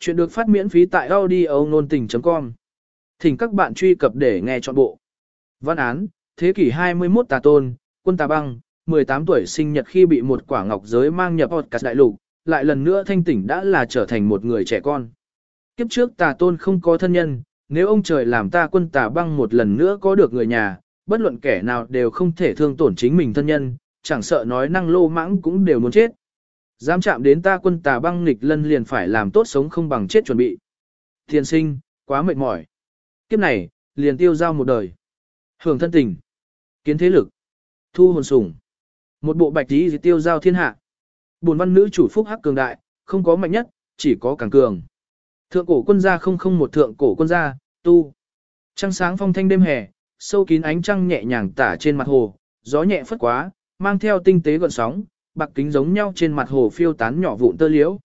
Chuyện được phát miễn phí tại audio nôn tình.com. Thỉnh các bạn truy cập để nghe trọn bộ. Văn án, thế kỷ 21 tà tôn, quân tà băng, 18 tuổi sinh nhật khi bị một quả ngọc giới mang nhập podcast đại lục, lại lần nữa thanh tỉnh đã là trở thành một người trẻ con. Kiếp trước tà tôn không có thân nhân, nếu ông trời làm ta quân tà băng một lần nữa có được người nhà, bất luận kẻ nào đều không thể thương tổn chính mình thân nhân, chẳng sợ nói năng lô mãng cũng đều muốn chết. Dám chạm đến ta quân tà băng nghịch lân liền phải làm tốt sống không bằng chết chuẩn bị. Thiên sinh, quá mệt mỏi. Kiếp này, liền tiêu giao một đời. Hưởng thân tình. Kiến thế lực. Thu hồn sủng. Một bộ bạch tí tiêu giao thiên hạ. Bồn văn nữ chủ phúc hắc cường đại, không có mạnh nhất, chỉ có càng cường. Thượng cổ quân gia không không một thượng cổ quân gia, tu. Trăng sáng phong thanh đêm hè, sâu kín ánh trăng nhẹ nhàng tả trên mặt hồ, gió nhẹ phất quá, mang theo tinh tế gọn sóng, bạc kính giống nhau trên mặt hồ phiêu tán nhỏ vụn tơ liễu.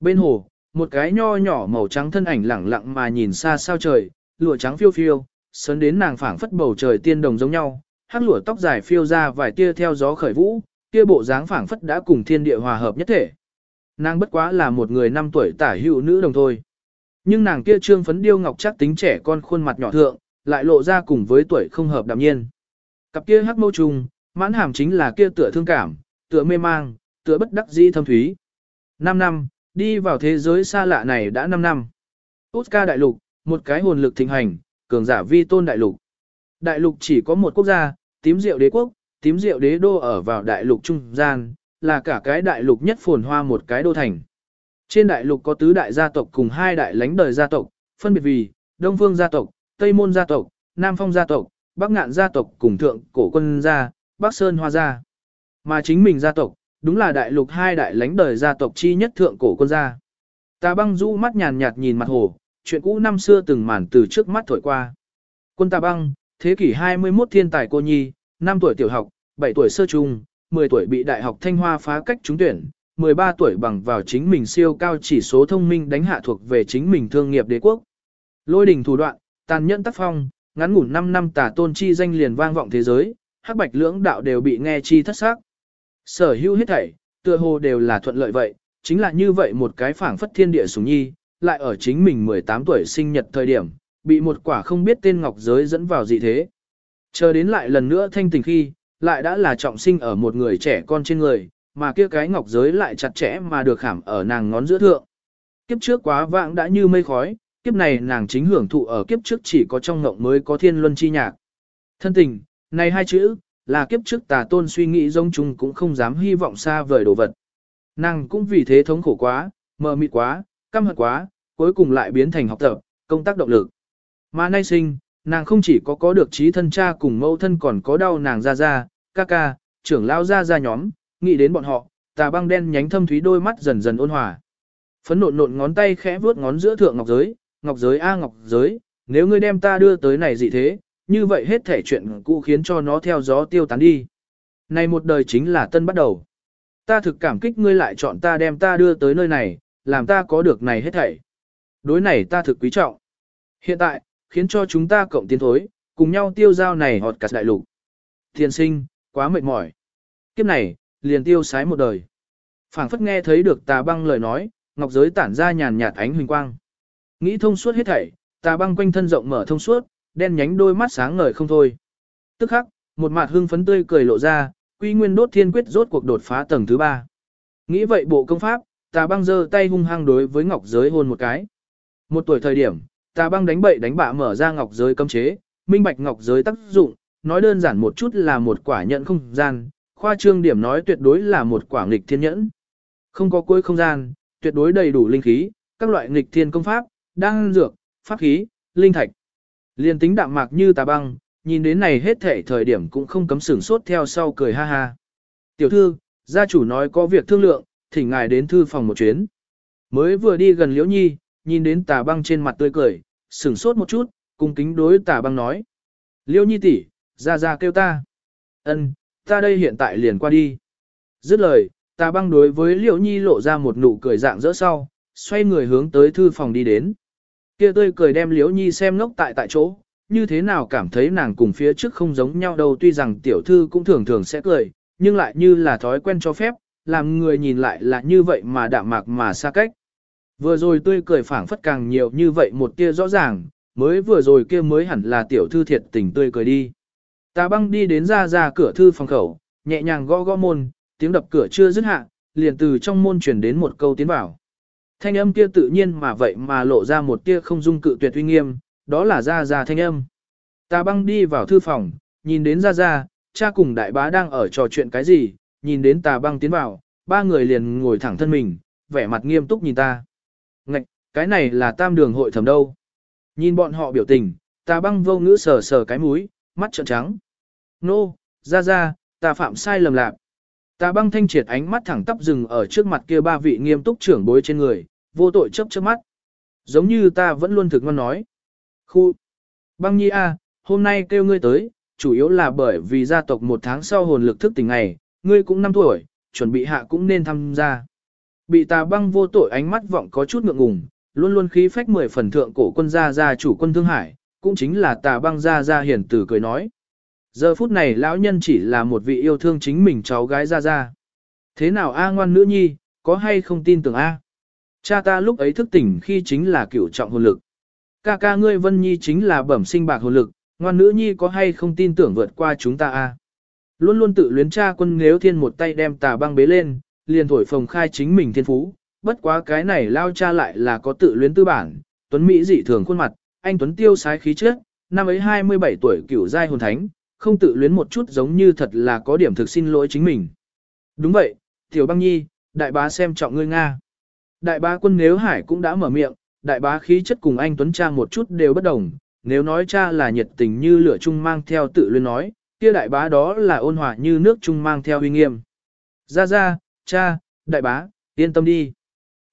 Bên hồ, một cái nho nhỏ màu trắng thân ảnh lẳng lặng mà nhìn xa sao trời, lụa trắng phiêu phiêu, sớn đến nàng phảng phất bầu trời tiên đồng giống nhau, hắc lụa tóc dài phiêu ra vài tia theo gió khởi vũ, kia bộ dáng phảng phất đã cùng thiên địa hòa hợp nhất thể. Nàng bất quá là một người năm tuổi tả hữu nữ đồng thôi. Nhưng nàng kia trương phấn điêu ngọc chắc tính trẻ con khuôn mặt nhỏ thượng, lại lộ ra cùng với tuổi không hợp đạm nhiên. Cặp kia hắc mâu trùng, mãn hàm chính là kia tựa thương cảm, tựa mê mang, tựa bất đắc dĩ thâm thúy. 5 năm, đi vào thế giới xa lạ này đã 5 năm. Oscar đại lục, một cái hồn lực thịnh hành, cường giả vi tôn đại lục. Đại lục chỉ có một quốc gia, tím rượu đế quốc, tím rượu đế đô ở vào đại lục trung gian, là cả cái đại lục nhất phồn hoa một cái đô thành. Trên đại lục có tứ đại gia tộc cùng hai đại lãnh đời gia tộc, phân biệt vì Đông Phương gia tộc, Tây Môn gia tộc, Nam Phong gia tộc, Bắc Ngạn gia tộc cùng Thượng Cổ quân gia, Bắc Sơn Hoa gia. Mà chính mình gia tộc, đúng là đại lục hai đại lãnh đời gia tộc chi nhất Thượng Cổ quân gia. Tà băng rũ mắt nhàn nhạt nhìn mặt hồ, chuyện cũ năm xưa từng màn từ trước mắt thổi qua. Quân tà băng, thế kỷ 21 thiên tài cô nhi, 5 tuổi tiểu học, 7 tuổi sơ trung, 10 tuổi bị đại học Thanh Hoa phá cách trúng tuyển, 13 tuổi bằng vào chính mình siêu cao chỉ số thông minh đánh hạ thuộc về chính mình thương nghiệp đế quốc. Lôi đỉnh thủ đoạn, tàn nhẫn tác phong, ngắn ngủn 5 năm tà tôn chi danh liền vang vọng thế giới, hắc bạch lưỡng đạo đều bị nghe chi thất xác. Sở hữu hết thảy, tựa hồ đều là thuận lợi vậy, chính là như vậy một cái phảng phất thiên địa sủng nhi, lại ở chính mình 18 tuổi sinh nhật thời điểm, bị một quả không biết tên ngọc giới dẫn vào dị thế. Chờ đến lại lần nữa thanh tình khi, lại đã là trọng sinh ở một người trẻ con trên người, mà kia cái ngọc giới lại chặt chẽ mà được khảm ở nàng ngón giữa thượng. Kiếp trước quá vãng đã như mây khói, kiếp này nàng chính hưởng thụ ở kiếp trước chỉ có trong ngộng mới có thiên luân chi nhạc. Thân tình, này hai chữ, là kiếp trước tà tôn suy nghĩ giống chung cũng không dám hy vọng xa vời đồ vật. Nàng cũng vì thế thống khổ quá, mờ mịt quá, căm hận quá, cuối cùng lại biến thành học tập, công tác động lực. Mà nay sinh, nàng không chỉ có có được trí thân cha cùng mẫu thân còn có đau nàng ra ra, ca ca, trưởng lao ra ra nhóm, nghĩ đến bọn họ, tà băng đen nhánh thâm thúy đôi mắt dần dần ôn hòa. Phấn nộn nộn ngón tay khẽ vuốt ngón giữa thượng ngọc giới, ngọc giới a ngọc giới, nếu ngươi đem ta đưa tới này gì thế, như vậy hết thể chuyện cũ khiến cho nó theo gió tiêu tán đi. Này một đời chính là tân bắt đầu. Ta thực cảm kích ngươi lại chọn ta đem ta đưa tới nơi này, làm ta có được này hết thảy. Đối này ta thực quý trọng. Hiện tại, khiến cho chúng ta cộng tiến thối, cùng nhau tiêu giao này họt cả đại lục. Thiền sinh, quá mệt mỏi. Kiếp này, liền tiêu sái một đời. phảng phất nghe thấy được tà băng lời nói, ngọc giới tản ra nhàn nhạt ánh huỳnh quang. Nghĩ thông suốt hết thảy, tà băng quanh thân rộng mở thông suốt, đen nhánh đôi mắt sáng ngời không thôi. Tức khắc, một mặt hưng phấn tươi cười lộ ra, quy nguyên đốt thiên quyết rốt cuộc đột phá tầng thứ ba. Nghĩ vậy bộ công pháp, tà băng giơ tay hung hăng đối với ngọc giới hôn một cái. Một tuổi thời điểm, tà băng đánh bậy đánh bạ mở ra ngọc giới cấm chế, minh bạch ngọc giới tác dụng, nói đơn giản một chút là một quả nhận không gian, khoa trương điểm nói tuyệt đối là một quả nghịch thiên nhẫn. Không có cuối không gian, tuyệt đối đầy đủ linh khí, các loại nghịch thiên công pháp, đan dược, pháp khí, linh thạch. Liên tính đạm mạc như tà băng, nhìn đến này hết thể thời điểm cũng không cấm sửng sốt theo sau cười ha ha. Tiểu thư, gia chủ nói có việc thương lượng, thỉnh ngài đến thư phòng một chuyến. Mới vừa đi gần liễu nhi, nhìn đến tà băng trên mặt tươi cười, sửng sốt một chút, cung kính đối tà băng nói. Liễu nhi tỷ, ra ra kêu ta. ân, ta đây hiện tại liền qua đi. Dứt lời, tà băng đối với liễu nhi lộ ra một nụ cười dạng dỡ sau, xoay người hướng tới thư phòng đi đến. Kia tươi cười đem liễu nhi xem ngốc tại tại chỗ, như thế nào cảm thấy nàng cùng phía trước không giống nhau đâu tuy rằng tiểu thư cũng thường thường sẽ cười, nhưng lại như là thói quen cho phép, làm người nhìn lại là như vậy mà đạm mạc mà xa cách. Vừa rồi tươi cười phảng phất càng nhiều như vậy một tia rõ ràng, mới vừa rồi kia mới hẳn là tiểu thư thiệt tình tươi cười đi. Tà băng đi đến ra ra cửa thư phòng khẩu, nhẹ nhàng gõ gõ môn, tiếng đập cửa chưa dứt hạ, liền từ trong môn truyền đến một câu tiến vào. Thanh âm kia tự nhiên mà vậy mà lộ ra một tia không dung cự tuyệt uy nghiêm, đó là gia gia thanh âm. Tà băng đi vào thư phòng, nhìn đến gia gia, cha cùng đại bá đang ở trò chuyện cái gì, nhìn đến tà băng tiến vào, ba người liền ngồi thẳng thân mình, vẻ mặt nghiêm túc nhìn ta. Ngạch, cái này là tam đường hội thẩm đâu. Nhìn bọn họ biểu tình, tà băng vô ngữ sờ sờ cái mũi, mắt trợn trắng. Nô, gia gia, ta phạm sai lầm lạc. Tà băng thanh triệt ánh mắt thẳng tắp dừng ở trước mặt kia ba vị nghiêm túc trưởng bối trên người, vô tội chấp chớp mắt. Giống như ta vẫn luôn thực ngon nói. Khu. Băng nhi a, hôm nay kêu ngươi tới, chủ yếu là bởi vì gia tộc một tháng sau hồn lực thức tỉnh ngày, ngươi cũng 5 tuổi, chuẩn bị hạ cũng nên tham gia. Bị tà băng vô tội ánh mắt vọng có chút ngượng ngùng, luôn luôn khí phách mười phần thượng cổ quân gia gia chủ quân Thương Hải, cũng chính là tà băng gia gia hiển tử cười nói. Giờ phút này lão nhân chỉ là một vị yêu thương chính mình cháu gái gia gia. Thế nào a ngoan nữ nhi, có hay không tin tưởng a? Cha ta lúc ấy thức tỉnh khi chính là cửu trọng hồn lực. Ca ca ngươi Vân Nhi chính là bẩm sinh bạc hồn lực, ngoan nữ nhi có hay không tin tưởng vượt qua chúng ta a? Luôn luôn tự luyến cha quân nếu thiên một tay đem tà băng bế lên, liền thổi phồng khai chính mình thiên phú, bất quá cái này lao cha lại là có tự luyến tư bản, tuấn Mỹ dị thường khuôn mặt, anh tuấn tiêu sái khí trước năm ấy 27 tuổi cửu giai hồn thánh, không tự luyến một chút giống như thật là có điểm thực xin lỗi chính mình. Đúng vậy, tiểu băng nhi, đại bá xem trọng ngươi Nga. Đại bá quân nếu hải cũng đã mở miệng, đại bá khí chất cùng anh tuấn cha một chút đều bất đồng, nếu nói cha là nhiệt tình như lửa chung mang theo tự luyến nói, kia đại bá đó là ôn hòa như nước chung mang theo uy nghiêm. Ra ra, cha, đại bá, yên tâm đi.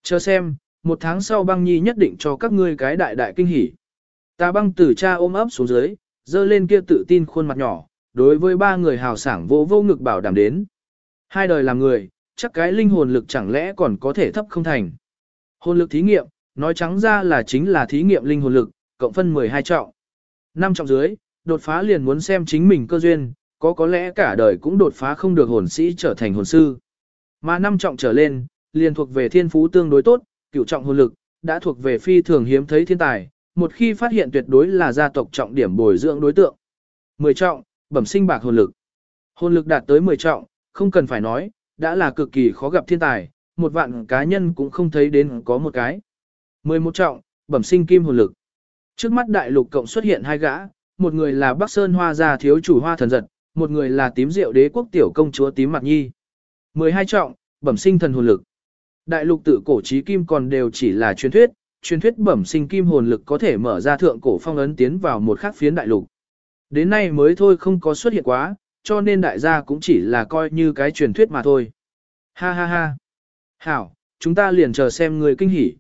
Chờ xem, một tháng sau băng nhi nhất định cho các ngươi cái đại đại kinh hỉ. Ta băng tử cha ôm ấp xuống dưới, dơ lên kia tự tin khuôn mặt nhỏ, đối với ba người hào sảng vô vô ngực bảo đảm đến. Hai đời làm người, chắc cái linh hồn lực chẳng lẽ còn có thể thấp không thành. Hồn lực thí nghiệm, nói trắng ra là chính là thí nghiệm linh hồn lực, cộng phân 12 trọng. năm trọng dưới, đột phá liền muốn xem chính mình cơ duyên, có có lẽ cả đời cũng đột phá không được hồn sĩ trở thành hồn sư. Mà năm trọng trở lên, liền thuộc về thiên phú tương đối tốt, cựu trọng hồn lực, đã thuộc về phi thường hiếm thấy thiên tài, một khi phát hiện tuyệt đối là gia tộc trọng điểm bồi dưỡng đối tượng. 10 trọng, bẩm sinh bạc hồn lực. Hồn lực đạt tới 10 trọng, không cần phải nói, đã là cực kỳ khó gặp thiên tài, một vạn cá nhân cũng không thấy đến có một cái. 11 trọng, bẩm sinh kim hồn lực. Trước mắt đại lục cộng xuất hiện hai gã, một người là Bắc Sơn Hoa gia thiếu chủ Hoa Thần Giật, một người là tím diệu đế quốc tiểu công chúa tím mặt nhi. 12 trọng, bẩm sinh thần hồn lực. Đại lục tự cổ trí kim còn đều chỉ là truyền thuyết, truyền thuyết bẩm sinh kim hồn lực có thể mở ra thượng cổ phong ấn tiến vào một khác phiến đại lục. Đến nay mới thôi không có xuất hiện quá, cho nên đại gia cũng chỉ là coi như cái truyền thuyết mà thôi. Ha ha ha. Hảo, chúng ta liền chờ xem người kinh hỉ.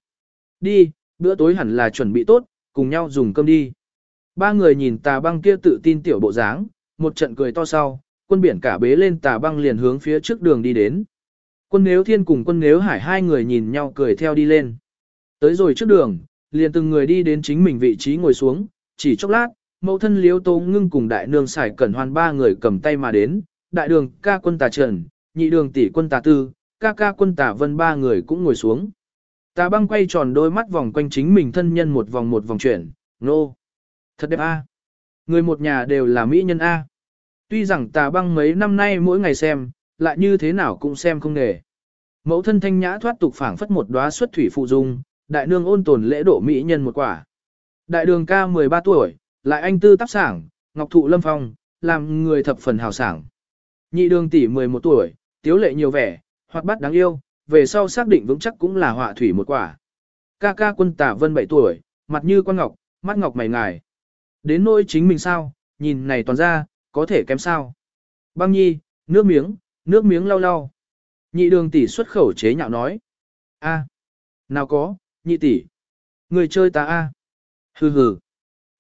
Đi, bữa tối hẳn là chuẩn bị tốt, cùng nhau dùng cơm đi. Ba người nhìn tà băng kia tự tin tiểu bộ dáng, một trận cười to sau, quân biển cả bế lên tà băng liền hướng phía trước đường đi đến. Quân nếu thiên cùng quân nếu hải hai người nhìn nhau cười theo đi lên. Tới rồi trước đường, liền từng người đi đến chính mình vị trí ngồi xuống, chỉ chốc lát, mẫu thân liếu tố ngưng cùng đại nương xài cẩn hoan ba người cầm tay mà đến, đại đường ca quân tà trần, nhị đường tỷ quân tà tư, ca ca quân tà vân ba người cũng ngồi xuống. Tà băng quay tròn đôi mắt vòng quanh chính mình thân nhân một vòng một vòng chuyển, nô. Thật đẹp a. Người một nhà đều là mỹ nhân a. Tuy rằng tà băng mấy năm nay mỗi ngày xem, lại như thế nào cũng xem không nghề. Mẫu thân thanh nhã thoát tục phảng phất một đóa xuất thủy phụ dung, đại nương ôn tồn lễ độ mỹ nhân một quả. Đại đường ca 13 tuổi, lại anh tư tác sảng, ngọc thụ lâm phong, làm người thập phần hào sảng. Nhị đường tỷ 11 tuổi, tiếu lệ nhiều vẻ, hoạt bát đáng yêu, về sau xác định vững chắc cũng là họa thủy một quả. Ca ca quân tả vân 7 tuổi, mặt như quan ngọc, mắt ngọc mày ngài. Đến nỗi chính mình sao, nhìn này toàn ra, có thể kém sao. Băng nhi, nước miếng, nước miếng lau lau. Nhị đường tỷ xuất khẩu chế nhạo nói. a nào có, nhị tỷ. Người chơi ta a Hừ hừ.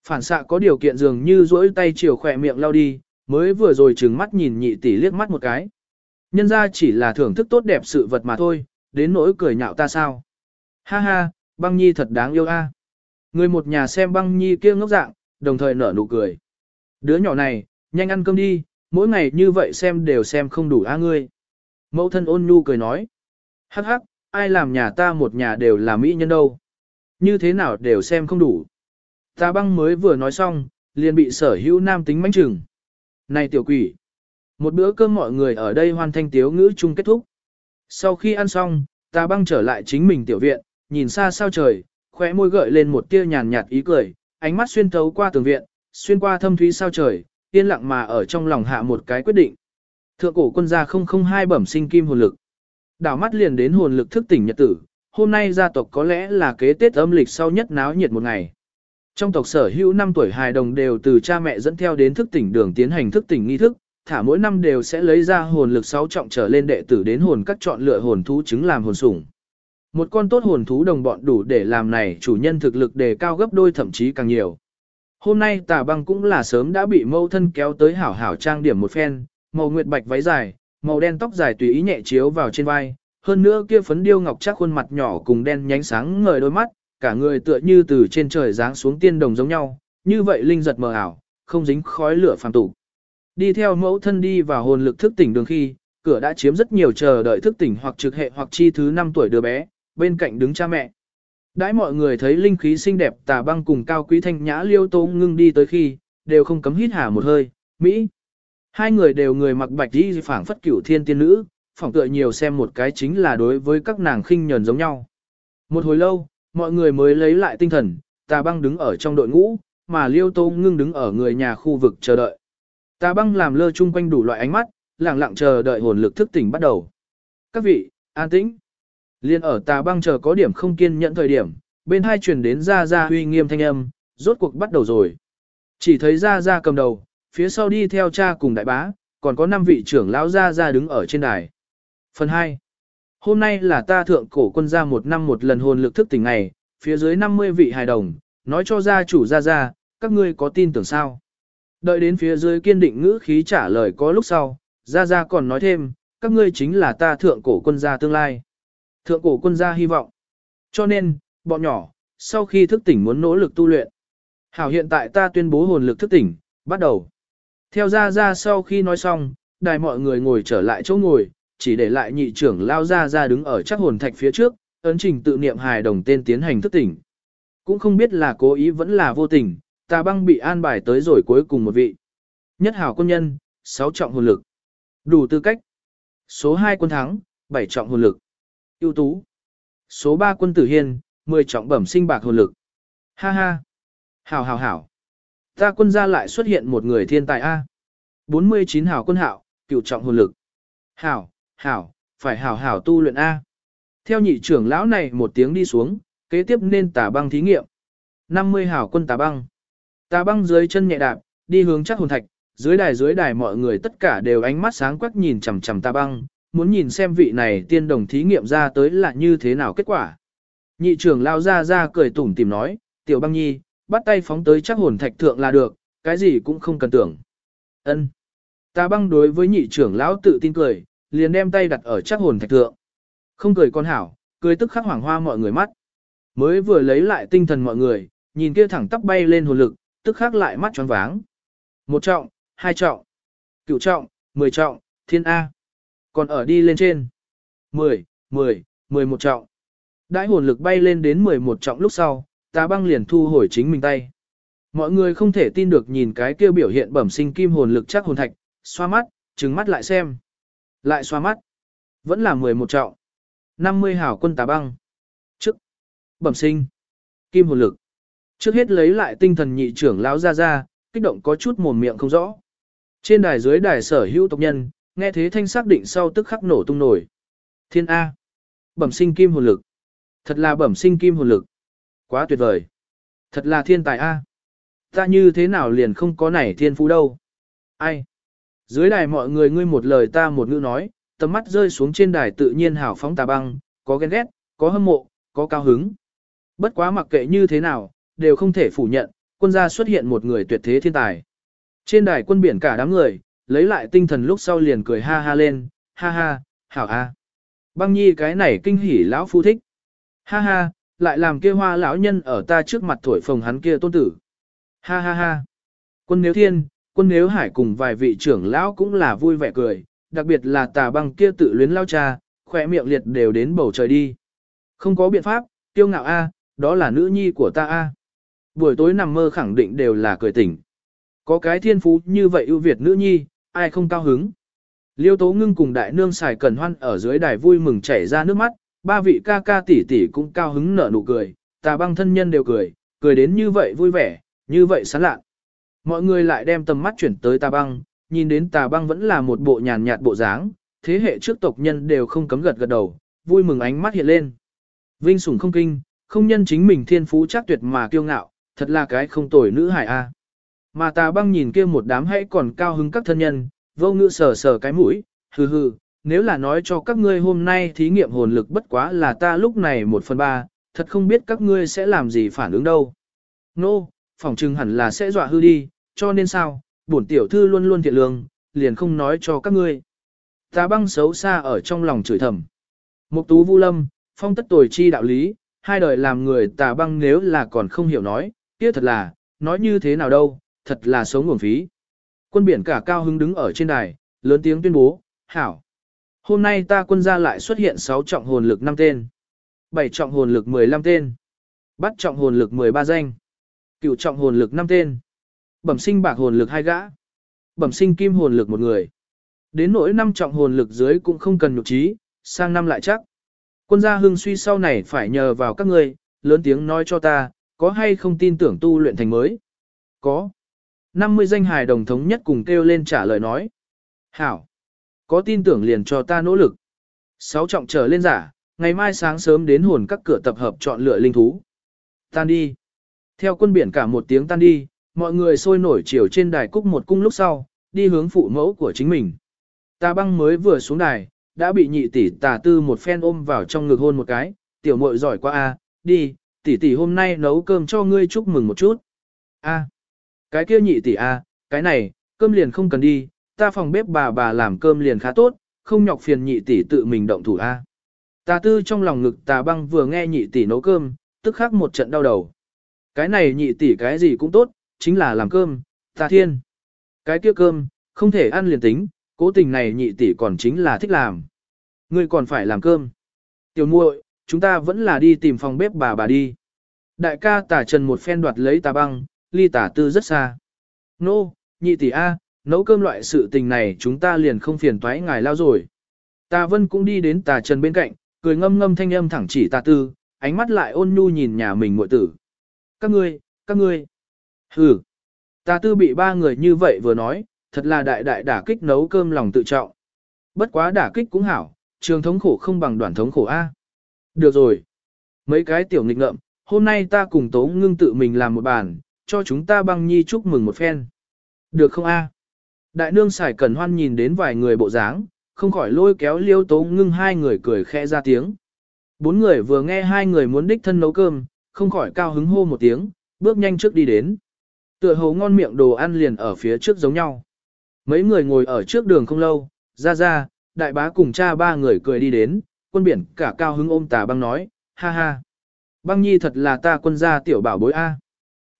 Phản xạ có điều kiện dường như duỗi tay chiều khỏe miệng lao đi, mới vừa rồi trừng mắt nhìn nhị tỷ liếc mắt một cái. Nhân ra chỉ là thưởng thức tốt đẹp sự vật mà thôi, đến nỗi cười nhạo ta sao. Ha ha, băng nhi thật đáng yêu a. Người một nhà xem băng nhi kia ngốc dạng, đồng thời nở nụ cười. Đứa nhỏ này, nhanh ăn cơm đi, mỗi ngày như vậy xem đều xem không đủ a ngươi. Mẫu thân ôn nhu cười nói. Hắc hắc, ai làm nhà ta một nhà đều là mỹ nhân đâu. Như thế nào đều xem không đủ. Ta băng mới vừa nói xong, liền bị sở hữu nam tính mánh chừng. Này tiểu quỷ! Một bữa cơm mọi người ở đây hoàn thành tiếu ngữ chung kết thúc. Sau khi ăn xong, ta băng trở lại chính mình tiểu viện, nhìn xa sao trời, khóe môi gợi lên một tia nhàn nhạt ý cười, ánh mắt xuyên thấu qua tường viện, xuyên qua thâm thúy sao trời, yên lặng mà ở trong lòng hạ một cái quyết định. Thượng cổ quân gia 002 bẩm sinh kim hồn lực. Đảo mắt liền đến hồn lực thức tỉnh nhật tử, hôm nay gia tộc có lẽ là kế tết âm lịch sau nhất náo nhiệt một ngày. Trong tộc sở hữu 5 tuổi hài đồng đều từ cha mẹ dẫn theo đến thức tỉnh đường tiến hành thức tỉnh nghi thức, thả mỗi năm đều sẽ lấy ra hồn lực 6 trọng trở lên đệ tử đến hồn các chọn lựa hồn thú chứng làm hồn sủng. Một con tốt hồn thú đồng bọn đủ để làm này chủ nhân thực lực đề cao gấp đôi thậm chí càng nhiều. Hôm nay tà băng cũng là sớm đã bị mâu thân kéo tới hảo hảo trang điểm một phen, màu nguyệt bạch váy dài, màu đen tóc dài tùy ý nhẹ chiếu vào trên vai, hơn nữa kia phấn điêu ngọc chắc khuôn mặt nhỏ cùng đen nhánh sáng ngời đôi mắt, cả người tựa như từ trên trời giáng xuống tiên đồng giống nhau, như vậy linh giật mờ ảo, không dính khói lửa phàm tục. Đi theo mẫu thân đi vào hồn lực thức tỉnh đường khi, cửa đã chiếm rất nhiều chờ đợi thức tỉnh hoặc trực hệ hoặc chi thứ 5 tuổi đứa bé, bên cạnh đứng cha mẹ. Đãi mọi người thấy linh khí xinh đẹp tà băng cùng cao quý thanh nhã liêu tô ngưng đi tới khi, đều không cấm hít hà một hơi, Mỹ. Hai người đều người mặc bạch đi phảng phất cửu thiên tiên nữ, phỏng tựa nhiều xem một cái chính là đối với các nàng khinh nhờn giống nhau. Một hồi lâu, mọi người mới lấy lại tinh thần, tà băng đứng ở trong đội ngũ, mà liêu tô ngưng đứng ở người nhà khu vực chờ đợi. Tà băng làm lơ chung quanh đủ loại ánh mắt, lặng lặng chờ đợi hồn lực thức tỉnh bắt đầu. Các vị, an tĩnh. Liên ở tà băng chờ có điểm không kiên nhẫn thời điểm, bên hai truyền đến ra ra uy nghiêm thanh âm, rốt cuộc bắt đầu rồi. Chỉ thấy ra ra cầm đầu, phía sau đi theo cha cùng đại bá, còn có 5 vị trưởng lão ra ra đứng ở trên đài. Phần 2. Hôm nay là ta thượng cổ quân gia một năm một lần hồn lực thức tỉnh ngày, phía dưới 50 vị hài đồng, nói cho gia chủ ra ra, các ngươi có tin tưởng sao? Đợi đến phía dưới kiên định ngữ khí trả lời có lúc sau, ra ra còn nói thêm, các ngươi chính là ta thượng cổ quân gia tương lai. Thượng cổ quân gia hy vọng. Cho nên, bọn nhỏ, sau khi thức tỉnh muốn nỗ lực tu luyện. Hảo hiện tại ta tuyên bố hồn lực thức tỉnh, bắt đầu. Theo ra ra sau khi nói xong, đài mọi người ngồi trở lại chỗ ngồi, chỉ để lại nhị trưởng lao ra ra đứng ở chắc hồn thạch phía trước, ấn trình tự niệm hài đồng tên tiến hành thức tỉnh. Cũng không biết là cố ý vẫn là vô tình, ta băng bị an bài tới rồi cuối cùng một vị. Nhất hảo quân nhân, 6 trọng hồn lực. Đủ tư cách. Số 2 quân thắng, 7 trọng hồn lực ưu tú. Số 3 quân tử hiên, 10 trọng bẩm sinh bạc hồn lực. Ha ha. Hảo hảo hảo. Ta quân gia lại xuất hiện một người thiên tài A. 49 hảo quân hảo, cựu trọng hồn lực. Hảo, hảo, phải hảo hảo tu luyện A. Theo nhị trưởng lão này một tiếng đi xuống, kế tiếp nên tà băng thí nghiệm. 50 hảo quân tà băng. Tà băng dưới chân nhẹ đạp, đi hướng chắc hồn thạch, dưới đài dưới đài mọi người tất cả đều ánh mắt sáng quắc nhìn chằm chằm tà băng, muốn nhìn xem vị này tiên đồng thí nghiệm ra tới là như thế nào kết quả. Nhị trưởng lao ra ra cười tủm tìm nói, tiểu băng nhi, bắt tay phóng tới chắc hồn thạch thượng là được, cái gì cũng không cần tưởng. ân Ta băng đối với nhị trưởng lão tự tin cười, liền đem tay đặt ở chắc hồn thạch thượng. Không cười con hảo, cười tức khắc hoảng hoa mọi người mắt. Mới vừa lấy lại tinh thần mọi người, nhìn kia thẳng tắp bay lên hồn lực, tức khắc lại mắt tròn váng. Một trọng, hai trọng, cửu trọng, mười trọng, thiên A. Còn ở đi lên trên. 10, 10, 11 trọng. Đãi hồn lực bay lên đến 11 trọng lúc sau, tà băng liền thu hồi chính mình tay. Mọi người không thể tin được nhìn cái kia biểu hiện bẩm sinh kim hồn lực chắc hồn thạch, xoa mắt, trừng mắt lại xem. Lại xoa mắt. Vẫn là 11 trọng. 50 hảo quân tà băng. Trước. Bẩm sinh. Kim hồn lực. Trước hết lấy lại tinh thần nhị trưởng lão ra ra, kích động có chút mồm miệng không rõ. Trên đài dưới đài sở hữu tộc nhân, nghe thế thanh xác định sau tức khắc nổ tung nổi. Thiên A. Bẩm sinh kim hồn lực. Thật là bẩm sinh kim hồn lực. Quá tuyệt vời. Thật là thiên tài A. Ta như thế nào liền không có nảy thiên phú đâu. Ai? Dưới đài mọi người ngươi một lời ta một ngữ nói, tầm mắt rơi xuống trên đài tự nhiên hào phóng tà băng, có ghen ghét, có hâm mộ, có cao hứng. Bất quá mặc kệ như thế nào, đều không thể phủ nhận, quân gia xuất hiện một người tuyệt thế thiên tài. Trên đài quân biển cả đám người, lấy lại tinh thần lúc sau liền cười ha ha lên, ha ha, hảo a. Băng nhi cái này kinh hỉ lão phu thích. Ha ha, lại làm kia hoa lão nhân ở ta trước mặt thổi phồng hắn kia tôn tử. Ha ha ha. Quân nếu thiên, quân nếu hải cùng vài vị trưởng lão cũng là vui vẻ cười, đặc biệt là tà băng kia tự luyến lao cha, khỏe miệng liệt đều đến bầu trời đi. Không có biện pháp, tiêu ngạo A, đó là nữ nhi của ta A. Buổi tối nằm mơ khẳng định đều là cười tỉnh. Có cái thiên phú như vậy ưu việt nữ nhi, ai không cao hứng. Liêu tố ngưng cùng đại nương xài cần hoan ở dưới đài vui mừng chảy ra nước mắt, ba vị ca ca tỷ tỷ cũng cao hứng nở nụ cười, tà băng thân nhân đều cười, cười đến như vậy vui vẻ, như vậy sán lạn. Mọi người lại đem tầm mắt chuyển tới tà băng, nhìn đến tà băng vẫn là một bộ nhàn nhạt bộ dáng, thế hệ trước tộc nhân đều không cấm gật gật đầu, vui mừng ánh mắt hiện lên. Vinh sủng không kinh, không nhân chính mình thiên phú chắc tuyệt mà kiêu ngạo, thật là cái không tồi nữ hải a. Mà tà băng nhìn kia một đám hãy còn cao hứng các thân nhân, vô ngữ sờ sờ cái mũi, hừ hừ, nếu là nói cho các ngươi hôm nay thí nghiệm hồn lực bất quá là ta lúc này một phần ba, thật không biết các ngươi sẽ làm gì phản ứng đâu. Nô, no, phỏng chừng hẳn là sẽ dọa hư đi, cho nên sao, bổn tiểu thư luôn luôn thiện lương, liền không nói cho các ngươi. ta băng xấu xa ở trong lòng chửi thầm. Mục tú vu lâm, phong tất tồi chi đạo lý, hai đời làm người tà băng nếu là còn không hiểu nói, kia thật là, nói như thế nào đâu, thật là sống nguồn phí. Quân biển cả cao hứng đứng ở trên đài, lớn tiếng tuyên bố, hảo. Hôm nay ta quân gia lại xuất hiện 6 trọng hồn lực 5 tên, 7 trọng hồn lực 15 tên, bắt trọng hồn lực 13 danh, cựu trọng hồn lực 5 tên, bẩm sinh bạc hồn lực 2 gã, bẩm sinh kim hồn lực 1 người. Đến nỗi 5 trọng hồn lực dưới cũng không cần nhục trí, sang năm lại chắc. Quân gia hưng suy sau này phải nhờ vào các ngươi, lớn tiếng nói cho ta, có hay không tin tưởng tu luyện thành mới? Có. 50 danh hài đồng thống nhất cùng kêu lên trả lời nói. Hảo. Có tin tưởng liền cho ta nỗ lực. Sáu trọng trở lên giả, ngày mai sáng sớm đến hồn các cửa tập hợp chọn lựa linh thú. Tan đi. Theo quân biển cả một tiếng tan đi, mọi người sôi nổi chiều trên đài cúc một cung lúc sau, đi hướng phụ mẫu của chính mình. Ta băng mới vừa xuống đài, đã bị nhị tỷ tà tư một phen ôm vào trong ngực hôn một cái, tiểu muội giỏi quá a, đi, tỷ tỷ hôm nay nấu cơm cho ngươi chúc mừng một chút. A, cái kia nhị tỷ a, cái này, cơm liền không cần đi, ta phòng bếp bà bà làm cơm liền khá tốt, không nhọc phiền nhị tỷ tự mình động thủ a. Tà tư trong lòng ngực tà băng vừa nghe nhị tỷ nấu cơm, tức khắc một trận đau đầu. Cái này nhị tỷ cái gì cũng tốt, chính là làm cơm, tà thiên. Cái kia cơm, không thể ăn liền tính, cố tình này nhị tỷ còn chính là thích làm. Ngươi còn phải làm cơm. Tiểu muội, chúng ta vẫn là đi tìm phòng bếp bà bà đi. Đại ca tả trần một phen đoạt lấy tà băng, ly tả tư rất xa. Nô, no, nhị tỷ A, nấu cơm loại sự tình này chúng ta liền không phiền toái ngài lao rồi. Tà vân cũng đi đến tà trần bên cạnh, cười ngâm ngâm thanh âm thẳng chỉ tà tư, ánh mắt lại ôn nhu nhìn nhà mình muội tử. Các ngươi, các ngươi. Hừ. Tà tư bị ba người như vậy vừa nói, thật là đại đại đả kích nấu cơm lòng tự trọng. Bất quá đả kích cũng hảo, trường thống khổ không bằng đoàn thống khổ A. Được rồi. Mấy cái tiểu nghịch ngợm, hôm nay ta cùng Tố Ngưng tự mình làm một bàn, cho chúng ta băng nhi chúc mừng một phen. Được không A? Đại nương xài cẩn hoan nhìn đến vài người bộ dáng, không khỏi lôi kéo liêu Tố Ngưng hai người cười khẽ ra tiếng. Bốn người vừa nghe hai người muốn đích thân nấu cơm, không khỏi cao hứng hô một tiếng, bước nhanh trước đi đến. Tựa hồ ngon miệng đồ ăn liền ở phía trước giống nhau. Mấy người ngồi ở trước đường không lâu, ra ra, đại bá cùng cha ba người cười đi đến, quân biển cả cao hứng ôm tà băng nói, ha ha. Băng nhi thật là ta quân gia tiểu bảo bối A.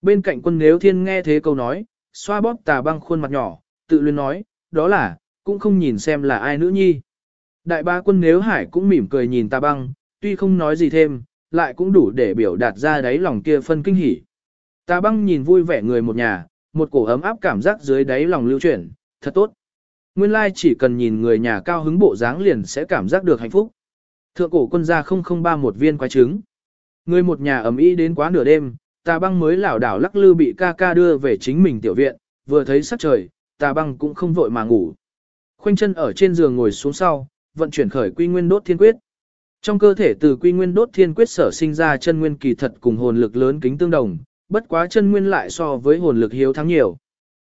Bên cạnh quân nếu thiên nghe thế câu nói, xoa bóp tà băng khuôn mặt nhỏ, tự luyến nói, đó là, cũng không nhìn xem là ai nữ nhi. Đại ba quân nếu hải cũng mỉm cười nhìn ta băng, tuy không nói gì thêm, lại cũng đủ để biểu đạt ra đáy lòng kia phân kinh hỉ. ta băng nhìn vui vẻ người một nhà, một cổ ấm áp cảm giác dưới đáy lòng lưu chuyển, thật tốt. Nguyên lai chỉ cần nhìn người nhà cao hứng bộ dáng liền sẽ cảm giác được hạnh phúc. Thượng cổ quân gia 003 một viên quái trứng. Người một nhà ấm ý đến quá nửa đêm, ta băng mới lảo đảo lắc lư bị ca ca đưa về chính mình tiểu viện, vừa thấy sắc trời, tà băng cũng không vội mà ngủ. Khoanh chân ở trên giường ngồi xuống sau, vận chuyển khởi quy nguyên đốt thiên quyết. Trong cơ thể từ quy nguyên đốt thiên quyết sở sinh ra chân nguyên kỳ thật cùng hồn lực lớn kính tương đồng, bất quá chân nguyên lại so với hồn lực hiếu thắng nhiều.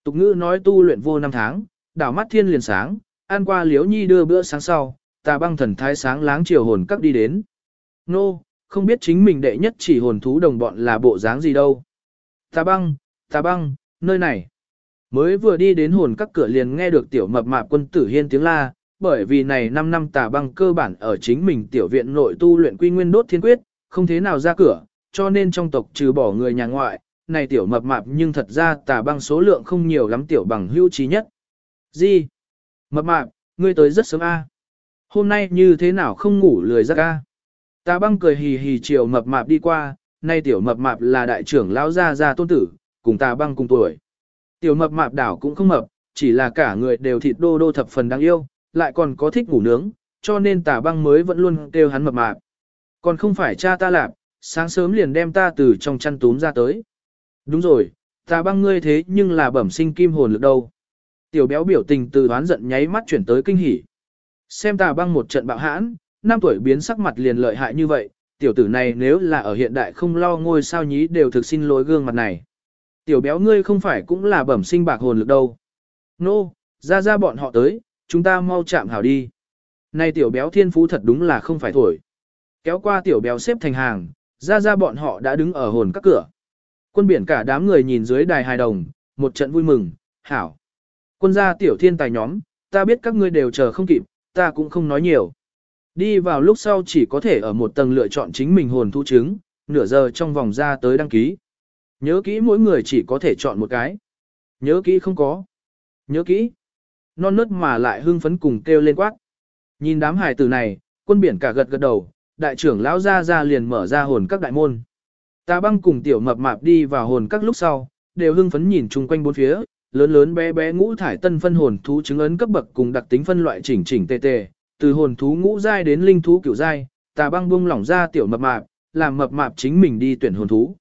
Tục ngữ nói tu luyện vô năm tháng, đảo mắt thiên liền sáng, An qua liếu nhi đưa bữa sáng sau, tà băng thần thái sáng láng chiều hồn các đi đến. Nô, không biết chính mình đệ nhất chỉ hồn thú đồng bọn là bộ dáng gì đâu. Tà băng, tà băng, nơi này. Mới vừa đi đến hồn các cửa liền nghe được tiểu mập mạp quân tử hiên tiếng la, bởi vì này 5 năm tà băng cơ bản ở chính mình tiểu viện nội tu luyện quy nguyên đốt thiên quyết, không thế nào ra cửa, cho nên trong tộc trừ bỏ người nhà ngoại, này tiểu mập mạp nhưng thật ra tà băng số lượng không nhiều lắm tiểu bằng hữu trí nhất. Gì? Mập mạp, ngươi tới rất sớm a. Hôm nay như thế nào không ngủ lười giấc a? Tà băng cười hì hì chiều mập mạp đi qua, nay tiểu mập mạp là đại trưởng lão gia gia tôn tử, cùng tà băng cùng tuổi. Tiểu mập mạp đảo cũng không mập, chỉ là cả người đều thịt đô đô thập phần đáng yêu, lại còn có thích ngủ nướng, cho nên tà băng mới vẫn luôn kêu hắn mập mạp. Còn không phải cha ta lạp, sáng sớm liền đem ta từ trong chăn túm ra tới. Đúng rồi, tà băng ngươi thế nhưng là bẩm sinh kim hồn lực đâu. Tiểu béo biểu tình từ đoán giận nháy mắt chuyển tới kinh hỉ. Xem tà băng một trận bạo hãn, năm tuổi biến sắc mặt liền lợi hại như vậy, tiểu tử này nếu là ở hiện đại không lo ngôi sao nhí đều thực xin lỗi gương mặt này. Tiểu béo ngươi không phải cũng là bẩm sinh bạc hồn lực đâu. Nô, no, ra ra bọn họ tới, chúng ta mau chạm hảo đi. Này tiểu béo thiên phú thật đúng là không phải thổi. Kéo qua tiểu béo xếp thành hàng, ra ra bọn họ đã đứng ở hồn các cửa. Quân biển cả đám người nhìn dưới đài hài đồng, một trận vui mừng, hảo. Quân gia tiểu thiên tài nhóm, ta biết các ngươi đều chờ không kịp, ta cũng không nói nhiều. Đi vào lúc sau chỉ có thể ở một tầng lựa chọn chính mình hồn thu chứng, nửa giờ trong vòng ra tới đăng ký. Nhớ kỹ mỗi người chỉ có thể chọn một cái. Nhớ kỹ không có. Nhớ kỹ. Non nớt mà lại hưng phấn cùng kêu lên quát. Nhìn đám hài tử này, quân biển cả gật gật đầu, đại trưởng lão ra ra liền mở ra hồn các đại môn. Ta băng cùng tiểu mập mạp đi vào hồn các lúc sau, đều hưng phấn nhìn chung quanh bốn phía, lớn lớn bé bé ngũ thải tân phân hồn thú chứng ấn cấp bậc cùng đặc tính phân loại chỉnh chỉnh tề tề, từ hồn thú ngũ giai đến linh thú cửu giai, ta băng buông lỏng ra tiểu mập mạp, làm mập mạp chính mình đi tuyển hồn thú.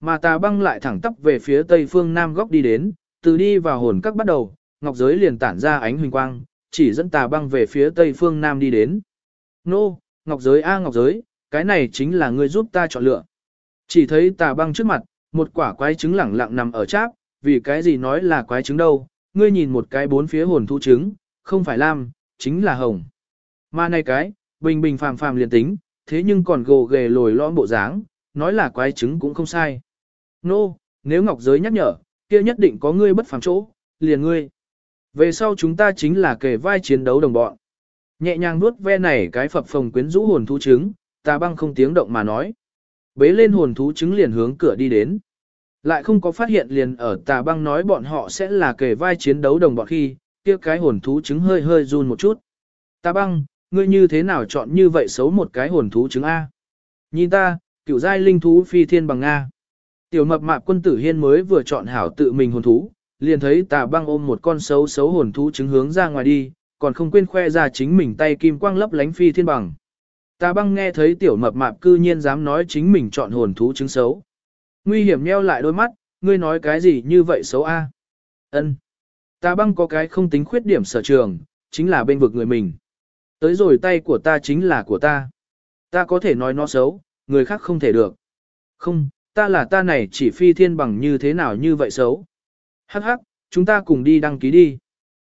Mà tà băng lại thẳng tắp về phía tây phương nam góc đi đến, từ đi vào hồn các bắt đầu, ngọc giới liền tản ra ánh huỳnh quang, chỉ dẫn tà băng về phía tây phương nam đi đến. Nô, ngọc giới a ngọc giới, cái này chính là ngươi giúp ta chọn lựa. Chỉ thấy tà băng trước mặt, một quả quái trứng lẳng lặng nằm ở cháp, vì cái gì nói là quái trứng đâu, ngươi nhìn một cái bốn phía hồn thu trứng, không phải lam, chính là hồng. Mà này cái, bình bình phàm phàm liền tính, thế nhưng còn gồ ghề lồi lõm bộ dáng, nói là quái trứng cũng không sai. Nô, no, nếu Ngọc Giới nhắc nhở, kia nhất định có ngươi bất phàm chỗ, liền ngươi. Về sau chúng ta chính là kề vai chiến đấu đồng bọn. Nhẹ nhàng nuốt ve này cái phập phồng quyến rũ hồn thú trứng, ta băng không tiếng động mà nói. Bế lên hồn thú trứng liền hướng cửa đi đến. Lại không có phát hiện liền ở tà băng nói bọn họ sẽ là kề vai chiến đấu đồng bọn khi, kia cái hồn thú trứng hơi hơi run một chút. Tà băng, ngươi như thế nào chọn như vậy xấu một cái hồn thú trứng A? Nhìn ta, cửu giai linh thú phi thiên bằng A. Tiểu mập mạp quân tử hiên mới vừa chọn hảo tự mình hồn thú, liền thấy tà băng ôm một con xấu xấu hồn thú chứng hướng ra ngoài đi, còn không quên khoe ra chính mình tay kim quang lấp lánh phi thiên bằng. Tà băng nghe thấy tiểu mập mạp cư nhiên dám nói chính mình chọn hồn thú chứng xấu. Nguy hiểm nheo lại đôi mắt, ngươi nói cái gì như vậy xấu a? Ân. Tà băng có cái không tính khuyết điểm sở trường, chính là bên vực người mình. Tới rồi tay của ta chính là của ta. Ta có thể nói nó xấu, người khác không thể được. Không, ta là ta này chỉ phi thiên bằng như thế nào như vậy xấu. Hắc hắc, chúng ta cùng đi đăng ký đi.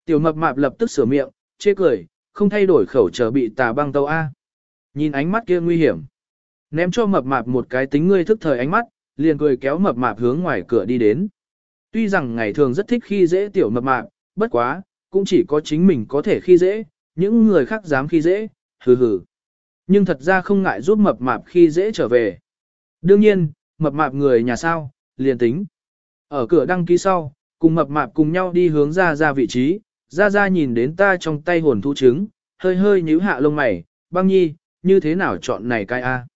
Tiểu mập mạp lập tức sửa miệng, chê cười, không thay đổi khẩu chờ bị tà băng tàu A. Nhìn ánh mắt kia nguy hiểm. Ném cho mập mạp một cái tính ngươi thức thời ánh mắt, liền cười kéo mập mạp hướng ngoài cửa đi đến. Tuy rằng ngày thường rất thích khi dễ tiểu mập mạp, bất quá, cũng chỉ có chính mình có thể khi dễ, những người khác dám khi dễ, hừ hừ. Nhưng thật ra không ngại giúp mập mạp khi dễ trở về. Đương nhiên, mập mạp người nhà sao, liền tính. Ở cửa đăng ký sau, cùng mập mạp cùng nhau đi hướng ra ra vị trí, ra ra nhìn đến ta trong tay hồn thu trứng, hơi hơi nhíu hạ lông mày, băng nhi, như thế nào chọn này cái a?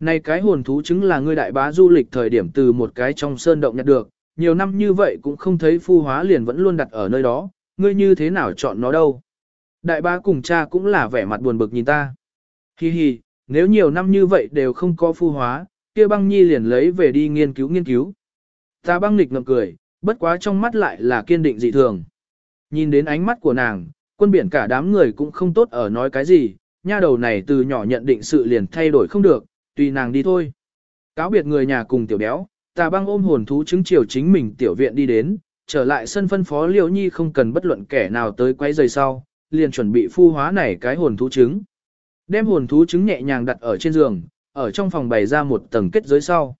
Này cái hồn thú trứng là ngươi đại bá du lịch thời điểm từ một cái trong sơn động nhặt được, nhiều năm như vậy cũng không thấy phu hóa liền vẫn luôn đặt ở nơi đó, ngươi như thế nào chọn nó đâu. Đại bá cùng cha cũng là vẻ mặt buồn bực nhìn ta. Hi hi, nếu nhiều năm như vậy đều không có phu hóa, kia băng nhi liền lấy về đi nghiên cứu nghiên cứu. Ta băng nịch ngậm cười, bất quá trong mắt lại là kiên định dị thường. Nhìn đến ánh mắt của nàng, quân biển cả đám người cũng không tốt ở nói cái gì, nha đầu này từ nhỏ nhận định sự liền thay đổi không được, tùy nàng đi thôi. Cáo biệt người nhà cùng tiểu béo, tà băng ôm hồn thú chứng chiều chính mình tiểu viện đi đến, trở lại sân phân phó liễu nhi không cần bất luận kẻ nào tới quấy rầy sau, liền chuẩn bị phu hóa này cái hồn thú chứng, Đem hồn thú chứng nhẹ nhàng đặt ở trên giường, ở trong phòng bày ra một tầng kết giới sau.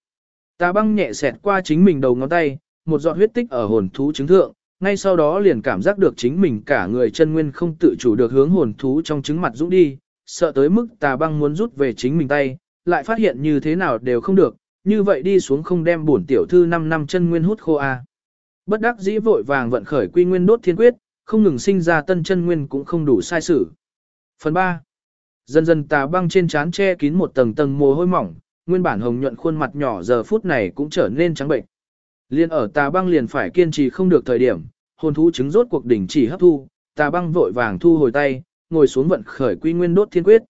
Tà băng nhẹ xẹt qua chính mình đầu ngón tay, một giọt huyết tích ở hồn thú trứng thượng, ngay sau đó liền cảm giác được chính mình cả người chân nguyên không tự chủ được hướng hồn thú trong trứng mặt dũng đi, sợ tới mức tà băng muốn rút về chính mình tay, lại phát hiện như thế nào đều không được, như vậy đi xuống không đem bổn tiểu thư 5 năm chân nguyên hút khô a. Bất đắc dĩ vội vàng vận khởi quy nguyên đốt thiên quyết, không ngừng sinh ra tân chân nguyên cũng không đủ sai sử. Phần 3. Dần dần tà băng trên trán che kín một tầng tầng mồ hôi mỏng, nguyên bản hồng nhuận khuôn mặt nhỏ giờ phút này cũng trở nên trắng bệnh. Liên ở tà băng liền phải kiên trì không được thời điểm, hồn thú chứng rốt cuộc đỉnh chỉ hấp thu, tà băng vội vàng thu hồi tay, ngồi xuống vận khởi quy nguyên đốt thiên quyết.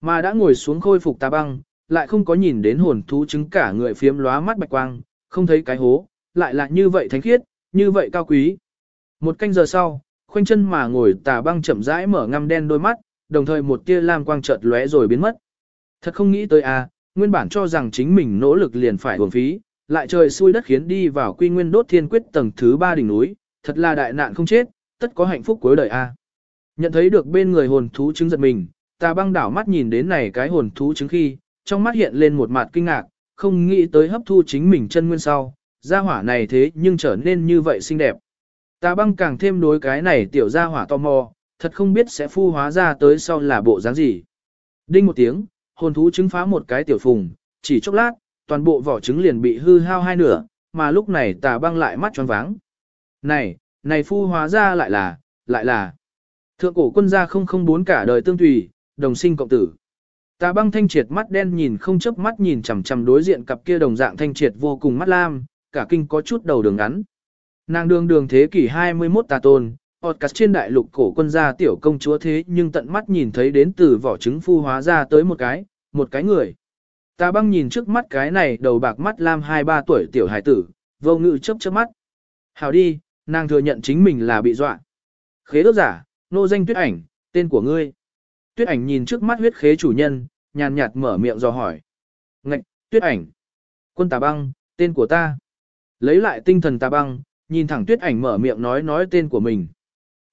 Mà đã ngồi xuống khôi phục tà băng, lại không có nhìn đến hồn thú chứng cả người phiếm lóa mắt bạch quang, không thấy cái hố, lại là như vậy thánh khiết, như vậy cao quý. Một canh giờ sau, khoanh chân mà ngồi tà băng chậm rãi mở ngăm đen đôi mắt, đồng thời một tia lam quang chợt lóe rồi biến mất. Thật không nghĩ tới à, nguyên bản cho rằng chính mình nỗ lực liền phải uổng phí, lại trời xui đất khiến đi vào quy nguyên đốt thiên quyết tầng thứ ba đỉnh núi, thật là đại nạn không chết, tất có hạnh phúc cuối đời a. À. Nhận thấy được bên người hồn thú chứng giật mình, ta băng đảo mắt nhìn đến này cái hồn thú chứng khi, trong mắt hiện lên một mặt kinh ngạc, không nghĩ tới hấp thu chính mình chân nguyên sau, gia hỏa này thế nhưng trở nên như vậy xinh đẹp. ta băng càng thêm đối cái này tiểu gia hỏa tò mò, thật không biết sẽ phu hóa ra tới sau là bộ dáng gì. Đinh một tiếng, hồn thú trứng phá một cái tiểu phùng, chỉ chốc lát, toàn bộ vỏ trứng liền bị hư hao hai nửa, mà lúc này tà băng lại mắt tròn váng. Này, này phu hóa ra lại là, lại là. Thượng cổ quân gia 004 cả đời tương tùy, đồng sinh cộng tử. Tà băng thanh triệt mắt đen nhìn không chớp mắt nhìn chằm chằm đối diện cặp kia đồng dạng thanh triệt vô cùng mắt lam, cả kinh có chút đầu đường ngắn. Nàng đường đường thế kỷ 21 tà tôn, podcast trên đại lục cổ quân gia tiểu công chúa thế nhưng tận mắt nhìn thấy đến từ vỏ trứng phu hóa ra tới một cái, một cái người. Ta băng nhìn trước mắt cái này đầu bạc mắt lam 2-3 tuổi tiểu hải tử, vô ngự chớp chớp mắt. Hào đi, nàng thừa nhận chính mình là bị dọa. Khế đốc giả, nô danh tuyết ảnh, tên của ngươi. Tuyết ảnh nhìn trước mắt huyết khế chủ nhân, nhàn nhạt mở miệng dò hỏi. Ngạch, tuyết ảnh. Quân tà băng, tên của ta. Lấy lại tinh thần tà băng, nhìn thẳng tuyết ảnh mở miệng nói nói tên của mình.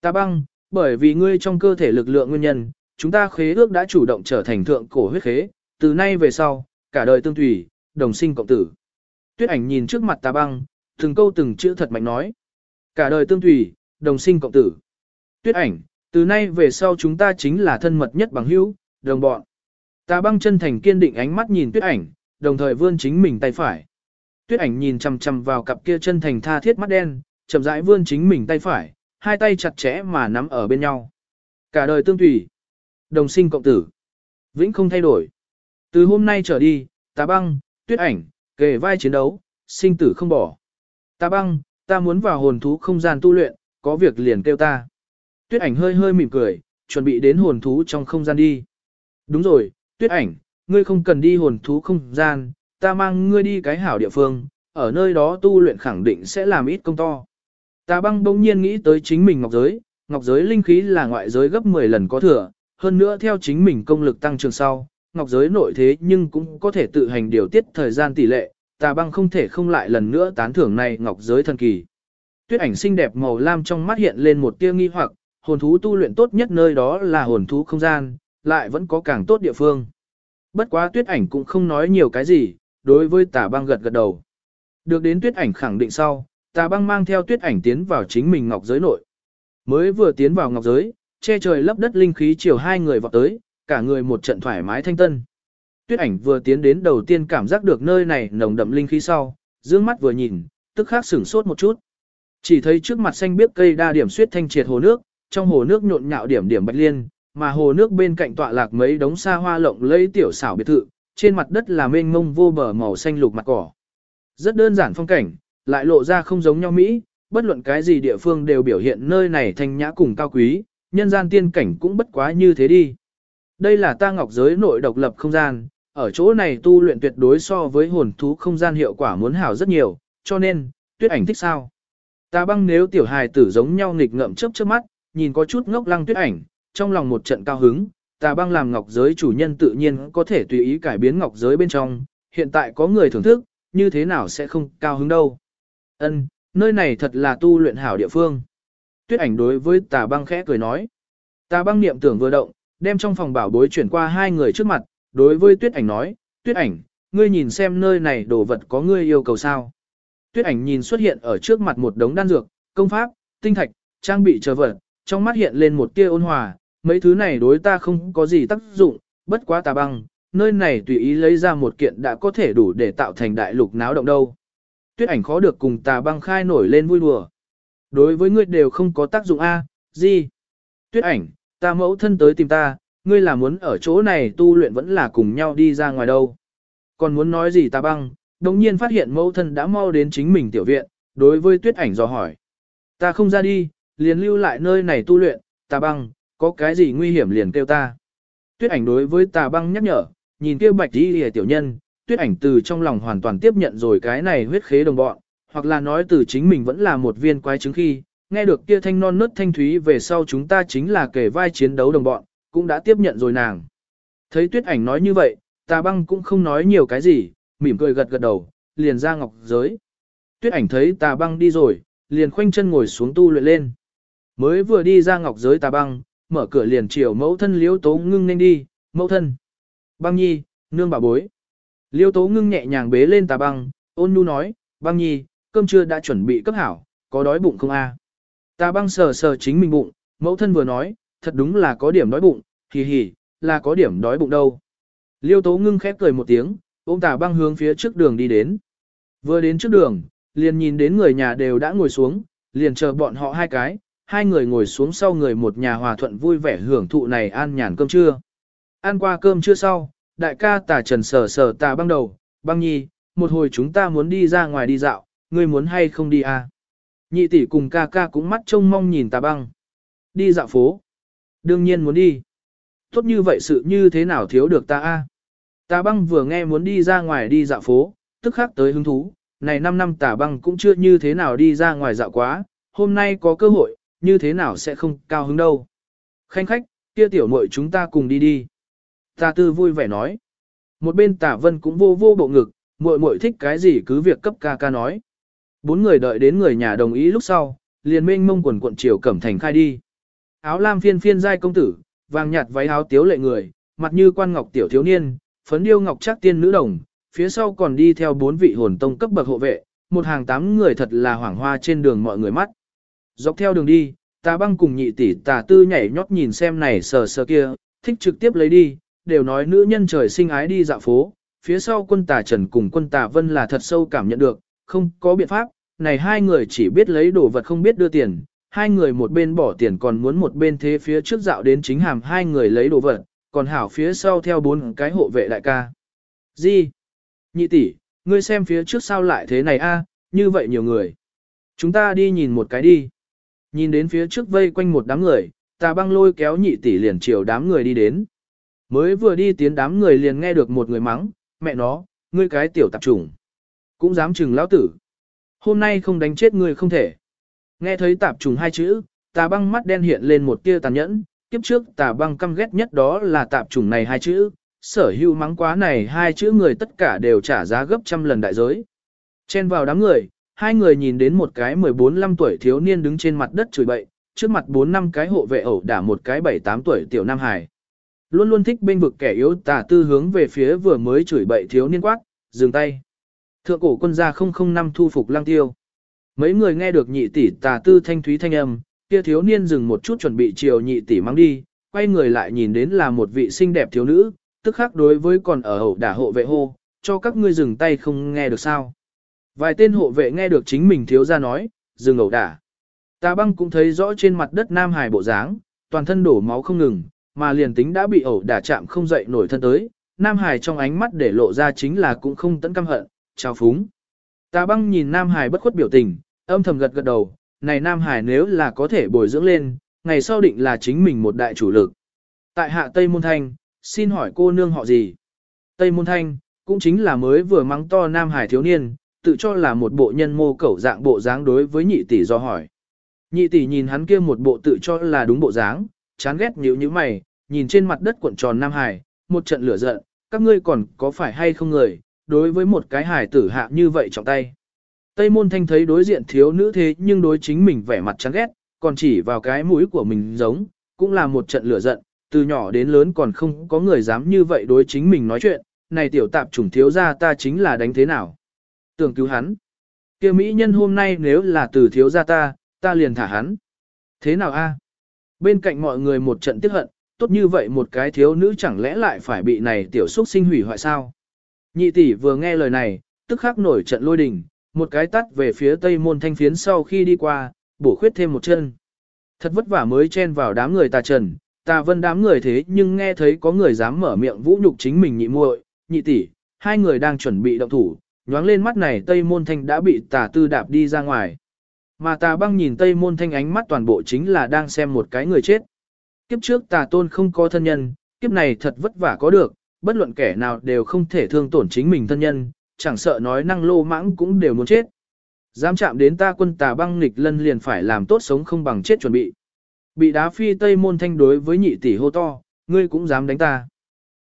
Ta băng, bởi vì ngươi trong cơ thể lực lượng nguyên nhân, chúng ta khế ước đã chủ động trở thành thượng cổ huyết khế, từ nay về sau, cả đời tương tùy, đồng sinh cộng tử. Tuyết ảnh nhìn trước mặt Ta băng, từng câu từng chữ thật mạnh nói. Cả đời tương tùy, đồng sinh cộng tử. Tuyết ảnh, từ nay về sau chúng ta chính là thân mật nhất bằng hữu, đồng bọn. Ta băng chân thành kiên định ánh mắt nhìn tuyết ảnh, đồng thời vươn chính mình tay phải. Tuyết ảnh nhìn chằm chằm vào cặp kia chân thành tha thiết mắt đen, chậm rãi vươn chính mình tay phải, hai tay chặt chẽ mà nắm ở bên nhau. Cả đời tương tùy, đồng sinh cộng tử, vĩnh không thay đổi. Từ hôm nay trở đi, tà băng, tuyết ảnh, kề vai chiến đấu, sinh tử không bỏ. Tà băng, ta muốn vào hồn thú không gian tu luyện, có việc liền kêu ta. Tuyết ảnh hơi hơi mỉm cười, chuẩn bị đến hồn thú trong không gian đi. Đúng rồi, tuyết ảnh, ngươi không cần đi hồn thú không gian, ta mang ngươi đi cái hảo địa phương, ở nơi đó tu luyện khẳng định sẽ làm ít công to. Tà băng bỗng nhiên nghĩ tới chính mình ngọc giới, ngọc giới linh khí là ngoại giới gấp 10 lần có thừa, hơn nữa theo chính mình công lực tăng trưởng sau, ngọc giới nội thế nhưng cũng có thể tự hành điều tiết thời gian tỷ lệ, tà băng không thể không lại lần nữa tán thưởng này ngọc giới thần kỳ. Tuyết ảnh xinh đẹp màu lam trong mắt hiện lên một tia nghi hoặc, hồn thú tu luyện tốt nhất nơi đó là hồn thú không gian, lại vẫn có càng tốt địa phương. Bất quá tuyết ảnh cũng không nói nhiều cái gì, đối với tà băng gật gật đầu. Được đến tuyết ảnh khẳng định sau, tà băng mang theo tuyết ảnh tiến vào chính mình ngọc giới nội. Mới vừa tiến vào ngọc giới, che trời lấp đất linh khí chiều hai người vào tới, cả người một trận thoải mái thanh tân. Tuyết ảnh vừa tiến đến đầu tiên cảm giác được nơi này nồng đậm linh khí sau, dương mắt vừa nhìn, tức khắc sửng sốt một chút. Chỉ thấy trước mặt xanh biếc cây đa điểm suyết thanh triệt hồ nước, trong hồ nước nhộn nhạo điểm điểm bạch liên, mà hồ nước bên cạnh tọa lạc mấy đống xa hoa lộng lẫy tiểu xảo biệt thự, trên mặt đất là mênh mông vô bờ màu xanh lục mặt cỏ. Rất đơn giản phong cảnh, lại lộ ra không giống nhau Mỹ, bất luận cái gì địa phương đều biểu hiện nơi này thanh nhã cùng cao quý, nhân gian tiên cảnh cũng bất quá như thế đi. Đây là ta ngọc giới nội độc lập không gian, ở chỗ này tu luyện tuyệt đối so với hồn thú không gian hiệu quả muốn hảo rất nhiều, cho nên, tuyết ảnh thích sao. Ta băng nếu tiểu hài tử giống nhau nghịch ngợm chớp chớp mắt, nhìn có chút ngốc lăng tuyết ảnh, trong lòng một trận cao hứng, ta băng làm ngọc giới chủ nhân tự nhiên có thể tùy ý cải biến ngọc giới bên trong, hiện tại có người thưởng thức, như thế nào sẽ không cao hứng đâu. Ân, nơi này thật là tu luyện hảo địa phương. Tuyết ảnh đối với tà băng khẽ cười nói. Tà băng niệm tưởng vừa động, đem trong phòng bảo bối chuyển qua hai người trước mặt, đối với tuyết ảnh nói, tuyết ảnh, ngươi nhìn xem nơi này đồ vật có ngươi yêu cầu sao. Tuyết ảnh nhìn xuất hiện ở trước mặt một đống đan dược, công pháp, tinh thạch, trang bị chờ vật, trong mắt hiện lên một tia ôn hòa, mấy thứ này đối ta không có gì tác dụng, bất quá tà băng, nơi này tùy ý lấy ra một kiện đã có thể đủ để tạo thành đại lục náo động đâu. Tuyết ảnh khó được cùng tà băng khai nổi lên vui đùa. Đối với ngươi đều không có tác dụng A, gì? Tuyết ảnh, ta mẫu thân tới tìm ta, ngươi là muốn ở chỗ này tu luyện vẫn là cùng nhau đi ra ngoài đâu. Còn muốn nói gì tà băng, đồng nhiên phát hiện mẫu thân đã mau đến chính mình tiểu viện, đối với tuyết ảnh dò hỏi. Ta không ra đi, liền lưu lại nơi này tu luyện, tà băng, có cái gì nguy hiểm liền kêu ta. Tuyết ảnh đối với tà băng nhắc nhở, nhìn kêu bạch đi hề tiểu nhân, tuyết ảnh từ trong lòng hoàn toàn tiếp nhận rồi cái này huyết khế đồng bọn, hoặc là nói từ chính mình vẫn là một viên quái trứng khi, nghe được kia thanh non nớt thanh thúy về sau chúng ta chính là kể vai chiến đấu đồng bọn, cũng đã tiếp nhận rồi nàng. Thấy tuyết ảnh nói như vậy, tà băng cũng không nói nhiều cái gì, mỉm cười gật gật đầu, liền ra ngọc giới. Tuyết ảnh thấy tà băng đi rồi, liền khoanh chân ngồi xuống tu luyện lên. Mới vừa đi ra ngọc giới tà băng, mở cửa liền chiều mẫu thân liễu tố ngưng nên đi, mẫu thân. Băng nhi, nương bà bối. Liêu tố ngưng nhẹ nhàng bế lên tà băng, ôn nhu nói, băng nhi, cơm trưa đã chuẩn bị cấp hảo, có đói bụng không a? Tà băng sờ sờ chính mình bụng, mẫu thân vừa nói, thật đúng là có điểm đói bụng, hì hì, là có điểm đói bụng đâu. Liêu tố ngưng khép cười một tiếng, ôm tà băng hướng phía trước đường đi đến. Vừa đến trước đường, liền nhìn đến người nhà đều đã ngồi xuống, liền chờ bọn họ hai cái, hai người ngồi xuống sau người một nhà hòa thuận vui vẻ hưởng thụ này an nhàn cơm trưa. Ăn qua cơm trưa sau, đại ca tà trần sờ sờ tà băng đầu, băng nhi, một hồi chúng ta muốn đi ra ngoài đi dạo, ngươi muốn hay không đi à? Nhị tỷ cùng ca ca cũng mắt trông mong nhìn tà băng. Đi dạo phố. Đương nhiên muốn đi. Tốt như vậy sự như thế nào thiếu được ta a? À? Tà băng vừa nghe muốn đi ra ngoài đi dạo phố, tức khắc tới hứng thú. Này 5 năm tà băng cũng chưa như thế nào đi ra ngoài dạo quá, hôm nay có cơ hội, như thế nào sẽ không cao hứng đâu. Khanh khách, kia tiểu muội chúng ta cùng đi đi. Tà tư vui vẻ nói. Một bên Tả vân cũng vô vô bộ ngực, muội muội thích cái gì cứ việc cấp ca ca nói. Bốn người đợi đến người nhà đồng ý lúc sau, liền mênh mông quần cuộn chiều cẩm thành khai đi. Áo lam phiên phiên giai công tử, vàng nhạt váy áo tiếu lệ người, mặt như quan ngọc tiểu thiếu niên, phấn điêu ngọc trác tiên nữ đồng, phía sau còn đi theo bốn vị hồn tông cấp bậc hộ vệ, một hàng tám người thật là hoảng hoa trên đường mọi người mắt. Dọc theo đường đi, tà băng cùng nhị tỷ tà tư nhảy nhót nhìn xem này sờ sờ kia, thích trực tiếp lấy đi, đều nói nữ nhân trời sinh ái đi dạo phố, phía sau quân tà trần cùng quân tà vân là thật sâu cảm nhận được, không có biện pháp, này hai người chỉ biết lấy đồ vật không biết đưa tiền, hai người một bên bỏ tiền còn muốn một bên thế phía trước dạo đến chính hàm hai người lấy đồ vật, còn hảo phía sau theo bốn cái hộ vệ đại ca. Gì? Nhị tỷ, ngươi xem phía trước sao lại thế này a? như vậy nhiều người. Chúng ta đi nhìn một cái đi. Nhìn đến phía trước vây quanh một đám người, tà băng lôi kéo nhị tỷ liền chiều đám người đi đến. Mới vừa đi tiến đám người liền nghe được một người mắng, mẹ nó, ngươi cái tiểu tạp trùng. Cũng dám chừng lão tử. Hôm nay không đánh chết ngươi không thể. Nghe thấy tạp trùng hai chữ, tà băng mắt đen hiện lên một tia tàn nhẫn, kiếp trước tà băng căm ghét nhất đó là tạp trùng này hai chữ, sở hữu mắng quá này hai chữ người tất cả đều trả giá gấp trăm lần đại giới. Chen vào đám người, hai người nhìn đến một cái 14-15 tuổi thiếu niên đứng trên mặt đất chửi bậy, trước mặt 4 năm cái hộ vệ ẩu đả một cái 7-8 tuổi tiểu nam hài. Luôn luôn thích bên vực kẻ yếu tà tư hướng về phía vừa mới chửi bậy thiếu niên quát, dừng tay. Thượng cổ quân gia 005 thu phục lang tiêu. Mấy người nghe được nhị tỷ tà tư thanh thúy thanh âm, kia thiếu niên dừng một chút chuẩn bị chiều nhị tỷ mang đi, quay người lại nhìn đến là một vị xinh đẹp thiếu nữ, tức khắc đối với còn ở hậu đả hộ vệ hô, cho các ngươi dừng tay không nghe được sao. Vài tên hộ vệ nghe được chính mình thiếu ra nói, dừng ẩu đả. Tà băng cũng thấy rõ trên mặt đất Nam Hải bộ dáng, toàn thân đổ máu không ngừng, mà liền tính đã bị ẩu đả chạm không dậy nổi thân tới. Nam Hải trong ánh mắt để lộ ra chính là cũng không tấn căm hận, trao phúng. Tà băng nhìn Nam Hải bất khuất biểu tình, âm thầm gật gật đầu, này Nam Hải nếu là có thể bồi dưỡng lên, ngày sau định là chính mình một đại chủ lực. Tại hạ Tây Môn Thanh, xin hỏi cô nương họ gì? Tây Môn Thanh, cũng chính là mới vừa mắng to Nam Hải thiếu niên, tự cho là một bộ nhân mô cẩu dạng bộ dáng đối với nhị tỷ do hỏi. Nhị tỷ nhìn hắn kia một bộ tự cho là đúng bộ dáng, chán ghét nhíu như mày, nhìn trên mặt đất cuộn tròn Nam Hải, một trận lửa giận, các ngươi còn có phải hay không người, đối với một cái hải tử hạ như vậy trọng tay. Tây môn thanh thấy đối diện thiếu nữ thế nhưng đối chính mình vẻ mặt chán ghét, còn chỉ vào cái mũi của mình giống, cũng là một trận lửa giận, từ nhỏ đến lớn còn không có người dám như vậy đối chính mình nói chuyện, này tiểu tạp chủng thiếu ra ta chính là đánh thế nào. Tưởng cứu hắn. kia mỹ nhân hôm nay nếu là từ thiếu ra ta, ta liền thả hắn. Thế nào a? Bên cạnh mọi người một trận tiếc hận, tốt như vậy một cái thiếu nữ chẳng lẽ lại phải bị này tiểu xúc sinh hủy hoại sao? Nhị tỷ vừa nghe lời này, tức khắc nổi trận lôi đình, một cái tắt về phía tây môn thanh phiến sau khi đi qua, bổ khuyết thêm một chân. Thật vất vả mới chen vào đám người tà trần, Tà vân đám người thế nhưng nghe thấy có người dám mở miệng vũ nhục chính mình nhị muội, nhị tỷ, hai người đang chuẩn bị động thủ, nhoáng lên mắt này Tây Môn Thanh đã bị tà tư đạp đi ra ngoài. Mà tà băng nhìn Tây Môn Thanh ánh mắt toàn bộ chính là đang xem một cái người chết. Kiếp trước tà tôn không có thân nhân, kiếp này thật vất vả có được, bất luận kẻ nào đều không thể thương tổn chính mình thân nhân, chẳng sợ nói năng lô mãng cũng đều muốn chết. Dám chạm đến ta quân tà băng nghịch lân liền phải làm tốt sống không bằng chết chuẩn bị. Bị đá phi Tây Môn Thanh đối với nhị tỷ hô to, ngươi cũng dám đánh ta.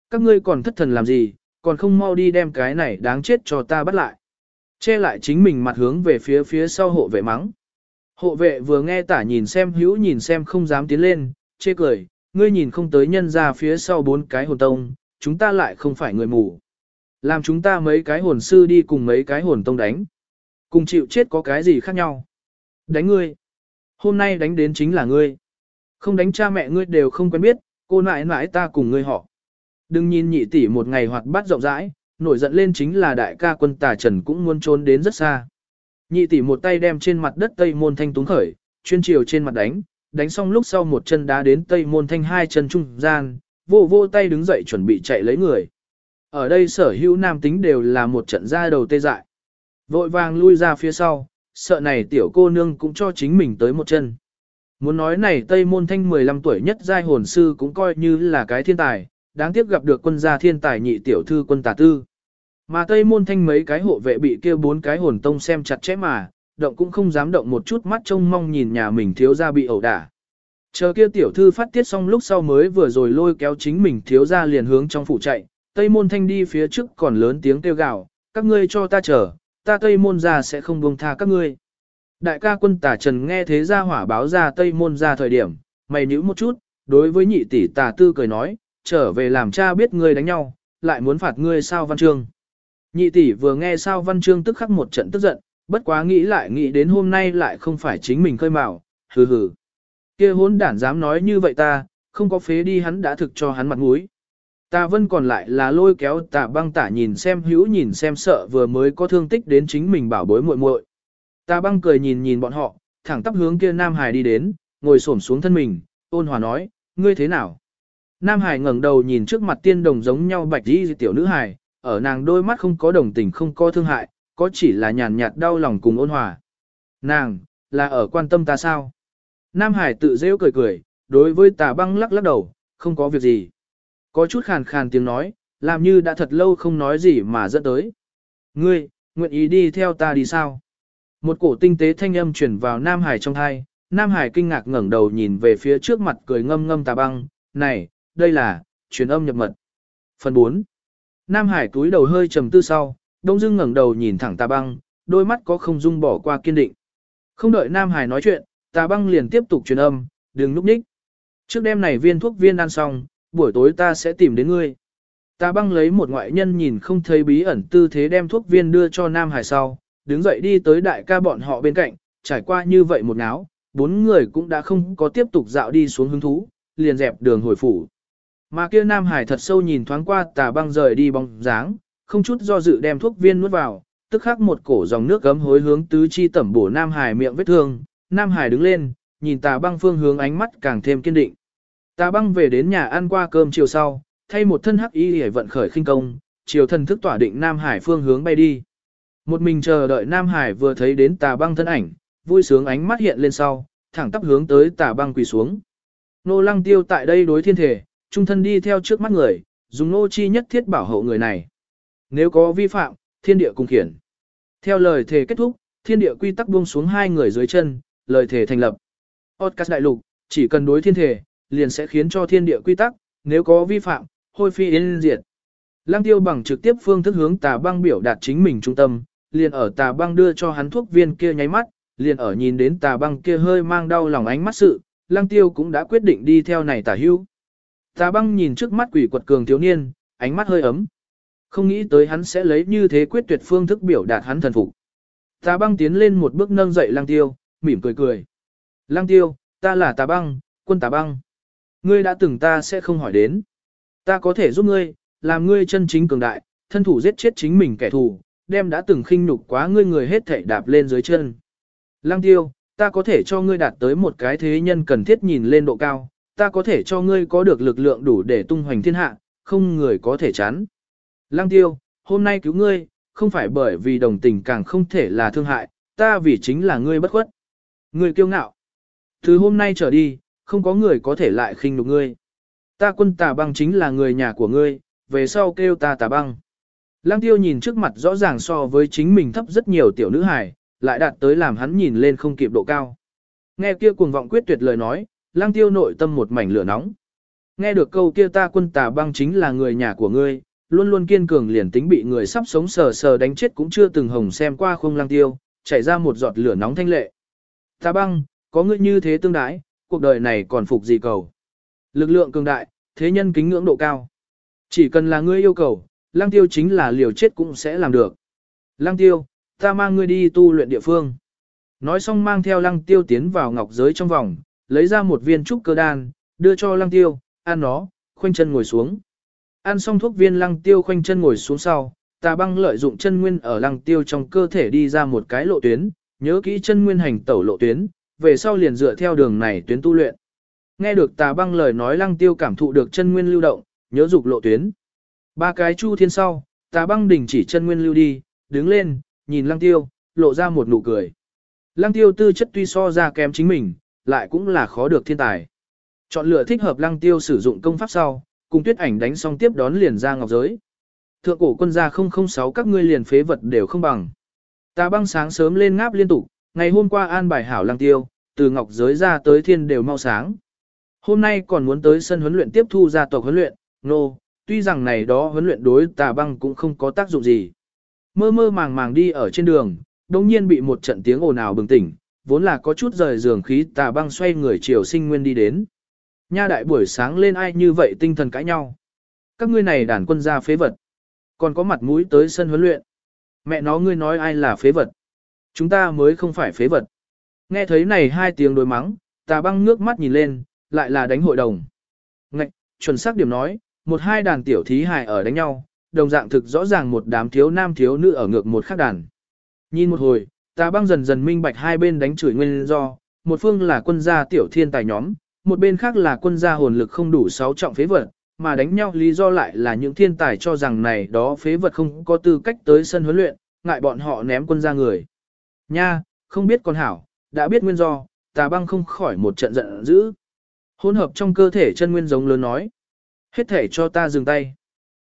Các ngươi còn thất thần làm gì, còn không mau đi đem cái này đáng chết cho ta bắt lại. Che lại chính mình mặt hướng về phía phía sau hộ vệ mắng. Hộ vệ vừa nghe tả nhìn xem hữu nhìn xem không dám tiến lên, chê cười, ngươi nhìn không tới nhân ra phía sau bốn cái hồn tông, chúng ta lại không phải người mù. Làm chúng ta mấy cái hồn sư đi cùng mấy cái hồn tông đánh. Cùng chịu chết có cái gì khác nhau. Đánh ngươi. Hôm nay đánh đến chính là ngươi. Không đánh cha mẹ ngươi đều không quen biết, cô nãi nãi ta cùng ngươi họ. Đừng nhìn nhị tỷ một ngày hoạt bát rộng rãi, nổi giận lên chính là đại ca quân tà trần cũng muốn trốn đến rất xa. Nhị tỷ một tay đem trên mặt đất tây môn thanh túng khởi, chuyên chiều trên mặt đánh, đánh xong lúc sau một chân đá đến tây môn thanh hai chân trung gian, vô vô tay đứng dậy chuẩn bị chạy lấy người. Ở đây sở hữu nam tính đều là một trận ra đầu tê dại. Vội vàng lui ra phía sau, sợ này tiểu cô nương cũng cho chính mình tới một chân. Muốn nói này Tây Môn Thanh 15 tuổi nhất giai hồn sư cũng coi như là cái thiên tài, đáng tiếc gặp được quân gia thiên tài nhị tiểu thư quân tà tư. Mà Tây Môn Thanh mấy cái hộ vệ bị kia bốn cái hồn tông xem chặt chẽ mà, động cũng không dám động một chút mắt trông mong nhìn nhà mình thiếu gia bị ẩu đả. Chờ kia tiểu thư phát tiết xong lúc sau mới vừa rồi lôi kéo chính mình thiếu gia liền hướng trong phủ chạy, Tây Môn Thanh đi phía trước còn lớn tiếng kêu gào, các ngươi cho ta chờ, ta Tây Môn gia sẽ không buông tha các ngươi. Đại ca quân tả trần nghe thế ra hỏa báo ra Tây Môn gia thời điểm, mày nhíu một chút, đối với nhị tỷ tà tư cười nói, trở về làm cha biết ngươi đánh nhau, lại muốn phạt ngươi sao văn Trương. Nhị tỷ vừa nghe sao văn Trương tức khắc một trận tức giận, bất quá nghĩ lại nghĩ đến hôm nay lại không phải chính mình khơi mào, hừ hừ. kia hốn đản dám nói như vậy ta, không có phế đi hắn đã thực cho hắn mặt mũi. Tà vân còn lại là lôi kéo tà băng tả nhìn xem hữu nhìn xem sợ vừa mới có thương tích đến chính mình bảo bối muội muội. Tà băng cười nhìn nhìn bọn họ, thẳng tắp hướng kia Nam Hải đi đến, ngồi xổm xuống thân mình, ôn hòa nói, ngươi thế nào? Nam Hải ngẩng đầu nhìn trước mặt tiên đồng giống nhau bạch đi tiểu nữ Hải, ở nàng đôi mắt không có đồng tình không có thương hại, có chỉ là nhàn nhạt đau lòng cùng ôn hòa. Nàng, là ở quan tâm ta sao? Nam Hải tự rêu cười cười, đối với tà băng lắc lắc đầu, không có việc gì. Có chút khàn khàn tiếng nói, làm như đã thật lâu không nói gì mà dẫn tới. Ngươi, nguyện ý đi theo ta đi sao? Một cổ tinh tế thanh âm truyền vào Nam Hải trong thai, Nam Hải kinh ngạc ngẩng đầu nhìn về phía trước mặt cười ngâm ngâm tà băng, này, đây là, truyền âm nhập mật. Phần 4. Nam Hải túi đầu hơi trầm tư sau, đông dưng ngẩng đầu nhìn thẳng tà băng, đôi mắt có không dung bỏ qua kiên định. Không đợi Nam Hải nói chuyện, tà băng liền tiếp tục truyền âm, đừng núp ních. Trước đêm này viên thuốc viên ăn xong, buổi tối ta sẽ tìm đến ngươi. Tà băng lấy một ngoại nhân nhìn không thấy bí ẩn tư thế đem thuốc viên đưa cho Nam Hải sau, đứng dậy đi tới đại ca bọn họ bên cạnh, trải qua như vậy một náo, bốn người cũng đã không có tiếp tục dạo đi xuống hứng thú, liền dẹp đường hồi phủ. Mà kia Nam Hải thật sâu nhìn thoáng qua tà băng rời đi bóng dáng, không chút do dự đem thuốc viên nuốt vào, tức khắc một cổ dòng nước gấm hối hướng tứ chi tẩm bổ Nam Hải miệng vết thương, Nam Hải đứng lên, nhìn tà băng phương hướng ánh mắt càng thêm kiên định. Tà băng về đến nhà ăn qua cơm chiều sau, thay một thân hắc y để vận khởi khinh công, chiều thần thức tỏa định Nam Hải phương hướng bay đi. Một mình chờ đợi Nam Hải vừa thấy đến tà băng thân ảnh, vui sướng ánh mắt hiện lên sau, thẳng tắp hướng tới tà băng quỳ xuống. Nô lăng tiêu tại đây đối thiên thể, trung thân đi theo trước mắt người, dùng nô chi nhất thiết bảo hộ người này. Nếu có vi phạm, thiên địa cung khiển. Theo lời thề kết thúc, thiên địa quy tắc buông xuống hai người dưới chân, lời thề thành lập. Otcas đại lục, chỉ cần đối thiên thể, liền sẽ khiến cho thiên địa quy tắc, nếu có vi phạm, hôi phi yên diệt. Lăng tiêu bằng trực tiếp phương thức hướng tà băng biểu đạt chính mình trung tâm, liền ở tà băng đưa cho hắn thuốc viên kia nháy mắt, liền ở nhìn đến tà băng kia hơi mang đau lòng ánh mắt sự, lăng tiêu cũng đã quyết định đi theo này tà hưu. Tà băng nhìn trước mắt quỷ quật cường thiếu niên, ánh mắt hơi ấm. Không nghĩ tới hắn sẽ lấy như thế quyết tuyệt phương thức biểu đạt hắn thần phục. Tà băng tiến lên một bước nâng dậy lăng tiêu, mỉm cười cười. Lăng tiêu, ta là tà băng, quân tà băng. Ngươi đã từng ta sẽ không hỏi đến. Ta có thể giúp ngươi, làm ngươi chân chính cường đại, thân thủ giết chết chính mình kẻ thù, đem đã từng khinh nhục quá ngươi người hết thảy đạp lên dưới chân. Lăng tiêu, ta có thể cho ngươi đạt tới một cái thế nhân cần thiết nhìn lên độ cao, ta có thể cho ngươi có được lực lượng đủ để tung hoành thiên hạ, không người có thể chán. Lăng tiêu, hôm nay cứu ngươi, không phải bởi vì đồng tình càng không thể là thương hại, ta vì chính là ngươi bất khuất. Ngươi kiêu ngạo. Từ hôm nay trở đi, không có người có thể lại khinh nhục ngươi. Ta quân tà băng chính là người nhà của ngươi, về sau kêu ta tà băng. Lăng tiêu nhìn trước mặt rõ ràng so với chính mình thấp rất nhiều tiểu nữ hài, lại đạt tới làm hắn nhìn lên không kịp độ cao. Nghe kia cuồng vọng quyết tuyệt lời nói, lăng tiêu nội tâm một mảnh lửa nóng. Nghe được câu kia ta quân tà băng chính là người nhà của ngươi, luôn luôn kiên cường liền tính bị người sắp sống sờ sờ đánh chết cũng chưa từng hồng xem qua không lăng tiêu, chảy ra một giọt lửa nóng thanh lệ. ta băng, có ngươi như thế tương đái, cuộc đời này còn phục gì cầu. Lực lượng cường đại, thế nhân kính ngưỡng độ cao. Chỉ cần là ngươi yêu cầu, lăng tiêu chính là liều chết cũng sẽ làm được. Lăng tiêu, ta mang ngươi đi tu luyện địa phương. Nói xong mang theo lăng tiêu tiến vào ngọc giới trong vòng, lấy ra một viên trúc cơ đan, đưa cho lăng tiêu, ăn nó, khoanh chân ngồi xuống. Ăn xong thuốc viên lăng tiêu khoanh chân ngồi xuống sau, tà băng lợi dụng chân nguyên ở lăng tiêu trong cơ thể đi ra một cái lộ tuyến, nhớ kỹ chân nguyên hành tẩu lộ tuyến, về sau liền dựa theo đường này tuyến tu luyện. Nghe được tà băng lời nói lăng tiêu cảm thụ được chân nguyên lưu động, nhớ dục lộ tuyến. Ba cái chu thiên sau, tà băng đình chỉ chân nguyên lưu đi, đứng lên, nhìn lăng tiêu, lộ ra một nụ cười. Lăng tiêu tư chất tuy so ra kém chính mình, lại cũng là khó được thiên tài. Chọn lựa thích hợp lăng tiêu sử dụng công pháp sau, cùng tuyết ảnh đánh xong tiếp đón liền ra ngọc giới. Thượng cổ quân gia 006 các ngươi liền phế vật đều không bằng. Ta băng sáng sớm lên ngáp liên tục, ngày hôm qua an bài hảo lang tiêu, từ ngọc giới ra tới thiên đều mau sáng. Hôm nay còn muốn tới sân huấn luyện tiếp thu gia tộc huấn luyện, nô, no, tuy rằng này đó huấn luyện đối tà băng cũng không có tác dụng gì. Mơ mơ màng màng đi ở trên đường, đồng nhiên bị một trận tiếng ồn ào bừng tỉnh, vốn là có chút rời giường khí tà băng xoay người chiều sinh nguyên đi đến. Nha đại buổi sáng lên ai như vậy tinh thần cãi nhau. Các ngươi này đàn quân gia phế vật. Còn có mặt mũi tới sân huấn luyện. Mẹ nó ngươi nói ai là phế vật. Chúng ta mới không phải phế vật. Nghe thấy này hai tiếng đối mắng, tà băng nước mắt nhìn lên, lại là đánh hội đồng. Ngạch, chuẩn xác điểm nói, một hai đàn tiểu thí hài ở đánh nhau, đồng dạng thực rõ ràng một đám thiếu nam thiếu nữ ở ngược một khác đàn. Nhìn một hồi, tà băng dần dần minh bạch hai bên đánh chửi nguyên do, một phương là quân gia tiểu thiên tài nhóm, một bên khác là quân gia hồn lực không đủ sáu trọng phế vật, mà đánh nhau lý do lại là những thiên tài cho rằng này đó phế vật không có tư cách tới sân huấn luyện, ngại bọn họ ném quân gia người. Nha, không biết con hảo, đã biết nguyên do, tà băng không khỏi một trận giận dữ. Hỗn hợp trong cơ thể chân nguyên giống lớn nói. Hết thể cho ta dừng tay.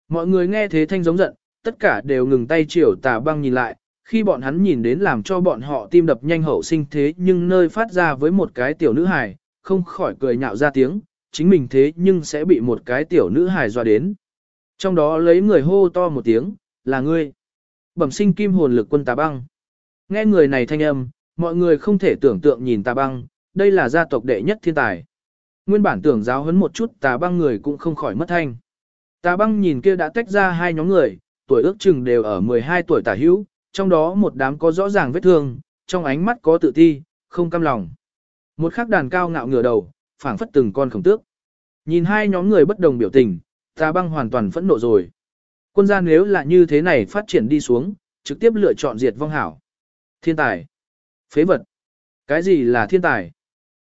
Mọi người nghe thế thanh giống giận, tất cả đều ngừng tay chiều tà băng nhìn lại, khi bọn hắn nhìn đến làm cho bọn họ tim đập nhanh hậu sinh thế nhưng nơi phát ra với một cái tiểu nữ hài, không khỏi cười nhạo ra tiếng, chính mình thế nhưng sẽ bị một cái tiểu nữ hài dọa đến. Trong đó lấy người hô to một tiếng, là ngươi. Bẩm sinh kim hồn lực quân tà băng. Nghe người này thanh âm, mọi người không thể tưởng tượng nhìn tà băng, đây là gia tộc đệ nhất thiên tài. Nguyên bản tưởng giáo huấn một chút tà băng người cũng không khỏi mất thanh. Tà băng nhìn kia đã tách ra hai nhóm người, tuổi ước chừng đều ở 12 tuổi tả hữu, trong đó một đám có rõ ràng vết thương, trong ánh mắt có tự ti, không cam lòng. Một khắc đàn cao ngạo ngửa đầu, phảng phất từng con khổng tước. Nhìn hai nhóm người bất đồng biểu tình, ta băng hoàn toàn phẫn nộ rồi. Quân gia nếu là như thế này phát triển đi xuống, trực tiếp lựa chọn diệt vong hảo. Thiên tài. Phế vật. Cái gì là thiên tài?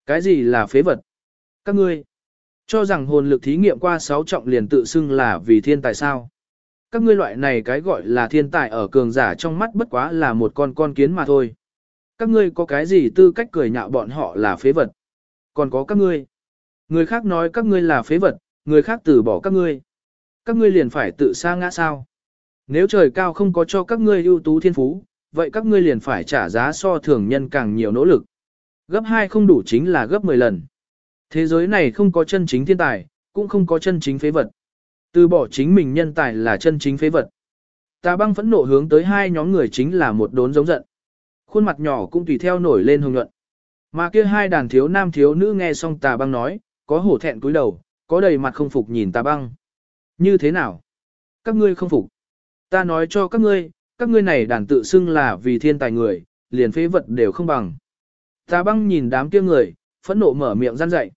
Cái gì là phế vật? Các ngươi cho rằng hồn lực thí nghiệm qua sáu trọng liền tự xưng là vì thiên tài sao? Các ngươi loại này cái gọi là thiên tài ở cường giả trong mắt bất quá là một con con kiến mà thôi. Các ngươi có cái gì tư cách cười nhạo bọn họ là phế vật? Còn có các ngươi. Người khác nói các ngươi là phế vật, người khác từ bỏ các ngươi. Các ngươi liền phải tự sa ngã sao? Nếu trời cao không có cho các ngươi ưu tú thiên phú, vậy các ngươi liền phải trả giá so thường nhân càng nhiều nỗ lực. Gấp 2 không đủ chính là gấp 10 lần. Thế giới này không có chân chính thiên tài, cũng không có chân chính phế vật. Từ bỏ chính mình nhân tài là chân chính phế vật. Tà băng phẫn nộ hướng tới hai nhóm người chính là một đốn giống giận. Khuôn mặt nhỏ cũng tùy theo nổi lên hồng nhuận. Mà kia hai đàn thiếu nam thiếu nữ nghe xong tà băng nói, có hổ thẹn cúi đầu, có đầy mặt không phục nhìn tà băng. Như thế nào? Các ngươi không phục. Ta nói cho các ngươi, các ngươi này đàn tự xưng là vì thiên tài người, liền phế vật đều không bằng. Tà băng nhìn đám kia người, phẫn nộ mở miệng gian dậy.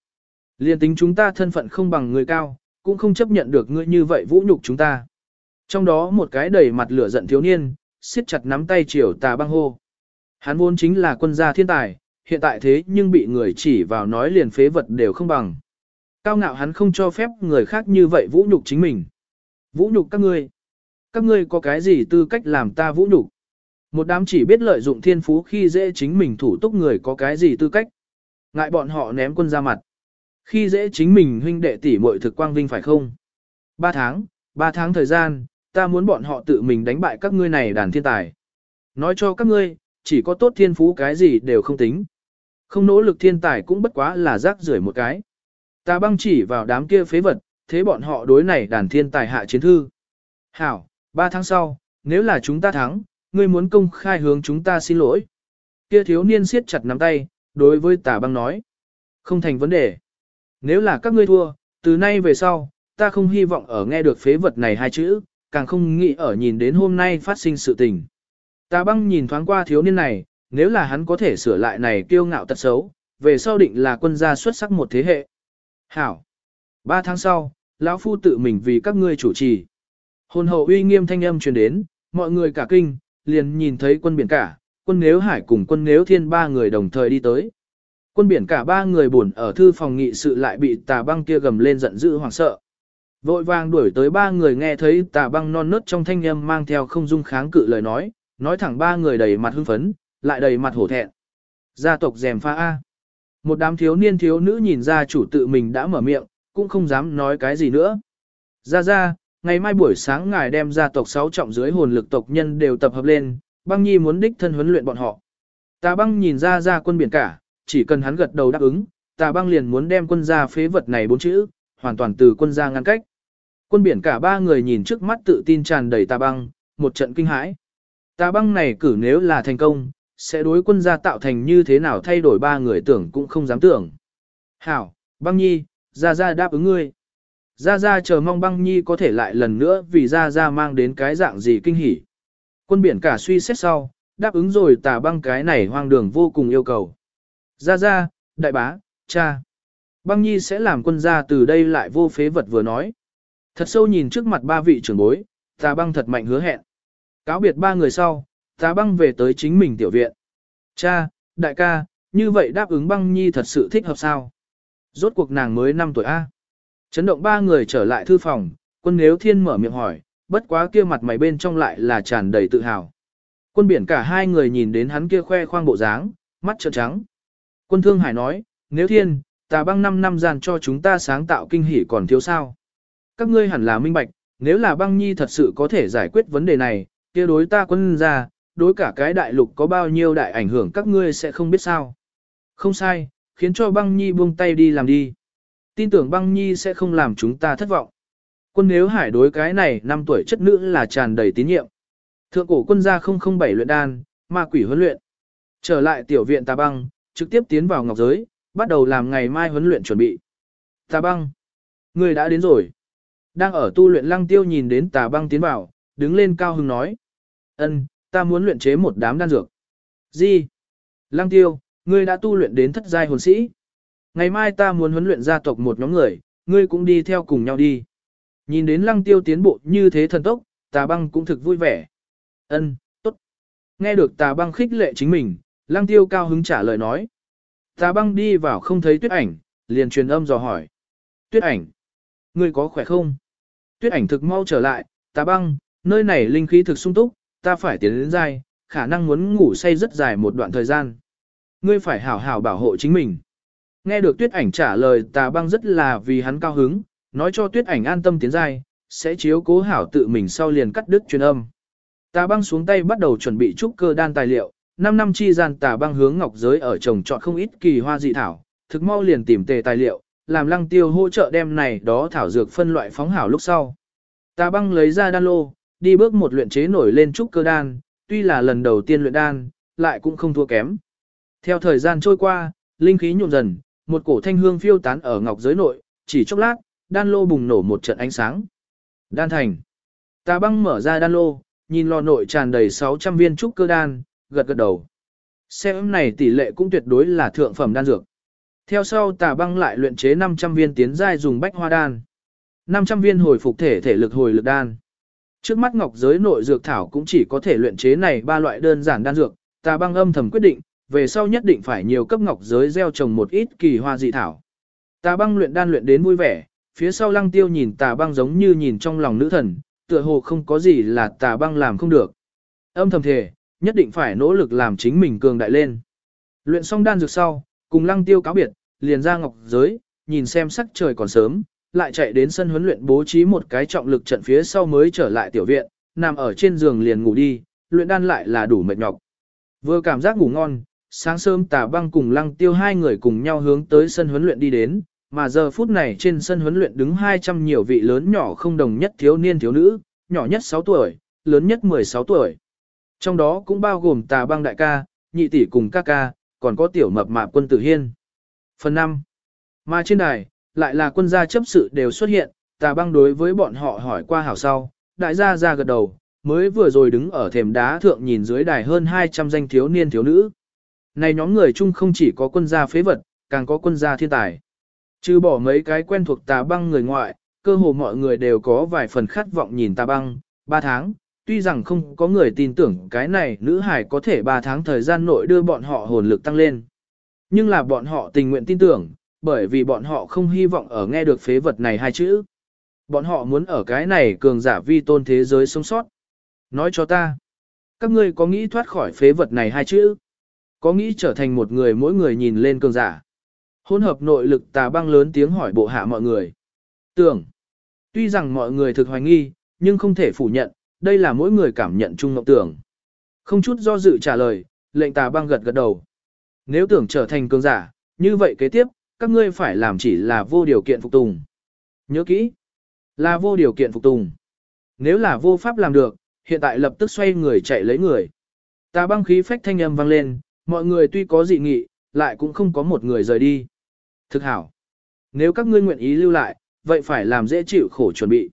Liền tính chúng ta thân phận không bằng người cao, cũng không chấp nhận được ngươi như vậy vũ nhục chúng ta. Trong đó một cái đầy mặt lửa giận thiếu niên, siết chặt nắm tay chiều tà băng hô. Hắn vốn chính là quân gia thiên tài, hiện tại thế nhưng bị người chỉ vào nói liền phế vật đều không bằng. Cao ngạo hắn không cho phép người khác như vậy vũ nhục chính mình. Vũ nhục các ngươi. Các ngươi có cái gì tư cách làm ta vũ nhục? Một đám chỉ biết lợi dụng thiên phú khi dễ chính mình thủ túc người có cái gì tư cách? Ngại bọn họ ném quân ra mặt. Khi dễ chính mình huynh đệ tỷ muội thực quang vinh phải không? Ba tháng, ba tháng thời gian, ta muốn bọn họ tự mình đánh bại các ngươi này đàn thiên tài. Nói cho các ngươi, chỉ có tốt thiên phú cái gì đều không tính. Không nỗ lực thiên tài cũng bất quá là rác rưởi một cái. Ta băng chỉ vào đám kia phế vật, thế bọn họ đối này đàn thiên tài hạ chiến thư. Hảo, ba tháng sau, nếu là chúng ta thắng, ngươi muốn công khai hướng chúng ta xin lỗi. Kia thiếu niên siết chặt nắm tay, đối với tà băng nói. Không thành vấn đề. Nếu là các ngươi thua, từ nay về sau, ta không hy vọng ở nghe được phế vật này hai chữ, càng không nghĩ ở nhìn đến hôm nay phát sinh sự tình. Tà băng nhìn thoáng qua thiếu niên này, nếu là hắn có thể sửa lại này kiêu ngạo tật xấu, về sau định là quân gia xuất sắc một thế hệ. Hảo. Ba tháng sau, lão phu tự mình vì các ngươi chủ trì. Hồn hậu uy nghiêm thanh âm truyền đến, mọi người cả kinh, liền nhìn thấy quân biển cả, quân nếu hải cùng quân nếu thiên ba người đồng thời đi tới. Quân biển cả ba người buồn ở thư phòng nghị sự lại bị tà băng kia gầm lên giận dữ hoảng sợ. Vội vàng đuổi tới ba người nghe thấy tà băng non nớt trong thanh âm mang theo không dung kháng cự lời nói, nói thẳng ba người đầy mặt hưng phấn, lại đầy mặt hổ thẹn. Gia tộc dèm pha A. Một đám thiếu niên thiếu nữ nhìn ra chủ tự mình đã mở miệng, cũng không dám nói cái gì nữa. Ra ra, ngày mai buổi sáng ngài đem gia tộc sáu trọng dưới hồn lực tộc nhân đều tập hợp lên, băng nhi muốn đích thân huấn luyện bọn họ. Tà băng nhìn ra ra quân biển cả, chỉ cần hắn gật đầu đáp ứng, tà băng liền muốn đem quân gia phế vật này bốn chữ, hoàn toàn từ quân gia ngăn cách. Quân biển cả ba người nhìn trước mắt tự tin tràn đầy tà băng, một trận kinh hãi. Tà băng này cử nếu là thành công, sẽ đối quân gia tạo thành như thế nào thay đổi ba người tưởng cũng không dám tưởng. Hảo, băng nhi, ra ra đáp ứng ngươi. Ra ra chờ mong băng nhi có thể lại lần nữa vì ra ra mang đến cái dạng gì kinh hỉ. Quân biển cả suy xét sau, đáp ứng rồi tà băng cái này hoang đường vô cùng yêu cầu. Ra ra, đại bá, cha. Băng nhi sẽ làm quân gia từ đây lại vô phế vật vừa nói. Thật sâu nhìn trước mặt ba vị trưởng bối, tà băng thật mạnh hứa hẹn. Cáo biệt ba người sau, tá băng về tới chính mình tiểu viện. Cha, đại ca, như vậy đáp ứng băng nhi thật sự thích hợp sao? Rốt cuộc nàng mới 5 tuổi A. Chấn động ba người trở lại thư phòng, quân nếu thiên mở miệng hỏi, bất quá kia mặt mày bên trong lại là tràn đầy tự hào. Quân biển cả hai người nhìn đến hắn kia khoe khoang bộ dáng, mắt trợn trắng. Quân thương hải nói, nếu thiên, tà băng 5 năm gian cho chúng ta sáng tạo kinh hỉ còn thiếu sao. Các ngươi hẳn là minh bạch, nếu là băng nhi thật sự có thể giải quyết vấn đề này, kia đối ta quân ra, đối cả cái đại lục có bao nhiêu đại ảnh hưởng các ngươi sẽ không biết sao. Không sai, khiến cho băng nhi buông tay đi làm đi. Tin tưởng băng nhi sẽ không làm chúng ta thất vọng. Quân nếu hải đối cái này năm tuổi chất nữ là tràn đầy tín nhiệm. Thượng cổ quân gia 007 luyện đan, ma quỷ huấn luyện. Trở lại tiểu viện tà băng, trực tiếp tiến vào ngọc giới, bắt đầu làm ngày mai huấn luyện chuẩn bị. Tà băng, người đã đến rồi. Đang ở tu luyện lăng tiêu nhìn đến tà băng tiến vào, đứng lên cao hưng nói ân, ta muốn luyện chế một đám đan dược. Gì? Lăng tiêu, ngươi đã tu luyện đến thất giai hồn sĩ. Ngày mai ta muốn huấn luyện gia tộc một nhóm người, ngươi cũng đi theo cùng nhau đi. Nhìn đến lăng tiêu tiến bộ như thế thần tốc, tà băng cũng thực vui vẻ. Ân, tốt. Nghe được tà băng khích lệ chính mình, lăng tiêu cao hứng trả lời nói. Tà băng đi vào không thấy tuyết ảnh, liền truyền âm dò hỏi. Tuyết ảnh, ngươi có khỏe không? Tuyết ảnh thực mau trở lại, tà băng, nơi này linh khí thực sung túc, ta phải tiến đến dài, khả năng muốn ngủ say rất dài một đoạn thời gian. Ngươi phải hảo hảo bảo hộ chính mình. Nghe được tuyết ảnh trả lời tà băng rất là vì hắn cao hứng, nói cho tuyết ảnh an tâm tiến dài, sẽ chiếu cố hảo tự mình sau liền cắt đứt truyền âm. Tà băng xuống tay bắt đầu chuẩn bị trúc cơ đan tài liệu, 5 năm chi gian tà băng hướng ngọc giới ở trồng trọt không ít kỳ hoa dị thảo, thực mau liền tìm tề tài liệu, làm lăng tiêu hỗ trợ đem này đó thảo dược phân loại phóng hảo lúc sau. Tà băng lấy ra đan lô, đi bước một luyện chế nổi lên trúc cơ đan, tuy là lần đầu tiên luyện đan, lại cũng không thua kém. Theo thời gian trôi qua, linh khí nhộn dần, một cổ thanh hương phiêu tán ở ngọc giới nội, chỉ chốc lát, đan lô bùng nổ một trận ánh sáng. Đan thành. Tà băng mở ra đan lô, nhìn lò nội tràn đầy 600 viên trúc cơ đan, gật gật đầu. Xem này tỷ lệ cũng tuyệt đối là thượng phẩm đan dược. Theo sau tà băng lại luyện chế 500 viên tiến giai dùng bách hoa đan. 500 viên hồi phục thể thể lực hồi lực đan. Trước mắt ngọc giới nội dược thảo cũng chỉ có thể luyện chế này ba loại đơn giản đan dược, ta băng âm thầm quyết định, về sau nhất định phải nhiều cấp ngọc giới gieo trồng một ít kỳ hoa dị thảo. Tà băng luyện đan luyện đến vui vẻ, phía sau lăng tiêu nhìn tà băng giống như nhìn trong lòng nữ thần, tựa hồ không có gì là tà băng làm không được. Âm thầm thể, nhất định phải nỗ lực làm chính mình cường đại lên. Luyện xong đan dược sau, cùng lăng tiêu cáo biệt, liền ra ngọc giới, nhìn xem sắc trời còn sớm, lại chạy đến sân huấn luyện bố trí một cái trọng lực trận phía sau mới trở lại tiểu viện, nằm ở trên giường liền ngủ đi, luyện đan lại là đủ mệt nhọc. Vừa cảm giác ngủ ngon, sáng sớm tà băng cùng lăng tiêu hai người cùng nhau hướng tới sân huấn luyện đi đến, mà giờ phút này trên sân huấn luyện đứng 200 nhiều vị lớn nhỏ không đồng nhất thiếu niên thiếu nữ, nhỏ nhất 6 tuổi, lớn nhất 16 tuổi. Trong đó cũng bao gồm tà băng đại ca, nhị tỷ cùng ca ca, còn có tiểu mập mạp quân tử hiên. Phần 5. Mà trên đài, lại là quân gia chấp sự đều xuất hiện, tà băng đối với bọn họ hỏi qua hảo sau, đại gia ra gật đầu, mới vừa rồi đứng ở thềm đá thượng nhìn dưới đài hơn 200 danh thiếu niên thiếu nữ. Này nhóm người chung không chỉ có quân gia phế vật, càng có quân gia thiên tài. Trừ bỏ mấy cái quen thuộc tà băng người ngoại, cơ hồ mọi người đều có vài phần khát vọng nhìn tà băng, 3 tháng, tuy rằng không có người tin tưởng cái này nữ hải có thể 3 tháng thời gian nội đưa bọn họ hồn lực tăng lên. Nhưng là bọn họ tình nguyện tin tưởng, bởi vì bọn họ không hy vọng ở nghe được phế vật này hai chữ. Bọn họ muốn ở cái này cường giả vi tôn thế giới sống sót. Nói cho ta, các ngươi có nghĩ thoát khỏi phế vật này hai chữ? Có nghĩ trở thành một người mỗi người nhìn lên cường giả? Hỗn hợp nội lực tà băng lớn tiếng hỏi bộ hạ mọi người. Tưởng, tuy rằng mọi người thực hoài nghi, nhưng không thể phủ nhận, đây là mỗi người cảm nhận chung ngọc tưởng. Không chút do dự trả lời, lệnh tà băng gật gật đầu. Nếu tưởng trở thành cường giả, như vậy kế tiếp, các ngươi phải làm chỉ là vô điều kiện phục tùng. Nhớ kỹ, là vô điều kiện phục tùng. Nếu là vô pháp làm được, hiện tại lập tức xoay người chạy lấy người. Tà băng khí phách thanh âm vang lên, mọi người tuy có dị nghị, lại cũng không có một người rời đi. Thực hảo. Nếu các ngươi nguyện ý lưu lại, vậy phải làm dễ chịu khổ chuẩn bị.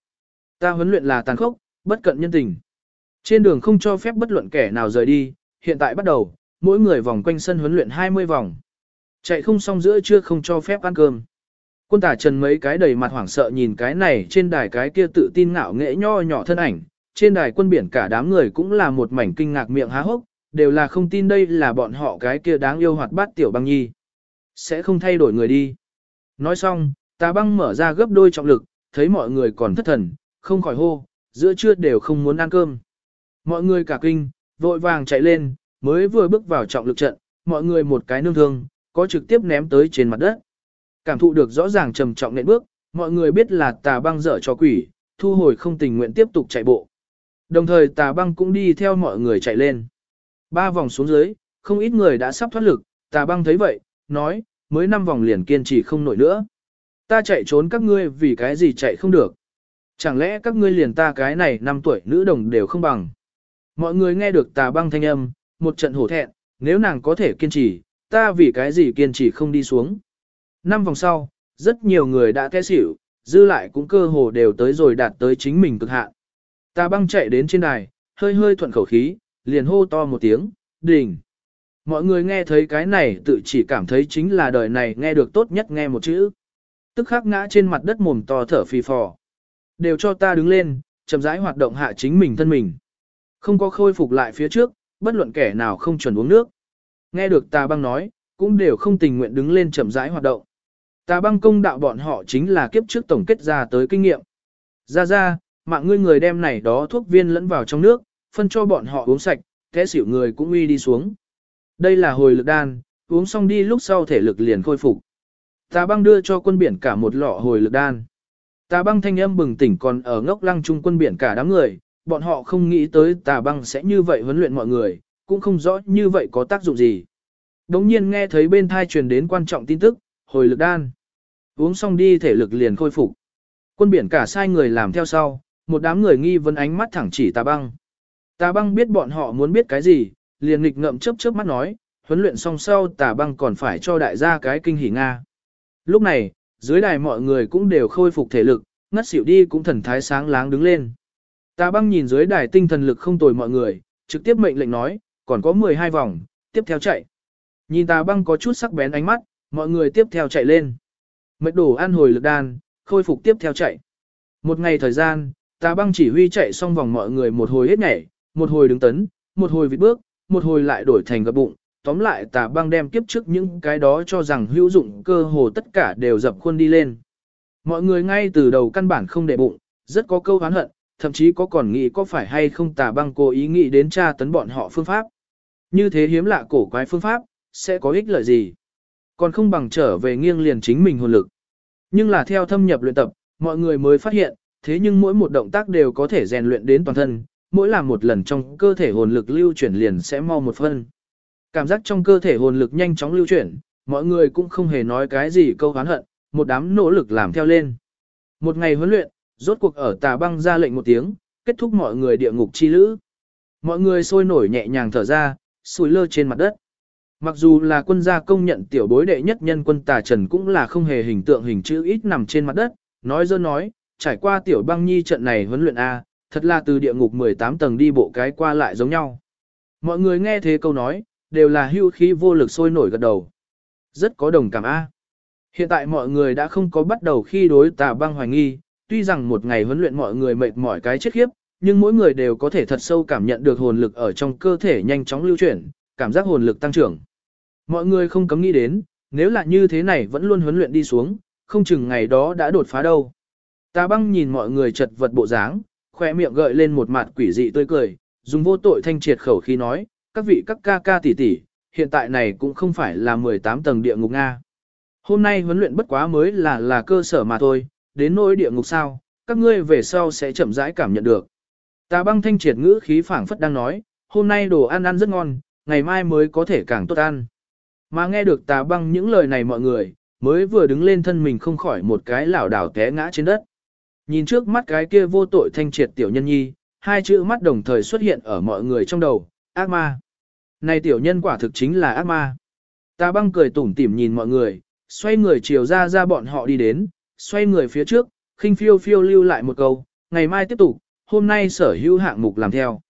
Ta huấn luyện là tàn khốc, bất cận nhân tình. Trên đường không cho phép bất luận kẻ nào rời đi, hiện tại bắt đầu, mỗi người vòng quanh sân huấn luyện 20 vòng. Chạy không xong giữa trưa không cho phép ăn cơm. Quân tả trần mấy cái đầy mặt hoảng sợ nhìn cái này trên đài cái kia tự tin ngạo nghệ nho nhỏ thân ảnh, trên đài quân biển cả đám người cũng là một mảnh kinh ngạc miệng há hốc, đều là không tin đây là bọn họ cái kia đáng yêu hoạt bát tiểu băng nhi. Sẽ không thay đổi người đi. Nói xong, tà băng mở ra gấp đôi trọng lực, thấy mọi người còn thất thần, không khỏi hô, giữa trưa đều không muốn ăn cơm. Mọi người cả kinh, vội vàng chạy lên, mới vừa bước vào trọng lực trận, mọi người một cái nương thương, có trực tiếp ném tới trên mặt đất. Cảm thụ được rõ ràng trầm trọng nện bước, mọi người biết là tà băng dở cho quỷ, thu hồi không tình nguyện tiếp tục chạy bộ. Đồng thời tà băng cũng đi theo mọi người chạy lên. Ba vòng xuống dưới, không ít người đã sắp thoát lực, tà băng thấy vậy, nói, mới năm vòng liền kiên trì không nổi nữa. Ta chạy trốn các ngươi vì cái gì chạy không được. Chẳng lẽ các ngươi liền ta cái này năm tuổi nữ đồng đều không bằng. Mọi người nghe được tà băng thanh âm, một trận hổ thẹn, nếu nàng có thể kiên trì, ta vì cái gì kiên trì không đi xuống. Năm vòng sau, rất nhiều người đã té xỉu, dư lại cũng cơ hồ đều tới rồi đạt tới chính mình cực hạn. ta băng chạy đến trên đài, hơi hơi thuận khẩu khí, liền hô to một tiếng, đỉnh. Mọi người nghe thấy cái này tự chỉ cảm thấy chính là đời này nghe được tốt nhất nghe một chữ. Tức khắc ngã trên mặt đất mồm to thở phì phò. Đều cho ta đứng lên, chậm rãi hoạt động hạ chính mình thân mình. Không có khôi phục lại phía trước, bất luận kẻ nào không chuẩn uống nước. Nghe được tà băng nói, cũng đều không tình nguyện đứng lên chậm rãi hoạt động. Tà băng công đạo bọn họ chính là kiếp trước tổng kết ra tới kinh nghiệm. Ra ra, mạng ngươi người đem này đó thuốc viên lẫn vào trong nước, phân cho bọn họ uống sạch, thế xỉu người cũng uy đi xuống. Đây là hồi lực đan, uống xong đi lúc sau thể lực liền khôi phục. Tà băng đưa cho quân biển cả một lọ hồi lực đan. Tà băng thanh âm bừng tỉnh còn ở ngốc lăng trung quân biển cả đám người, bọn họ không nghĩ tới tà băng sẽ như vậy huấn luyện mọi người, cũng không rõ như vậy có tác dụng gì. Đống nhiên nghe thấy bên thai truyền đến quan trọng tin tức, hồi lực đan. Uống xong đi thể lực liền khôi phục. Quân biển cả sai người làm theo sau, một đám người nghi vấn ánh mắt thẳng chỉ tà băng. Tà băng biết bọn họ muốn biết cái gì, liền nghịch ngậm chớp chớp mắt nói, huấn luyện xong sau tà băng còn phải cho đại gia cái kinh hỉ Nga. Lúc này, dưới đài mọi người cũng đều khôi phục thể lực, ngất xỉu đi cũng thần thái sáng láng đứng lên. Tà băng nhìn dưới đài tinh thần lực không tồi mọi người, trực tiếp mệnh lệnh nói, còn có 12 vòng, tiếp theo chạy. Nhìn tà băng có chút sắc bén ánh mắt, mọi người tiếp theo chạy lên. Mệt đổ ăn hồi lực đan, khôi phục tiếp theo chạy. Một ngày thời gian, tà băng chỉ huy chạy xong vòng mọi người một hồi hết nhảy, một hồi đứng tấn, một hồi vịt bước, một hồi lại đổi thành gập bụng, tóm lại tà băng đem kiếp trước những cái đó cho rằng hữu dụng cơ hồ tất cả đều dập khuôn đi lên. Mọi người ngay từ đầu căn bản không để bụng, rất có câu hán hận, thậm chí có còn nghĩ có phải hay không tà băng cố ý nghĩ đến tra tấn bọn họ phương pháp. Như thế hiếm lạ cổ quái phương pháp, sẽ có ích lợi gì? Còn không bằng trở về nghiêng liền chính mình hồn lực. Nhưng là theo thâm nhập luyện tập, mọi người mới phát hiện, thế nhưng mỗi một động tác đều có thể rèn luyện đến toàn thân, mỗi làm một lần trong cơ thể hồn lực lưu chuyển liền sẽ mau một phân. Cảm giác trong cơ thể hồn lực nhanh chóng lưu chuyển, mọi người cũng không hề nói cái gì câu hán hận, một đám nỗ lực làm theo lên. Một ngày huấn luyện, rốt cuộc ở tà băng ra lệnh một tiếng, kết thúc mọi người địa ngục chi lữ. Mọi người sôi nổi nhẹ nhàng thở ra, sủi lơ trên mặt đất. Mặc dù là quân gia công nhận tiểu bối đệ nhất nhân quân tà trần cũng là không hề hình tượng hình chữ ít nằm trên mặt đất, nói dơ nói, trải qua tiểu băng nhi trận này huấn luyện A, thật là từ địa ngục 18 tầng đi bộ cái qua lại giống nhau. Mọi người nghe thế câu nói, đều là hưu khí vô lực sôi nổi gật đầu. Rất có đồng cảm A. Hiện tại mọi người đã không có bắt đầu khi đối tà băng hoài nghi, tuy rằng một ngày huấn luyện mọi người mệt mỏi cái chết khiếp, nhưng mỗi người đều có thể thật sâu cảm nhận được hồn lực ở trong cơ thể nhanh chóng lưu chuyển, cảm giác hồn lực tăng trưởng. Mọi người không cấm nghĩ đến, nếu là như thế này vẫn luôn huấn luyện đi xuống, không chừng ngày đó đã đột phá đâu. ta băng nhìn mọi người chật vật bộ dáng, khoe miệng gợi lên một mặt quỷ dị tươi cười, dùng vô tội thanh triệt khẩu khi nói, các vị các ca ca tỷ tỷ, hiện tại này cũng không phải là 18 tầng địa ngục Nga. Hôm nay huấn luyện bất quá mới là là cơ sở mà thôi, đến nỗi địa ngục sao, các ngươi về sau sẽ chậm rãi cảm nhận được. Tà băng thanh triệt ngữ khí phảng phất đang nói, hôm nay đồ ăn ăn rất ngon, ngày mai mới có thể càng tốt ăn. Mà nghe được tà băng những lời này mọi người, mới vừa đứng lên thân mình không khỏi một cái lảo đảo té ngã trên đất. Nhìn trước mắt cái kia vô tội thanh triệt tiểu nhân nhi, hai chữ mắt đồng thời xuất hiện ở mọi người trong đầu, ác ma. Này tiểu nhân quả thực chính là ác ma. Tà băng cười tủm tỉm nhìn mọi người, xoay người chiều ra ra bọn họ đi đến, xoay người phía trước, khinh phiêu phiêu lưu lại một câu, ngày mai tiếp tục, hôm nay sở hữu hạng mục làm theo.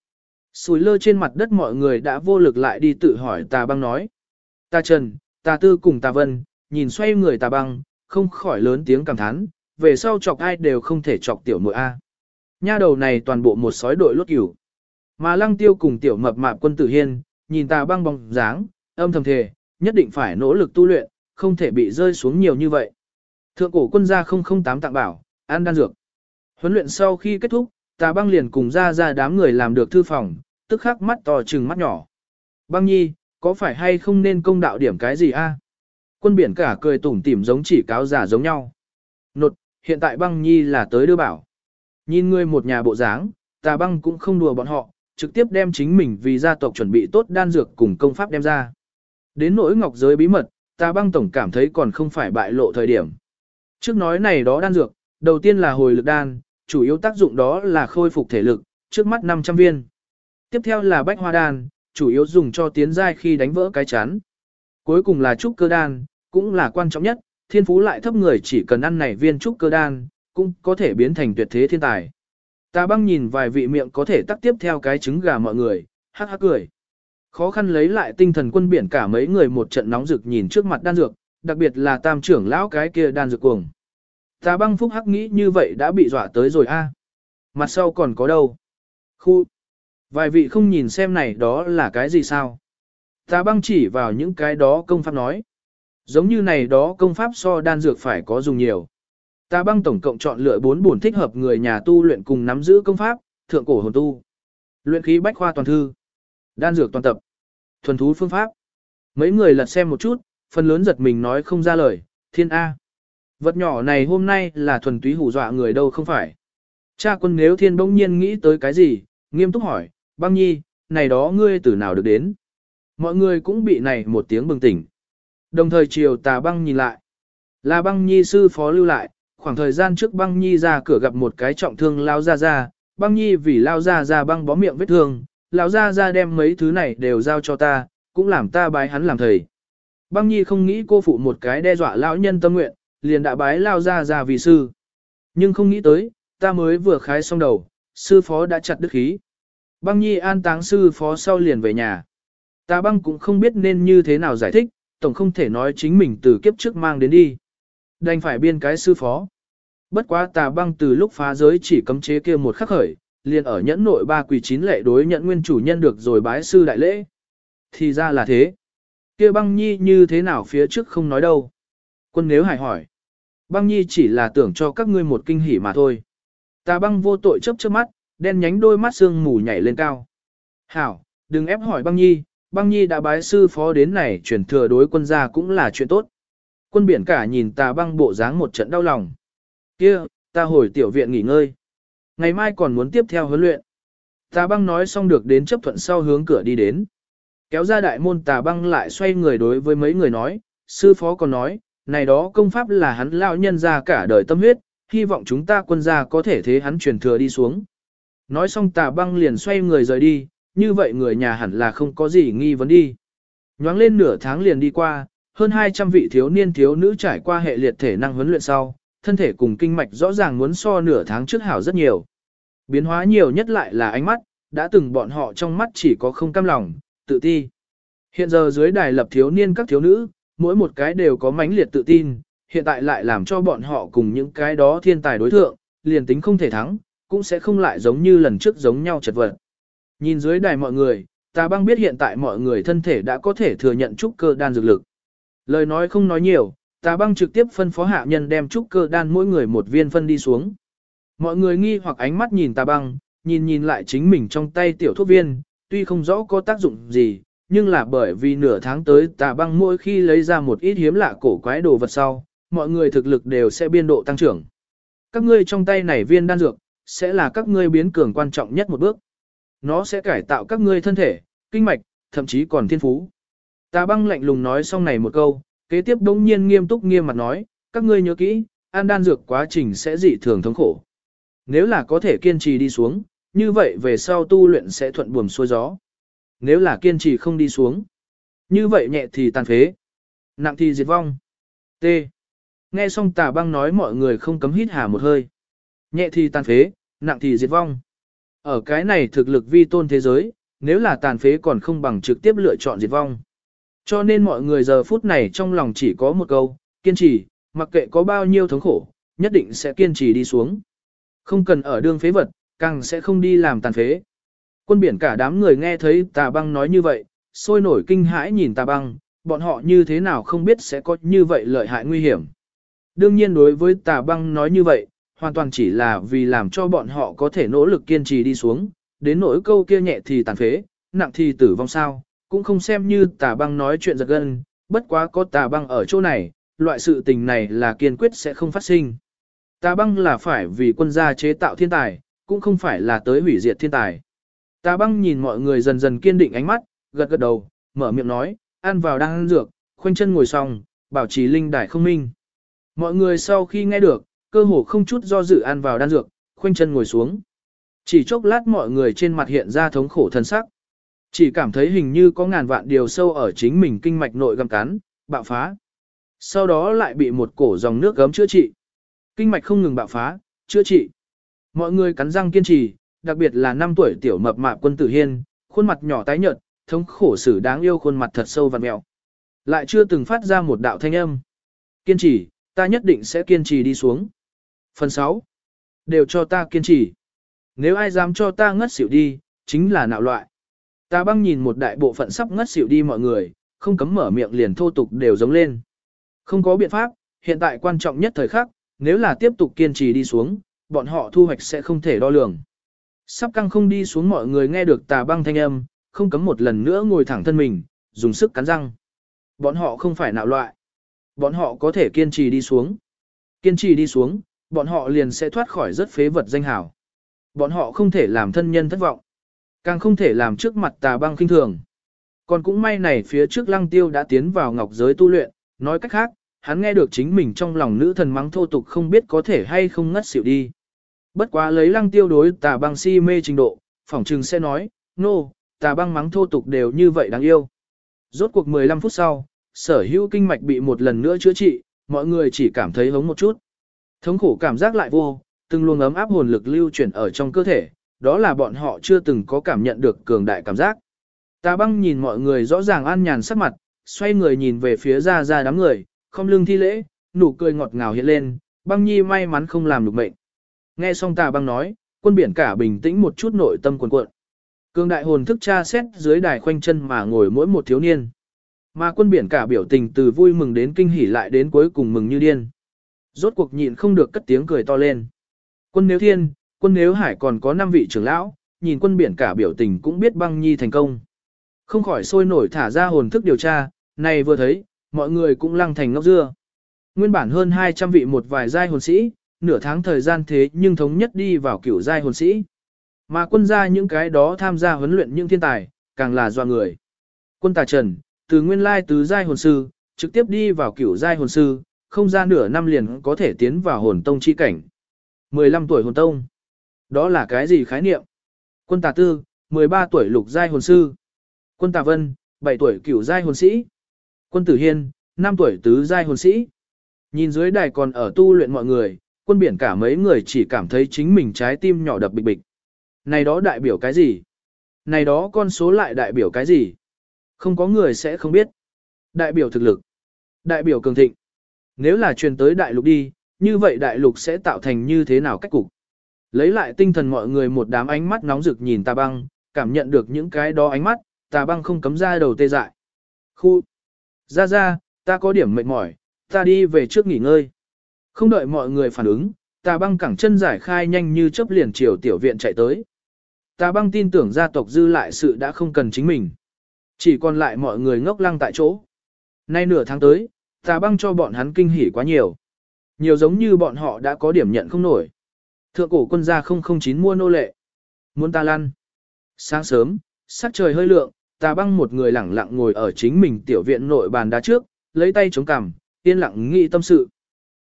Sùi lơ trên mặt đất mọi người đã vô lực lại đi tự hỏi tà băng nói. Tà Trần, tà Tư cùng tà Vân, nhìn xoay người tà băng, không khỏi lớn tiếng cảm thán, về sau chọc ai đều không thể chọc tiểu muội A. Nha đầu này toàn bộ một sói đội lốt cửu. Mà lăng tiêu cùng tiểu mập mạp quân tử hiên, nhìn tà băng bóng dáng, âm thầm thề, nhất định phải nỗ lực tu luyện, không thể bị rơi xuống nhiều như vậy. Thượng cổ quân gia 008 tặng bảo, an đan dược. Huấn luyện sau khi kết thúc, tà băng liền cùng ra ra đám người làm được thư phòng, tức khắc mắt to trừng mắt nhỏ. Băng nhi, có phải hay không nên công đạo điểm cái gì a? Quân biển cả cười tủm tỉm giống chỉ cáo giả giống nhau. Nột, hiện tại băng nhi là tới đưa bảo. Nhìn ngươi một nhà bộ dáng, tà băng cũng không đùa bọn họ, trực tiếp đem chính mình vì gia tộc chuẩn bị tốt đan dược cùng công pháp đem ra. Đến nỗi ngọc giới bí mật, tà băng tổng cảm thấy còn không phải bại lộ thời điểm. Trước nói này đó đan dược, đầu tiên là hồi lực đan, chủ yếu tác dụng đó là khôi phục thể lực, trước mắt 500 viên. Tiếp theo là bách hoa đan, chủ yếu dùng cho tiến giai khi đánh vỡ cái chán. Cuối cùng là trúc cơ đan, cũng là quan trọng nhất, thiên phú lại thấp người chỉ cần ăn này viên trúc cơ đan, cũng có thể biến thành tuyệt thế thiên tài. Ta băng nhìn vài vị miệng có thể tắt tiếp theo cái trứng gà mọi người, hắc hắc cười. Khó khăn lấy lại tinh thần quân biển cả mấy người một trận nóng rực nhìn trước mặt đan dược, đặc biệt là tam trưởng lão cái kia đan dược cuồng. Ta băng phúc hắc nghĩ như vậy đã bị dọa tới rồi a. Mặt sau còn có đâu? Khu. Vài vị không nhìn xem này đó là cái gì sao? Ta băng chỉ vào những cái đó công pháp nói. Giống như này đó công pháp so đan dược phải có dùng nhiều. Ta băng tổng cộng chọn lựa bốn bổn thích hợp người nhà tu luyện cùng nắm giữ công pháp, thượng cổ hồn tu. Luyện khí bách khoa toàn thư. Đan dược toàn tập. Thuần thú phương pháp. Mấy người lật xem một chút, phần lớn giật mình nói không ra lời, thiên A. Vật nhỏ này hôm nay là thuần túy hù dọa người đâu không phải. Cha quân nếu thiên bỗng nhiên nghĩ tới cái gì, nghiêm túc hỏi, băng nhi, này đó ngươi từ nào được đến. Mọi người cũng bị này một tiếng bừng tỉnh. Đồng thời chiều tà băng nhìn lại. Là băng nhi sư phó lưu lại, khoảng thời gian trước băng nhi ra cửa gặp một cái trọng thương lao ra ra, băng nhi vì lao ra ra băng bó miệng vết thương, lão ra ra đem mấy thứ này đều giao cho ta, cũng làm ta bái hắn làm thầy. Băng nhi không nghĩ cô phụ một cái đe dọa lão nhân tâm nguyện, liền đã bái lao ra ra vì sư. Nhưng không nghĩ tới, ta mới vừa khái xong đầu, sư phó đã chặt đức khí. Băng nhi an táng sư phó sau liền về nhà. Ta băng cũng không biết nên như thế nào giải thích, tổng không thể nói chính mình từ kiếp trước mang đến đi. Đành phải biên cái sư phó. Bất quá tà băng từ lúc phá giới chỉ cấm chế kia một khắc khởi, liền ở nhẫn nội ba quỳ chín lệ đối nhận nguyên chủ nhân được rồi bái sư đại lễ. Thì ra là thế. kia băng nhi như thế nào phía trước không nói đâu. Quân nếu hải hỏi. Băng nhi chỉ là tưởng cho các ngươi một kinh hỉ mà thôi. Tà băng vô tội chấp chớp mắt, đen nhánh đôi mắt sương mù nhảy lên cao. Hảo, đừng ép hỏi băng nhi, băng nhi đã bái sư phó đến này chuyển thừa đối quân gia cũng là chuyện tốt. Quân biển cả nhìn tà băng bộ dáng một trận đau lòng. kia ta hồi tiểu viện nghỉ ngơi. Ngày mai còn muốn tiếp theo huấn luyện. Tà băng nói xong được đến chấp thuận sau hướng cửa đi đến. Kéo ra đại môn tà băng lại xoay người đối với mấy người nói, sư phó còn nói, này đó công pháp là hắn lão nhân ra cả đời tâm huyết, hy vọng chúng ta quân gia có thể thế hắn truyền thừa đi xuống. Nói xong tà băng liền xoay người rời đi, như vậy người nhà hẳn là không có gì nghi vấn đi. Nhoáng lên nửa tháng liền đi qua, hơn 200 vị thiếu niên thiếu nữ trải qua hệ liệt thể năng huấn luyện sau, thân thể cùng kinh mạch rõ ràng muốn so nửa tháng trước hảo rất nhiều. Biến hóa nhiều nhất lại là ánh mắt, đã từng bọn họ trong mắt chỉ có không cam lòng, tự ti. Hiện giờ dưới đài lập thiếu niên các thiếu nữ, mỗi một cái đều có mãnh liệt tự tin, hiện tại lại làm cho bọn họ cùng những cái đó thiên tài đối thượng, liền tính không thể thắng, cũng sẽ không lại giống như lần trước giống nhau chật vật. Nhìn dưới đài mọi người, ta băng biết hiện tại mọi người thân thể đã có thể thừa nhận trúc cơ đan dược lực. Lời nói không nói nhiều, ta băng trực tiếp phân phó hạ nhân đem trúc cơ đan mỗi người một viên phân đi xuống. Mọi người nghi hoặc ánh mắt nhìn ta băng, nhìn nhìn lại chính mình trong tay tiểu thuốc viên, tuy không rõ có tác dụng gì, nhưng là bởi vì nửa tháng tới tà băng mỗi khi lấy ra một ít hiếm lạ cổ quái đồ vật sau, mọi người thực lực đều sẽ biên độ tăng trưởng. Các ngươi trong tay này viên đan dược, sẽ là các ngươi biến cường quan trọng nhất một bước. Nó sẽ cải tạo các ngươi thân thể, kinh mạch, thậm chí còn thiên phú. Tà băng lạnh lùng nói xong này một câu, kế tiếp đống nhiên nghiêm túc nghiêm mặt nói, các ngươi nhớ kỹ, ăn đan dược quá trình sẽ dị thường thống khổ. Nếu là có thể kiên trì đi xuống, như vậy về sau tu luyện sẽ thuận buồm xuôi gió. Nếu là kiên trì không đi xuống, như vậy nhẹ thì tàn phế, nặng thì diệt vong. T. Nghe xong tà băng nói mọi người không cấm hít hà một hơi. Nhẹ thì tàn phế, nặng thì diệt vong. Ở cái này thực lực vi tôn thế giới, nếu là tàn phế còn không bằng trực tiếp lựa chọn diệt vong. Cho nên mọi người giờ phút này trong lòng chỉ có một câu, kiên trì, mặc kệ có bao nhiêu thống khổ, nhất định sẽ kiên trì đi xuống. Không cần ở đương phế vật, càng sẽ không đi làm tàn phế. Quân biển cả đám người nghe thấy tà băng nói như vậy, sôi nổi kinh hãi nhìn tà băng, bọn họ như thế nào không biết sẽ có như vậy lợi hại nguy hiểm. Đương nhiên đối với tà băng nói như vậy, hoàn toàn chỉ là vì làm cho bọn họ có thể nỗ lực kiên trì đi xuống, đến nỗi câu kia nhẹ thì tàn phế, nặng thì tử vong sao, cũng không xem như tà băng nói chuyện giật gân, bất quá có tà băng ở chỗ này, loại sự tình này là kiên quyết sẽ không phát sinh. Tà băng là phải vì quân gia chế tạo thiên tài, cũng không phải là tới hủy diệt thiên tài. Ta băng nhìn mọi người dần dần kiên định ánh mắt, gật gật đầu, mở miệng nói, ăn vào đang ăn dược, khoanh chân ngồi xong, bảo trì linh đài không minh. Mọi người sau khi nghe được, cơ hồ không chút do dự ăn vào đan dược, khoanh chân ngồi xuống. Chỉ chốc lát mọi người trên mặt hiện ra thống khổ thân sắc. Chỉ cảm thấy hình như có ngàn vạn điều sâu ở chính mình kinh mạch nội găm cắn, bạo phá. Sau đó lại bị một cổ dòng nước gấm chữa trị. Kinh mạch không ngừng bạo phá, chữa trị. Mọi người cắn răng kiên trì, đặc biệt là năm tuổi tiểu mập mạp quân tử hiên, khuôn mặt nhỏ tái nhợt, thống khổ sử đáng yêu khuôn mặt thật sâu và mèo. Lại chưa từng phát ra một đạo thanh âm. Kiên trì, ta nhất định sẽ kiên trì đi xuống. Phần 6. Đều cho ta kiên trì. Nếu ai dám cho ta ngất xỉu đi, chính là nạo loại. Ta băng nhìn một đại bộ phận sắp ngất xỉu đi mọi người, không cấm mở miệng liền thô tục đều giống lên. Không có biện pháp, hiện tại quan trọng nhất thời khắc, nếu là tiếp tục kiên trì đi xuống, bọn họ thu hoạch sẽ không thể đo lường. Sắp căng không đi xuống mọi người nghe được tà băng thanh âm, không cấm một lần nữa ngồi thẳng thân mình, dùng sức cắn răng. Bọn họ không phải nạo loại. Bọn họ có thể kiên trì đi xuống. Kiên trì đi xuống, bọn họ liền sẽ thoát khỏi rất phế vật danh hảo. Bọn họ không thể làm thân nhân thất vọng. Càng không thể làm trước mặt tà băng kinh thường. Còn cũng may này phía trước lăng tiêu đã tiến vào ngọc giới tu luyện, nói cách khác, hắn nghe được chính mình trong lòng nữ thần mắng thô tục không biết có thể hay không ngất xỉu đi. Bất quá lấy lăng tiêu đối tà băng si mê trình độ, phỏng trừng sẽ nói, nô, no, tà băng mắng thô tục đều như vậy đáng yêu. Rốt cuộc 15 phút sau, sở hữu kinh mạch bị một lần nữa chữa trị, mọi người chỉ cảm thấy hống một chút. Thống khổ cảm giác lại vô, từng luồng ấm áp hồn lực lưu chuyển ở trong cơ thể, đó là bọn họ chưa từng có cảm nhận được cường đại cảm giác. Tà băng nhìn mọi người rõ ràng an nhàn sắc mặt, xoay người nhìn về phía ra ra đám người, không lưng thi lễ, nụ cười ngọt ngào hiện lên, băng nhi may mắn không làm được mệnh. Nghe xong tà băng nói, quân biển cả bình tĩnh một chút nội tâm cuồn cuộn. Cường đại hồn thức tra xét dưới đài khoanh chân mà ngồi mỗi một thiếu niên. Mà quân biển cả biểu tình từ vui mừng đến kinh hỉ lại đến cuối cùng mừng như điên. Rốt cuộc nhịn không được cất tiếng cười to lên. Quân nếu thiên, quân nếu hải còn có 5 vị trưởng lão, nhìn quân biển cả biểu tình cũng biết băng nhi thành công. Không khỏi sôi nổi thả ra hồn thức điều tra, này vừa thấy, mọi người cũng lăng thành ngốc dưa. Nguyên bản hơn 200 vị một vài giai hồn sĩ, nửa tháng thời gian thế nhưng thống nhất đi vào kiểu giai hồn sĩ. Mà quân gia những cái đó tham gia huấn luyện những thiên tài, càng là doa người. Quân tà trần, từ nguyên lai tứ giai hồn sư, trực tiếp đi vào kiểu giai hồn sư, không ra nửa năm liền có thể tiến vào hồn tông chi cảnh. 15 tuổi hồn tông. Đó là cái gì khái niệm? Quân tà tư, 13 tuổi lục giai hồn sư. Quân tà vân, 7 tuổi cửu giai hồn sĩ. Quân tử hiên, 5 tuổi tứ giai hồn sĩ. Nhìn dưới đài còn ở tu luyện mọi người, quân biển cả mấy người chỉ cảm thấy chính mình trái tim nhỏ đập bịch bịch. Này đó đại biểu cái gì? Này đó con số lại đại biểu cái gì? Không có người sẽ không biết. Đại biểu thực lực. Đại biểu cường thịnh. Nếu là truyền tới đại lục đi, như vậy đại lục sẽ tạo thành như thế nào cách cục? Lấy lại tinh thần mọi người một đám ánh mắt nóng rực nhìn tà băng, cảm nhận được những cái đó ánh mắt, tà băng không cấm ra đầu tê dại. Khu! Ra ra, ta có điểm mệt mỏi, ta đi về trước nghỉ ngơi. Không đợi mọi người phản ứng, tà băng cẳng chân giải khai nhanh như chớp liền chiều tiểu viện chạy tới. Tà băng tin tưởng gia tộc dư lại sự đã không cần chính mình. Chỉ còn lại mọi người ngốc lăng tại chỗ. Nay nửa tháng tới, tà băng cho bọn hắn kinh hỉ quá nhiều. Nhiều giống như bọn họ đã có điểm nhận không nổi. Thượng cổ quân gia 009 mua nô lệ. Muốn ta lăn. Sáng sớm, sắc trời hơi lượng, tà băng một người lẳng lặng ngồi ở chính mình tiểu viện nội bàn đá trước, lấy tay chống cằm, yên lặng nghĩ tâm sự.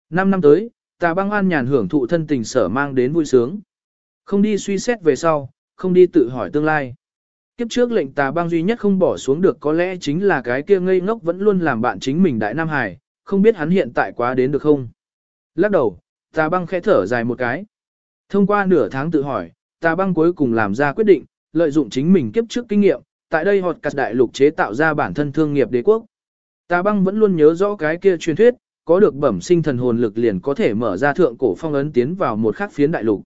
Năm năm tới, tà băng an nhàn hưởng thụ thân tình sở mang đến vui sướng. Không đi suy xét về sau, không đi tự hỏi tương lai. Kiếp trước lệnh tà băng duy nhất không bỏ xuống được có lẽ chính là cái kia ngây ngốc vẫn luôn làm bạn chính mình đại Nam Hải, không biết hắn hiện tại quá đến được không. Lắc đầu, tà băng khẽ thở dài một cái. Thông qua nửa tháng tự hỏi, tà băng cuối cùng làm ra quyết định, lợi dụng chính mình kiếp trước kinh nghiệm, tại đây họt cắt đại lục chế tạo ra bản thân thương nghiệp đế quốc. Tà băng vẫn luôn nhớ rõ cái kia truyền thuyết, có được bẩm sinh thần hồn lực liền có thể mở ra thượng cổ phong ấn tiến vào một khắc phiến đại lục.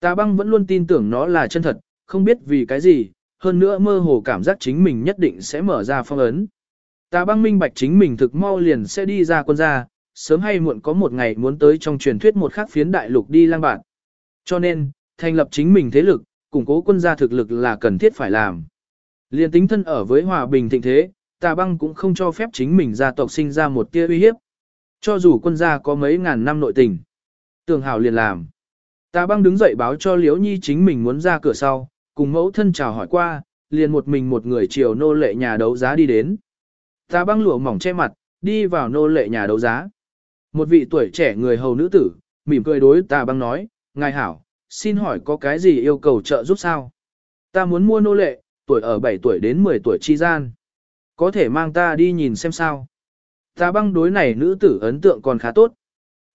Tà băng vẫn luôn tin tưởng nó là chân thật, không biết vì cái gì, hơn nữa mơ hồ cảm giác chính mình nhất định sẽ mở ra phong ấn. Tà băng minh bạch chính mình thực mau liền sẽ đi ra quân gia, sớm hay muộn có một ngày muốn tới trong truyền thuyết một khắc phiến đại lục đi lang bạn. Cho nên, thành lập chính mình thế lực, củng cố quân gia thực lực là cần thiết phải làm. Liên tính thân ở với hòa bình thịnh thế, tà băng cũng không cho phép chính mình gia tộc sinh ra một tia uy hiếp. Cho dù quân gia có mấy ngàn năm nội tình. Tường hảo liền làm. Tà băng đứng dậy báo cho Liễu Nhi chính mình muốn ra cửa sau, cùng mẫu thân chào hỏi qua, liền một mình một người chiều nô lệ nhà đấu giá đi đến. Tà băng lụa mỏng che mặt, đi vào nô lệ nhà đấu giá. Một vị tuổi trẻ người hầu nữ tử, mỉm cười đối tà băng nói, ngài hảo, xin hỏi có cái gì yêu cầu trợ giúp sao? Ta muốn mua nô lệ, tuổi ở 7 tuổi đến 10 tuổi chi gian. Có thể mang ta đi nhìn xem sao? Ta băng đối này nữ tử ấn tượng còn khá tốt.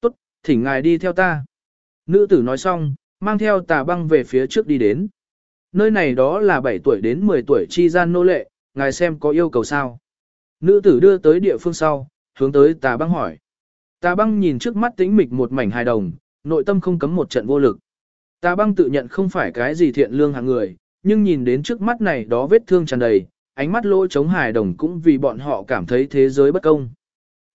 Tốt, thỉnh ngài đi theo ta. Nữ tử nói xong, mang theo tà băng về phía trước đi đến. Nơi này đó là 7 tuổi đến 10 tuổi chi gian nô lệ, ngài xem có yêu cầu sao. Nữ tử đưa tới địa phương sau, hướng tới tà băng hỏi. Tà băng nhìn trước mắt tĩnh mịch một mảnh hài đồng, nội tâm không cấm một trận vô lực. Tà băng tự nhận không phải cái gì thiện lương hạng người, nhưng nhìn đến trước mắt này đó vết thương tràn đầy, ánh mắt lỗ chống hài đồng cũng vì bọn họ cảm thấy thế giới bất công.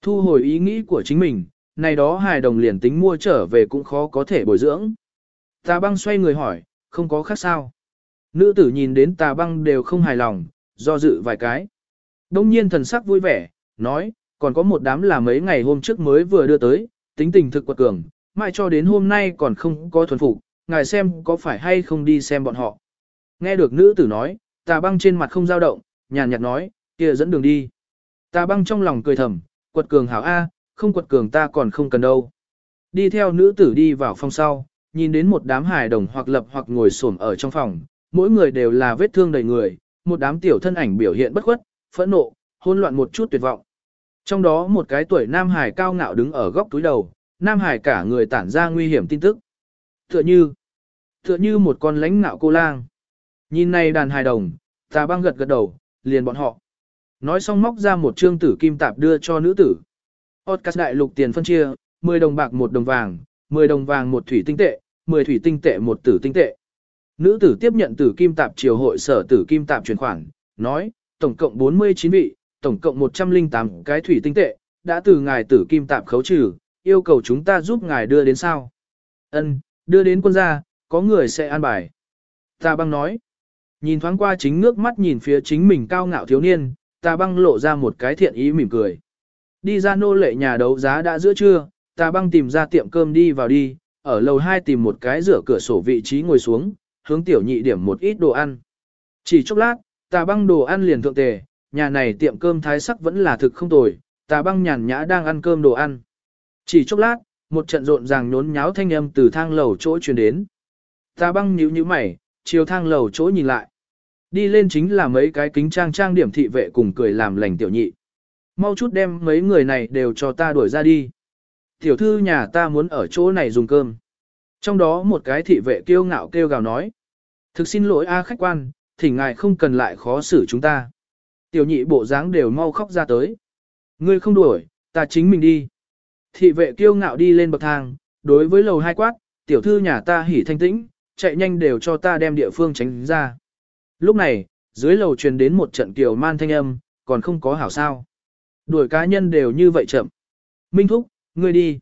Thu hồi ý nghĩ của chính mình, này đó hài đồng liền tính mua trở về cũng khó có thể bồi dưỡng. Tà băng xoay người hỏi, không có khác sao. Nữ tử nhìn đến tà băng đều không hài lòng, do dự vài cái. Đông nhiên thần sắc vui vẻ, nói, còn có một đám là mấy ngày hôm trước mới vừa đưa tới, tính tình thực quật cường, mãi cho đến hôm nay còn không có thuần phục, ngài xem có phải hay không đi xem bọn họ. Nghe được nữ tử nói, tà băng trên mặt không dao động, nhàn nhạt nói, kia dẫn đường đi. Tà băng trong lòng cười thầm, quật cường hảo A, không quật cường ta còn không cần đâu. Đi theo nữ tử đi vào phòng sau, nhìn đến một đám hài đồng hoặc lập hoặc ngồi xổm ở trong phòng, mỗi người đều là vết thương đầy người, một đám tiểu thân ảnh biểu hiện bất khuất, phẫn nộ, hỗn loạn một chút tuyệt vọng. Trong đó một cái tuổi nam hải cao ngạo đứng ở góc túi đầu, nam hải cả người tản ra nguy hiểm tin tức. Tựa như, tựa như một con lãnh ngạo cô lang. Nhìn này đàn hài đồng, ta băng gật gật đầu, liền bọn họ. Nói xong móc ra một trương tử kim tạp đưa cho nữ tử. Otcas đại lục tiền phân chia, 10 đồng bạc một đồng vàng, 10 đồng vàng một thủy tinh tệ, 10 thủy tinh tệ một tử tinh tệ. Nữ tử tiếp nhận tử kim tạp triều hội sở tử kim tạp chuyển khoản, nói, tổng cộng 49 vị, tổng cộng 108 cái thủy tinh tệ, đã từ ngài tử kim tạm khấu trừ, yêu cầu chúng ta giúp ngài đưa đến sao. Ân, đưa đến quân gia, có người sẽ an bài. Ta băng nói, nhìn thoáng qua chính nước mắt nhìn phía chính mình cao ngạo thiếu niên, tà băng lộ ra một cái thiện ý mỉm cười. Đi ra nô lệ nhà đấu giá đã giữa trưa, tà băng tìm ra tiệm cơm đi vào đi, ở lầu 2 tìm một cái rửa cửa sổ vị trí ngồi xuống, hướng tiểu nhị điểm một ít đồ ăn. Chỉ chốc lát, tà băng đồ ăn liền thượng tề, nhà này tiệm cơm thái sắc vẫn là thực không tồi, tà băng nhàn nhã đang ăn cơm đồ ăn. Chỉ chốc lát, một trận rộn ràng nhốn nháo thanh âm từ thang lầu chỗ truyền đến. Tà băng nhíu nhíu mày, chiều thang lầu chỗ nhìn lại. Đi lên chính là mấy cái kính trang trang điểm thị vệ cùng cười làm lành tiểu nhị. Mau chút đem mấy người này đều cho ta đuổi ra đi. Tiểu thư nhà ta muốn ở chỗ này dùng cơm. Trong đó một cái thị vệ kiêu ngạo kêu gào nói. Thực xin lỗi a khách quan, thỉnh ngài không cần lại khó xử chúng ta. Tiểu nhị bộ dáng đều mau khóc ra tới. Ngươi không đuổi, ta chính mình đi. Thị vệ kiêu ngạo đi lên bậc thang, đối với lầu hai quát, tiểu thư nhà ta hỉ thanh tĩnh, chạy nhanh đều cho ta đem địa phương tránh ra. Lúc này, dưới lầu truyền đến một trận kiều man thanh âm, còn không có hảo sao. Đuổi cá nhân đều như vậy chậm. Minh Thúc, ngươi đi.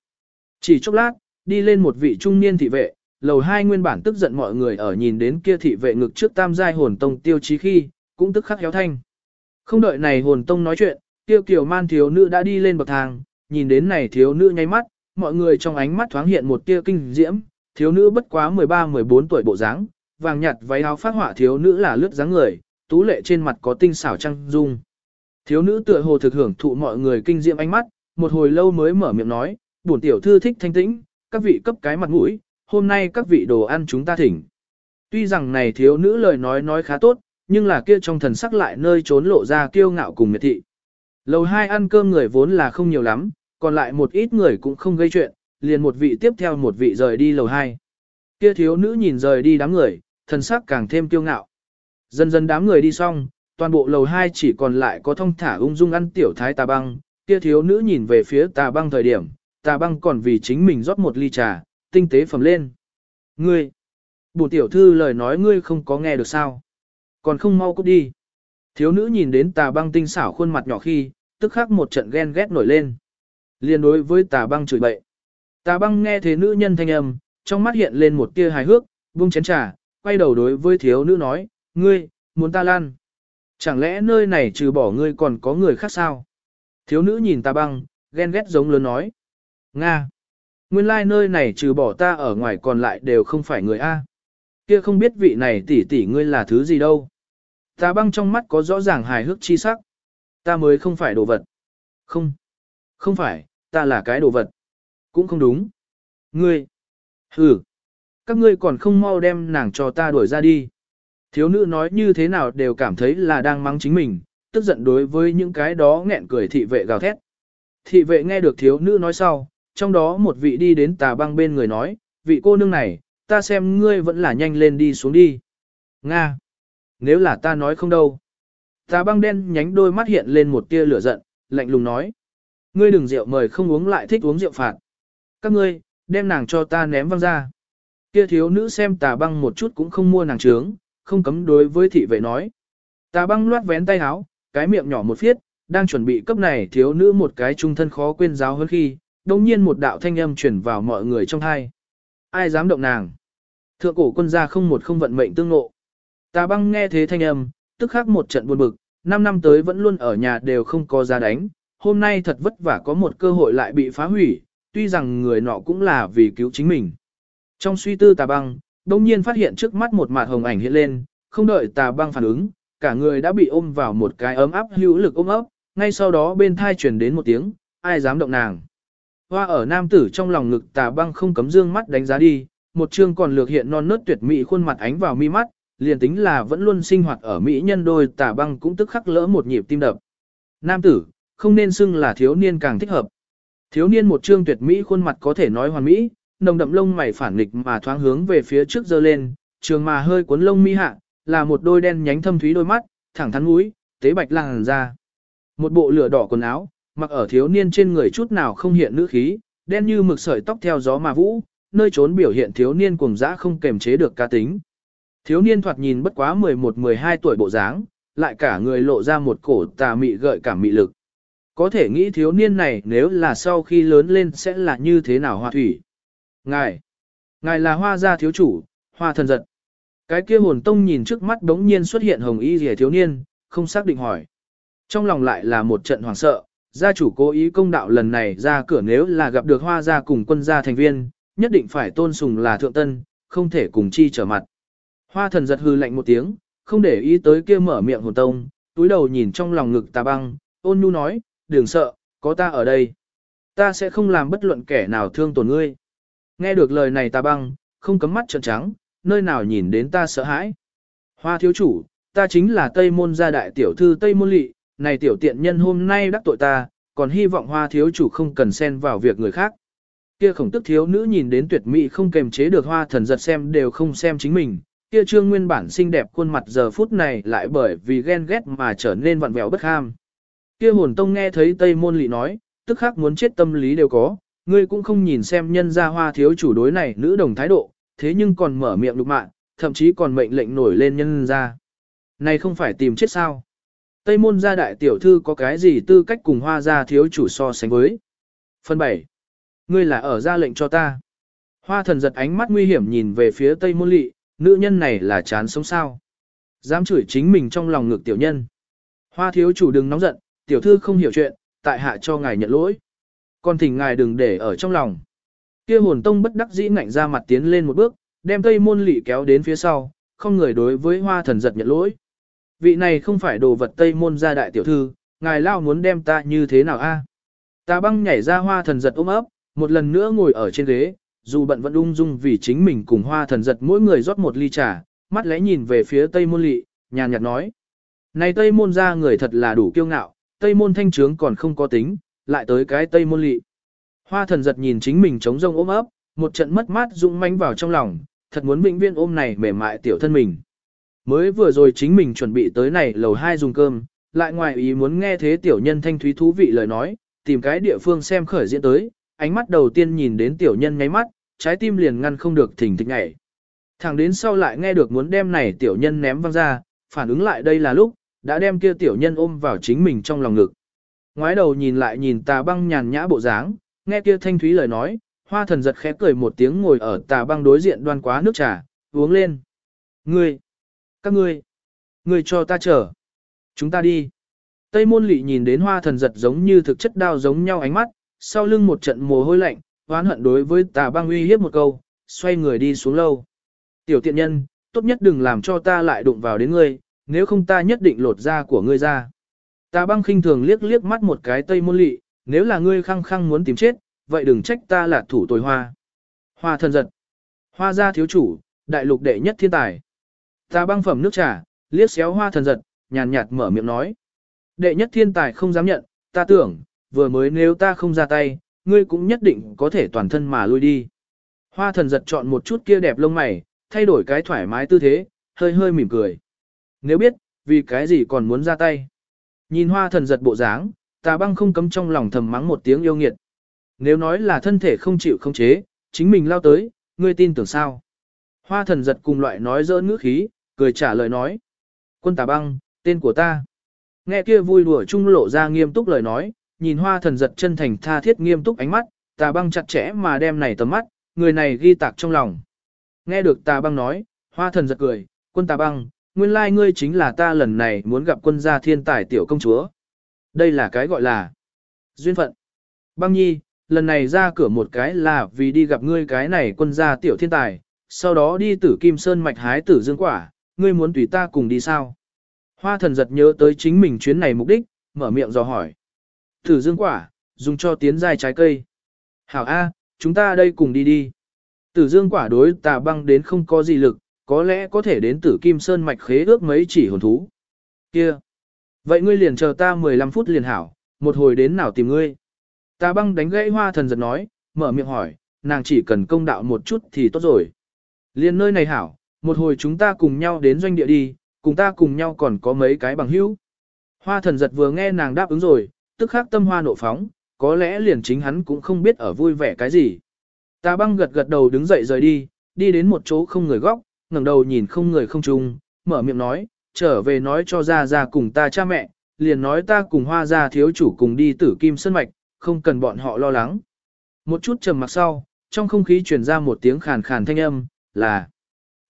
Chỉ chốc lát, đi lên một vị trung niên thị vệ, lầu hai nguyên bản tức giận mọi người ở nhìn đến kia thị vệ ngực trước tam giai hồn tông tiêu chí khi, cũng tức khắc héo thanh. Không đợi này hồn tông nói chuyện, tiêu kiều man thiếu nữ đã đi lên bậc thang, nhìn đến này thiếu nữ nháy mắt, mọi người trong ánh mắt thoáng hiện một tia kinh diễm, thiếu nữ bất quá 13-14 tuổi bộ dáng, vàng nhạt váy áo phát họa thiếu nữ là lướt dáng người, tú lệ trên mặt có tinh xảo trăng dung. Thiếu nữ tựa hồ thực hưởng thụ mọi người kinh diệm ánh mắt, một hồi lâu mới mở miệng nói, bổn tiểu thư thích thanh tĩnh, các vị cấp cái mặt mũi, hôm nay các vị đồ ăn chúng ta thỉnh. Tuy rằng này thiếu nữ lời nói nói khá tốt, nhưng là kia trong thần sắc lại nơi trốn lộ ra kiêu ngạo cùng miệt thị. Lầu hai ăn cơm người vốn là không nhiều lắm, còn lại một ít người cũng không gây chuyện, liền một vị tiếp theo một vị rời đi lầu hai. Kia thiếu nữ nhìn rời đi đám người, thần sắc càng thêm kiêu ngạo. Dần dần đám người đi xong, toàn bộ lầu hai chỉ còn lại có thông thả ung dung ăn tiểu thái tà băng, kia thiếu nữ nhìn về phía tà băng thời điểm, tà băng còn vì chính mình rót một ly trà, tinh tế phẩm lên. Ngươi, bổ tiểu thư lời nói ngươi không có nghe được sao? Còn không mau cút đi. Thiếu nữ nhìn đến tà băng tinh xảo khuôn mặt nhỏ khi, tức khắc một trận ghen ghét nổi lên. Liên đối với tà băng chửi bậy. Tà băng nghe thế nữ nhân thanh âm, trong mắt hiện lên một tia hài hước, buông chén trà, quay đầu đối với thiếu nữ nói, ngươi, muốn ta lan. Chẳng lẽ nơi này trừ bỏ ngươi còn có người khác sao? Thiếu nữ nhìn ta băng, ghen ghét giống lớn nói. Nga! Nguyên lai like nơi này trừ bỏ ta ở ngoài còn lại đều không phải người A. Kia không biết vị này tỷ tỷ ngươi là thứ gì đâu. Ta băng trong mắt có rõ ràng hài hước chi sắc. Ta mới không phải đồ vật. Không. Không phải, ta là cái đồ vật. Cũng không đúng. Ngươi. Ừ. Các ngươi còn không mau đem nàng cho ta đuổi ra đi. Thiếu nữ nói như thế nào đều cảm thấy là đang mắng chính mình, tức giận đối với những cái đó nghẹn cười thị vệ gào thét. Thị vệ nghe được thiếu nữ nói sau, trong đó một vị đi đến tà băng bên người nói, vị cô nương này, ta xem ngươi vẫn là nhanh lên đi xuống đi. Nga! Nếu là ta nói không đâu. Tà băng đen nhánh đôi mắt hiện lên một tia lửa giận, lạnh lùng nói. Ngươi đừng rượu mời không uống lại thích uống rượu phạt. Các ngươi, đem nàng cho ta ném văng ra. Kia thiếu nữ xem tà băng một chút cũng không mua nàng trướng, không cấm đối với thị vệ nói. Tà băng loát vén tay áo, cái miệng nhỏ một phiết, đang chuẩn bị cấp này thiếu nữ một cái trung thân khó quên giáo hơn khi, đồng nhiên một đạo thanh âm truyền vào mọi người trong hai. Ai dám động nàng? Thượng cổ quân gia không một không vận mệnh tương ngộ. Tà băng nghe thế thanh âm, tức khắc một trận buồn bực, năm năm tới vẫn luôn ở nhà đều không có ra đánh, hôm nay thật vất vả có một cơ hội lại bị phá hủy, tuy rằng người nọ cũng là vì cứu chính mình. Trong suy tư tà băng, đông nhiên phát hiện trước mắt một mặt hồng ảnh hiện lên, không đợi tà băng phản ứng, cả người đã bị ôm vào một cái ấm áp hữu lực ôm ấp, ngay sau đó bên thai truyền đến một tiếng, ai dám động nàng. Hoa ở nam tử trong lòng ngực tà băng không cấm dương mắt đánh giá đi, một chương còn lược hiện non nớt tuyệt mỹ khuôn mặt ánh vào mi mắt, liền tính là vẫn luôn sinh hoạt ở mỹ nhân đôi tà băng cũng tức khắc lỡ một nhịp tim đập. Nam tử, không nên xưng là thiếu niên càng thích hợp. Thiếu niên một trương tuyệt mỹ khuôn mặt có thể nói hoàn mỹ, nồng đậm lông mày phản nghịch mà thoáng hướng về phía trước giơ lên, trường mà hơi cuốn lông mi hạ, là một đôi đen nhánh thâm thúy đôi mắt, thẳng thắn mũi, tế bạch làn ra, Một bộ lửa đỏ quần áo, mặc ở thiếu niên trên người chút nào không hiện nữ khí, đen như mực sợi tóc theo gió mà vũ, nơi trốn biểu hiện thiếu niên cuồng dã không kềm chế được ca tính. Thiếu niên thoạt nhìn bất quá 11-12 tuổi bộ dáng, lại cả người lộ ra một cổ tà mị gợi cảm mị lực. Có thể nghĩ thiếu niên này nếu là sau khi lớn lên sẽ là như thế nào hoa thủy. Ngài, ngài là hoa gia thiếu chủ, hoa thần giật. Cái kia hồn tông nhìn trước mắt đống nhiên xuất hiện hồng y rẻ thiếu niên, không xác định hỏi. Trong lòng lại là một trận hoảng sợ, gia chủ cố ý công đạo lần này ra cửa nếu là gặp được hoa gia cùng quân gia thành viên, nhất định phải tôn sùng là thượng tân, không thể cùng chi trở mặt. Hoa thần giật hư lạnh một tiếng, không để ý tới kia mở miệng hồn tông, túi đầu nhìn trong lòng ngực tà băng, ôn nhu nói, đừng sợ, có ta ở đây. Ta sẽ không làm bất luận kẻ nào thương tổn ngươi. Nghe được lời này ta băng, không cấm mắt trợn trắng, nơi nào nhìn đến ta sợ hãi. Hoa thiếu chủ, ta chính là Tây Môn gia đại tiểu thư Tây Môn Lị, này tiểu tiện nhân hôm nay đắc tội ta, còn hy vọng hoa thiếu chủ không cần xen vào việc người khác. Kia khổng tức thiếu nữ nhìn đến tuyệt mỹ không kềm chế được hoa thần giật xem đều không xem chính mình, kia trương nguyên bản xinh đẹp khuôn mặt giờ phút này lại bởi vì ghen ghét mà trở nên vặn vẹo bất ham. Kia hồn tông nghe thấy Tây Môn Lị nói, tức khắc muốn chết tâm lý đều có, ngươi cũng không nhìn xem nhân gia hoa thiếu chủ đối này nữ đồng thái độ, thế nhưng còn mở miệng lục mạng, thậm chí còn mệnh lệnh nổi lên nhân gia. Này không phải tìm chết sao? Tây môn gia đại tiểu thư có cái gì tư cách cùng hoa gia thiếu chủ so sánh với? Phần 7. Ngươi là ở ra lệnh cho ta. Hoa thần giật ánh mắt nguy hiểm nhìn về phía Tây môn lị, nữ nhân này là chán sống sao. Dám chửi chính mình trong lòng ngực tiểu nhân. Hoa thiếu chủ đừng nóng giận, tiểu thư không hiểu chuyện, tại hạ cho ngài nhận lỗi. Còn thỉnh ngài đừng để ở trong lòng. Kia hồn tông bất đắc dĩ ngạnh ra mặt tiến lên một bước, đem tây môn lị kéo đến phía sau, không người đối với hoa thần giật nhận lỗi. Vị này không phải đồ vật tây môn gia đại tiểu thư, ngài lao muốn đem ta như thế nào a? Ta băng nhảy ra hoa thần giật ôm ấp, một lần nữa ngồi ở trên ghế, dù bận vẫn ung dung vì chính mình cùng hoa thần giật mỗi người rót một ly trà, mắt lẽ nhìn về phía tây môn lị, nhàn nhạt nói. Này tây môn gia người thật là đủ kiêu ngạo, tây môn thanh trướng còn không có tính, lại tới cái tây môn lị. Hoa thần giật nhìn chính mình trống rông ôm ấp, một trận mất mát dũng manh vào trong lòng, thật muốn vĩnh viên ôm này mềm mại tiểu thân mình. Mới vừa rồi chính mình chuẩn bị tới này lầu hai dùng cơm, lại ngoài ý muốn nghe thế tiểu nhân thanh thúy thú vị lời nói, tìm cái địa phương xem khởi diễn tới, ánh mắt đầu tiên nhìn đến tiểu nhân ngáy mắt, trái tim liền ngăn không được thỉnh thịch ngảy. Thẳng đến sau lại nghe được muốn đem này tiểu nhân ném văng ra, phản ứng lại đây là lúc, đã đem kia tiểu nhân ôm vào chính mình trong lòng ngực. Ngoái đầu nhìn lại nhìn tà băng nhàn nhã bộ dáng, nghe kia thanh thúy lời nói, hoa thần giật khẽ cười một tiếng ngồi ở tà băng đối diện đoan quá nước trà, uống lên. Ngươi, các ngươi, ngươi cho ta chở, Chúng ta đi. Tây môn lị nhìn đến hoa thần giật giống như thực chất đao giống nhau ánh mắt, sau lưng một trận mồ hôi lạnh, hoán hận đối với tà băng uy hiếp một câu, xoay người đi xuống lâu. Tiểu tiện nhân, tốt nhất đừng làm cho ta lại đụng vào đến ngươi, nếu không ta nhất định lột da của ngươi ra. Ta băng khinh thường liếc liếc mắt một cái tây môn lị, nếu là ngươi khăng khăng muốn tìm chết, vậy đừng trách ta là thủ tồi hoa. Hoa thần giật. Hoa gia thiếu chủ, đại lục đệ nhất thiên tài. Ta băng phẩm nước trà, liếc xéo hoa thần giật, nhàn nhạt mở miệng nói. Đệ nhất thiên tài không dám nhận, ta tưởng, vừa mới nếu ta không ra tay, ngươi cũng nhất định có thể toàn thân mà lui đi. Hoa thần giật chọn một chút kia đẹp lông mày, thay đổi cái thoải mái tư thế, hơi hơi mỉm cười. Nếu biết, vì cái gì còn muốn ra tay. Nhìn hoa thần giật bộ dáng, tà băng không cấm trong lòng thầm mắng một tiếng yêu nghiệt. Nếu nói là thân thể không chịu không chế, chính mình lao tới, ngươi tin tưởng sao? Hoa thần giật cùng loại nói dỡ ngữ khí, cười trả lời nói. Quân tà băng, tên của ta. Nghe kia vui đùa trung lộ ra nghiêm túc lời nói, nhìn hoa thần giật chân thành tha thiết nghiêm túc ánh mắt, tà băng chặt chẽ mà đem này tầm mắt, người này ghi tạc trong lòng. Nghe được tà băng nói, hoa thần giật cười, quân tà băng, nguyên lai ngươi chính là ta lần này muốn gặp quân gia thiên tài tiểu công chúa. Đây là cái gọi là duyên phận. Băng nhi, lần này ra cửa một cái là vì đi gặp ngươi cái này quân gia tiểu thiên tài, sau đó đi tử kim sơn mạch hái tử dương quả, ngươi muốn tùy ta cùng đi sao? Hoa thần giật nhớ tới chính mình chuyến này mục đích, mở miệng dò hỏi. Tử dương quả, dùng cho tiến dài trái cây. Hảo A, chúng ta đây cùng đi đi. Tử dương quả đối tà băng đến không có gì lực, có lẽ có thể đến tử kim sơn mạch khế ước mấy chỉ hồn thú. Kia! Vậy ngươi liền chờ ta 15 phút liền hảo, một hồi đến nào tìm ngươi. Ta băng đánh gãy hoa thần giật nói, mở miệng hỏi, nàng chỉ cần công đạo một chút thì tốt rồi. liền nơi này hảo, một hồi chúng ta cùng nhau đến doanh địa đi, cùng ta cùng nhau còn có mấy cái bằng hữu. Hoa thần giật vừa nghe nàng đáp ứng rồi, tức khắc tâm hoa nộ phóng, có lẽ liền chính hắn cũng không biết ở vui vẻ cái gì. Ta băng gật gật đầu đứng dậy rời đi, đi đến một chỗ không người góc, ngẩng đầu nhìn không người không trung, mở miệng nói, trở về nói cho ra ra cùng ta cha mẹ, liền nói ta cùng hoa ra thiếu chủ cùng đi tử kim sân mạch, không cần bọn họ lo lắng. Một chút trầm mặc sau, trong không khí truyền ra một tiếng khàn khàn thanh âm, là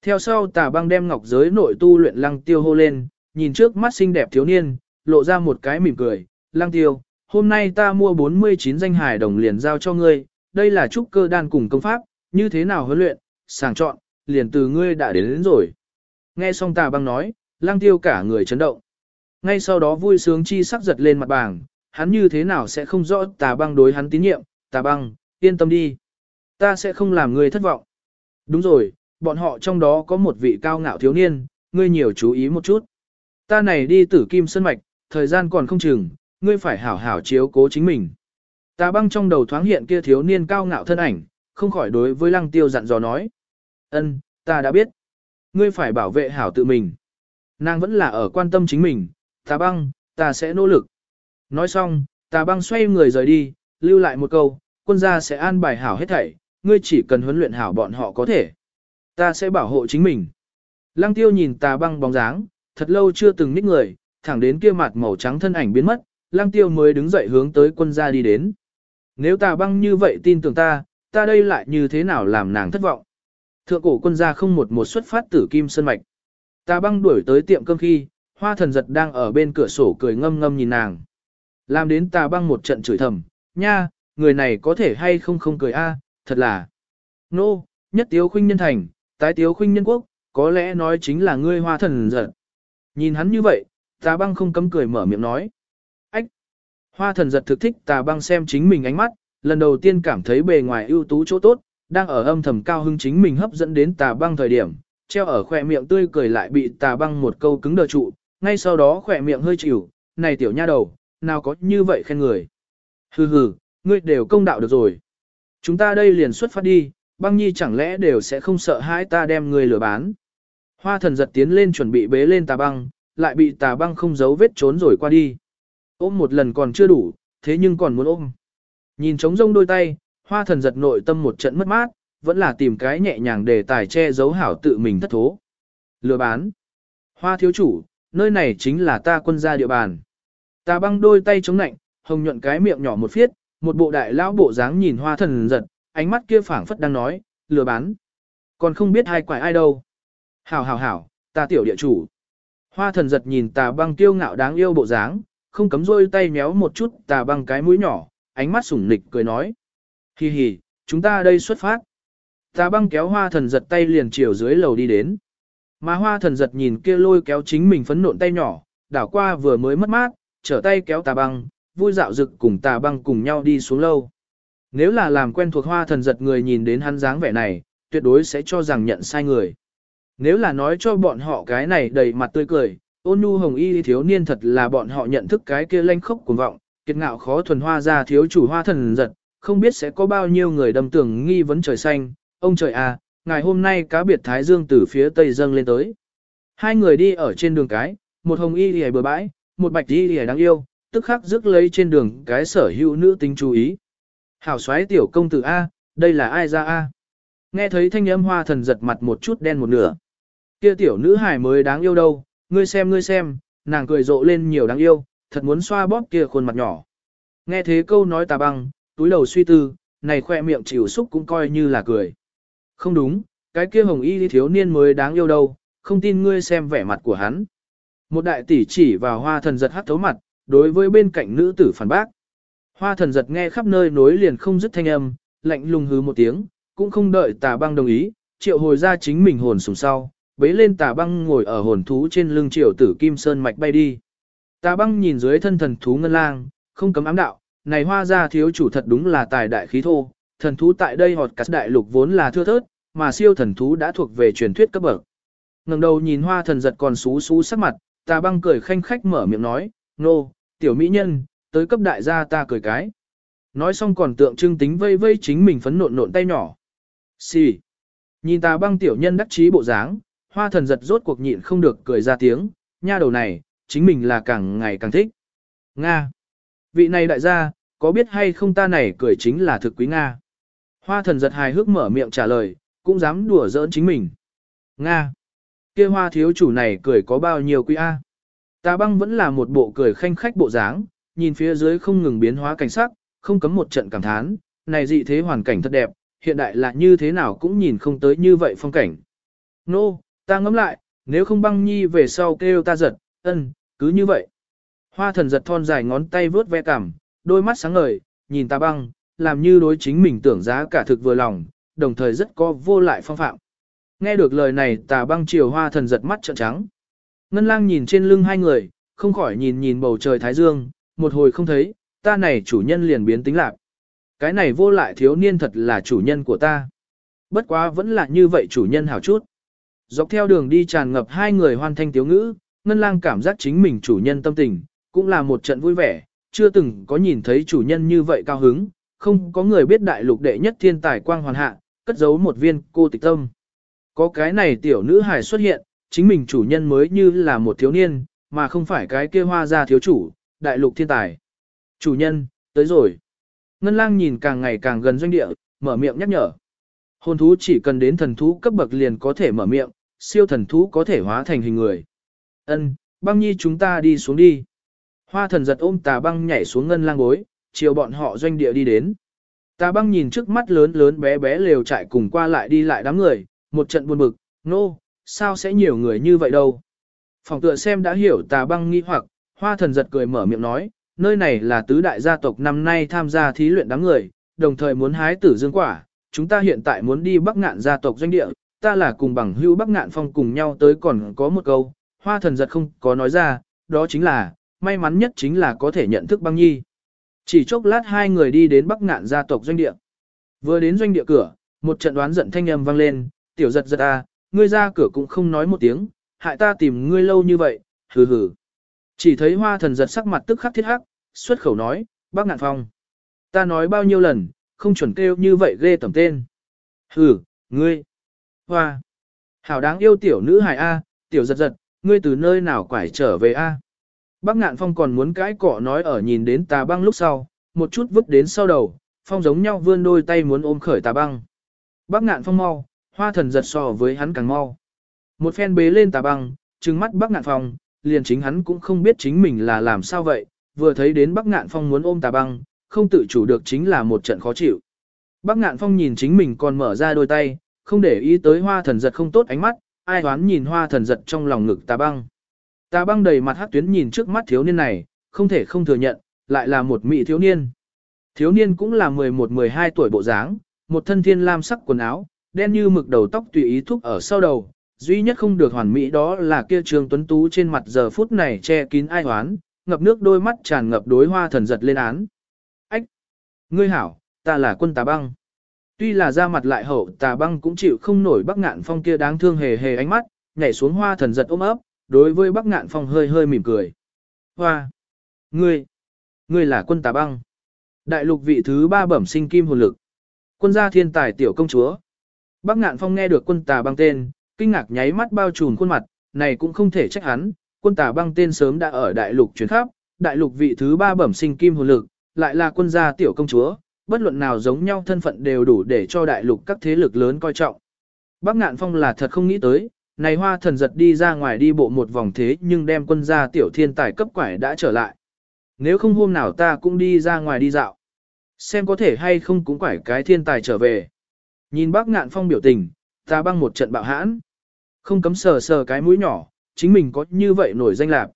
theo sau tà băng đem ngọc giới nội tu luyện lăng tiêu hô lên, nhìn trước mắt xinh đẹp thiếu niên, lộ ra một cái mỉm cười, lăng tiêu, hôm nay ta mua 49 danh hài đồng liền giao cho ngươi, đây là trúc cơ đan cùng công pháp, như thế nào huấn luyện, sàng chọn, liền từ ngươi đã đến, đến rồi. Nghe xong tà băng nói, lăng tiêu cả người chấn động. Ngay sau đó vui sướng chi sắc giật lên mặt bảng, hắn như thế nào sẽ không rõ tà băng đối hắn tín nhiệm, tà băng, yên tâm đi. Ta sẽ không làm ngươi thất vọng. Đúng rồi, bọn họ trong đó có một vị cao ngạo thiếu niên, ngươi nhiều chú ý một chút. Ta này đi tử kim sân mạch, thời gian còn không chừng, ngươi phải hảo hảo chiếu cố chính mình. Tà băng trong đầu thoáng hiện kia thiếu niên cao ngạo thân ảnh, không khỏi đối với lăng tiêu dặn dò nói ân, ta đã biết. Ngươi phải bảo vệ hảo tự mình. Nàng vẫn là ở quan tâm chính mình, tà băng, ta sẽ nỗ lực. Nói xong, tà băng xoay người rời đi, lưu lại một câu, quân gia sẽ an bài hảo hết thảy, ngươi chỉ cần huấn luyện hảo bọn họ có thể. Ta sẽ bảo hộ chính mình. Lăng tiêu nhìn tà băng bóng dáng, thật lâu chưa từng ních người, thẳng đến kia mặt màu trắng thân ảnh biến mất, lăng tiêu mới đứng dậy hướng tới quân gia đi đến. Nếu tà băng như vậy tin tưởng ta, ta đây lại như thế nào làm nàng thất vọng. Thượng cổ quân gia không một một xuất phát tử kim sơn mạch. Ta băng đuổi tới tiệm cơm khi, hoa thần giật đang ở bên cửa sổ cười ngâm ngâm nhìn nàng. Làm đến ta băng một trận chửi thầm, nha, người này có thể hay không không cười a, thật là. Nô, no, nhất tiếu khuynh nhân thành, tái tiếu khuynh nhân quốc, có lẽ nói chính là ngươi hoa thần giật. Nhìn hắn như vậy, tà băng không cấm cười mở miệng nói. Ách! Hoa thần giật thực thích tà băng xem chính mình ánh mắt, lần đầu tiên cảm thấy bề ngoài ưu tú chỗ tốt, đang ở âm thầm cao hưng chính mình hấp dẫn đến tà băng thời điểm, treo ở khỏe miệng tươi cười lại bị tà băng một câu cứng đờ trụ, ngay sau đó khỏe miệng hơi chịu, này tiểu nha đầu, nào có như vậy khen người. Hừ hừ, ngươi đều công đạo được rồi. Chúng ta đây liền xuất phát đi, băng nhi chẳng lẽ đều sẽ không sợ hãi ta đem ngươi lừa bán. Hoa thần giật tiến lên chuẩn bị bế lên tà băng, lại bị tà băng không giấu vết trốn rồi qua đi. Ôm một lần còn chưa đủ, thế nhưng còn muốn ôm. Nhìn trống rông đôi tay, hoa thần giật nội tâm một trận mất mát, vẫn là tìm cái nhẹ nhàng để tài che giấu hảo tự mình thất thố. Lừa bán. Hoa thiếu chủ, nơi này chính là ta quân gia địa bàn. Tà băng đôi tay chống nạnh, hồng nhuận cái miệng nhỏ một phiết, một bộ đại lão bộ dáng nhìn hoa thần giật, ánh mắt kia phảng phất đang nói, lừa bán. Còn không biết hai quải ai đâu. Hảo hảo hảo, ta tiểu địa chủ. Hoa thần giật nhìn tà băng kiêu ngạo đáng yêu bộ dáng, không cấm rôi tay méo một chút tà băng cái mũi nhỏ, ánh mắt sủng nịch cười nói. Hi hi, chúng ta đây xuất phát. Tà băng kéo hoa thần giật tay liền chiều dưới lầu đi đến. Mà hoa thần giật nhìn kia lôi kéo chính mình phấn nộn tay nhỏ, đảo qua vừa mới mất mát, trở tay kéo tà băng, vui dạo dực cùng tà băng cùng nhau đi xuống lâu. Nếu là làm quen thuộc hoa thần giật người nhìn đến hắn dáng vẻ này, tuyệt đối sẽ cho rằng nhận sai người. Nếu là nói cho bọn họ cái này đầy mặt tươi cười, ôn nhu hồng y thiếu niên thật là bọn họ nhận thức cái kia lanh khốc cuồng vọng, kiệt ngạo khó thuần hoa ra thiếu chủ hoa thần giật, không biết sẽ có bao nhiêu người đâm tưởng nghi vấn trời xanh, ông trời à, ngày hôm nay cá biệt Thái Dương từ phía tây dâng lên tới. Hai người đi ở trên đường cái, một hồng y lìa bừa bãi, một bạch y lìa đáng yêu, tức khắc rước lấy trên đường cái sở hữu nữ tính chú ý. Hảo xoáy tiểu công tử A, đây là ai ra A? Nghe thấy thanh âm hoa thần giật mặt một chút đen một nửa. Kia tiểu nữ hài mới đáng yêu đâu, ngươi xem ngươi xem, nàng cười rộ lên nhiều đáng yêu, thật muốn xoa bóp kia khuôn mặt nhỏ. Nghe thế câu nói tà băng, túi đầu suy tư, này khoe miệng chịu xúc cũng coi như là cười. Không đúng, cái kia hồng y thiếu niên mới đáng yêu đâu, không tin ngươi xem vẻ mặt của hắn. Một đại tỷ chỉ vào hoa thần giật hát thấu mặt, đối với bên cạnh nữ tử phản bác. Hoa thần giật nghe khắp nơi nối liền không dứt thanh âm, lạnh lùng hứ một tiếng, cũng không đợi tà băng đồng ý, triệu hồi ra chính mình hồn sùng sau, bế lên tà băng ngồi ở hồn thú trên lưng triệu tử kim sơn mạch bay đi. Tà băng nhìn dưới thân thần thú ngân lang, không cấm ám đạo, này hoa gia thiếu chủ thật đúng là tài đại khí thô, thần thú tại đây họt cắt đại lục vốn là thưa thớt, mà siêu thần thú đã thuộc về truyền thuyết cấp bậc. ngẩng đầu nhìn hoa thần giật còn xú xú sắc mặt, ta băng cười khanh khách mở miệng nói, nô, tiểu mỹ nhân, tới cấp đại gia ta cười cái. Nói xong còn tượng trưng tính vây vây chính mình phấn nộn nộn tay nhỏ. Xì. Nhìn ta băng tiểu nhân đắc chí bộ dáng, hoa thần giật rốt cuộc nhịn không được cười ra tiếng, nha đầu này, chính mình là càng ngày càng thích. Nga. Vị này đại gia, có biết hay không ta này cười chính là thực quý Nga. Hoa thần giật hài hước mở miệng trả lời, cũng dám đùa giỡn chính mình. Nga. Kia hoa thiếu chủ này cười có bao nhiêu quý A. Tà băng vẫn là một bộ cười khanh khách bộ dáng, nhìn phía dưới không ngừng biến hóa cảnh sắc, không cấm một trận cảm thán, này dị thế hoàn cảnh thật đẹp, hiện đại là như thế nào cũng nhìn không tới như vậy phong cảnh. Nô, no, ta ngẫm lại, nếu không băng nhi về sau kêu ta giật, ân, cứ như vậy. Hoa thần giật thon dài ngón tay vướt ve cảm, đôi mắt sáng ngời, nhìn ta băng, làm như đối chính mình tưởng giá cả thực vừa lòng, đồng thời rất có vô lại phong phạm. Nghe được lời này tà băng chiều hoa thần giật mắt trợn trắng. Ngân lang nhìn trên lưng hai người, không khỏi nhìn nhìn bầu trời thái dương, một hồi không thấy, ta này chủ nhân liền biến tính lạc. Cái này vô lại thiếu niên thật là chủ nhân của ta. Bất quá vẫn là như vậy chủ nhân hảo chút. Dọc theo đường đi tràn ngập hai người hoan thanh tiếu ngữ, Ngân lang cảm giác chính mình chủ nhân tâm tình, cũng là một trận vui vẻ, chưa từng có nhìn thấy chủ nhân như vậy cao hứng, không có người biết đại lục đệ nhất thiên tài quang hoàn hạ, cất giấu một viên cô tịch tâm. Có cái này tiểu nữ hài xuất hiện, chính mình chủ nhân mới như là một thiếu niên, mà không phải cái kia hoa ra thiếu chủ, đại lục thiên tài. Chủ nhân, tới rồi. Ngân lang nhìn càng ngày càng gần doanh địa, mở miệng nhắc nhở. Hồn thú chỉ cần đến thần thú cấp bậc liền có thể mở miệng, siêu thần thú có thể hóa thành hình người. Ân, băng nhi chúng ta đi xuống đi. Hoa thần giật ôm tà băng nhảy xuống ngân lang gối, chiều bọn họ doanh địa đi đến. Tà băng nhìn trước mắt lớn lớn bé bé lều trại cùng qua lại đi lại đám người, một trận buồn bực, nô, no, sao sẽ nhiều người như vậy đâu. Phòng tựa xem đã hiểu tà băng nghi hoặc, hoa thần giật cười mở miệng nói, nơi này là tứ đại gia tộc năm nay tham gia thí luyện đám người, đồng thời muốn hái tử dương quả, chúng ta hiện tại muốn đi bắc ngạn gia tộc doanh địa, ta là cùng bằng hưu bắc ngạn phong cùng nhau tới còn có một câu, hoa thần giật không có nói ra, đó chính là, may mắn nhất chính là có thể nhận thức băng nhi. Chỉ chốc lát hai người đi đến bắc ngạn gia tộc doanh địa. Vừa đến doanh địa cửa, một trận đoán giận thanh âm vang lên, tiểu giật giật à, ngươi ra cửa cũng không nói một tiếng, hại ta tìm ngươi lâu như vậy, hừ hừ. Chỉ thấy hoa thần giật sắc mặt tức khắc thiết hắc, xuất khẩu nói, bác ngạn phong. Ta nói bao nhiêu lần, không chuẩn kêu như vậy ghê tầm tên. Hừ, ngươi. Hoa. Hảo đáng yêu tiểu nữ hài A, tiểu giật giật, ngươi từ nơi nào quải trở về A. Bác ngạn phong còn muốn cãi cọ nói ở nhìn đến tà băng lúc sau, một chút vứt đến sau đầu, phong giống nhau vươn đôi tay muốn ôm khởi tà băng. Bác ngạn phong mau, hoa thần giật so với hắn càng mau. Một phen bế lên tà băng, trừng mắt bác ngạn phong, liền chính hắn cũng không biết chính mình là làm sao vậy, vừa thấy đến bác ngạn phong muốn ôm tà băng, không tự chủ được chính là một trận khó chịu. Bác ngạn phong nhìn chính mình còn mở ra đôi tay, không để ý tới hoa thần giật không tốt ánh mắt, ai đoán nhìn hoa thần giật trong lòng ngực tà băng. Tà băng đầy mặt hát tuyến nhìn trước mắt thiếu niên này, không thể không thừa nhận, lại là một mỹ thiếu niên. Thiếu niên cũng là 11-12 tuổi bộ dáng, một thân thiên lam sắc quần áo, đen như mực đầu tóc tùy ý thúc ở sau đầu, duy nhất không được hoàn mỹ đó là kia trường tuấn tú trên mặt giờ phút này che kín ai hoán, ngập nước đôi mắt tràn ngập đối hoa thần giật lên án. Ách! Ngươi hảo, ta là quân tà băng. Tuy là ra mặt lại hậu tà băng cũng chịu không nổi bắc ngạn phong kia đáng thương hề hề ánh mắt, nhảy xuống hoa thần giật ôm ấp, đối với bắc ngạn phong hơi hơi mỉm cười. Hoa! Ngươi! Ngươi là quân tà băng. Đại lục vị thứ ba bẩm sinh kim hồn lực. Quân gia thiên tài tiểu công chúa. Bắc ngạn phong nghe được quân tà băng tên, kinh ngạc nháy mắt bao trùm khuôn mặt, này cũng không thể trách hắn, quân tà băng tên sớm đã ở đại lục chuyển khắp, đại lục vị thứ ba bẩm sinh kim hồn lực, lại là quân gia tiểu công chúa, bất luận nào giống nhau thân phận đều đủ để cho đại lục các thế lực lớn coi trọng. Bắc ngạn phong là thật không nghĩ tới, này hoa thần giật đi ra ngoài đi bộ một vòng thế nhưng đem quân gia tiểu thiên tài cấp quải đã trở lại. Nếu không hôm nào ta cũng đi ra ngoài đi dạo. Xem có thể hay không cũng quải cái thiên tài trở về. Nhìn bác ngạn phong biểu tình, ta băng một trận bạo hãn. Không cấm sờ sờ cái mũi nhỏ, chính mình có như vậy nổi danh lạc.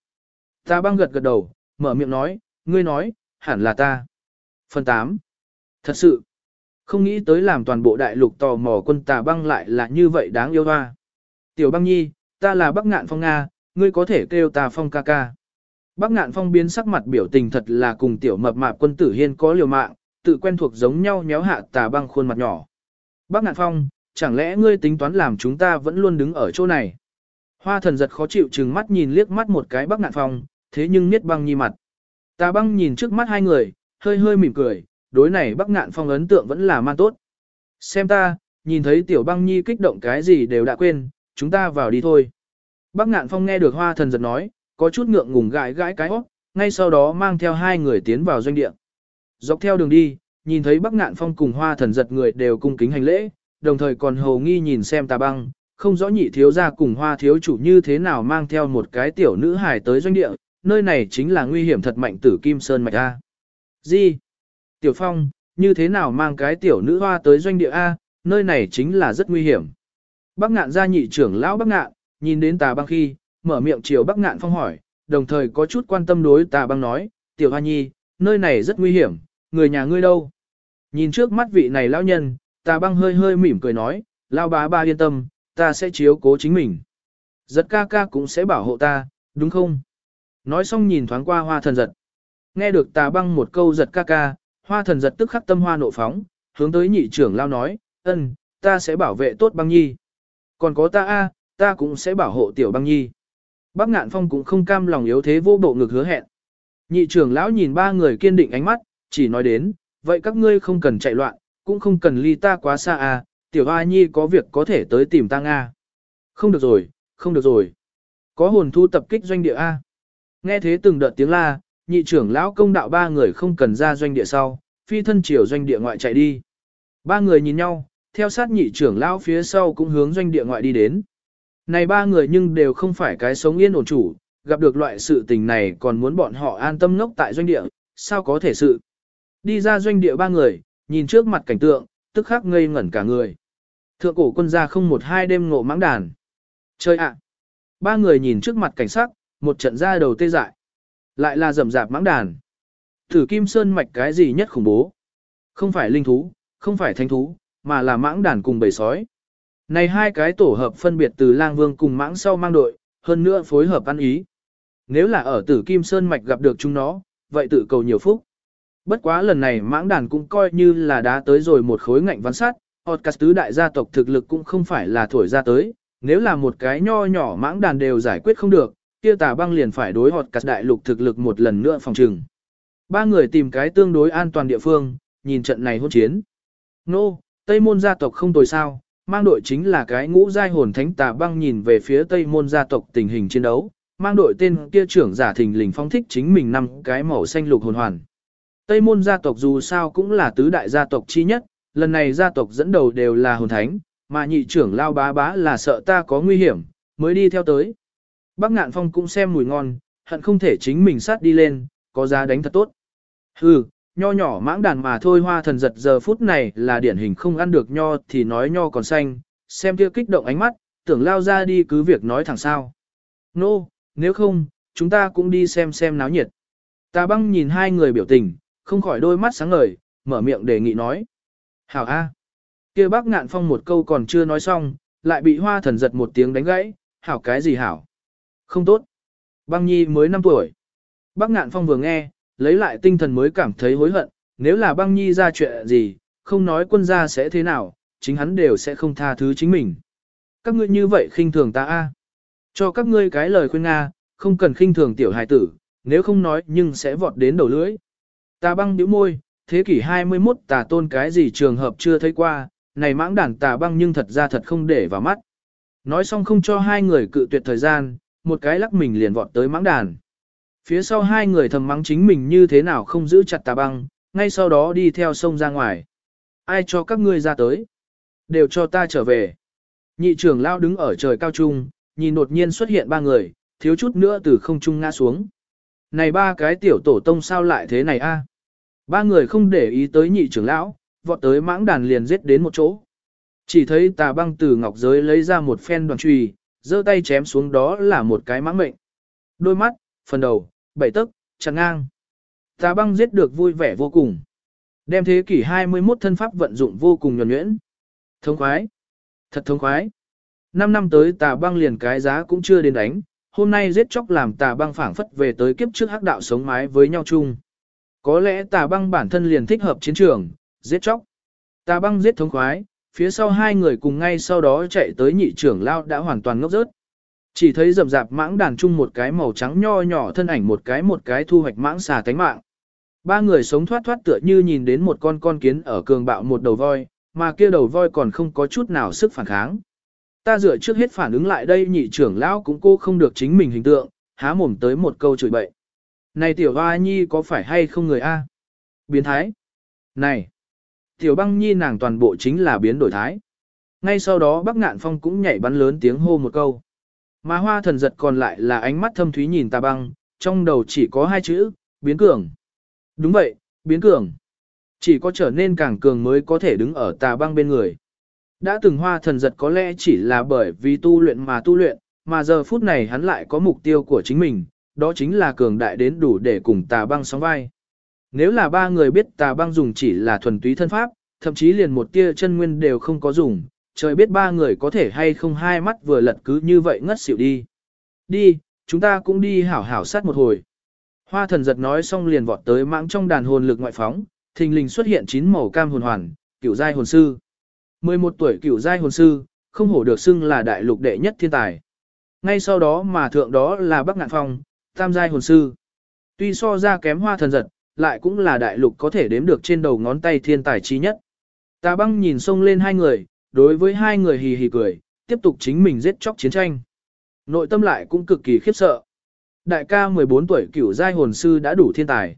Ta băng gật gật đầu, mở miệng nói, ngươi nói, hẳn là ta. Phần 8. Thật sự, không nghĩ tới làm toàn bộ đại lục tò mò quân tà băng lại là như vậy đáng yêu hoa. Tiểu băng nhi, ta là Bắc Ngạn Phong Nga, ngươi có thể kêu ta Phong ca ca. Bắc Ngạn Phong biến sắc mặt biểu tình thật là cùng tiểu mập mạp quân tử hiên có liều mạng, tự quen thuộc giống nhau nhéo hạ tà băng khuôn mặt nhỏ. Bắc Ngạn Phong, chẳng lẽ ngươi tính toán làm chúng ta vẫn luôn đứng ở chỗ này? Hoa thần giật khó chịu chừng mắt nhìn liếc mắt một cái Bắc Ngạn Phong, thế nhưng niết băng nhi mặt. Tà băng nhìn trước mắt hai người, hơi hơi mỉm cười, đối này Bắc Ngạn Phong ấn tượng vẫn là man tốt. Xem ta, nhìn thấy tiểu băng nhi kích động cái gì đều đã quên, chúng ta vào đi thôi. Bắc Ngạn Phong nghe được hoa thần giật nói, có chút ngượng ngùng gãi gãi cái hót, ngay sau đó mang theo hai người tiến vào doanh địa. Dọc theo đường đi, nhìn thấy Bắc Ngạn Phong cùng hoa thần giật người đều cung kính hành lễ, đồng thời còn hầu nghi nhìn xem tà băng, không rõ nhị thiếu gia cùng hoa thiếu chủ như thế nào mang theo một cái tiểu nữ hài tới doanh địa, nơi này chính là nguy hiểm thật mạnh tử Kim Sơn Mạch A. Gì? Tiểu Phong, như thế nào mang cái tiểu nữ hoa tới doanh địa A, nơi này chính là rất nguy hiểm. Bác ngạn gia nhị trưởng lão bác ngạn, nhìn đến tà băng khi, mở miệng chiều bác ngạn phong hỏi, đồng thời có chút quan tâm đối tà băng nói, tiểu hoa nhi, nơi này rất nguy hiểm, người nhà ngươi đâu? Nhìn trước mắt vị này lão nhân, tà băng hơi hơi mỉm cười nói, lao bá ba yên tâm, ta sẽ chiếu cố chính mình. Giật ca ca cũng sẽ bảo hộ ta, đúng không? Nói xong nhìn thoáng qua hoa thần giật. Nghe được tà băng một câu giật ca ca, hoa thần giật tức khắc tâm hoa nộ phóng, hướng tới nhị trưởng lao nói, ân, ta sẽ bảo vệ tốt băng nhi. Còn có ta a, ta cũng sẽ bảo hộ tiểu băng nhi. Bác ngạn phong cũng không cam lòng yếu thế vô bộ ngực hứa hẹn. Nhị trưởng lão nhìn ba người kiên định ánh mắt, chỉ nói đến, vậy các ngươi không cần chạy loạn, cũng không cần ly ta quá xa à, tiểu hoa nhi có việc có thể tới tìm ta Nga. Không được rồi, không được rồi. Có hồn thu tập kích doanh địa A. Nghe thế từng đợt tiếng la, nhị trưởng lão công đạo ba người không cần ra doanh địa sau, phi thân chiều doanh địa ngoại chạy đi. Ba người nhìn nhau, theo sát nhị trưởng lão phía sau cũng hướng doanh địa ngoại đi đến. Này ba người nhưng đều không phải cái sống yên ổn chủ, gặp được loại sự tình này còn muốn bọn họ an tâm ngốc tại doanh địa, sao có thể sự. Đi ra doanh địa ba người, nhìn trước mặt cảnh tượng, tức khắc ngây ngẩn cả người. Thượng cổ quân gia không một hai đêm ngộ mãng đàn. Chơi ạ! Ba người nhìn trước mặt cảnh sắc, một trận ra đầu tê dại. Lại là rầm rạp mãng đàn. Thử kim sơn mạch cái gì nhất khủng bố? Không phải linh thú, không phải thanh thú, mà là mãng đàn cùng bầy sói. Này hai cái tổ hợp phân biệt từ lang vương cùng mãng sau mang đội, hơn nữa phối hợp ăn ý. Nếu là ở tử kim sơn mạch gặp được chúng nó, vậy tự cầu nhiều phúc. Bất quá lần này mãng đàn cũng coi như là đã tới rồi một khối ngạnh văn sát, Otcas tứ đại gia tộc thực lực cũng không phải là thổi ra tới, nếu là một cái nho nhỏ mãng đàn đều giải quyết không được, kia tà băng liền phải đối Otcas đại lục thực lực một lần nữa phòng trừng. Ba người tìm cái tương đối an toàn địa phương, nhìn trận này hôn chiến. Nô, no, Tây môn gia tộc không tồi sao, mang đội chính là cái ngũ giai hồn thánh tà băng nhìn về phía Tây môn gia tộc tình hình chiến đấu, mang đội tên kia trưởng giả thình lình phong thích chính mình năm cái màu xanh lục hồn hoàn. Tây môn gia tộc dù sao cũng là tứ đại gia tộc chi nhất, lần này gia tộc dẫn đầu đều là hồn thánh, mà nhị trưởng lao bá bá là sợ ta có nguy hiểm, mới đi theo tới. Bác ngạn phong cũng xem mùi ngon, hận không thể chính mình sát đi lên, có giá đánh thật tốt. Hừ, nho nhỏ mãng đàn mà thôi hoa thần giật giờ phút này là điển hình không ăn được nho thì nói nho còn xanh, xem kia kích động ánh mắt, tưởng lao ra đi cứ việc nói thẳng sao. Nô, no, nếu không, chúng ta cũng đi xem xem náo nhiệt. Ta băng nhìn hai người biểu tình, không khỏi đôi mắt sáng ngời, mở miệng đề nghị nói. Hảo A. kia bác ngạn phong một câu còn chưa nói xong, lại bị hoa thần giật một tiếng đánh gãy, hảo cái gì hảo. Không tốt. Băng nhi mới 5 tuổi. Bác ngạn phong vừa nghe, lấy lại tinh thần mới cảm thấy hối hận, nếu là băng nhi ra chuyện gì, không nói quân gia sẽ thế nào, chính hắn đều sẽ không tha thứ chính mình. Các ngươi như vậy khinh thường ta a. Cho các ngươi cái lời khuyên Nga, không cần khinh thường tiểu hài tử, nếu không nói nhưng sẽ vọt đến đầu lưỡi. Ta băng nhíu môi, thế kỷ 21 tà tôn cái gì trường hợp chưa thấy qua, này mãng đàn tà băng nhưng thật ra thật không để vào mắt. Nói xong không cho hai người cự tuyệt thời gian, một cái lắc mình liền vọt tới mãng đàn. Phía sau hai người thầm mắng chính mình như thế nào không giữ chặt tà băng, ngay sau đó đi theo sông ra ngoài. Ai cho các ngươi ra tới? Đều cho ta trở về. Nhị trưởng lao đứng ở trời cao trung, nhìn đột nhiên xuất hiện ba người, thiếu chút nữa từ không trung ngã xuống. Này ba cái tiểu tổ tông sao lại thế này a? Ba người không để ý tới nhị trưởng lão, vọt tới mãng đàn liền giết đến một chỗ. Chỉ thấy tà băng từ ngọc giới lấy ra một phen đoàn trùy, giơ tay chém xuống đó là một cái mãng mệnh. Đôi mắt, phần đầu, bảy tấc, chặt ngang. Tà băng giết được vui vẻ vô cùng. Đem thế kỷ 21 thân pháp vận dụng vô cùng nhuần nhuyễn. Thông khoái. Thật thông khoái. Năm năm tới tà băng liền cái giá cũng chưa đến đánh, hôm nay giết chóc làm tà băng phảng phất về tới kiếp trước hắc đạo sống mái với nhau chung. Có lẽ tà băng bản thân liền thích hợp chiến trường, giết chóc. Tà băng giết thống khoái, phía sau hai người cùng ngay sau đó chạy tới nhị trưởng lao đã hoàn toàn ngốc rớt. Chỉ thấy rầm rạp mãng đàn chung một cái màu trắng nho nhỏ thân ảnh một cái một cái thu hoạch mãng xà tánh mạng. Ba người sống thoát thoát tựa như nhìn đến một con con kiến ở cường bạo một đầu voi, mà kia đầu voi còn không có chút nào sức phản kháng. Ta dựa trước hết phản ứng lại đây nhị trưởng lão cũng cô không được chính mình hình tượng, há mồm tới một câu chửi bậy. Này tiểu hoa nhi có phải hay không người A? Biến thái. Này. Tiểu băng nhi nàng toàn bộ chính là biến đổi thái. ngay sau đó Bắc Ngạn Phong cũng nhảy bắn lớn tiếng hô một câu. Mà hoa thần giật còn lại là ánh mắt thâm thúy nhìn tà băng, trong đầu chỉ có hai chữ, biến cường. Đúng vậy, biến cường. Chỉ có trở nên càng cường mới có thể đứng ở tà băng bên người. Đã từng hoa thần giật có lẽ chỉ là bởi vì tu luyện mà tu luyện, mà giờ phút này hắn lại có mục tiêu của chính mình, đó chính là cường đại đến đủ để cùng tà băng sóng vai. Nếu là ba người biết tà băng dùng chỉ là thuần túy thân pháp, thậm chí liền một tia chân nguyên đều không có dùng, trời biết ba người có thể hay không hai mắt vừa lật cứ như vậy ngất xỉu đi. Đi, chúng ta cũng đi hảo hảo sát một hồi. Hoa thần giật nói xong liền vọt tới mãng trong đàn hồn lực ngoại phóng, thình lình xuất hiện chín màu cam hồn hoàn, cửu giai hồn sư. 11 tuổi cửu giai hồn sư, không hổ được xưng là đại lục đệ nhất thiên tài. Ngay sau đó mà thượng đó là Bắc Ngạn Phong, tam giai hồn sư. Tuy so ra kém hoa thần giật, lại cũng là đại lục có thể đếm được trên đầu ngón tay thiên tài chi nhất. Tà băng nhìn xông lên hai người, đối với hai người hì hì cười, tiếp tục chính mình giết chóc chiến tranh. Nội tâm lại cũng cực kỳ khiếp sợ. Đại ca 14 tuổi cửu giai hồn sư đã đủ thiên tài.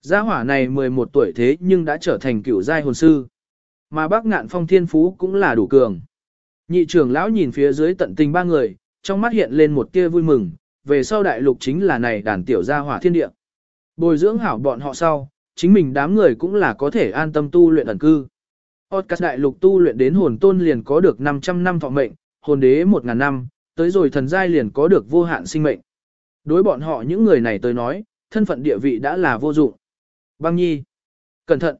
Gia hỏa này 11 tuổi thế nhưng đã trở thành cửu giai hồn sư. Mà bác ngạn phong thiên phú cũng là đủ cường. Nhị trưởng lão nhìn phía dưới tận tình ba người, trong mắt hiện lên một tia vui mừng, về sau đại lục chính là này đàn tiểu gia hỏa thiên địa. Bồi dưỡng hảo bọn họ sau, chính mình đám người cũng là có thể an tâm tu luyện ẩn cư. Otcas đại lục tu luyện đến hồn tôn liền có được 500 năm thọ mệnh, hồn đế 1000 năm, tới rồi thần giai liền có được vô hạn sinh mệnh. Đối bọn họ những người này tới nói, thân phận địa vị đã là vô dụng. Băng nhi, cẩn thận.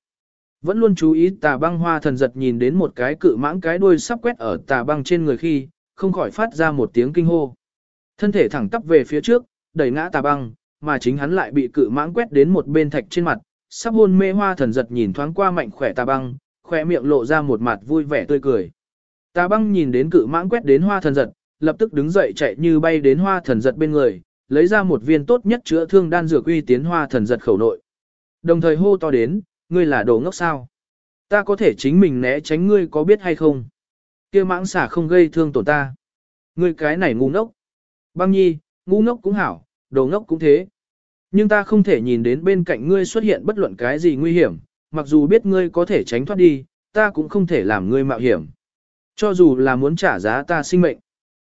Vẫn luôn chú ý tà băng hoa thần giật nhìn đến một cái cự mãng cái đuôi sắp quét ở tà băng trên người khi, không khỏi phát ra một tiếng kinh hô. Thân thể thẳng tắp về phía trước, đẩy ngã tà băng, mà chính hắn lại bị cự mãng quét đến một bên thạch trên mặt, sắp hôn mê hoa thần giật nhìn thoáng qua mạnh khỏe tà băng, khoe miệng lộ ra một mặt vui vẻ tươi cười. Tà băng nhìn đến cự mãng quét đến hoa thần giật, lập tức đứng dậy chạy như bay đến hoa thần giật bên người, lấy ra một viên tốt nhất chữa thương đan dược uy tiến hoa thần giật khẩu nội. Đồng thời hô to đến, ngươi là đồ ngốc sao? Ta có thể chính mình né tránh ngươi có biết hay không? kia mãng xả không gây thương tổn ta. Ngươi cái này ngu ngốc. Băng nhi, ngu ngốc cũng hảo, đồ ngốc cũng thế. Nhưng ta không thể nhìn đến bên cạnh ngươi xuất hiện bất luận cái gì nguy hiểm, mặc dù biết ngươi có thể tránh thoát đi, ta cũng không thể làm ngươi mạo hiểm. Cho dù là muốn trả giá ta sinh mệnh.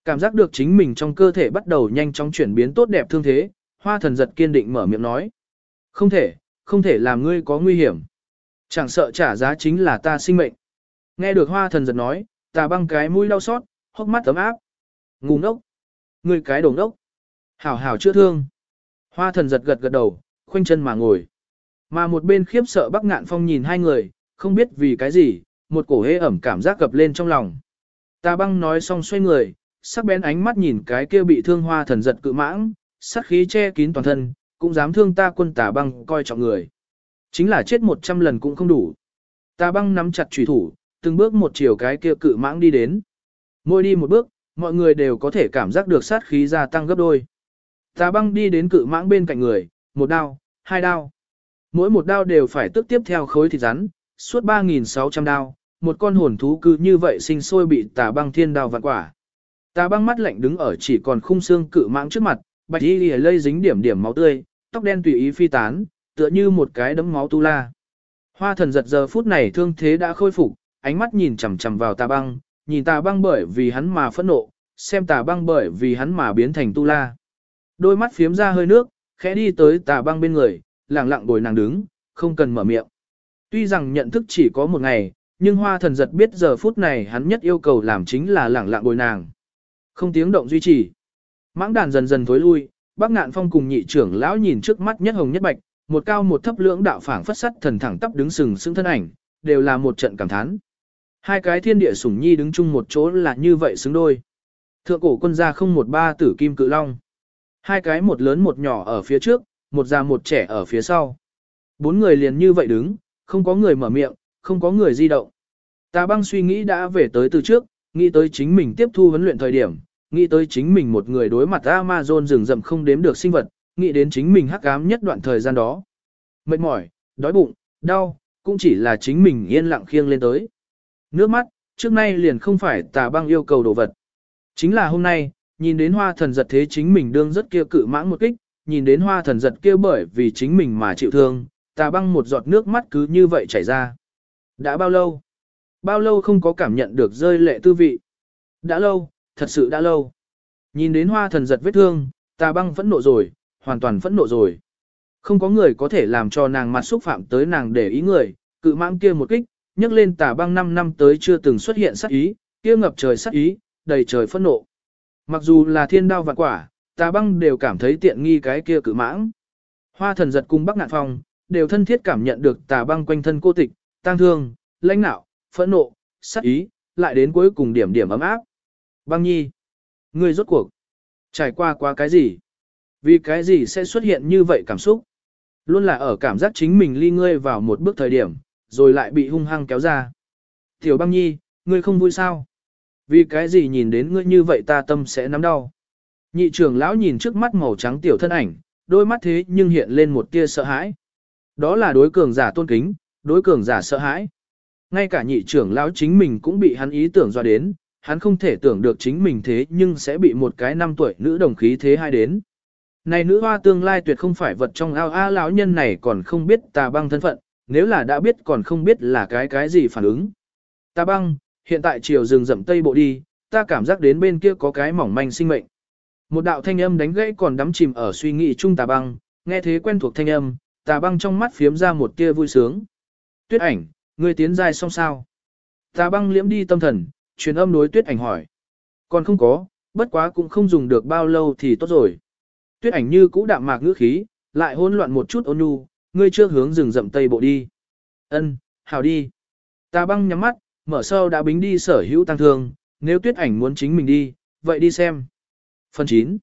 Cảm giác được chính mình trong cơ thể bắt đầu nhanh chóng chuyển biến tốt đẹp thương thế, hoa thần giật kiên định mở miệng nói. Không thể, không thể làm ngươi có nguy hiểm. Chẳng sợ trả giá chính là ta sinh mệnh. Nghe được hoa thần giật nói, ta băng cái mũi đau xót, hốc mắt ấm áp. Ngu ngốc. Ngươi cái đồng đốc. Hảo hảo chữa thương. Hoa thần giật gật gật đầu, khoanh chân mà ngồi. Mà một bên khiếp sợ Bắc Ngạn Phong nhìn hai người, không biết vì cái gì, một cổ hế ẩm cảm giác gập lên trong lòng. Ta băng nói xong xoay người, sắc bén ánh mắt nhìn cái kia bị thương hoa thần giật cự mãng, sát khí che kín toàn thân, cũng dám thương ta quân tà băng coi trọng người. Chính là chết một trăm lần cũng không đủ. Ta băng nắm chặt trùy thủ, từng bước một chiều cái kia cự mãng đi đến. Mỗi đi một bước, mọi người đều có thể cảm giác được sát khí gia tăng gấp đôi. Ta băng đi đến cự mãng bên cạnh người, một đao, hai đao. Mỗi một đao đều phải tức tiếp theo khối thịt rắn, suốt 3.600 đao, một con hồn thú cứ như vậy sinh sôi bị tà băng thiên đao vạn quả. Tà băng mắt lạnh đứng ở chỉ còn khung xương cự mãng trước mặt, bạch y lìa lây dính điểm điểm máu tươi, tóc đen tùy ý phi tán, tựa như một cái đấm máu tu la. Hoa thần giật giờ phút này thương thế đã khôi phục, ánh mắt nhìn chằm chằm vào tà băng, nhìn tà băng bởi vì hắn mà phẫn nộ, xem tà băng bởi vì hắn mà biến thành tu la. Đôi mắt phiếm ra hơi nước, khẽ đi tới tà băng bên người, lặng lặng bồi nàng đứng, không cần mở miệng. Tuy rằng nhận thức chỉ có một ngày, nhưng hoa thần giật biết giờ phút này hắn nhất yêu cầu làm chính là lặng lặng bồi nàng. Không tiếng động duy trì. Mãng đàn dần dần thối lui, bác ngạn phong cùng nhị trưởng lão nhìn trước mắt nhất hồng nhất bạch, một cao một thấp lưỡng đạo phảng phất sắt thần thẳng tắp đứng sừng sững thân ảnh, đều là một trận cảm thán. Hai cái thiên địa sủng nhi đứng chung một chỗ là như vậy xứng đôi. Thượng cổ quân gia không một ba tử kim cự long. Hai cái một lớn một nhỏ ở phía trước, một già một trẻ ở phía sau. Bốn người liền như vậy đứng, không có người mở miệng, không có người di động. Tà băng suy nghĩ đã về tới từ trước, nghĩ tới chính mình tiếp thu huấn luyện thời điểm, nghĩ tới chính mình một người đối mặt Amazon rừng rậm không đếm được sinh vật, nghĩ đến chính mình hắc ám nhất đoạn thời gian đó. Mệt mỏi, đói bụng, đau, cũng chỉ là chính mình yên lặng khiêng lên tới. Nước mắt, trước nay liền không phải tà băng yêu cầu đồ vật. Chính là hôm nay, nhìn đến hoa thần giật thế chính mình đương rất kia cự mãng một kích, nhìn đến hoa thần giật kia bởi vì chính mình mà chịu thương, tà băng một giọt nước mắt cứ như vậy chảy ra. Đã bao lâu? bao lâu không có cảm nhận được rơi lệ tư vị. Đã lâu, thật sự đã lâu. Nhìn đến hoa thần giật vết thương, tà băng phẫn nộ rồi, hoàn toàn phẫn nộ rồi. Không có người có thể làm cho nàng mặt xúc phạm tới nàng để ý người, cự mãng kia một kích, nhấc lên tà băng 5 năm tới chưa từng xuất hiện sát ý, kia ngập trời sát ý, đầy trời phẫn nộ. Mặc dù là thiên đao vạn quả, tà băng đều cảm thấy tiện nghi cái kia cự mãng. Hoa thần giật cùng bắc ngạn phong, đều thân thiết cảm nhận được tà băng quanh thân cô tịch, tang thương, lãnh nạo, phẫn nộ, sát ý, lại đến cuối cùng điểm điểm ấm áp. Băng nhi, ngươi rốt cuộc, trải qua qua cái gì? Vì cái gì sẽ xuất hiện như vậy cảm xúc? Luôn là ở cảm giác chính mình ly ngươi vào một bước thời điểm, rồi lại bị hung hăng kéo ra. Tiểu băng nhi, ngươi không vui sao? Vì cái gì nhìn đến ngươi như vậy ta tâm sẽ nắm đau? Nhị trưởng lão nhìn trước mắt màu trắng tiểu thân ảnh, đôi mắt thế nhưng hiện lên một tia sợ hãi. Đó là đối cường giả tôn kính, đối cường giả sợ hãi. Ngay cả nhị trưởng lão chính mình cũng bị hắn ý tưởng dọa đến, hắn không thể tưởng được chính mình thế nhưng sẽ bị một cái năm tuổi nữ đồng khí thế hai đến. Này nữ hoa tương lai tuyệt không phải vật trong ao a lão nhân này còn không biết tà băng thân phận, nếu là đã biết còn không biết là cái cái gì phản ứng. Tà băng, hiện tại chiều rừng rậm tây bộ đi, ta cảm giác đến bên kia có cái mỏng manh sinh mệnh. Một đạo thanh âm đánh gãy còn đắm chìm ở suy nghĩ chung tà băng, nghe thế quen thuộc thanh âm, tà băng trong mắt phiếm ra một tia vui sướng. Tuyết ảnh, ngươi tiến dài xong sao? Tà băng liễm đi tâm thần, truyền âm đối tuyết ảnh hỏi. Còn không có, bất quá cũng không dùng được bao lâu thì tốt rồi. Tuyết ảnh như cũ đạm mạc ngữ khí, lại hỗn loạn một chút ôn nhu, ngươi chưa hướng rừng rậm tây bộ đi. Ân, hào đi. Tà băng nhắm mắt, mở sâu đã bính đi sở hữu tăng thương, nếu tuyết ảnh muốn chính mình đi, vậy đi xem. Phần 9.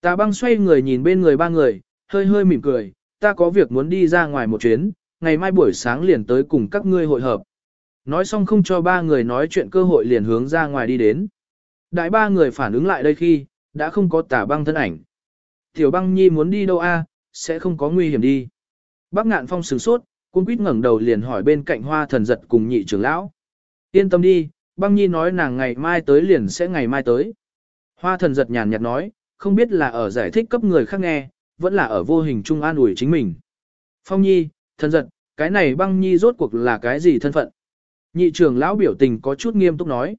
Tà băng xoay người nhìn bên người ba người, hơi hơi mỉm cười, ta có việc muốn đi ra ngoài một chuyến, ngày mai buổi sáng liền tới cùng các ngươi hội hợp. Nói xong không cho ba người nói chuyện cơ hội liền hướng ra ngoài đi đến. Đại ba người phản ứng lại đây khi, đã không có tà băng thân ảnh. Tiểu băng nhi muốn đi đâu a? sẽ không có nguy hiểm đi. Bác ngạn phong sửng sốt, cung quýt ngẩng đầu liền hỏi bên cạnh hoa thần giật cùng nhị trưởng lão. Yên tâm đi, băng nhi nói nàng ngày mai tới liền sẽ ngày mai tới. Hoa thần giật nhàn nhạt nói, không biết là ở giải thích cấp người khác nghe, vẫn là ở vô hình trung an ủi chính mình. Phong nhi, thần giật, cái này băng nhi rốt cuộc là cái gì thân phận? Nhị trưởng lão biểu tình có chút nghiêm túc nói.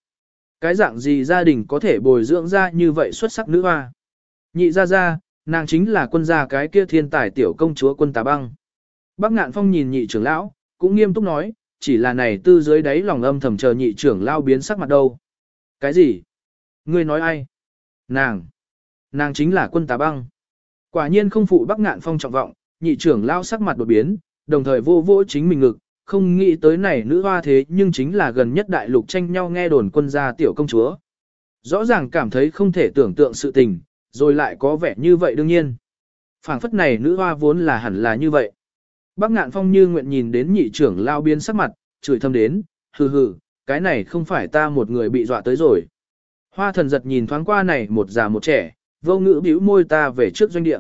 Cái dạng gì gia đình có thể bồi dưỡng ra như vậy xuất sắc nữ hoa? Nhị ra ra, nàng chính là quân gia cái kia thiên tài tiểu công chúa quân tà băng. Bác ngạn phong nhìn nhị trưởng lão, cũng nghiêm túc nói, chỉ là này tư dưới đáy lòng âm thầm chờ nhị trưởng lão biến sắc mặt đâu. Cái gì? Ngươi nói ai? Nàng. Nàng chính là quân tà băng. Quả nhiên không phụ bác ngạn phong trọng vọng, nhị trưởng lao sắc mặt đột biến, đồng thời vô vỗ chính mình ngực, không nghĩ tới này nữ hoa thế nhưng chính là gần nhất đại lục tranh nhau nghe đồn quân gia tiểu công chúa. Rõ ràng cảm thấy không thể tưởng tượng sự tình, rồi lại có vẻ như vậy đương nhiên. phảng phất này nữ hoa vốn là hẳn là như vậy. Bác ngạn phong như nguyện nhìn đến nhị trưởng lao biến sắc mặt, chửi thâm đến, hừ hừ, cái này không phải ta một người bị dọa tới rồi. Hoa thần giật nhìn thoáng qua này một già một trẻ, vô ngữ bĩu môi ta về trước doanh địa.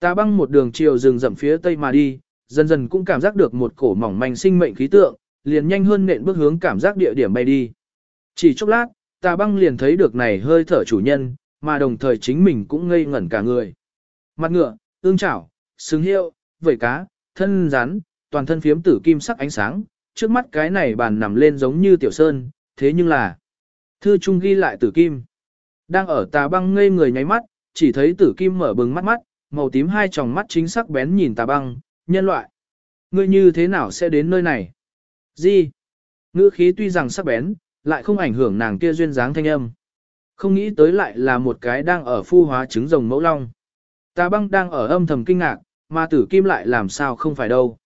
Ta băng một đường chiều rừng rậm phía tây mà đi, dần dần cũng cảm giác được một cổ mỏng manh sinh mệnh khí tượng, liền nhanh hơn nện bước hướng cảm giác địa điểm bay đi. Chỉ chốc lát, ta băng liền thấy được này hơi thở chủ nhân, mà đồng thời chính mình cũng ngây ngẩn cả người. Mặt ngựa, ương chảo, sừng hiệu, vẩy cá, thân rắn, toàn thân phiếm tử kim sắc ánh sáng, trước mắt cái này bàn nằm lên giống như tiểu sơn, thế nhưng là thư trung ghi lại tử kim. Đang ở tà băng ngây người nháy mắt, chỉ thấy tử kim mở bừng mắt mắt, màu tím hai tròng mắt chính sắc bén nhìn tà băng, nhân loại. Ngươi như thế nào sẽ đến nơi này? Gì? Ngữ khí tuy rằng sắc bén, lại không ảnh hưởng nàng kia duyên dáng thanh âm. Không nghĩ tới lại là một cái đang ở phu hóa trứng rồng mẫu long. Tà băng đang ở âm thầm kinh ngạc, mà tử kim lại làm sao không phải đâu.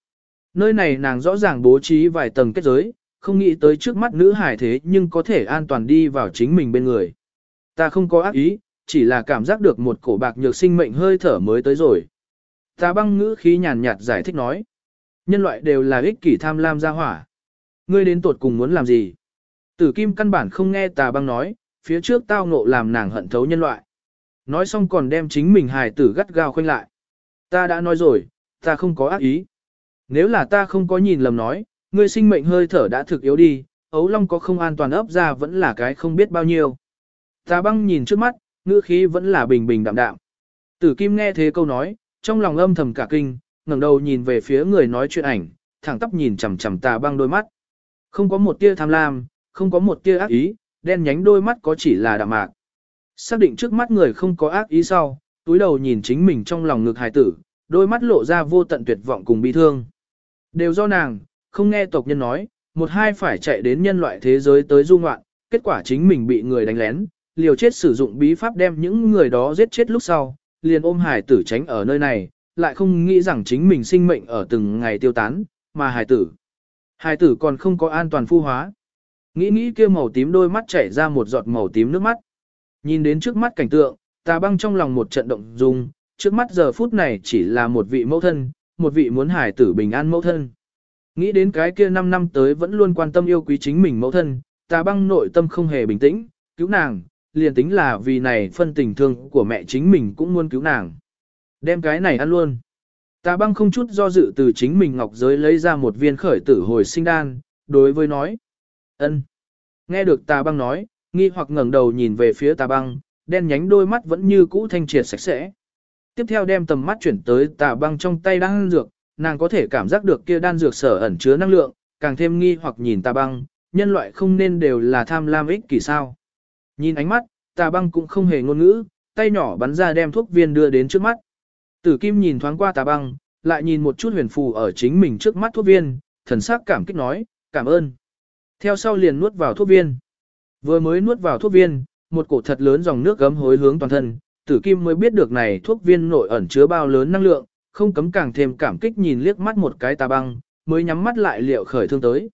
Nơi này nàng rõ ràng bố trí vài tầng kết giới, không nghĩ tới trước mắt nữ hải thế nhưng có thể an toàn đi vào chính mình bên người. Ta không có ác ý, chỉ là cảm giác được một cổ bạc nhược sinh mệnh hơi thở mới tới rồi. Ta băng ngữ khí nhàn nhạt giải thích nói. Nhân loại đều là ích kỷ tham lam gia hỏa. Ngươi đến tột cùng muốn làm gì? Tử kim căn bản không nghe tà băng nói, phía trước tao ngộ làm nàng hận thấu nhân loại. Nói xong còn đem chính mình hài tử gắt gao khoanh lại. Ta đã nói rồi, ta không có ác ý. Nếu là ta không có nhìn lầm nói, ngươi sinh mệnh hơi thở đã thực yếu đi, ấu long có không an toàn ấp ra vẫn là cái không biết bao nhiêu. Tà băng nhìn trước mắt, ngữ khí vẫn là bình bình đạm đạm. Tử kim nghe thế câu nói, trong lòng âm thầm cả kinh, ngẩng đầu nhìn về phía người nói chuyện ảnh, thẳng tắp nhìn chằm chằm tà băng đôi mắt. không có một tia tham lam, không có một tia ác ý, đen nhánh đôi mắt có chỉ là đạm mạc. Xác định trước mắt người không có ác ý sau, túi đầu nhìn chính mình trong lòng ngực hài tử, đôi mắt lộ ra vô tận tuyệt vọng cùng bi thương. Đều do nàng, không nghe tộc nhân nói, một hai phải chạy đến nhân loại thế giới tới du ngoạn, kết quả chính mình bị người đánh lén, liều chết sử dụng bí pháp đem những người đó giết chết lúc sau, liền ôm hải tử tránh ở nơi này, lại không nghĩ rằng chính mình sinh mệnh ở từng ngày tiêu tán, mà hải tử. Hải tử còn không có an toàn phu hóa. Nghĩ nghĩ kia màu tím đôi mắt chảy ra một giọt màu tím nước mắt. Nhìn đến trước mắt cảnh tượng, ta băng trong lòng một trận động dung, trước mắt giờ phút này chỉ là một vị mẫu thân, một vị muốn hải tử bình an mẫu thân. Nghĩ đến cái kia 5 năm tới vẫn luôn quan tâm yêu quý chính mình mẫu thân, tà băng nội tâm không hề bình tĩnh, cứu nàng, liền tính là vì này phân tình thương của mẹ chính mình cũng muốn cứu nàng. Đem cái này ăn luôn. Tà băng không chút do dự từ chính mình ngọc giới lấy ra một viên khởi tử hồi sinh đan, đối với nói. ân. Nghe được tà băng nói, nghi hoặc ngẩng đầu nhìn về phía tà băng, đen nhánh đôi mắt vẫn như cũ thanh triệt sạch sẽ. Tiếp theo đem tầm mắt chuyển tới tà băng trong tay đang dược, nàng có thể cảm giác được kia đan dược sở ẩn chứa năng lượng, càng thêm nghi hoặc nhìn tà băng, nhân loại không nên đều là tham lam ích kỷ sao. Nhìn ánh mắt, tà băng cũng không hề ngôn ngữ, tay nhỏ bắn ra đem thuốc viên đưa đến trước mắt. Tử kim nhìn thoáng qua tà băng, lại nhìn một chút huyền phù ở chính mình trước mắt thuốc viên, thần sắc cảm kích nói, cảm ơn. Theo sau liền nuốt vào thuốc viên. Vừa mới nuốt vào thuốc viên, một cổ thật lớn dòng nước gấm hối hướng toàn thân, tử kim mới biết được này thuốc viên nội ẩn chứa bao lớn năng lượng, không cấm càng thêm cảm kích nhìn liếc mắt một cái tà băng, mới nhắm mắt lại liệu khởi thương tới.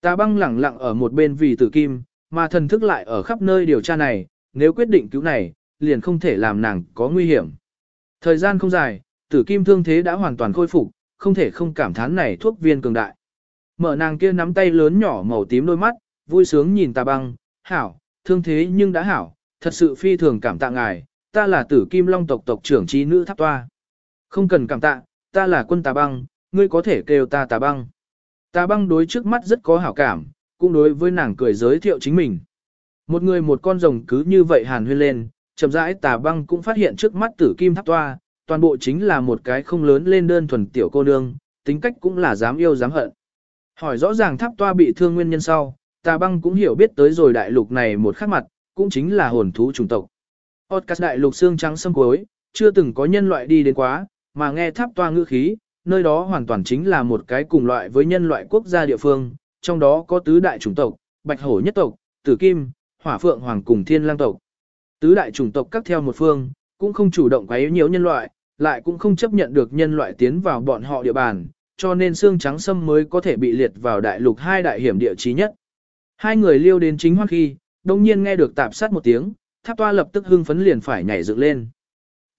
Tà băng lẳng lặng ở một bên vì tử kim, mà thần thức lại ở khắp nơi điều tra này, nếu quyết định cứu này, liền không thể làm nàng có nguy hiểm. Thời gian không dài, tử kim thương thế đã hoàn toàn khôi phục, không thể không cảm thán này thuốc viên cường đại. Mở nàng kia nắm tay lớn nhỏ màu tím đôi mắt, vui sướng nhìn tà băng, hảo, thương thế nhưng đã hảo, thật sự phi thường cảm tạ ngài, ta là tử kim long tộc tộc trưởng trí nữ tháp toa. Không cần cảm tạ, ta là quân tà băng, ngươi có thể kêu ta tà băng. Tà băng đối trước mắt rất có hảo cảm, cũng đối với nàng cười giới thiệu chính mình. Một người một con rồng cứ như vậy hàn huyên lên, chậm rãi tà băng cũng phát hiện trước mắt tử kim tháp toa, toàn bộ chính là một cái không lớn lên đơn thuần tiểu cô nương, tính cách cũng là dám yêu dám hận. Hỏi rõ ràng tháp toa bị thương nguyên nhân sau, tà băng cũng hiểu biết tới rồi đại lục này một khắc mặt, cũng chính là hồn thú chủng tộc. Otcas đại lục xương trắng sâm cuối, chưa từng có nhân loại đi đến quá, mà nghe tháp toa ngữ khí, nơi đó hoàn toàn chính là một cái cùng loại với nhân loại quốc gia địa phương, trong đó có tứ đại chủng tộc, bạch hổ nhất tộc, tử kim, hỏa phượng hoàng cùng thiên lang tộc. Tứ đại chủng tộc các theo một phương, cũng không chủ động quấy nhiễu nhân loại, lại cũng không chấp nhận được nhân loại tiến vào bọn họ địa bàn, cho nên xương trắng sâm mới có thể bị liệt vào đại lục hai đại hiểm địa chí nhất. Hai người liêu đến chính hoan khi, đồng nhiên nghe được tạp sát một tiếng, tháp toa lập tức hưng phấn liền phải nhảy dựng lên.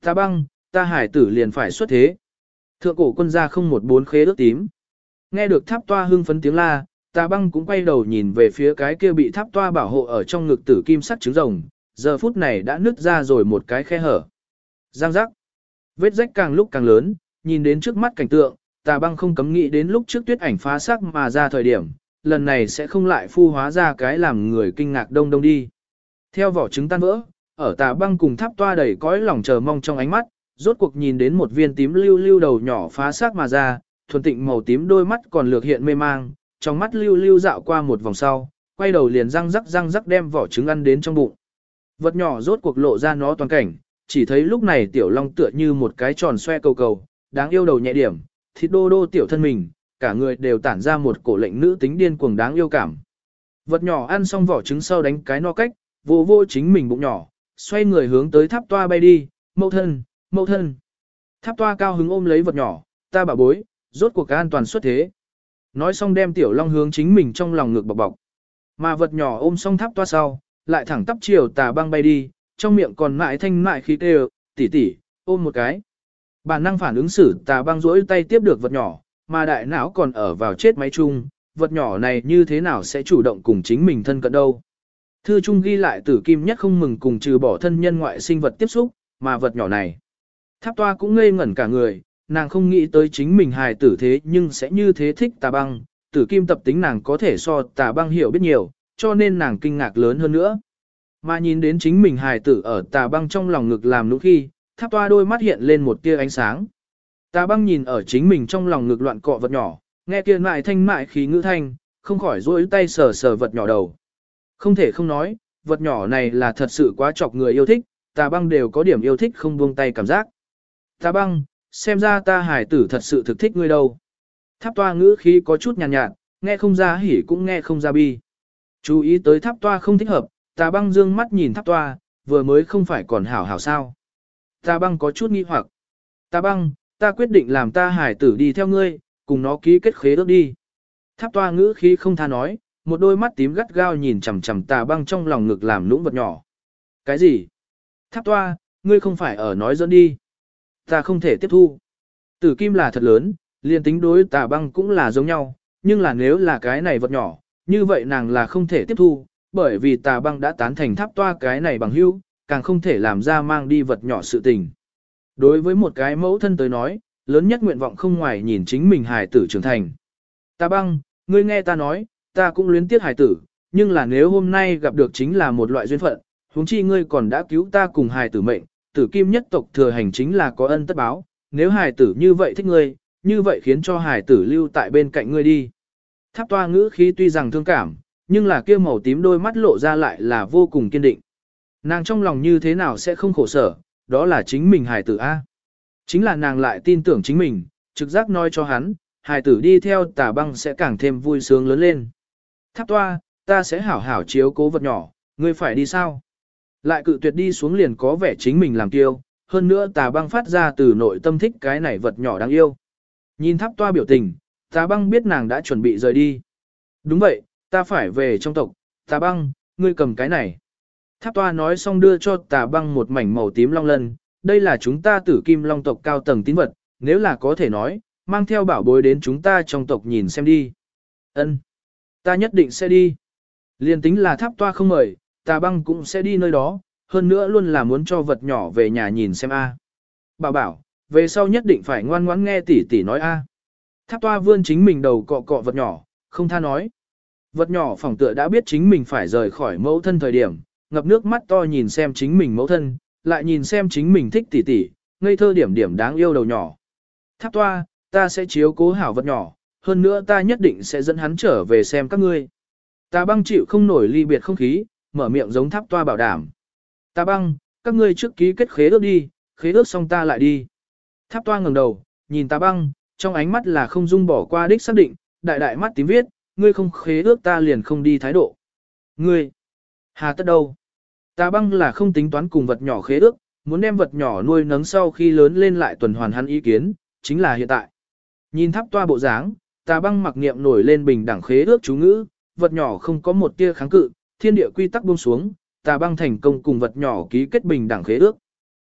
Ta băng, ta hải tử liền phải xuất thế. Thượng cổ quân gia không một bốn khế ước tím. Nghe được tháp toa hưng phấn tiếng la, ta băng cũng quay đầu nhìn về phía cái kia bị tháp toa bảo hộ ở trong ngực tử kim sắt trứng rồng, giờ phút này đã nứt ra rồi một cái khe hở. Giang giác. Vết rách càng lúc càng lớn, nhìn đến trước mắt cảnh tượng, tà băng không cấm nghĩ đến lúc trước tuyết ảnh phá xác mà ra thời điểm, lần này sẽ không lại phu hóa ra cái làm người kinh ngạc đông đông đi. Theo vỏ trứng tan vỡ, ở tà băng cùng tháp toa đầy cõi lòng chờ mong trong ánh mắt, rốt cuộc nhìn đến một viên tím lưu lưu đầu nhỏ phá xác mà ra, thuần tịnh màu tím đôi mắt còn lược hiện mê mang, trong mắt lưu lưu dạo qua một vòng sau, quay đầu liền răng rắc răng rắc đem vỏ trứng ăn đến trong bụng. Vật nhỏ rốt cuộc lộ ra nó toàn cảnh, chỉ thấy lúc này tiểu long tựa như một cái tròn xoe cầu cầu, đáng yêu đầu nhẹ điểm, thịt đô đô tiểu thân mình, cả người đều tản ra một cổ lệnh nữ tính điên cuồng đáng yêu cảm. Vật nhỏ ăn xong vỏ trứng sau đánh cái no cách, vô vô chính mình bụng nhỏ, xoay người hướng tới tháp toa bay đi, mẫu thân, mẫu thân. Tháp toa cao hứng ôm lấy vật nhỏ, ta bảo bối, rốt cuộc an toàn xuất thế. Nói xong đem tiểu long hướng chính mình trong lòng ngực bọc bọc. Mà vật nhỏ ôm xong tháp toa sau, lại thẳng tắp chiều tà băng bay đi, trong miệng còn mãi thanh mại khí kêu, tỉ tỉ, ôm một cái. Bản năng phản ứng xử tà băng rỗi tay tiếp được vật nhỏ, mà đại não còn ở vào chết máy chung, vật nhỏ này như thế nào sẽ chủ động cùng chính mình thân cận đâu. Thư Trung ghi lại tử kim nhất không mừng cùng trừ bỏ thân nhân ngoại sinh vật tiếp xúc, mà vật nhỏ này. Tháp toa cũng ngây ngẩn cả người, nàng không nghĩ tới chính mình hài tử thế nhưng sẽ như thế thích tà băng, tử kim tập tính nàng có thể so tà băng hiểu biết nhiều, cho nên nàng kinh ngạc lớn hơn nữa. Mà nhìn đến chính mình hài tử ở tà băng trong lòng ngực làm nụ khi, tháp toa đôi mắt hiện lên một tia ánh sáng. Tà băng nhìn ở chính mình trong lòng ngực loạn cọ vật nhỏ, nghe kia mại thanh mại khí ngữ thanh, không khỏi rối tay sờ sờ vật nhỏ đầu. Không thể không nói, vật nhỏ này là thật sự quá chọc người yêu thích, tà băng đều có điểm yêu thích không buông tay cảm giác. Ta băng, xem ra ta hải tử thật sự thực thích ngươi đâu. Tháp toa ngữ khí có chút nhàn nhạt, nhạt, nghe không ra hỉ cũng nghe không ra bi. Chú ý tới tháp toa không thích hợp, Ta băng dương mắt nhìn tháp toa, vừa mới không phải còn hảo hảo sao. Ta băng có chút nghi hoặc. Ta băng, ta quyết định làm ta hải tử đi theo ngươi, cùng nó ký kết khế ước đi. Tháp toa ngữ khí không tha nói, một đôi mắt tím gắt gao nhìn chằm chằm tà băng trong lòng ngực làm lũng vật nhỏ. Cái gì? Tháp toa, ngươi không phải ở nói dẫn đi. Ta không thể tiếp thu. Tử kim là thật lớn, liền tính đối tà băng cũng là giống nhau, nhưng là nếu là cái này vật nhỏ, như vậy nàng là không thể tiếp thu, bởi vì tà băng đã tán thành tháp toa cái này bằng hữu, càng không thể làm ra mang đi vật nhỏ sự tình. Đối với một cái mẫu thân tới nói, lớn nhất nguyện vọng không ngoài nhìn chính mình hài tử trưởng thành. Tà băng, ngươi nghe ta nói, ta cũng luyến tiếc hài tử, nhưng là nếu hôm nay gặp được chính là một loại duyên phận, huống chi ngươi còn đã cứu ta cùng hài tử mệnh, tử kim nhất tộc thừa hành chính là có ân tất báo, nếu hài tử như vậy thích ngươi, như vậy khiến cho hài tử lưu tại bên cạnh ngươi đi. Tháp toa ngữ khí tuy rằng thương cảm, nhưng là kia màu tím đôi mắt lộ ra lại là vô cùng kiên định. Nàng trong lòng như thế nào sẽ không khổ sở, đó là chính mình hài tử A. Chính là nàng lại tin tưởng chính mình, trực giác nói cho hắn, hài tử đi theo tà băng sẽ càng thêm vui sướng lớn lên. Tháp toa, ta sẽ hảo hảo chiếu cố vật nhỏ, ngươi phải đi sao? Lại cự tuyệt đi xuống liền có vẻ chính mình làm tiêu, hơn nữa tà băng phát ra từ nội tâm thích cái này vật nhỏ đáng yêu. Nhìn tháp toa biểu tình, tà băng biết nàng đã chuẩn bị rời đi. Đúng vậy, ta phải về trong tộc, tà băng, ngươi cầm cái này. Tháp toa nói xong đưa cho tà băng một mảnh màu tím long lân, đây là chúng ta tử kim long tộc cao tầng tín vật, nếu là có thể nói, mang theo bảo bối đến chúng ta trong tộc nhìn xem đi. Ân, Ta nhất định sẽ đi. Liên tính là tháp toa không mời, tà băng cũng sẽ đi nơi đó, hơn nữa luôn là muốn cho vật nhỏ về nhà nhìn xem a. Bảo bảo, về sau nhất định phải ngoan ngoãn nghe tỷ tỷ nói a. Tháp toa vươn chính mình đầu cọ cọ vật nhỏ, không tha nói. Vật nhỏ phỏng tựa đã biết chính mình phải rời khỏi mẫu thân thời điểm, ngập nước mắt to nhìn xem chính mình mẫu thân, lại nhìn xem chính mình thích tỷ tỷ, ngây thơ điểm điểm đáng yêu đầu nhỏ. Tháp toa, ta sẽ chiếu cố hảo vật nhỏ, hơn nữa ta nhất định sẽ dẫn hắn trở về xem các ngươi. Ta băng chịu không nổi ly biệt không khí, mở miệng giống tháp toa bảo đảm. Ta băng, các ngươi trước ký kết khế ước đi, khế ước xong ta lại đi. Tháp toa ngẩng đầu, nhìn ta băng, trong ánh mắt là không dung bỏ qua đích xác định, đại đại mắt tím viết, ngươi không khế ước ta liền không đi thái độ. Ngươi, hà tất đâu? Ta băng là không tính toán cùng vật nhỏ khế ước, muốn đem vật nhỏ nuôi nấng sau khi lớn lên lại tuần hoàn hắn ý kiến, chính là hiện tại. Nhìn tháp toa bộ dáng, ta băng mặc niệm nổi lên bình đẳng khế ước chú ngữ, vật nhỏ không có một tia kháng cự, thiên địa quy tắc buông xuống, Tà băng thành công cùng vật nhỏ ký kết bình đẳng khế ước.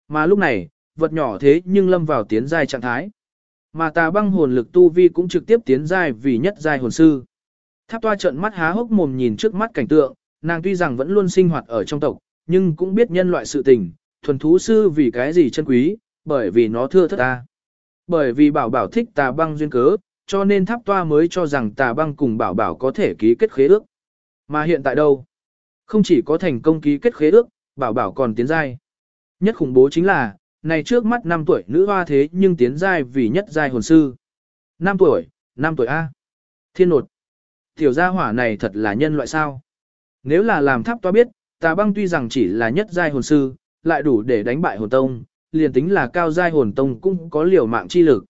Mà lúc này, vật nhỏ thế nhưng lâm vào tiến giai trạng thái. Mà Tà băng hồn lực tu vi cũng trực tiếp tiến giai vì nhất giai hồn sư. Tháp toa trợn mắt há hốc mồm nhìn trước mắt cảnh tượng, nàng tuy rằng vẫn luôn sinh hoạt ở trong tộc, nhưng cũng biết nhân loại sự tình, thuần thú sư vì cái gì chân quý, bởi vì nó thưa thất ta. Bởi vì bảo bảo thích tà băng duyên cớ, cho nên tháp toa mới cho rằng tà băng cùng bảo bảo có thể ký kết khế ước. Mà hiện tại đâu? Không chỉ có thành công ký kết khế ước, bảo bảo còn tiến giai. Nhất khủng bố chính là, này trước mắt 5 tuổi nữ hoa thế nhưng tiến giai vì nhất giai hồn sư. 5 tuổi, 5 tuổi A. Thiên nột. Tiểu gia hỏa này thật là nhân loại sao. Nếu là làm tháp toa biết, tà băng tuy rằng chỉ là nhất giai hồn sư, lại đủ để đánh bại hồn tông, liền tính là cao giai hồn tông cũng có liều mạng chi lực.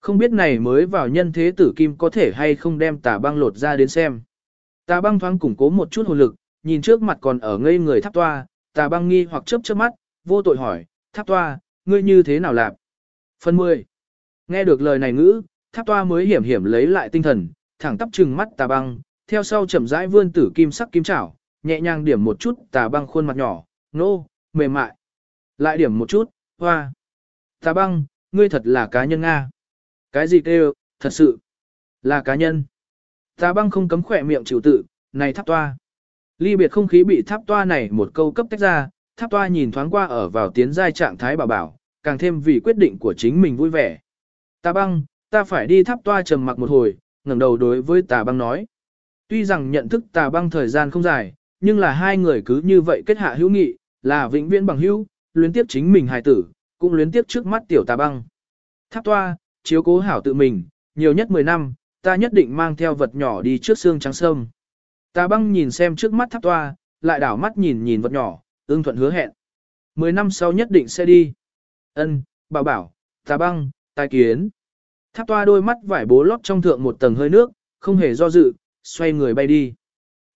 Không biết này mới vào nhân thế tử kim có thể hay không đem tà băng lột ra đến xem. Tà băng thoáng củng cố một chút hồn lực, nhìn trước mặt còn ở ngây người tháp toa, tà băng nghi hoặc chớp chớp mắt, vô tội hỏi, tháp toa, ngươi như thế nào làm? Phần 10. Nghe được lời này ngữ, tháp toa mới hiểm hiểm lấy lại tinh thần, thẳng tắp trừng mắt tà băng, theo sau chậm rãi vươn tử kim sắc kim chảo, nhẹ nhàng điểm một chút tà băng khuôn mặt nhỏ, nô, mềm mại. Lại điểm một chút, hoa. Tà băng, ngươi thật là cá nhân Nga. Cái gì kêu, thật sự, là cá nhân. Tà băng không cấm khỏe miệng chịu tự, này tháp toa. Ly biệt không khí bị tháp toa này một câu cấp tách ra, tháp toa nhìn thoáng qua ở vào tiến giai trạng thái bảo bảo, càng thêm vì quyết định của chính mình vui vẻ. Tà băng, ta phải đi tháp toa trầm mặc một hồi, ngẩng đầu đối với tà băng nói. Tuy rằng nhận thức tà băng thời gian không dài, nhưng là hai người cứ như vậy kết hạ hữu nghị, là vĩnh viễn bằng hữu, luyến tiếp chính mình hài tử, cũng luyến tiếp trước mắt tiểu tà băng. Tháp toa, chiếu cố hảo tự mình, nhiều nhất 10 năm, ta nhất định mang theo vật nhỏ đi trước xương trắng sâm. Tà băng nhìn xem trước mắt tháp toa, lại đảo mắt nhìn nhìn vật nhỏ, ưng thuận hứa hẹn. Mười năm sau nhất định sẽ đi. Ân, bảo bảo, tà băng, tài kiến. Tháp toa đôi mắt vải bố lót trong thượng một tầng hơi nước, không hề do dự, xoay người bay đi.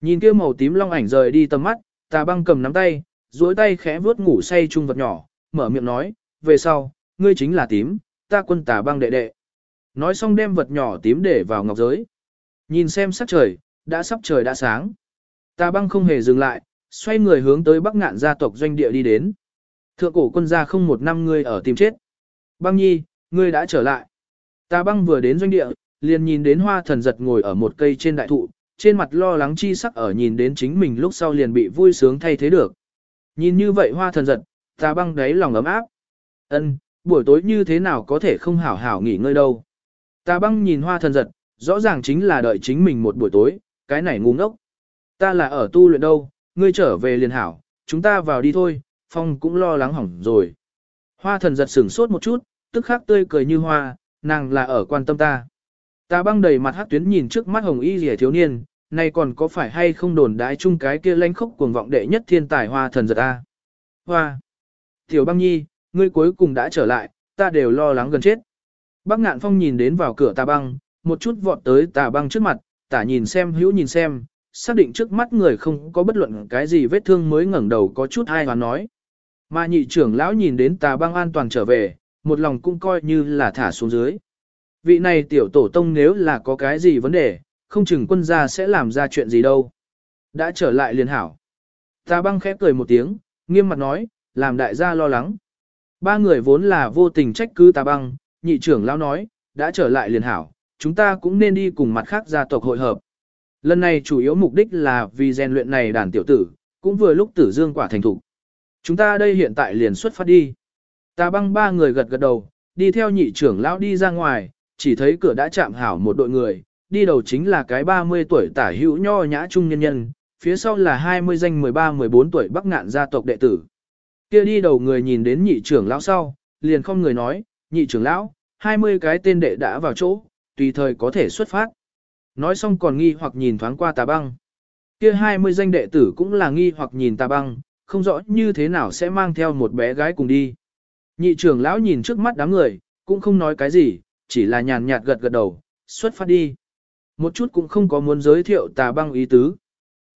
Nhìn kia màu tím long ảnh rời đi tầm mắt, tà băng cầm nắm tay, duỗi tay khẽ vuốt ngủ say chung vật nhỏ, mở miệng nói, về sau, ngươi chính là tím, ta quân tà băng đệ đệ. Nói xong đem vật nhỏ tím để vào ngọc giới. Nhìn xem sắc trời, đã sắp trời đã sáng. Tà băng không hề dừng lại, xoay người hướng tới bắc ngạn gia tộc doanh địa đi đến. Thượng cổ quân gia không một năm ngươi ở tìm chết. Băng nhi, ngươi đã trở lại. Tà băng vừa đến doanh địa, liền nhìn đến hoa thần giật ngồi ở một cây trên đại thụ, trên mặt lo lắng chi sắc ở nhìn đến chính mình lúc sau liền bị vui sướng thay thế được. Nhìn như vậy hoa thần giật, tà băng đáy lòng ấm áp. Ân, buổi tối như thế nào có thể không hảo hảo nghỉ ngơi đâu. Tà băng nhìn hoa thần giật, rõ ràng chính là đợi chính mình một buổi tối, cái này ngu ngốc. Ta là ở tu luyện đâu, ngươi trở về liền hảo, chúng ta vào đi thôi, phong cũng lo lắng hỏng rồi. Hoa thần giật sửng sốt một chút, tức khắc tươi cười như hoa, nàng là ở quan tâm ta. Ta băng đầy mặt hát tuyến nhìn trước mắt hồng y rìa thiếu niên, này còn có phải hay không đồn đái chung cái kia lánh khốc cuồng vọng đệ nhất thiên tài hoa thần giật a Hoa! Tiểu băng nhi, ngươi cuối cùng đã trở lại, ta đều lo lắng gần chết. Bác ngạn phong nhìn đến vào cửa tà băng, một chút vọt tới tà băng trước mặt, tả nhìn xem hữu nhìn xem, xác định trước mắt người không có bất luận cái gì vết thương mới ngẩng đầu có chút ai hoán nói. Mà nhị trưởng lão nhìn đến tà băng an toàn trở về, một lòng cũng coi như là thả xuống dưới. Vị này tiểu tổ tông nếu là có cái gì vấn đề, không chừng quân gia sẽ làm ra chuyện gì đâu. Đã trở lại liền hảo. Tà băng khẽ cười một tiếng, nghiêm mặt nói, làm đại gia lo lắng. Ba người vốn là vô tình trách cứ tà băng, nhị trưởng lão nói, đã trở lại liền hảo, chúng ta cũng nên đi cùng mặt khác gia tộc hội hợp. Lần này chủ yếu mục đích là vì rèn luyện này đàn tiểu tử, cũng vừa lúc tử dương quả thành thủ. Chúng ta đây hiện tại liền xuất phát đi. ta băng ba người gật gật đầu, đi theo nhị trưởng lão đi ra ngoài, chỉ thấy cửa đã chạm hảo một đội người, đi đầu chính là cái 30 tuổi tả hữu nho nhã trung nhân nhân, phía sau là 20 danh 13-14 tuổi bắc ngạn gia tộc đệ tử. Kia đi đầu người nhìn đến nhị trưởng lão sau, liền không người nói, nhị trưởng lão, 20 cái tên đệ đã vào chỗ, tùy thời có thể xuất phát. Nói xong còn nghi hoặc nhìn thoáng qua tà băng. Kia 20 danh đệ tử cũng là nghi hoặc nhìn tà băng, không rõ như thế nào sẽ mang theo một bé gái cùng đi. Nhị trưởng lão nhìn trước mắt đám người, cũng không nói cái gì, chỉ là nhàn nhạt gật gật đầu, xuất phát đi. Một chút cũng không có muốn giới thiệu tà băng ý tứ.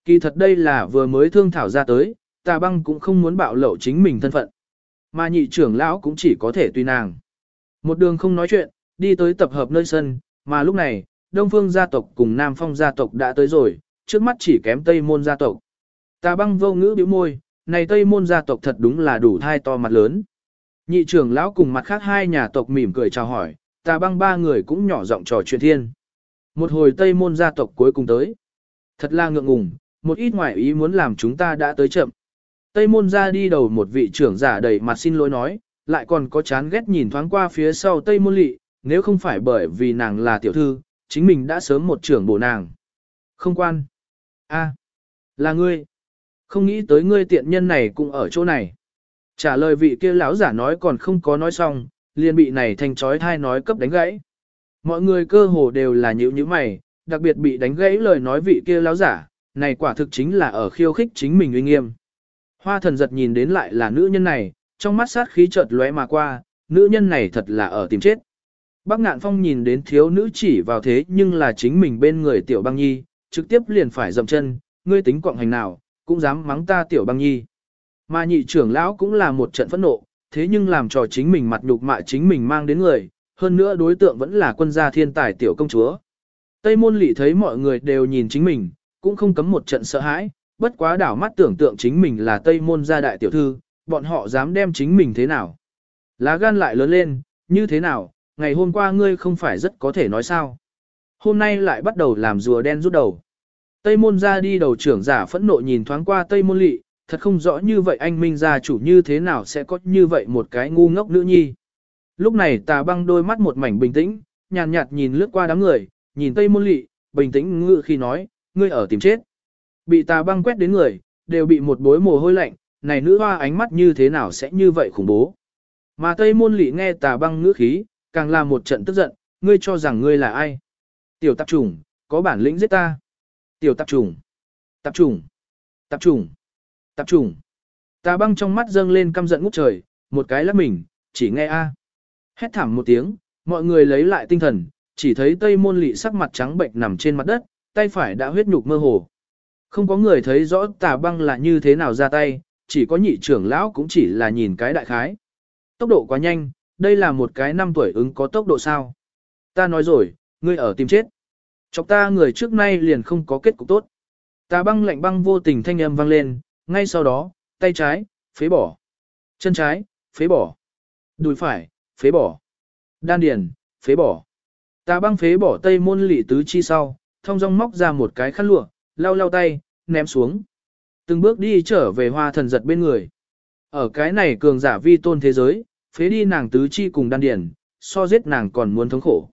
Kỳ thật đây là vừa mới thương thảo ra tới, tà băng cũng không muốn bạo lộ chính mình thân phận. Mà nhị trưởng lão cũng chỉ có thể tùy nàng. Một đường không nói chuyện, đi tới tập hợp nơi sân, mà lúc này, Đông Phương gia tộc cùng Nam Phong gia tộc đã tới rồi, trước mắt chỉ kém Tây Môn gia tộc. Tà băng vô ngữ biểu môi, này Tây Môn gia tộc thật đúng là đủ thai to mặt lớn. Nhị trưởng lão cùng mặt khác hai nhà tộc mỉm cười chào hỏi, tà băng ba người cũng nhỏ giọng trò chuyện thiên. Một hồi Tây Môn gia tộc cuối cùng tới. Thật là ngượng ngùng, một ít ngoại ý muốn làm chúng ta đã tới chậm. Tây Môn ra đi đầu một vị trưởng giả đầy mặt xin lỗi nói, lại còn có chán ghét nhìn thoáng qua phía sau Tây Môn Lị, nếu không phải bởi vì nàng là tiểu thư, chính mình đã sớm một trưởng bổ nàng. Không quan. a là ngươi. Không nghĩ tới ngươi tiện nhân này cũng ở chỗ này. Trả lời vị kia lão giả nói còn không có nói xong, liền bị này thành chói thai nói cấp đánh gãy. Mọi người cơ hồ đều là nhữ như mày, đặc biệt bị đánh gãy lời nói vị kia lão giả, này quả thực chính là ở khiêu khích chính mình uy nghiêm. Hoa thần giật nhìn đến lại là nữ nhân này, trong mắt sát khí chợt lóe mà qua, nữ nhân này thật là ở tìm chết. Bác ngạn phong nhìn đến thiếu nữ chỉ vào thế nhưng là chính mình bên người tiểu băng nhi, trực tiếp liền phải dậm chân, ngươi tính quọng hành nào, cũng dám mắng ta tiểu băng nhi. Mà nhị trưởng lão cũng là một trận phẫn nộ, thế nhưng làm trò chính mình mặt nhục mạ chính mình mang đến người, hơn nữa đối tượng vẫn là quân gia thiên tài tiểu công chúa. Tây môn lị thấy mọi người đều nhìn chính mình, cũng không cấm một trận sợ hãi, bất quá đảo mắt tưởng tượng chính mình là Tây môn gia đại tiểu thư, bọn họ dám đem chính mình thế nào. Lá gan lại lớn lên, như thế nào, ngày hôm qua ngươi không phải rất có thể nói sao. Hôm nay lại bắt đầu làm rùa đen rút đầu. Tây môn ra đi đầu trưởng giả phẫn nộ nhìn thoáng qua Tây môn lị, thật không rõ như vậy anh Minh gia chủ như thế nào sẽ có như vậy một cái ngu ngốc nữ nhi. Lúc này tà băng đôi mắt một mảnh bình tĩnh, nhàn nhạt, nhìn lướt qua đám người, nhìn Tây môn lị, bình tĩnh ngự khi nói, ngươi ở tìm chết. Bị tà băng quét đến người, đều bị một bối mồ hôi lạnh, này nữ hoa ánh mắt như thế nào sẽ như vậy khủng bố. Mà Tây môn lị nghe tà băng ngữ khí, càng là một trận tức giận, ngươi cho rằng ngươi là ai. Tiểu tạp trùng, có bản lĩnh giết ta. Tiểu tạp trùng, tạp trùng, tạp trùng, tạp trùng. Tà băng trong mắt dâng lên căm giận ngút trời, một cái lắc mình, chỉ nghe a. Hét thảm một tiếng, mọi người lấy lại tinh thần, chỉ thấy tây môn lị sắc mặt trắng bệnh nằm trên mặt đất, tay phải đã huyết nhục mơ hồ. Không có người thấy rõ tà băng là như thế nào ra tay, chỉ có nhị trưởng lão cũng chỉ là nhìn cái đại khái. Tốc độ quá nhanh, đây là một cái năm tuổi ứng có tốc độ sao. Ta nói rồi, ngươi ở tìm chết. Chọc ta người trước nay liền không có kết cục tốt. ta băng lạnh băng vô tình thanh âm vang lên, ngay sau đó, tay trái, phế bỏ. Chân trái, phế bỏ. Đùi phải, phế bỏ. Đan điền, phế bỏ. ta băng phế bỏ tây môn lị tứ chi sau, thông dong móc ra một cái khăn lụa, lau lau tay, ném xuống. Từng bước đi trở về hoa thần giật bên người. Ở cái này cường giả vi tôn thế giới, phế đi nàng tứ chi cùng đan điền, so giết nàng còn muốn thống khổ.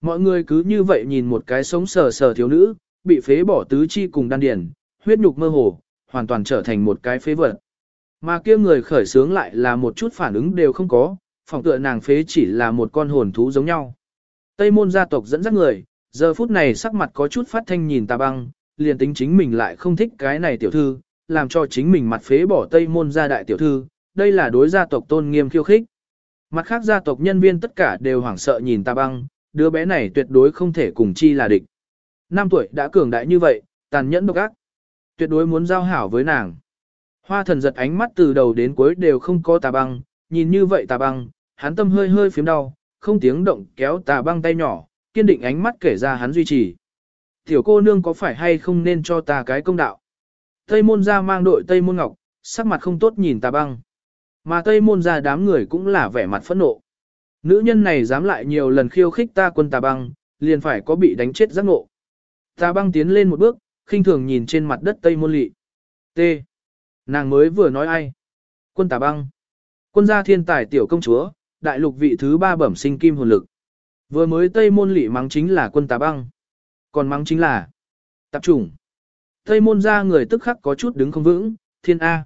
Mọi người cứ như vậy nhìn một cái sống sờ sờ thiếu nữ, bị phế bỏ tứ chi cùng đan điền, huyết nhục mơ hồ, hoàn toàn trở thành một cái phế vật. Mà kia người khởi sướng lại là một chút phản ứng đều không có, phòng tựa nàng phế chỉ là một con hồn thú giống nhau. Tây môn gia tộc dẫn dắt người, giờ phút này sắc mặt có chút phát thanh nhìn tà băng, liền tính chính mình lại không thích cái này tiểu thư, làm cho chính mình mặt phế bỏ Tây môn gia đại tiểu thư, đây là đối gia tộc tôn nghiêm khiêu khích. Mặt khác gia tộc nhân viên tất cả đều hoảng sợ nhìn tà băng, đứa bé này tuyệt đối không thể cùng chi là địch. Năm tuổi đã cường đại như vậy, tàn nhẫn độc ác. Tuyệt đối muốn giao hảo với nàng. Hoa thần giật ánh mắt từ đầu đến cuối đều không có tà băng, nhìn như vậy tà băng, hắn tâm hơi hơi phím đau, không tiếng động kéo tà băng tay nhỏ, kiên định ánh mắt kể ra hắn duy trì. Tiểu cô nương có phải hay không nên cho ta cái công đạo? Tây môn ra mang đội Tây môn ngọc, sắc mặt không tốt nhìn tà băng. Mà Tây môn ra đám người cũng là vẻ mặt phẫn nộ. Nữ nhân này dám lại nhiều lần khiêu khích ta quân tà băng, liền phải có bị đánh chết giác ngộ. Tà băng tiến lên một bước, khinh thường nhìn trên mặt đất Tây môn lị. T. Nàng mới vừa nói ai? Quân tà băng. Quân gia thiên tài tiểu công chúa, đại lục vị thứ ba bẩm sinh kim hồn lực. Vừa mới Tây môn lị mắng chính là quân tà băng. Còn mắng chính là tạp chủng. Tây môn ra người tức khắc có chút đứng không vững, thiên A.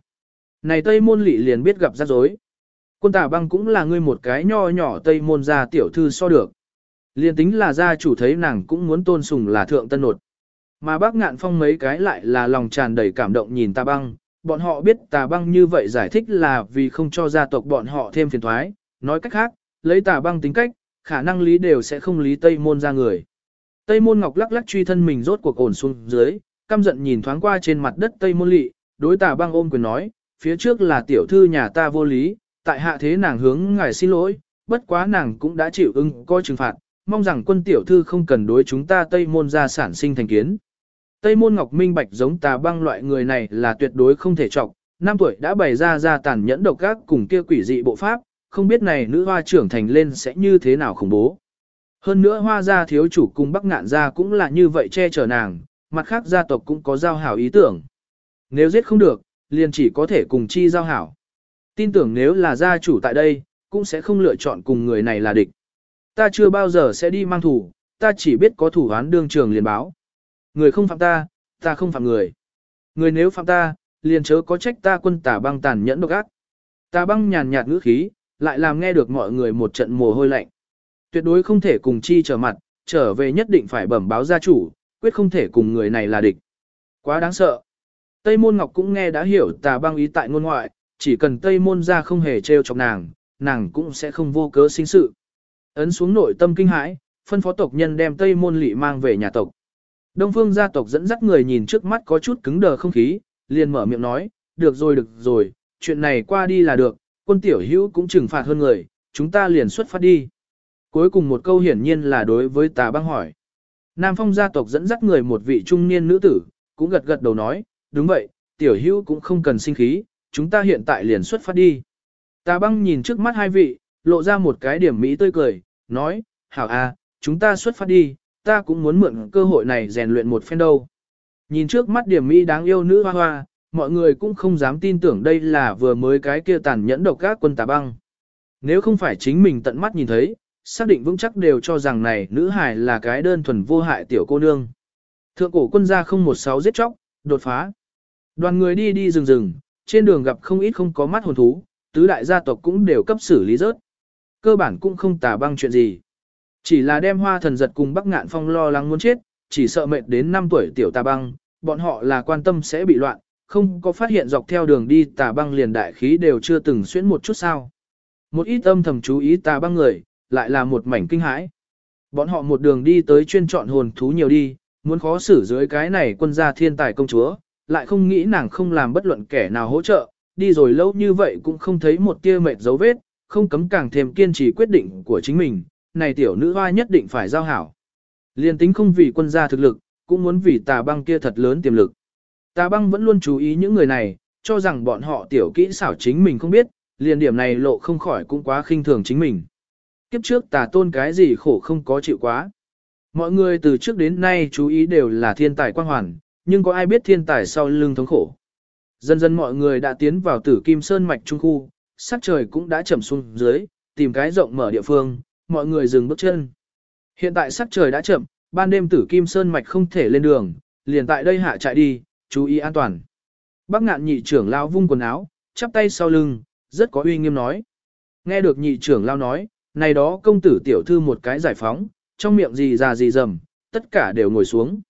Này Tây môn lị liền biết gặp rắc rối. Quân tà băng cũng là ngươi một cái nho nhỏ Tây môn gia tiểu thư so được. Liền tính là gia chủ thấy nàng cũng muốn tôn sùng là thượng tân nột. Mà bác ngạn phong mấy cái lại là lòng tràn đầy cảm động nhìn tà băng, bọn họ biết tà băng như vậy giải thích là vì không cho gia tộc bọn họ thêm phiền thoái, nói cách khác, lấy tà băng tính cách, khả năng lý đều sẽ không lý Tây môn ra người. Tây môn ngọc lắc lắc truy thân mình rốt cuộc ổn xuống dưới, căm giận nhìn thoáng qua trên mặt đất Tây môn lị, đối tà băng ôm quyền nói, phía trước là tiểu thư nhà ta vô lý, tại hạ thế nàng hướng ngài xin lỗi, bất quá nàng cũng đã chịu ưng coi trừng phạt, mong rằng quân tiểu thư không cần đối chúng ta Tây môn ra sản sinh thành kiến. Tây môn ngọc minh bạch giống tà băng loại người này là tuyệt đối không thể trọng, năm tuổi đã bày ra ra tàn nhẫn độc ác cùng kia quỷ dị bộ pháp, không biết này nữ hoa trưởng thành lên sẽ như thế nào khủng bố. Hơn nữa hoa gia thiếu chủ cùng bắc ngạn gia cũng là như vậy che chở nàng, mặt khác gia tộc cũng có giao hảo ý tưởng. Nếu giết không được, liền chỉ có thể cùng chi giao hảo. Tin tưởng nếu là gia chủ tại đây, cũng sẽ không lựa chọn cùng người này là địch. Ta chưa bao giờ sẽ đi mang thủ, ta chỉ biết có thủ án đương trường liền báo. Người không phạm ta, ta không phạm người. Người nếu phạm ta, liền chớ có trách ta quân tà băng tàn nhẫn độc ác. ta băng nhàn nhạt ngữ khí, lại làm nghe được mọi người một trận mồ hôi lạnh. Tuyệt đối không thể cùng chi trở mặt, trở về nhất định phải bẩm báo gia chủ, quyết không thể cùng người này là địch. Quá đáng sợ. Tây môn ngọc cũng nghe đã hiểu tà băng ý tại ngôn ngoại, chỉ cần Tây môn ra không hề trêu chọc nàng, nàng cũng sẽ không vô cớ sinh sự. Ấn xuống nội tâm kinh hãi, phân phó tộc nhân đem Tây môn lị mang về nhà tộc. Đông phương gia tộc dẫn dắt người nhìn trước mắt có chút cứng đờ không khí, liền mở miệng nói, được rồi được rồi, chuyện này qua đi là được, quân tiểu hữu cũng trừng phạt hơn người, chúng ta liền xuất phát đi. Cuối cùng một câu hiển nhiên là đối với tà băng hỏi. Nam phong gia tộc dẫn dắt người một vị trung niên nữ tử, cũng gật gật đầu nói, đúng vậy, tiểu hữu cũng không cần sinh khí, chúng ta hiện tại liền xuất phát đi. Tà băng nhìn trước mắt hai vị, lộ ra một cái điểm mỹ tươi cười, nói, hảo à, chúng ta xuất phát đi, ta cũng muốn mượn cơ hội này rèn luyện một phen đâu. Nhìn trước mắt điểm mỹ đáng yêu nữ hoa hoa, mọi người cũng không dám tin tưởng đây là vừa mới cái kia tàn nhẫn độc các quân tà băng. Nếu không phải chính mình tận mắt nhìn thấy, xác định vững chắc đều cho rằng này nữ hài là cái đơn thuần vô hại tiểu cô nương. Thượng cổ quân gia 016 giết chóc, đột phá. Đoàn người đi đi rừng rừng, trên đường gặp không ít không có mắt hồn thú, tứ đại gia tộc cũng đều cấp xử lý rớt. Cơ bản cũng không tà băng chuyện gì. Chỉ là đem hoa thần giật cùng bắc ngạn phong lo lắng muốn chết, chỉ sợ mệt đến 5 tuổi tiểu tà băng, bọn họ là quan tâm sẽ bị loạn, không có phát hiện dọc theo đường đi tà băng liền đại khí đều chưa từng xuyễn một chút sao. Một ít âm thầm chú ý tà băng người, lại là một mảnh kinh hãi. Bọn họ một đường đi tới chuyên chọn hồn thú nhiều đi, muốn khó xử dưới cái này quân gia thiên tài công chúa, lại không nghĩ nàng không làm bất luận kẻ nào hỗ trợ, đi rồi lâu như vậy cũng không thấy một tia mệt dấu vết, không cấm càng thêm kiên trì quyết định của chính mình, này tiểu nữ hoa nhất định phải giao hảo. Liên tính không vì quân gia thực lực, cũng muốn vì tà băng kia thật lớn tiềm lực. Tà băng vẫn luôn chú ý những người này, cho rằng bọn họ tiểu kỹ xảo chính mình không biết, liền điểm này lộ không khỏi cũng quá khinh thường chính mình. Kiếp trước tà tôn cái gì khổ không có chịu quá. Mọi người từ trước đến nay chú ý đều là thiên tài quang hoàn, nhưng có ai biết thiên tài sau lưng thống khổ. Dần dần mọi người đã tiến vào tử kim sơn mạch trung khu, sắc trời cũng đã chậm xuống dưới, tìm cái rộng mở địa phương, mọi người dừng bước chân. Hiện tại sắc trời đã chậm, ban đêm tử kim sơn mạch không thể lên đường, liền tại đây hạ chạy đi, chú ý an toàn. Bác ngạn nhị trưởng lao vung quần áo, chắp tay sau lưng, rất có uy nghiêm nói. Nghe được nhị trưởng lao nói, này đó công tử tiểu thư một cái giải phóng, trong miệng gì già gì dầm, tất cả đều ngồi xuống.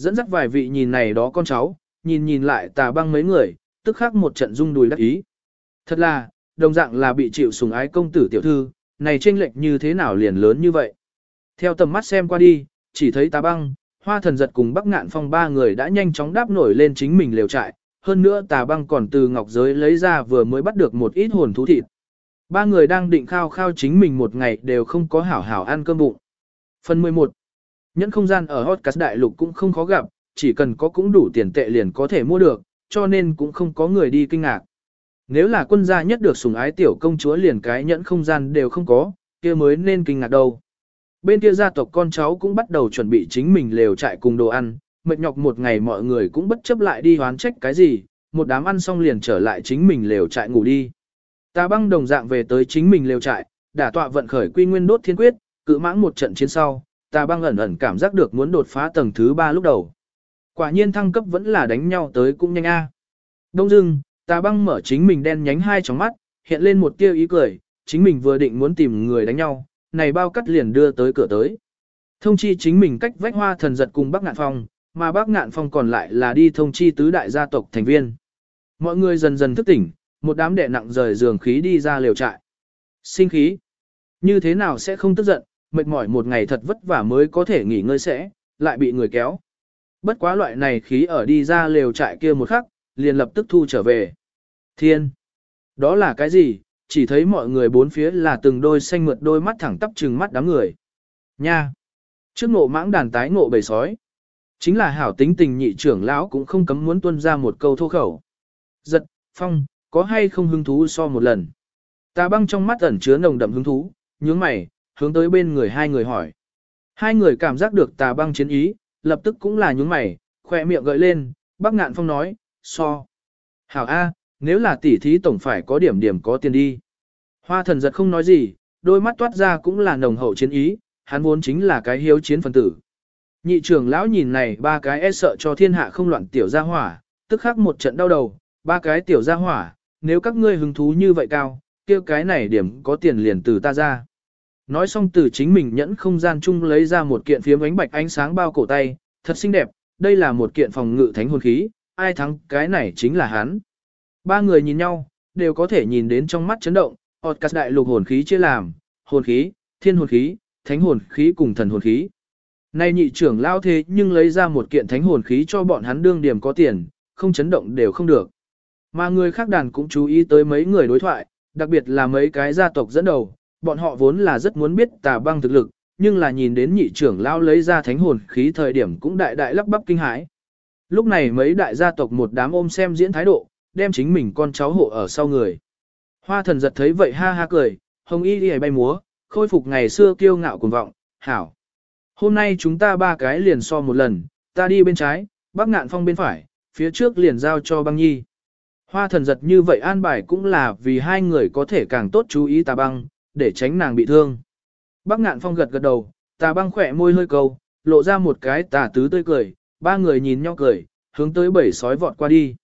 Dẫn dắt vài vị nhìn này đó con cháu, nhìn nhìn lại tà băng mấy người, tức khắc một trận rung đùi đắc ý. Thật là, đồng dạng là bị chịu sùng ái công tử tiểu thư, này chênh lệch như thế nào liền lớn như vậy. Theo tầm mắt xem qua đi, chỉ thấy tà băng, hoa thần giật cùng bắc ngạn phong ba người đã nhanh chóng đáp nổi lên chính mình lều trại, hơn nữa tà băng còn từ ngọc giới lấy ra vừa mới bắt được một ít hồn thú thịt. Ba người đang định khao khao chính mình một ngày đều không có hảo hảo ăn cơm bụng. Phần 11. Nhẫn không gian ở Hotcast đại lục cũng không khó gặp, chỉ cần có cũng đủ tiền tệ liền có thể mua được, cho nên cũng không có người đi kinh ngạc. Nếu là quân gia nhất được sủng ái tiểu công chúa liền cái nhẫn không gian đều không có, kia mới nên kinh ngạc đâu. Bên kia gia tộc con cháu cũng bắt đầu chuẩn bị chính mình lều trại cùng đồ ăn, mệt nhọc một ngày mọi người cũng bất chấp lại đi hoán trách cái gì, một đám ăn xong liền trở lại chính mình lều trại ngủ đi. Ta băng đồng dạng về tới chính mình lều trại, đả tọa vận khởi quy nguyên đốt thiên quyết, cự mãng một trận chiến sau, ta băng ẩn ẩn cảm giác được muốn đột phá tầng thứ ba lúc đầu. Quả nhiên thăng cấp vẫn là đánh nhau tới cũng nhanh a. Đông dưng, ta băng mở chính mình đen nhánh hai tròng mắt, hiện lên một tia ý cười, chính mình vừa định muốn tìm người đánh nhau, này bao cắt liền đưa tới cửa tới. Thông chi chính mình cách vách hoa thần giật cùng bác ngạn phong, mà bác ngạn phong còn lại là đi thông chi tứ đại gia tộc thành viên. Mọi người dần dần thức tỉnh, một đám đệ nặng rời giường khí đi ra liều trại. Sinh khí. Như thế nào sẽ không tức giận, mệt mỏi một ngày thật vất vả mới có thể nghỉ ngơi sẽ, lại bị người kéo. Bất quá loại này khí ở đi ra lều trại kia một khắc, liền lập tức thu trở về. Thiên! Đó là cái gì? Chỉ thấy mọi người bốn phía là từng đôi xanh mượt đôi mắt thẳng tắp trừng mắt đám người. Nha! Trước ngộ mãng đàn tái ngộ bầy sói. Chính là hảo tính tình nhị trưởng lão cũng không cấm muốn tuân ra một câu thô khẩu. Giật, phong, có hay không hứng thú so một lần. Ta băng trong mắt ẩn chứa nồng đậm hứng thú, nhướng mày, hướng tới bên người hai người hỏi. Hai người cảm giác được tà băng chiến ý, lập tức cũng là nhướng mày, khỏe miệng gợi lên, bác ngạn phong nói, so. Hảo A, nếu là tỷ thí tổng phải có điểm điểm có tiền đi. Hoa thần giật không nói gì, đôi mắt toát ra cũng là nồng hậu chiến ý, hắn vốn chính là cái hiếu chiến phần tử. Nhị trưởng lão nhìn này ba cái e sợ cho thiên hạ không loạn tiểu gia hỏa, tức khắc một trận đau đầu, ba cái tiểu gia hỏa, nếu các ngươi hứng thú như vậy cao, kêu cái này điểm có tiền liền từ ta ra. Nói xong từ chính mình nhẫn không gian chung lấy ra một kiện phiếm ánh bạch ánh sáng bao cổ tay, thật xinh đẹp, đây là một kiện phòng ngự thánh hồn khí, ai thắng cái này chính là hắn. Ba người nhìn nhau, đều có thể nhìn đến trong mắt chấn động, ọt cắt đại lục hồn khí chia làm, hồn khí, thiên hồn khí, thánh hồn khí cùng thần hồn khí. Nay nhị trưởng lao thế nhưng lấy ra một kiện thánh hồn khí cho bọn hắn đương điểm có tiền, không chấn động đều không được. Mà người khác đàn cũng chú ý tới mấy người đối thoại, đặc biệt là mấy cái gia tộc dẫn đầu, bọn họ vốn là rất muốn biết tà băng thực lực, nhưng là nhìn đến nhị trưởng lao lấy ra thánh hồn khí thời điểm cũng đại đại lắp bắp kinh hãi. Lúc này mấy đại gia tộc một đám ôm xem diễn thái độ, đem chính mình con cháu hộ ở sau người. Hoa thần giật thấy vậy ha ha cười, hồng y đi bay múa, khôi phục ngày xưa kiêu ngạo cuồng vọng, hảo. Hôm nay chúng ta ba cái liền so một lần, ta đi bên trái, bác ngạn phong bên phải, phía trước liền giao cho băng nhi. Hoa thần giật như vậy an bài cũng là vì hai người có thể càng tốt chú ý tà băng, để tránh nàng bị thương. Bác ngạn phong gật gật đầu, tà băng khỏe môi hơi câu, lộ ra một cái tà tứ tươi cười, ba người nhìn nhau cười, hướng tới bảy sói vọt qua đi.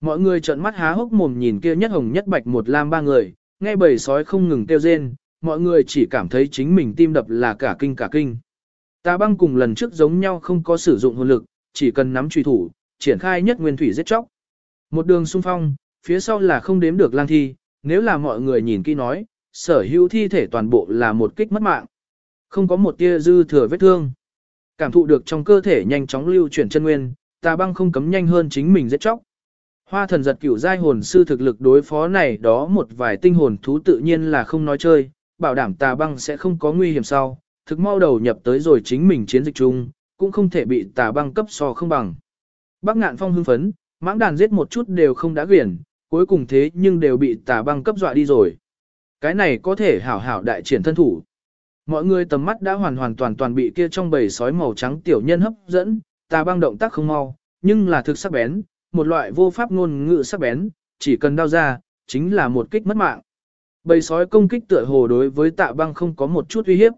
Mọi người trợn mắt há hốc mồm nhìn kia nhất hồng nhất bạch một lam ba người, nghe bầy sói không ngừng kêu rên, mọi người chỉ cảm thấy chính mình tim đập là cả kinh cả kinh. Tà băng cùng lần trước giống nhau không có sử dụng hồn lực, chỉ cần nắm truy thủ, triển khai nhất nguyên thủy giết chóc. Một đường xung phong, phía sau là không đếm được lang thi, nếu là mọi người nhìn kỹ nói, sở hữu thi thể toàn bộ là một kích mất mạng. Không có một tia dư thừa vết thương. Cảm thụ được trong cơ thể nhanh chóng lưu chuyển chân nguyên, tà băng không cấm nhanh hơn chính mình giết chóc. Hoa thần giật cửu giai hồn sư thực lực đối phó này đó một vài tinh hồn thú tự nhiên là không nói chơi, bảo đảm tà băng sẽ không có nguy hiểm sau, thực mau đầu nhập tới rồi chính mình chiến dịch chung, cũng không thể bị tà băng cấp so không bằng. Bắc ngạn phong hưng phấn, mãng đàn giết một chút đều không đã quyển, cuối cùng thế nhưng đều bị tà băng cấp dọa đi rồi. Cái này có thể hảo hảo đại triển thân thủ. Mọi người tầm mắt đã hoàn hoàn toàn toàn bị kia trong bầy sói màu trắng tiểu nhân hấp dẫn, tà băng động tác không mau, nhưng là thực sắc bén, một loại vô pháp ngôn ngữ sắc bén, chỉ cần đao ra, chính là một kích mất mạng. Bầy sói công kích tựa hồ đối với tạ băng không có một chút uy hiếp.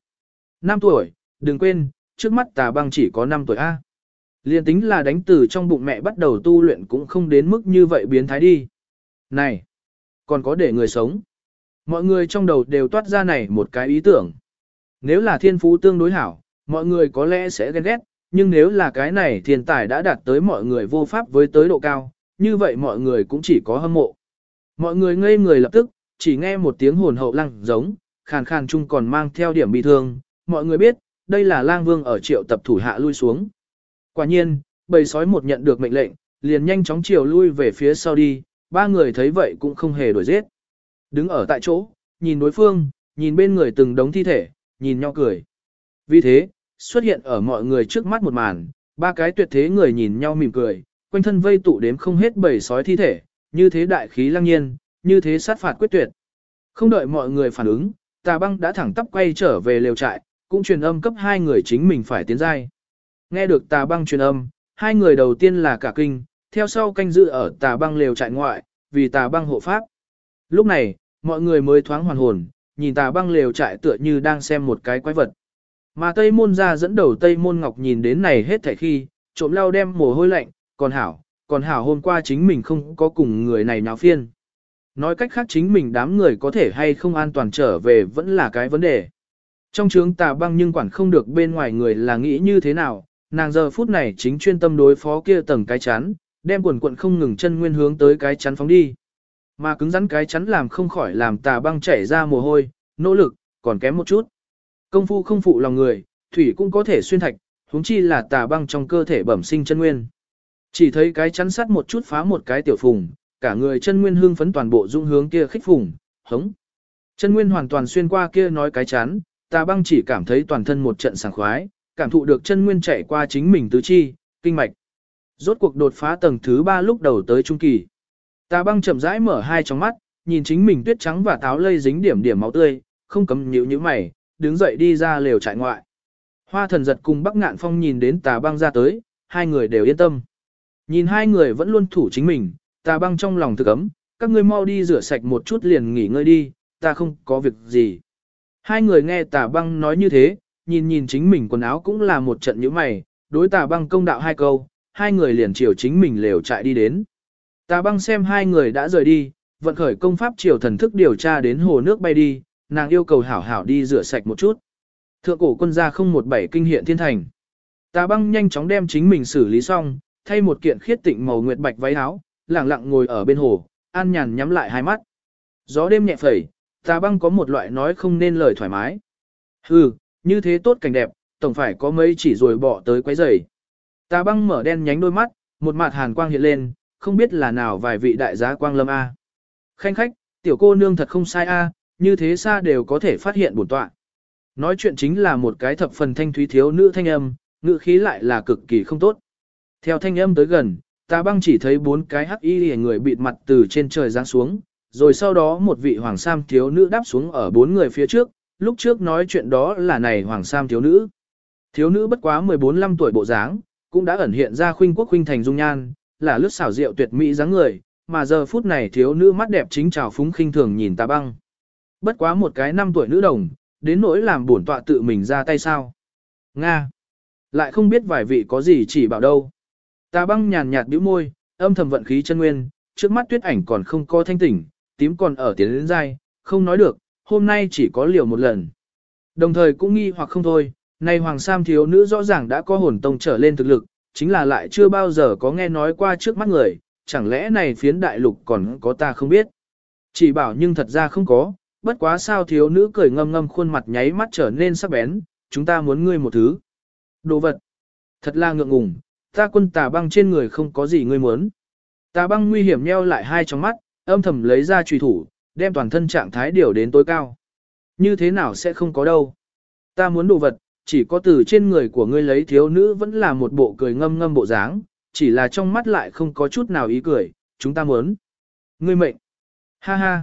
5 tuổi, đừng quên, trước mắt tà băng chỉ có 5 tuổi A. Liên tính là đánh từ trong bụng mẹ bắt đầu tu luyện cũng không đến mức như vậy biến thái đi. Này, còn có để người sống. Mọi người trong đầu đều toát ra này một cái ý tưởng. Nếu là thiên phú tương đối hảo, mọi người có lẽ sẽ ghen ghét, nhưng nếu là cái này thiên tài đã đạt tới mọi người vô pháp với tới độ cao, như vậy mọi người cũng chỉ có hâm mộ. Mọi người ngây người lập tức, chỉ nghe một tiếng hồn hậu lăng giống, khàn khàn chung còn mang theo điểm bị thương, mọi người biết, đây là lang vương ở triệu tập thủ hạ lui xuống. Quả nhiên, bầy sói một nhận được mệnh lệnh, liền nhanh chóng chiều lui về phía sau đi, ba người thấy vậy cũng không hề đổi giết. Đứng ở tại chỗ, nhìn đối phương, nhìn bên người từng đống thi thể, nhìn nhau cười. Vì thế, xuất hiện ở mọi người trước mắt một màn, ba cái tuyệt thế người nhìn nhau mỉm cười, quanh thân vây tụ đếm không hết bầy sói thi thể, như thế đại khí lăng nhiên, như thế sát phạt quyết tuyệt. Không đợi mọi người phản ứng, tà băng đã thẳng tắp quay trở về lều trại, cũng truyền âm cấp hai người chính mình phải tiến giai. Nghe được tà băng truyền âm, hai người đầu tiên là cả kinh, theo sau canh giữ ở tà băng lều trại ngoại, vì tà băng hộ pháp. Lúc này, mọi người mới thoáng hoàn hồn, nhìn tà băng lều trại tựa như đang xem một cái quái vật. Mà Tây Môn ra dẫn đầu Tây Môn Ngọc nhìn đến này hết thảy khi, trộm lao đem mồ hôi lạnh, còn hảo, còn hảo hôm qua chính mình không có cùng người này nháo phiên. Nói cách khác chính mình đám người có thể hay không an toàn trở về vẫn là cái vấn đề. Trong trướng tà băng nhưng quản không được bên ngoài người là nghĩ như thế nào, nàng giờ phút này chính chuyên tâm đối phó kia tầng cái chắn, đem quần quận không ngừng chân nguyên hướng tới cái chắn phóng đi. Mà cứng rắn cái chắn làm không khỏi làm tà băng chảy ra mồ hôi, nỗ lực, còn kém một chút. Công phu không phụ lòng người, thủy cũng có thể xuyên thạch, huống chi là tà băng trong cơ thể bẩm sinh chân nguyên. Chỉ thấy cái chắn sắt một chút phá một cái tiểu phùng, cả người chân nguyên hương phấn toàn bộ dung hướng kia khích phùng, hống. Chân nguyên hoàn toàn xuyên qua kia nói cái chắn, tà băng chỉ cảm thấy toàn thân một trận sảng khoái, cảm thụ được chân nguyên chạy qua chính mình tứ chi, kinh mạch. Rốt cuộc đột phá tầng thứ ba lúc đầu tới trung kỳ. Tà băng chậm rãi mở hai tròng mắt, nhìn chính mình tuyết trắng và táo lây dính điểm điểm máu tươi, không cấm nhíu nhíu mày, đứng dậy đi ra lều trại ngoại. Hoa thần giật cùng Bắc Ngạn Phong nhìn đến tà băng ra tới, hai người đều yên tâm. Nhìn hai người vẫn luôn thủ chính mình, tà băng trong lòng thực ấm, các ngươi mau đi rửa sạch một chút liền nghỉ ngơi đi, ta không có việc gì. Hai người nghe tà băng nói như thế, nhìn nhìn chính mình quần áo cũng là một trận như mày, đối tà băng công đạo hai câu, hai người liền chiều chính mình lều trại đi đến. Tà băng xem hai người đã rời đi, vận khởi công pháp triều thần thức điều tra đến hồ nước bay đi, nàng yêu cầu hảo hảo đi rửa sạch một chút. Thượng cổ quân gia không một bảy kinh hiện thiên thành. Tà băng nhanh chóng đem chính mình xử lý xong, thay một kiện khiết tịnh màu nguyệt bạch váy áo, lặng lặng ngồi ở bên hồ, an nhàn nhắm lại hai mắt. Gió đêm nhẹ phẩy, tà băng có một loại nói không nên lời thoải mái. Hừ, như thế tốt cảnh đẹp, tổng phải có mấy chỉ rồi bỏ tới quấy rầy. Tà băng mở đen nhánh đôi mắt, một mặt hàn quang hiện lên, không biết là nào vài vị đại giá quang lâm A. Khanh khách, tiểu cô nương thật không sai A, như thế xa đều có thể phát hiện bổn tọa. Nói chuyện chính là một cái thập phần thanh thúy thiếu nữ thanh âm, ngữ khí lại là cực kỳ không tốt. Theo thanh âm tới gần, ta băng chỉ thấy bốn cái hắc y người bịt mặt từ trên trời giáng xuống, rồi sau đó một vị hoàng sam thiếu nữ đáp xuống ở bốn người phía trước, lúc trước nói chuyện đó là này hoàng sam thiếu nữ. Thiếu nữ bất quá 14-15 tuổi bộ dáng, cũng đã ẩn hiện ra khuynh quốc khuynh thành dung nhan, là lướt xảo rượu tuyệt mỹ dáng người, mà giờ phút này thiếu nữ mắt đẹp chính trào phúng khinh thường nhìn ta băng. Bất quá một cái năm tuổi nữ đồng, đến nỗi làm bổn tọa tự mình ra tay sao. Nga. Lại không biết vài vị có gì chỉ bảo đâu. Ta băng nhàn nhạt bĩu môi, âm thầm vận khí chân nguyên, trước mắt tuyết ảnh còn không có thanh tỉnh, tím còn ở tiến đến dai, không nói được, hôm nay chỉ có liều một lần. Đồng thời cũng nghi hoặc không thôi, nay Hoàng Sam thiếu nữ rõ ràng đã có hồn tông trở lên thực lực, chính là lại chưa bao giờ có nghe nói qua trước mắt người, chẳng lẽ này phiến đại lục còn có ta không biết. Chỉ bảo nhưng thật ra không có, bất quá sao thiếu nữ cười ngâm ngâm khuôn mặt nháy mắt trở nên sắc bén, chúng ta muốn ngươi một thứ. Đồ vật. Thật là ngượng ngùng, ta quân tà băng trên người không có gì ngươi muốn. Tà băng nguy hiểm nheo lại hai trong mắt, âm thầm lấy ra trùy thủ, đem toàn thân trạng thái điều đến tối cao. Như thế nào sẽ không có đâu. Ta muốn đồ vật, chỉ có từ trên người của ngươi lấy thiếu nữ vẫn là một bộ cười ngâm ngâm bộ dáng, chỉ là trong mắt lại không có chút nào ý cười, chúng ta muốn. Ngươi mệnh. Ha ha.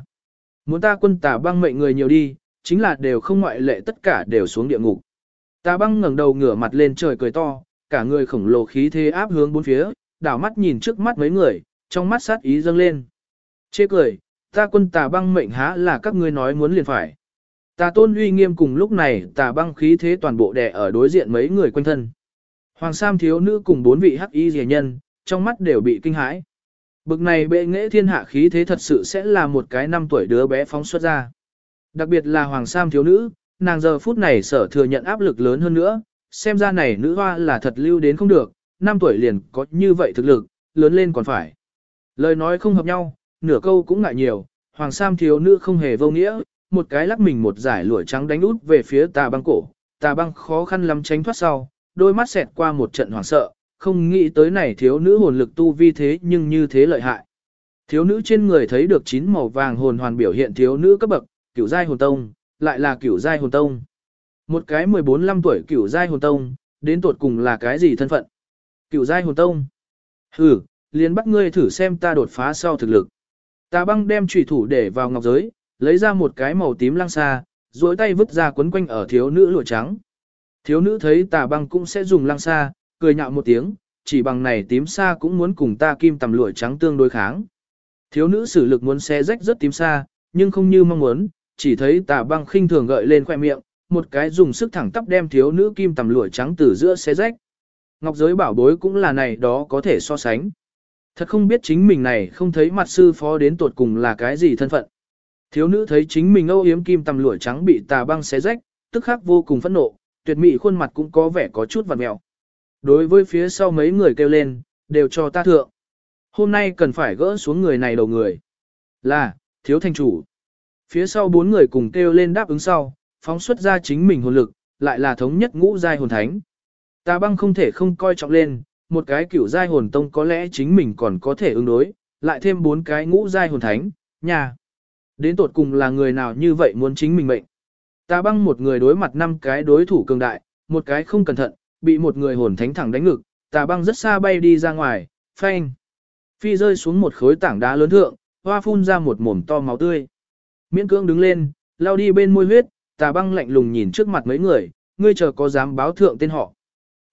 Muốn ta quân tà băng mệnh người nhiều đi, chính là đều không ngoại lệ tất cả đều xuống địa ngục. Tà băng ngẩng đầu ngửa mặt lên trời cười to, cả người khổng lồ khí thế áp hướng bốn phía, đảo mắt nhìn trước mắt mấy người, trong mắt sát ý dâng lên. Chê cười, ta quân tà băng mệnh há là các ngươi nói muốn liền phải. Tà tôn uy nghiêm cùng lúc này tà băng khí thế toàn bộ đè ở đối diện mấy người quanh thân. Hoàng Sam thiếu nữ cùng bốn vị hắc y rẻ nhân, trong mắt đều bị kinh hãi. Bực này bệ nghệ thiên hạ khí thế thật sự sẽ là một cái năm tuổi đứa bé phóng xuất ra. Đặc biệt là Hoàng Sam thiếu nữ, nàng giờ phút này sở thừa nhận áp lực lớn hơn nữa, xem ra này nữ hoa là thật lưu đến không được, năm tuổi liền có như vậy thực lực, lớn lên còn phải. Lời nói không hợp nhau, nửa câu cũng ngại nhiều, Hoàng Sam thiếu nữ không hề vô nghĩa, một cái lắc mình một giải lụa trắng đánh út về phía tà băng cổ, tà băng khó khăn lắm tránh thoát sau, đôi mắt xẹt qua một trận hoảng sợ, không nghĩ tới này thiếu nữ hồn lực tu vi thế nhưng như thế lợi hại. Thiếu nữ trên người thấy được chín màu vàng hồn hoàn biểu hiện thiếu nữ cấp bậc, cửu giai hồn tông, lại là cửu giai hồn tông. Một cái 14-15 tuổi cửu giai hồn tông, đến tuột cùng là cái gì thân phận? Cửu giai hồn tông. Hừ, liền bắt ngươi thử xem ta đột phá sau thực lực. ta băng đem trùy thủ để vào ngọc giới, lấy ra một cái màu tím lăng xa, duỗi tay vứt ra quấn quanh ở thiếu nữ lụa trắng. Thiếu nữ thấy tà băng cũng sẽ dùng lăng xa, cười nhạo một tiếng, chỉ bằng này tím xa cũng muốn cùng ta kim tầm lụa trắng tương đối kháng. Thiếu nữ sử lực muốn xé rách rất tím xa, nhưng không như mong muốn, chỉ thấy tà băng khinh thường gợi lên khoẻ miệng, một cái dùng sức thẳng tắp đem thiếu nữ kim tầm lụa trắng từ giữa xé rách. Ngọc giới bảo bối cũng là này đó có thể so sánh. Thật không biết chính mình này không thấy mặt sư phó đến tột cùng là cái gì thân phận. Thiếu nữ thấy chính mình âu yếm kim tầm lụa trắng bị tà băng xé rách, tức khắc vô cùng phẫn nộ, tuyệt mỹ khuôn mặt cũng có vẻ có chút vặn mẹo. Đối với phía sau mấy người kêu lên, đều cho ta thượng. Hôm nay cần phải gỡ xuống người này đầu người. Là, thiếu thành chủ. Phía sau bốn người cùng kêu lên đáp ứng sau, phóng xuất ra chính mình hồn lực, lại là thống nhất ngũ giai hồn thánh. Tà băng không thể không coi trọng lên, một cái cửu giai hồn tông có lẽ chính mình còn có thể ứng đối, lại thêm bốn cái ngũ giai hồn thánh, nhà. Đến tột cùng là người nào như vậy muốn chính mình mệnh. Ta băng một người đối mặt năm cái đối thủ cường đại, một cái không cẩn thận, bị một người hồn thánh thẳng đánh ngực, tà băng rất xa bay đi ra ngoài, phanh. Phi rơi xuống một khối tảng đá lớn thượng, hoa phun ra một mồm to máu tươi. Miễn cưỡng đứng lên, lao đi bên môi huyết, tà băng lạnh lùng nhìn trước mặt mấy người, ngươi chờ có dám báo thượng tên họ.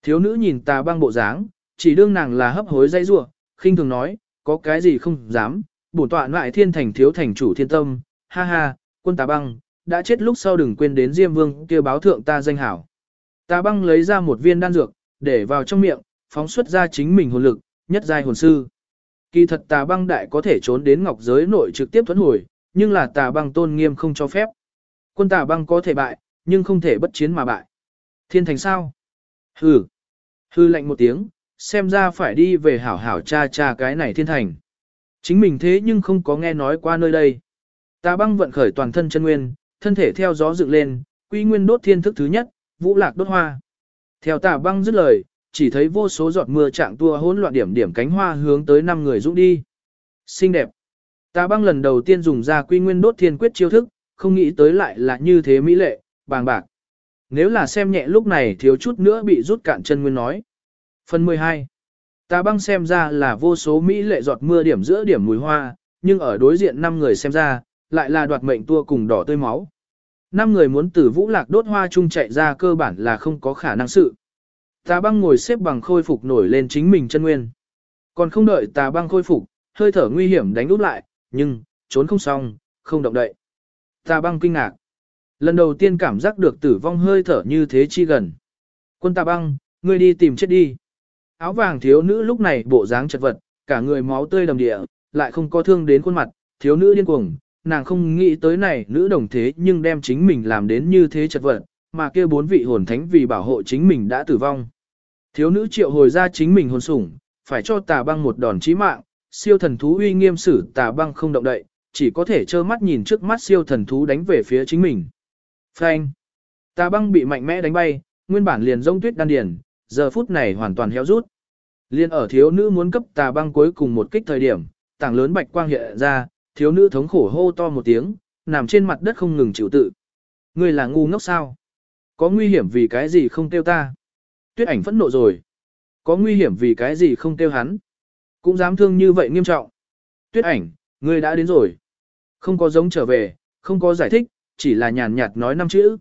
Thiếu nữ nhìn tà băng bộ dáng, chỉ đương nàng là hấp hối dây rủa, khinh thường nói, có cái gì không dám, bổn tọa lại thiên thành thiếu thành chủ thiên tâm, ha ha, quân tà băng, đã chết lúc sau đừng quên đến Diêm Vương kia báo thượng ta danh hảo. Tà băng lấy ra một viên đan dược, để vào trong miệng, phóng xuất ra chính mình hồn lực, nhất giai hồn sư. Kỳ thật tà băng đại có thể trốn đến ngọc giới nội trực tiếp thuẫn hồi, nhưng là tà băng tôn nghiêm không cho phép. Quân tà băng có thể bại, nhưng không thể bất chiến mà bại. Thiên thành sao? Hừ. Hừ lạnh một tiếng, xem ra phải đi về hảo hảo cha cha cái này thiên thành. Chính mình thế nhưng không có nghe nói qua nơi đây. Tà băng vận khởi toàn thân chân nguyên, thân thể theo gió dựng lên, quy nguyên đốt thiên thức thứ nhất, vũ lạc đốt hoa. Theo tà băng dứt lời, chỉ thấy vô số giọt mưa trạng tua hỗn loạn điểm điểm cánh hoa hướng tới năm người dũng đi. Xinh đẹp. Tà băng lần đầu tiên dùng ra quy nguyên đốt thiên quyết chiêu thức, không nghĩ tới lại là như thế mỹ lệ, bàng bạc. Nếu là xem nhẹ lúc này thiếu chút nữa bị rút cạn chân nguyên nói. Phần 12. Tà băng xem ra là vô số mỹ lệ giọt mưa điểm giữa điểm mùi hoa, nhưng ở đối diện năm người xem ra, lại là đoạt mệnh tua cùng đỏ tươi máu. Năm người muốn từ vũ lạc đốt hoa chung chạy ra cơ bản là không có khả năng sự. Tà băng ngồi xếp bằng khôi phục nổi lên chính mình chân nguyên. Còn không đợi tà băng khôi phục, hơi thở nguy hiểm đánh úp lại, nhưng, trốn không xong, không động đậy. Tà băng kinh ngạc. Lần đầu tiên cảm giác được tử vong hơi thở như thế chi gần. Quân tà băng, ngươi đi tìm chết đi. Áo vàng thiếu nữ lúc này bộ dáng chật vật, cả người máu tươi đầm địa, lại không có thương đến khuôn mặt, thiếu nữ điên cuồng, nàng không nghĩ tới này nữ đồng thế nhưng đem chính mình làm đến như thế chật vật, mà kia bốn vị hồn thánh vì bảo hộ chính mình đã tử vong. Thiếu nữ triệu hồi ra chính mình hồn sủng, phải cho tà băng một đòn chí mạng, siêu thần thú uy nghiêm sử tà băng không động đậy, chỉ có thể trơ mắt nhìn trước mắt siêu thần thú đánh về phía chính mình. Phanh! Tà băng bị mạnh mẽ đánh bay, nguyên bản liền rông tuyết đan điền, giờ phút này hoàn toàn héo rút. Liên ở thiếu nữ muốn cấp tà băng cuối cùng một kích thời điểm, tảng lớn bạch quang hiện ra, thiếu nữ thống khổ hô to một tiếng, nằm trên mặt đất không ngừng chịu tự. Ngươi là ngu ngốc sao? Có nguy hiểm vì cái gì không tiêu ta? Tuyết ảnh phẫn nộ rồi. Có nguy hiểm vì cái gì không tiêu hắn? Cũng dám thương như vậy nghiêm trọng. Tuyết ảnh, ngươi đã đến rồi. Không có giống trở về, không có giải thích, chỉ là nhàn nhạt nói năm chữ.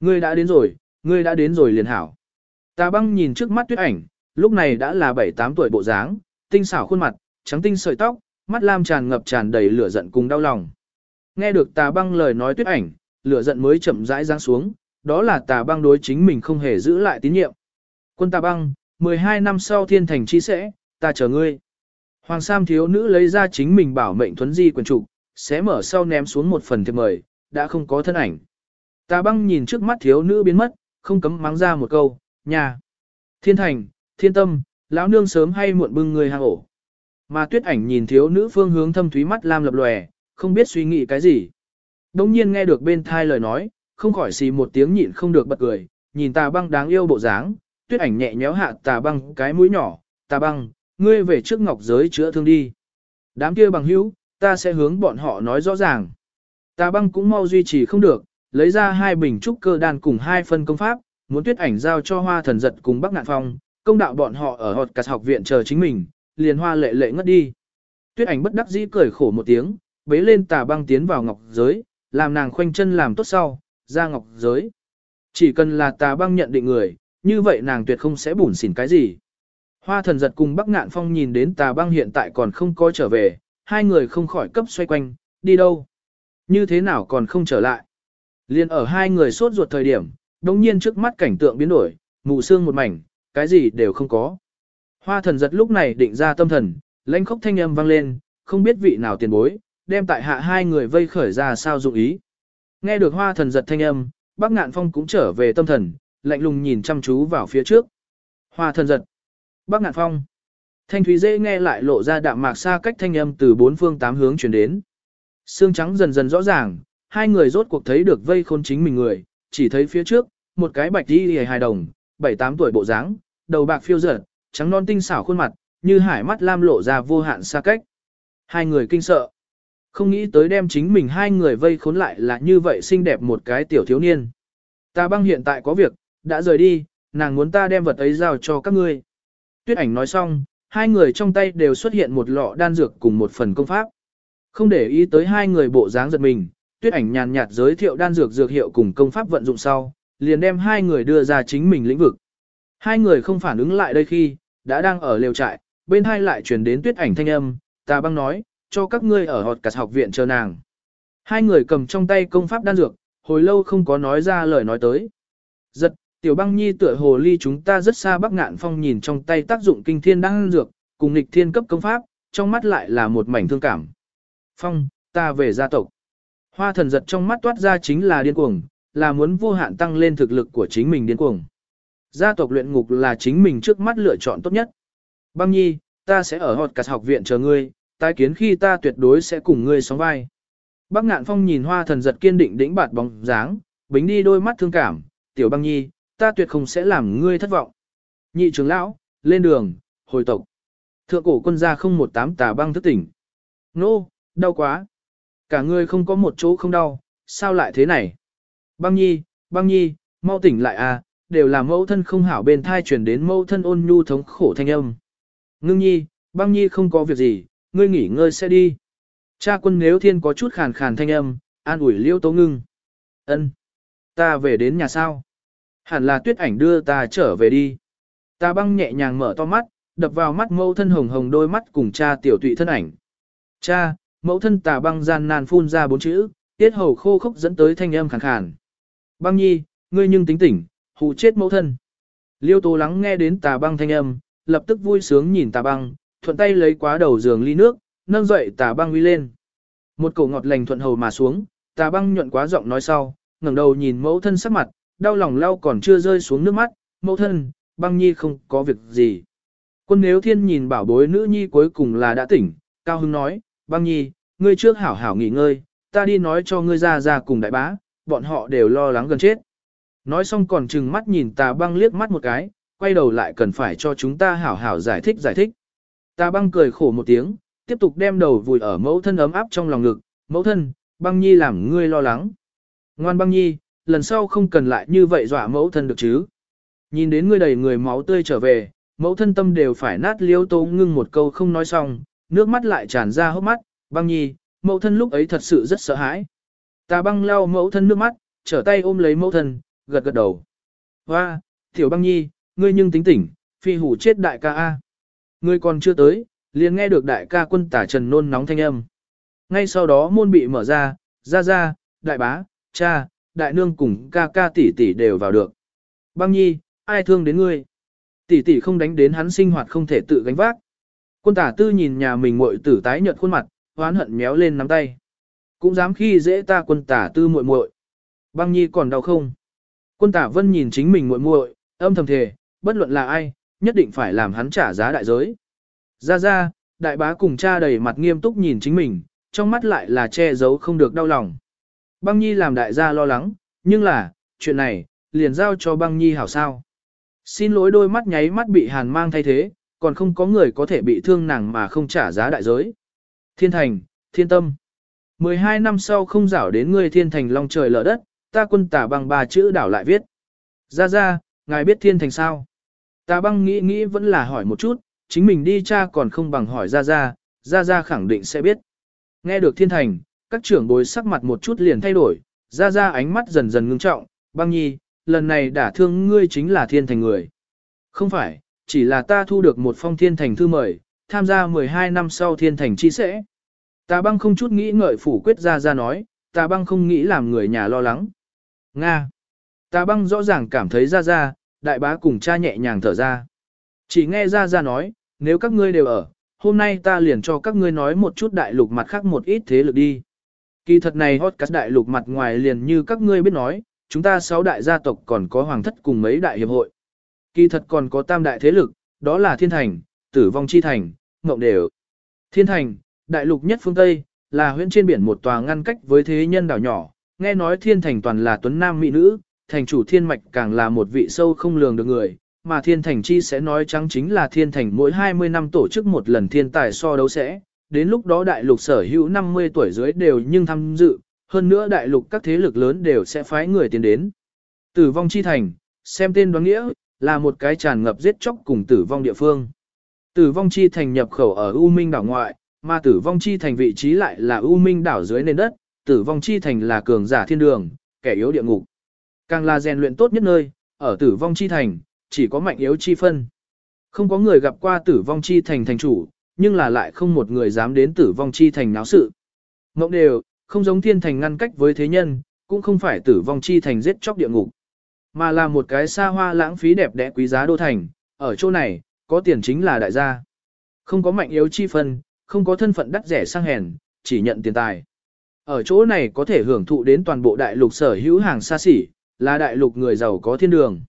Ngươi đã đến rồi, ngươi đã đến rồi liền hảo. Tà băng nhìn trước mắt tuyết ảnh, lúc này đã là 7-8 tuổi bộ dáng, tinh xảo khuôn mặt, trắng tinh sợi tóc, mắt lam tràn ngập tràn đầy lửa giận cùng đau lòng. Nghe được tà băng lời nói tuyết ảnh, lửa giận mới chậm rãi giáng xuống, đó là tà băng đối chính mình không hề giữ lại tín nhiệm. Quân tà băng, 12 năm sau thiên thành chi sẽ, ta chờ ngươi. Hoàng Sam thiếu nữ lấy ra chính mình bảo mệnh thuấn di quyền trục, sẽ mở sau ném xuống một phần thiệp mời, đã không có thân ảnh. Tà băng nhìn trước mắt thiếu nữ biến mất, không cấm mắng ra một câu, nhà. Thiên thành, thiên tâm, lão nương sớm hay muộn bưng người hàng ổ. Mà tuyết ảnh nhìn thiếu nữ phương hướng thâm thúy mắt lam lập lòe, không biết suy nghĩ cái gì. Đông nhiên nghe được bên thai lời nói, không khỏi xì một tiếng nhịn không được bật cười, nhìn tà băng đáng yêu bộ dáng, tuyết ảnh nhẹ nhéo hạ tà băng cái mũi nhỏ, tà băng, ngươi về trước ngọc giới chữa thương đi. Đám kia bằng hữu, ta sẽ hướng bọn họ nói rõ ràng. Tà băng cũng mau duy trì không được, lấy ra hai bình trúc cơ đan cùng hai phân công pháp, muốn tuyết ảnh giao cho hoa thần giật cùng bắc ngạn phong, công đạo bọn họ ở hột cắt học viện chờ chính mình, liền hoa lệ lệ ngất đi. Tuyết ảnh bất đắc dĩ cười khổ một tiếng, bế lên tà băng tiến vào ngọc giới, làm nàng khoanh chân làm tốt sau, ra ngọc giới. Chỉ cần là tà băng nhận định người, như vậy nàng tuyệt không sẽ bủn xỉn cái gì. Hoa thần giật cùng Bắc Ngạn Phong nhìn đến tà băng hiện tại còn không có trở về, hai người không khỏi cấp xoay quanh, đi đâu? Như thế nào còn không trở lại? Liên ở hai người sốt ruột thời điểm, đồng nhiên trước mắt cảnh tượng biến đổi, mù sương một mảnh, cái gì đều không có. Hoa thần giật lúc này định ra tâm thần, lãnh khốc thanh âm vang lên, không biết vị nào tiền bối, đem tại hạ hai người vây khởi ra sao dụng ý. Nghe được hoa thần giật thanh âm, bác ngạn phong cũng trở về tâm thần, lạnh lùng nhìn chăm chú vào phía trước. Hoa thần giật. Bác ngạn phong. Thanh thúy dễ nghe lại lộ ra đạm mạc xa cách thanh âm từ bốn phương tám hướng chuyển đến. Sương trắng dần dần rõ ràng, hai người rốt cuộc thấy được vây khôn chính mình người, chỉ thấy phía trước, một cái bạch đi hài đồng, bảy tám tuổi bộ dáng, đầu bạc phiêu dở, trắng non tinh xảo khuôn mặt, như hải mắt lam lộ ra vô hạn xa cách. Hai người kinh sợ. Không nghĩ tới đem chính mình hai người vây khốn lại là như vậy xinh đẹp một cái tiểu thiếu niên. Ta băng hiện tại có việc, đã rời đi, nàng muốn ta đem vật ấy giao cho các ngươi. Tuyết ảnh nói xong, hai người trong tay đều xuất hiện một lọ đan dược cùng một phần công pháp. Không để ý tới hai người bộ dáng giật mình, tuyết ảnh nhàn nhạt giới thiệu đan dược dược hiệu cùng công pháp vận dụng sau, liền đem hai người đưa ra chính mình lĩnh vực. Hai người không phản ứng lại đây khi, đã đang ở lều trại, bên hai lại truyền đến tuyết ảnh thanh âm, ta băng nói, cho các ngươi ở họt cả học viện chờ nàng. Hai người cầm trong tay công pháp đan dược, hồi lâu không có nói ra lời nói tới. Giật, tiểu băng nhi tựa hồ ly chúng ta rất xa bắc ngạn phong nhìn trong tay tác dụng kinh thiên đan dược, cùng nghịch thiên cấp công pháp, trong mắt lại là một mảnh thương cảm. Phong, ta về gia tộc. Hoa thần giật trong mắt toát ra chính là điên cuồng, là muốn vô hạn tăng lên thực lực của chính mình điên cuồng. Gia tộc luyện ngục là chính mình trước mắt lựa chọn tốt nhất. Băng nhi, ta sẽ ở hột cắt học viện chờ ngươi, tái kiến khi ta tuyệt đối sẽ cùng ngươi sóng vai. Bác ngạn phong nhìn hoa thần giật kiên định đĩnh bạt bóng dáng, bính đi đôi mắt thương cảm, tiểu băng nhi, ta tuyệt không sẽ làm ngươi thất vọng. Nhị trưởng lão, lên đường, hồi tộc. Thượng cổ quân gia 018 tà băng thức tỉnh. Nô, đau quá. Cả ngươi không có một chỗ không đau, sao lại thế này? Băng nhi, băng nhi, mau tỉnh lại à, đều là mẫu thân không hảo bên thai chuyển đến mẫu thân ôn nhu thống khổ thanh âm. Ngưng nhi, băng nhi không có việc gì, ngươi nghỉ ngơi sẽ đi. Cha quân nếu thiên có chút khàn khàn thanh âm, an ủi liêu tố ngưng. ân Ta về đến nhà sao? Hẳn là tuyết ảnh đưa ta trở về đi. Ta băng nhẹ nhàng mở to mắt, đập vào mắt mẫu thân hồng hồng đôi mắt cùng cha tiểu tụy thân ảnh. Cha, mẫu thân tà băng gian nan phun ra bốn chữ, tiết hầu khô khốc dẫn tới thanh âm khàn khàn. Băng nhi, ngươi nhưng tính tỉnh, hù chết mẫu thân. Liêu tố lắng nghe đến tà băng thanh âm, lập tức vui sướng nhìn tà băng, thuận tay lấy quá đầu giường ly nước, nâng dậy tà băng uy lên. Một cổ ngọt lành thuận hầu mà xuống, tà băng nhuận quá giọng nói sau, ngẩng đầu nhìn mẫu thân sắc mặt, đau lòng lau còn chưa rơi xuống nước mắt, mẫu thân, băng nhi không có việc gì. Quân nếu thiên nhìn bảo bối nữ nhi cuối cùng là đã tỉnh, cao hưng nói, băng nhi, ngươi trước hảo hảo nghỉ ngơi, ta đi nói cho ngươi ra ra cùng đại bá, bọn họ đều lo lắng gần chết. Nói xong còn chừng mắt nhìn tà băng liếc mắt một cái, quay đầu lại cần phải cho chúng ta hảo hảo giải thích giải thích. Tà băng cười khổ một tiếng, tiếp tục đem đầu vùi ở mẫu thân ấm áp trong lòng ngực, mẫu thân, băng nhi làm ngươi lo lắng. Ngoan băng nhi, lần sau không cần lại như vậy dọa mẫu thân được chứ. Nhìn đến ngươi đầy người máu tươi trở về, mẫu thân tâm đều phải nát liêu tố ngưng một câu không nói xong, nước mắt lại tràn ra hốc mắt, băng nhi, mẫu thân lúc ấy thật sự rất sợ hãi. Tà băng lau mẫu thân nước mắt, trở tay ôm lấy mẫu thân, gật gật đầu. Hoa, tiểu băng nhi, ngươi nhưng tính tỉnh, phi hủ chết đại ca A. Ngươi còn chưa tới, liền nghe được đại ca quân tả trần nôn nóng thanh âm. Ngay sau đó môn bị mở ra, ra ra, đại bá, cha, đại nương cùng ca ca tỷ tỷ đều vào được. Băng nhi, ai thương đến ngươi? Tỷ tỷ không đánh đến hắn sinh hoạt không thể tự gánh vác. Quân tả tư nhìn nhà mình muội tử tái nhợt khuôn mặt, hoán hận méo lên nắm tay. Cũng dám khi dễ ta quân tả tư muội muội. Băng nhi còn đau không? Quân tả vân nhìn chính mình muội muội, âm thầm thề, bất luận là ai, nhất định phải làm hắn trả giá đại giới. Ra ra, đại bá cùng cha đầy mặt nghiêm túc nhìn chính mình, trong mắt lại là che giấu không được đau lòng. Băng nhi làm đại gia lo lắng, nhưng là, chuyện này, liền giao cho băng nhi hảo sao. Xin lỗi đôi mắt nháy mắt bị hàn mang thay thế, còn không có người có thể bị thương nàng mà không trả giá đại giới. Thiên thành, thiên tâm. 12 năm sau không rảo đến ngươi thiên thành long trời lở đất, ta quân tả bằng ba chữ đảo lại viết. Ra ra, ngài biết thiên thành sao? Tà băng nghĩ nghĩ vẫn là hỏi một chút, chính mình đi cha còn không bằng hỏi ra ra, ra ra khẳng định sẽ biết. Nghe được thiên thành, các trưởng bối sắc mặt một chút liền thay đổi, ra ra ánh mắt dần dần ngưng trọng, băng nhi, lần này đả thương ngươi chính là thiên thành người. Không phải, chỉ là ta thu được một phong thiên thành thư mời, tham gia 12 năm sau thiên thành chi sẽ. Tà băng không chút nghĩ ngợi phủ quyết ra ra nói, tà băng không nghĩ làm người nhà lo lắng. Nga. Tà băng rõ ràng cảm thấy ra ra, đại bá cùng cha nhẹ nhàng thở ra. Chỉ nghe ra ra nói, nếu các ngươi đều ở, hôm nay ta liền cho các ngươi nói một chút đại lục mặt khác một ít thế lực đi. Kỳ thật này hot cắt đại lục mặt ngoài liền như các ngươi biết nói, chúng ta sáu đại gia tộc còn có hoàng thất cùng mấy đại hiệp hội. Kỳ thật còn có tam đại thế lực, đó là thiên thành, tử vong chi thành, ngộng đều. Thiên thành, đại lục nhất phương Tây, là huyện trên biển một tòa ngăn cách với thế nhân đảo nhỏ, nghe nói thiên thành toàn là tuấn nam mỹ nữ, thành chủ thiên mạch càng là một vị sâu không lường được người, mà thiên thành chi sẽ nói trắng chính là thiên thành mỗi 20 năm tổ chức một lần thiên tài so đấu sẽ, đến lúc đó đại lục sở hữu 50 tuổi dưới đều nhưng tham dự, hơn nữa đại lục các thế lực lớn đều sẽ phái người tiến đến. Tử vong chi thành, xem tên đoán nghĩa, là một cái tràn ngập giết chóc cùng tử vong địa phương. Tử vong chi thành nhập khẩu ở U Minh đảo ngoại, mà tử vong chi thành vị trí lại là ưu Minh đảo dưới nền đất, tử vong chi thành là cường giả thiên đường, kẻ yếu địa ngục. Càng là rèn luyện tốt nhất nơi, ở tử vong chi thành, chỉ có mạnh yếu chi phân. Không có người gặp qua tử vong chi thành thành chủ, nhưng là lại không một người dám đến tử vong chi thành náo sự. Ngộng đều, không giống thiên thành ngăn cách với thế nhân, cũng không phải tử vong chi thành giết chóc địa ngục, mà là một cái xa hoa lãng phí đẹp đẽ quý giá đô thành, ở chỗ này, có tiền chính là đại gia. Không có mạnh yếu chi phân, không có thân phận đắt rẻ sang hèn, chỉ nhận tiền tài. Ở chỗ này có thể hưởng thụ đến toàn bộ đại lục sở hữu hàng xa xỉ, là đại lục người giàu có thiên đường.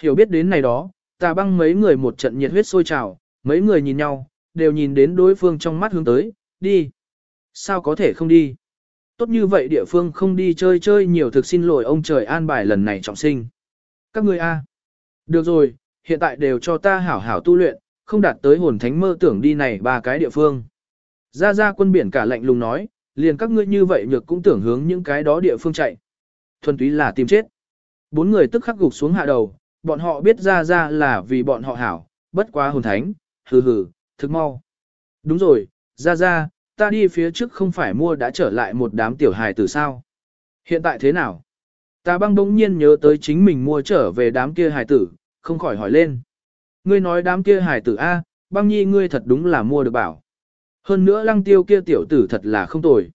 Hiểu biết đến này đó, tà băng mấy người một trận nhiệt huyết sôi trào, mấy người nhìn nhau, đều nhìn đến đối phương trong mắt hướng tới, đi. Sao có thể không đi? Tốt như vậy địa phương không đi chơi chơi nhiều thực xin lỗi ông trời an bài lần này trọng sinh. Các ngươi a, Được rồi, hiện tại đều cho ta hảo hảo tu luyện, không đạt tới hồn thánh mơ tưởng đi này ba cái địa phương. Ra ra quân biển cả lạnh lùng nói, liền các ngươi như vậy nhược cũng tưởng hướng những cái đó địa phương chạy. Thuần túy là tìm chết. Bốn người tức khắc gục xuống hạ đầu, bọn họ biết ra ra là vì bọn họ hảo, bất quá hồn thánh, hừ hừ, thức mau. Đúng rồi, ra ra, ta đi phía trước không phải mua đã trở lại một đám tiểu hài tử sao. Hiện tại thế nào? Ta băng bỗng nhiên nhớ tới chính mình mua trở về đám kia hài tử, không khỏi hỏi lên. Ngươi nói đám kia hài tử A, băng nhi ngươi thật đúng là mua được bảo. Hơn nữa lăng tiêu kia tiểu tử thật là không tồi.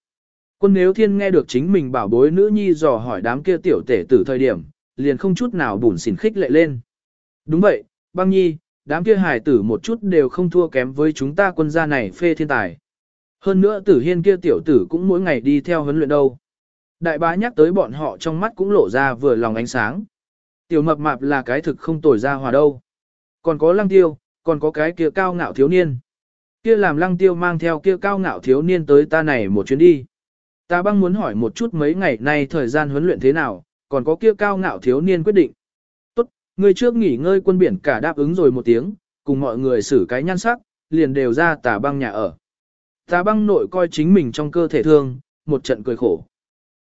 Quân nếu thiên nghe được chính mình bảo bối nữ nhi dò hỏi đám kia tiểu tể tử thời điểm, liền không chút nào bùn xỉn khích lệ lên. Đúng vậy, băng nhi, đám kia hài tử một chút đều không thua kém với chúng ta quân gia này phê thiên tài. Hơn nữa tử hiên kia tiểu tử cũng mỗi ngày đi theo huấn luyện đâu. Đại bá nhắc tới bọn họ trong mắt cũng lộ ra vừa lòng ánh sáng. Tiểu mập mạp là cái thực không tồi ra hòa đâu. Còn có lăng tiêu, còn có cái kia cao ngạo thiếu niên. Kia làm lăng tiêu mang theo kia cao ngạo thiếu niên tới ta này một chuyến đi. Ta băng muốn hỏi một chút mấy ngày nay thời gian huấn luyện thế nào, còn có kia cao ngạo thiếu niên quyết định. Tốt, người trước nghỉ ngơi quân biển cả đáp ứng rồi một tiếng, cùng mọi người xử cái nhan sắc, liền đều ra tà băng nhà ở. Tà băng nội coi chính mình trong cơ thể thương, một trận cười khổ.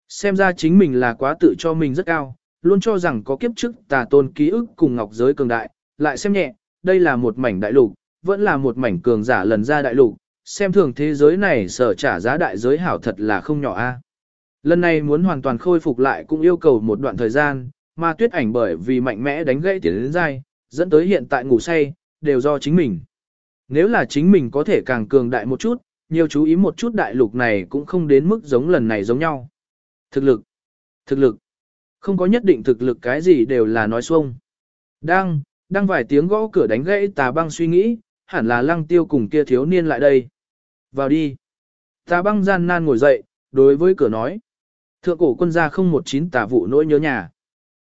Xem ra chính mình là quá tự cho mình rất cao, luôn cho rằng có kiếp trước tà tôn ký ức cùng ngọc giới cường đại, lại xem nhẹ, đây là một mảnh đại lục, vẫn là một mảnh cường giả lần ra đại lục, xem thường thế giới này sở trả giá đại giới hảo thật là không nhỏ a. Lần này muốn hoàn toàn khôi phục lại cũng yêu cầu một đoạn thời gian, mà tuyết ảnh bởi vì mạnh mẽ đánh gãy tiến đến dai, dẫn tới hiện tại ngủ say, đều do chính mình. Nếu là chính mình có thể càng cường đại một chút, nhiều chú ý một chút đại lục này cũng không đến mức giống lần này giống nhau. Thực lực, thực lực, không có nhất định thực lực cái gì đều là nói xuông. Đang, đang vài tiếng gõ cửa đánh gãy tà băng suy nghĩ, hẳn là lăng tiêu cùng kia thiếu niên lại đây. Vào đi. Tà băng gian nan ngồi dậy, đối với cửa nói. Thượng cổ quân gia không một chín tà vụ nỗi nhớ nhà.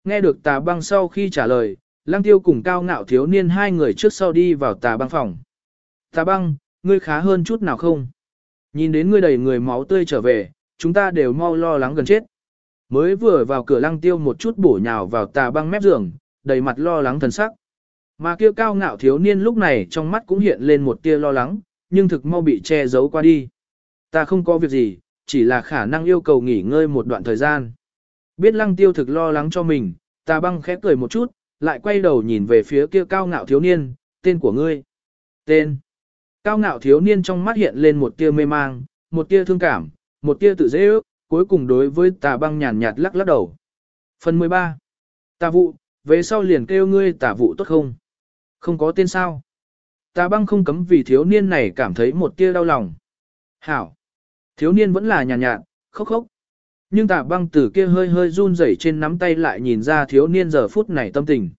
Nghe được tà băng sau khi trả lời, lăng tiêu cùng cao ngạo thiếu niên hai người trước sau đi vào tà băng phòng. Tà băng, ngươi khá hơn chút nào không? Nhìn đến ngươi đầy người máu tươi trở về, chúng ta đều mau lo lắng gần chết. Mới vừa vào cửa lăng tiêu một chút bổ nhào vào tà băng mép giường, đầy mặt lo lắng thần sắc. Mà kia cao ngạo thiếu niên lúc này trong mắt cũng hiện lên một tia lo lắng, nhưng thực mau bị che giấu qua đi. Ta không có việc gì, chỉ là khả năng yêu cầu nghỉ ngơi một đoạn thời gian. Biết lăng tiêu thực lo lắng cho mình, ta băng khẽ cười một chút, lại quay đầu nhìn về phía kia cao ngạo thiếu niên, tên của ngươi. Tên. Cao ngạo thiếu niên trong mắt hiện lên một tia mê mang, một tia thương cảm, một tia tự dễ ước, cuối cùng đối với tà băng nhàn nhạt lắc lắc đầu. Phần 13. Tà vụ, về sau liền kêu ngươi tà vụ tốt không? Không có tên sao? Tà băng không cấm vì thiếu niên này cảm thấy một tia đau lòng. Hảo. Thiếu niên vẫn là nhàn nhạt, khóc khóc. Nhưng tà băng từ kia hơi hơi run rẩy trên nắm tay lại nhìn ra thiếu niên giờ phút này tâm tình.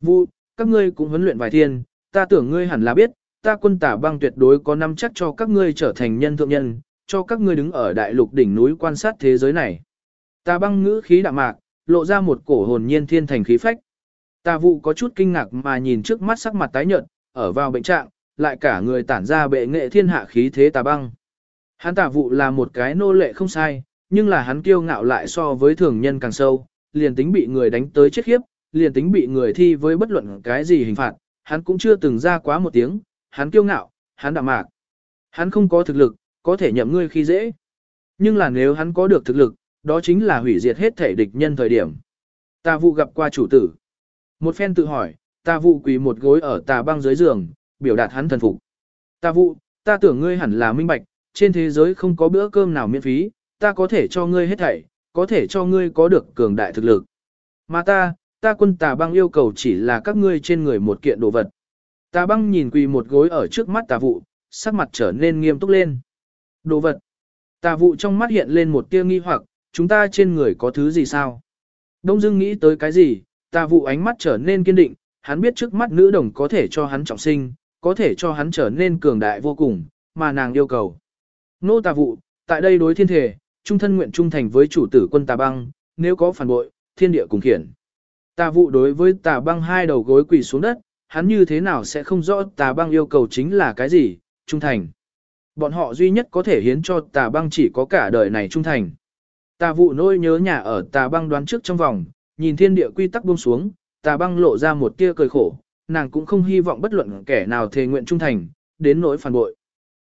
Vụ, các ngươi cũng huấn luyện vài thiên, ta tưởng ngươi hẳn là biết, ta quân tà băng tuyệt đối có năm chắc cho các ngươi trở thành nhân thượng nhân, cho các ngươi đứng ở đại lục đỉnh núi quan sát thế giới này. Tà băng ngữ khí đạm mạc, lộ ra một cổ hồn nhiên thiên thành khí phách. Tà vụ có chút kinh ngạc mà nhìn trước mắt sắc mặt tái nhợt, ở vào bệnh trạng, lại cả người tản ra bệ nghệ thiên hạ khí thế tà băng. Hắn tà vụ là một cái nô lệ không sai, nhưng là hắn kiêu ngạo lại so với thường nhân càng sâu, liền tính bị người đánh tới chết khiếp, liền tính bị người thi với bất luận cái gì hình phạt, hắn cũng chưa từng ra quá một tiếng, hắn kiêu ngạo, hắn đạm mạc. Hắn không có thực lực, có thể nhậm ngươi khi dễ. Nhưng là nếu hắn có được thực lực, đó chính là hủy diệt hết thể địch nhân thời điểm. Tà vụ gặp qua chủ tử. Một phen tự hỏi, ta vụ quỳ một gối ở tà băng dưới giường, biểu đạt hắn thần phục. Ta vụ, ta tưởng ngươi hẳn là minh bạch, trên thế giới không có bữa cơm nào miễn phí, ta có thể cho ngươi hết thảy, có thể cho ngươi có được cường đại thực lực. Mà ta, ta quân tà băng yêu cầu chỉ là các ngươi trên người một kiện đồ vật. Tà băng nhìn quỳ một gối ở trước mắt tà vụ, sắc mặt trở nên nghiêm túc lên. Đồ vật. Tà vụ trong mắt hiện lên một tia nghi hoặc, chúng ta trên người có thứ gì sao? Đông Dương nghĩ tới cái gì, tà vụ ánh mắt trở nên kiên định, hắn biết trước mắt nữ đồng có thể cho hắn trọng sinh, có thể cho hắn trở nên cường đại vô cùng, mà nàng yêu cầu. Nô tà vụ, tại đây đối thiên thể, trung thân nguyện trung thành với chủ tử quân tà băng, nếu có phản bội, thiên địa cùng khiển. Tà vụ đối với tà băng hai đầu gối quỳ xuống đất, hắn như thế nào sẽ không rõ tà băng yêu cầu chính là cái gì, trung thành. Bọn họ duy nhất có thể hiến cho tà băng chỉ có cả đời này trung thành. Tà vụ nôi nhớ nhà ở tà băng đoán trước trong vòng, nhìn thiên địa quy tắc buông xuống, tà băng lộ ra một tia cười khổ, nàng cũng không hy vọng bất luận kẻ nào thề nguyện trung thành, đến nỗi phản bội.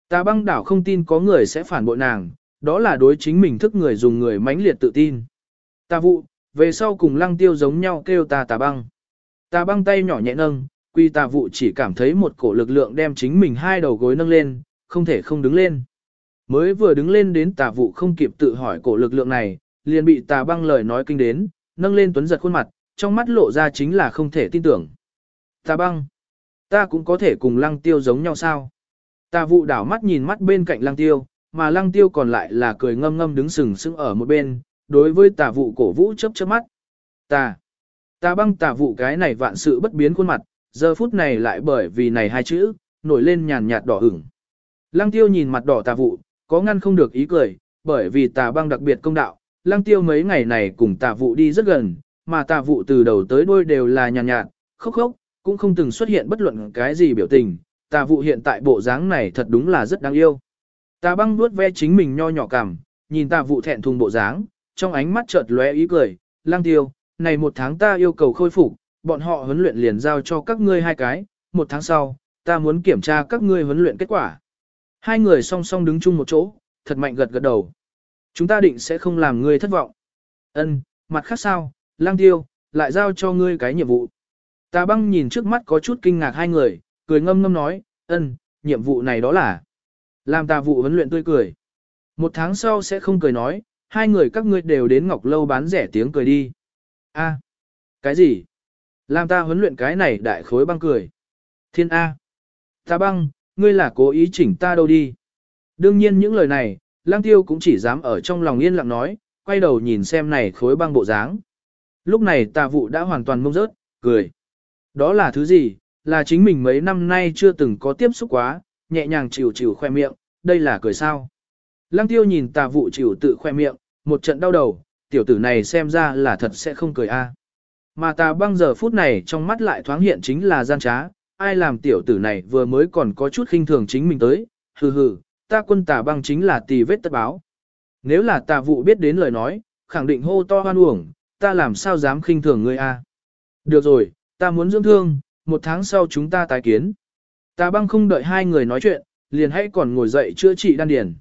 Tà băng đảo không tin có người sẽ phản bội nàng, đó là đối chính mình thức người dùng người mãnh liệt tự tin. Tà vụ, về sau cùng lăng tiêu giống nhau kêu tà tà băng. Tà băng tay nhỏ nhẹ nâng, quy tà vụ chỉ cảm thấy một cổ lực lượng đem chính mình hai đầu gối nâng lên, không thể không đứng lên. Mới vừa đứng lên đến tà vụ không kịp tự hỏi cổ lực lượng này, liền bị tà băng lời nói kinh đến, nâng lên tuấn giật khuôn mặt, trong mắt lộ ra chính là không thể tin tưởng. Tà băng, ta cũng có thể cùng lăng tiêu giống nhau sao? Tà vụ đảo mắt nhìn mắt bên cạnh lăng tiêu, mà lăng tiêu còn lại là cười ngâm ngâm đứng sừng sững ở một bên, đối với tà vụ cổ vũ chớp chớp mắt. Tà, tà băng tà vụ cái này vạn sự bất biến khuôn mặt, giờ phút này lại bởi vì này hai chữ, nổi lên nhàn nhạt đỏ ửng. Lăng tiêu nhìn mặt đỏ tà vụ, có ngăn không được ý cười, bởi vì tà băng đặc biệt công đạo, lăng tiêu mấy ngày này cùng tà vụ đi rất gần, mà tà vụ từ đầu tới đuôi đều là nhàn nhạt, nhạt, khóc khóc, cũng không từng xuất hiện bất luận cái gì biểu tình, tà vụ hiện tại bộ dáng này thật đúng là rất đáng yêu. Tà băng nuốt ve chính mình nho nhỏ cảm, nhìn tà vụ thẹn thùng bộ dáng, trong ánh mắt chợt lóe ý cười, lang tiêu, này một tháng ta yêu cầu khôi phục, bọn họ huấn luyện liền giao cho các ngươi hai cái, một tháng sau, ta muốn kiểm tra các ngươi huấn luyện kết quả. Hai người song song đứng chung một chỗ, thật mạnh gật gật đầu. Chúng ta định sẽ không làm ngươi thất vọng. Ân, mặt khác sao, lang tiêu, lại giao cho ngươi cái nhiệm vụ. Tà băng nhìn trước mắt có chút kinh ngạc hai người, cười ngâm ngâm nói, ân, nhiệm vụ này đó là làm tà vụ huấn luyện tươi cười. Một tháng sau sẽ không cười nói, hai người các ngươi đều đến Ngọc Lâu bán rẻ tiếng cười đi. A, cái gì? Làm ta huấn luyện cái này đại khối băng cười. Thiên A. Ta băng, ngươi là cố ý chỉnh ta đâu đi. Đương nhiên những lời này, lang tiêu cũng chỉ dám ở trong lòng yên lặng nói, quay đầu nhìn xem này khối băng bộ dáng. Lúc này tà vụ đã hoàn toàn mông rớt, cười. Đó là thứ gì, là chính mình mấy năm nay chưa từng có tiếp xúc quá, nhẹ nhàng chịu chịu khoe miệng, đây là cười sao. Lăng tiêu nhìn tà vụ chịu tự khoe miệng, một trận đau đầu, tiểu tử này xem ra là thật sẽ không cười a. Mà tà băng giờ phút này trong mắt lại thoáng hiện chính là gian trá, ai làm tiểu tử này vừa mới còn có chút khinh thường chính mình tới, hừ hừ, ta quân tà băng chính là tì vết tất báo. Nếu là tà vụ biết đến lời nói, khẳng định hô to hoan uổng, ta làm sao dám khinh thường ngươi a? Được rồi, ta muốn dưỡng thương, một tháng sau chúng ta tái kiến. Tà băng không đợi hai người nói chuyện, liền hãy còn ngồi dậy chữa trị đan điền.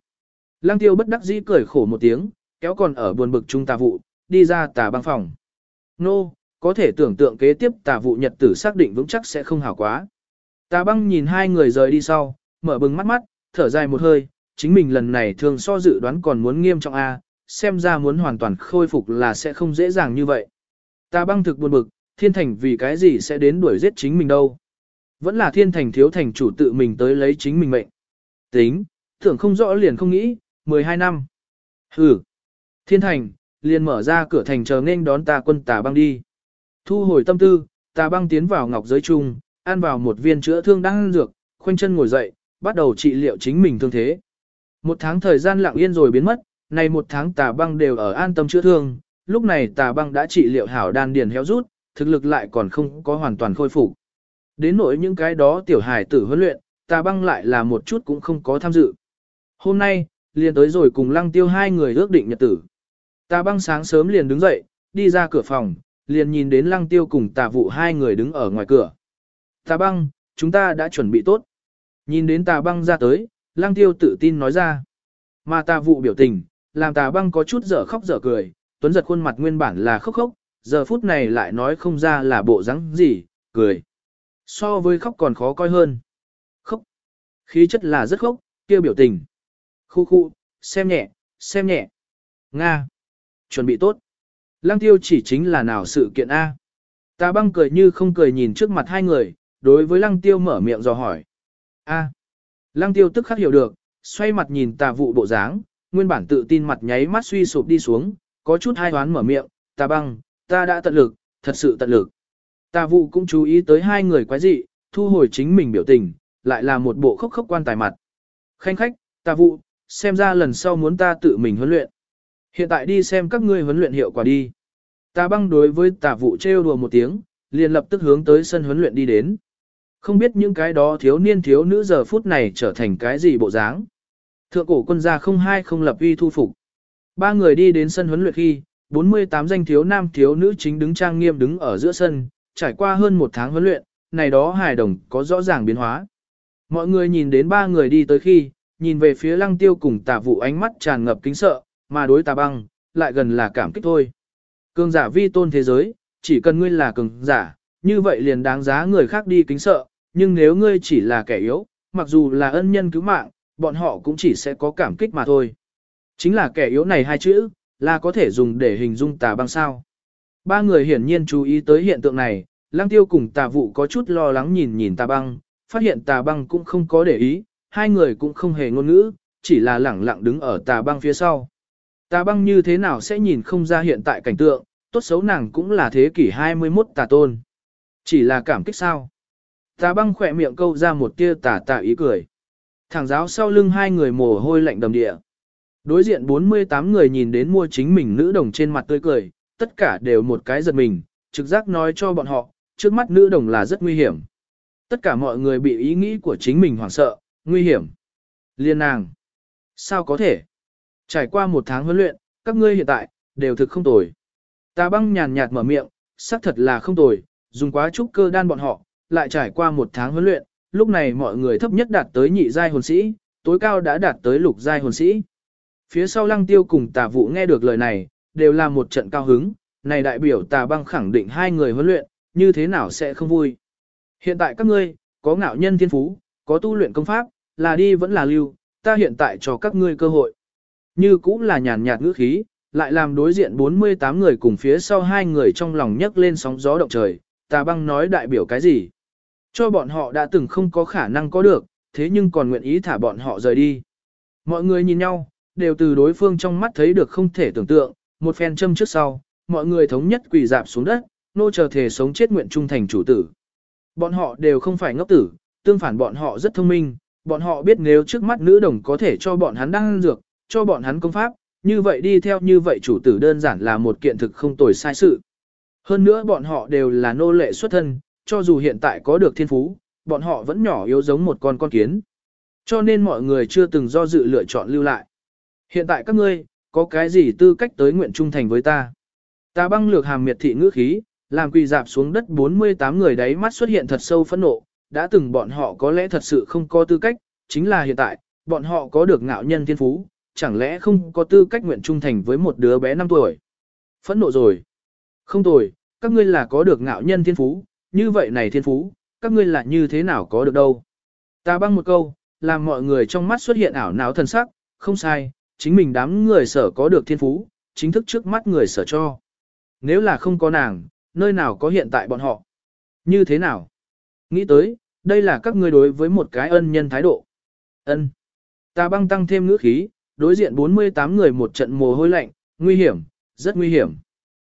Lăng tiêu bất đắc dĩ cười khổ một tiếng, kéo còn ở buồn bực trung tà vụ, đi ra tà băng phòng. Nô, có thể tưởng tượng kế tiếp tà vụ nhật tử xác định vững chắc sẽ không hảo quá. Tà băng nhìn hai người rời đi sau, mở bừng mắt mắt, thở dài một hơi, chính mình lần này thường so dự đoán còn muốn nghiêm trọng A, xem ra muốn hoàn toàn khôi phục là sẽ không dễ dàng như vậy. Ta băng thực buồn bực, thiên thành vì cái gì sẽ đến đuổi giết chính mình đâu. Vẫn là thiên thành thiếu thành chủ tự mình tới lấy chính mình mệnh. Tính, tưởng không rõ liền không nghĩ, 12 năm. Hừ. Thiên thành, liền mở ra cửa thành chờ nên đón ta quân tà băng đi. Thu hồi tâm tư, tà băng tiến vào ngọc giới trung, ăn vào một viên chữa thương đang dược, khoanh chân ngồi dậy, bắt đầu trị liệu chính mình thương thế. Một tháng thời gian lặng yên rồi biến mất, này một tháng tà băng đều ở an tâm chữa thương, lúc này tà băng đã trị liệu hảo đan điền héo rút, thực lực lại còn không có hoàn toàn khôi phục. Đến nỗi những cái đó tiểu hải tử huấn luyện, tà băng lại là một chút cũng không có tham dự. Hôm nay, liền tới rồi cùng lăng tiêu hai người ước định nhật tử. Tà băng sáng sớm liền đứng dậy, đi ra cửa phòng, liền nhìn đến lăng tiêu cùng tà vụ hai người đứng ở ngoài cửa. Tà băng, chúng ta đã chuẩn bị tốt. Nhìn đến tà băng ra tới, lăng tiêu tự tin nói ra. Mà tà vụ biểu tình, làm tà băng có chút dở khóc dở cười, tuấn giật khuôn mặt nguyên bản là khóc khóc, giờ phút này lại nói không ra là bộ rắn gì, cười. So với khóc còn khó coi hơn. Khóc. Khí chất là rất khóc, kia biểu tình. Khu khu, xem nhẹ, xem nhẹ. Nga. Chuẩn bị tốt. Lăng tiêu chỉ chính là nào sự kiện A. Ta băng cười như không cười nhìn trước mặt hai người, đối với lăng tiêu mở miệng dò hỏi. A. Lăng tiêu tức khắc hiểu được, xoay mặt nhìn tà vụ bộ dáng, nguyên bản tự tin mặt nháy mắt suy sụp đi xuống, có chút hai hoán mở miệng, ta băng, ta đã tận lực, thật sự tận lực. Tà vụ cũng chú ý tới hai người quái dị, thu hồi chính mình biểu tình, lại là một bộ khốc khốc quan tài mặt. Khanh khách, tà vụ, xem ra lần sau muốn ta tự mình huấn luyện. Hiện tại đi xem các ngươi huấn luyện hiệu quả đi. Tà băng đối với tà vụ trêu đùa một tiếng, liền lập tức hướng tới sân huấn luyện đi đến. Không biết những cái đó thiếu niên thiếu nữ giờ phút này trở thành cái gì bộ dáng. Thượng cổ quân gia không hai không lập uy thu phục. Ba người đi đến sân huấn luyện khi, 48 danh thiếu nam thiếu nữ chính đứng trang nghiêm đứng ở giữa sân, trải qua hơn một tháng huấn luyện, này đó hài đồng có rõ ràng biến hóa. Mọi người nhìn đến ba người đi tới khi, nhìn về phía lăng tiêu cùng tà vụ ánh mắt tràn ngập kính sợ, mà đối tà băng, lại gần là cảm kích thôi. Cường giả vi tôn thế giới, chỉ cần ngươi là cường giả, như vậy liền đáng giá người khác đi kính sợ, nhưng nếu ngươi chỉ là kẻ yếu, mặc dù là ân nhân cứu mạng, bọn họ cũng chỉ sẽ có cảm kích mà thôi. Chính là kẻ yếu này hai chữ, là có thể dùng để hình dung tà băng sao. Ba người hiển nhiên chú ý tới hiện tượng này, lăng tiêu cùng tà vụ có chút lo lắng nhìn nhìn tà băng, phát hiện tà băng cũng không có để ý, hai người cũng không hề ngôn ngữ, chỉ là lẳng lặng đứng ở tà băng phía sau. Tà băng như thế nào sẽ nhìn không ra hiện tại cảnh tượng, tốt xấu nàng cũng là thế kỷ 21 tà tôn. Chỉ là cảm kích sao. Tà băng khỏe miệng câu ra một tia tà tà ý cười. Thẳng giáo sau lưng hai người mồ hôi lạnh đầm địa. Đối diện 48 người nhìn đến mua chính mình nữ đồng trên mặt tươi cười, tất cả đều một cái giật mình, trực giác nói cho bọn họ, trước mắt nữ đồng là rất nguy hiểm. Tất cả mọi người bị ý nghĩ của chính mình hoảng sợ, nguy hiểm. Liên nàng. Sao có thể? Trải qua một tháng huấn luyện, các ngươi hiện tại, đều thực không tồi. Tà băng nhàn nhạt mở miệng, xác thật là không tồi, dùng quá trúc cơ đan bọn họ, lại trải qua một tháng huấn luyện, lúc này mọi người thấp nhất đạt tới nhị giai hồn sĩ, tối cao đã đạt tới lục giai hồn sĩ. Phía sau lăng tiêu cùng tà vụ nghe được lời này, đều là một trận cao hứng, này đại biểu tà băng khẳng định hai người huấn luyện, như thế nào sẽ không vui. Hiện tại các ngươi, có ngạo nhân thiên phú, có tu luyện công pháp, là đi vẫn là lưu, ta hiện tại cho các ngươi cơ hội. Như cũng là nhàn nhạt ngữ khí, lại làm đối diện 48 người cùng phía sau hai người trong lòng nhấc lên sóng gió động trời, tà băng nói đại biểu cái gì. Cho bọn họ đã từng không có khả năng có được, thế nhưng còn nguyện ý thả bọn họ rời đi. Mọi người nhìn nhau, đều từ đối phương trong mắt thấy được không thể tưởng tượng, một phen châm trước sau, mọi người thống nhất quỳ dạp xuống đất, nô chờ thể sống chết nguyện trung thành chủ tử. Bọn họ đều không phải ngốc tử, tương phản bọn họ rất thông minh, bọn họ biết nếu trước mắt nữ đồng có thể cho bọn hắn đăng dược, cho bọn hắn công pháp, như vậy đi theo như vậy chủ tử đơn giản là một kiện thực không tồi sai sự. Hơn nữa bọn họ đều là nô lệ xuất thân, cho dù hiện tại có được thiên phú, bọn họ vẫn nhỏ yếu giống một con con kiến. Cho nên mọi người chưa từng do dự lựa chọn lưu lại. Hiện tại các ngươi, có cái gì tư cách tới nguyện trung thành với ta? Ta băng lược hàm miệt thị ngữ khí, làm quỳ dạp xuống đất 48 người đáy mắt xuất hiện thật sâu phẫn nộ, đã từng bọn họ có lẽ thật sự không có tư cách, chính là hiện tại, bọn họ có được ngạo nhân thiên phú, chẳng lẽ không có tư cách nguyện trung thành với một đứa bé 5 tuổi. Phẫn nộ rồi. Không tồi, các ngươi là có được ngạo nhân thiên phú, như vậy này thiên phú, các ngươi là như thế nào có được đâu. Ta băng một câu, làm mọi người trong mắt xuất hiện ảo não thần sắc, không sai, chính mình đám người sở có được thiên phú, chính thức trước mắt người sở cho. Nếu là không có nàng, nơi nào có hiện tại bọn họ? Như thế nào? Nghĩ tới, đây là các ngươi đối với một cái ân nhân thái độ. Ân. Ta băng tăng thêm ngữ khí, đối diện 48 người một trận mồ hôi lạnh, nguy hiểm, rất nguy hiểm.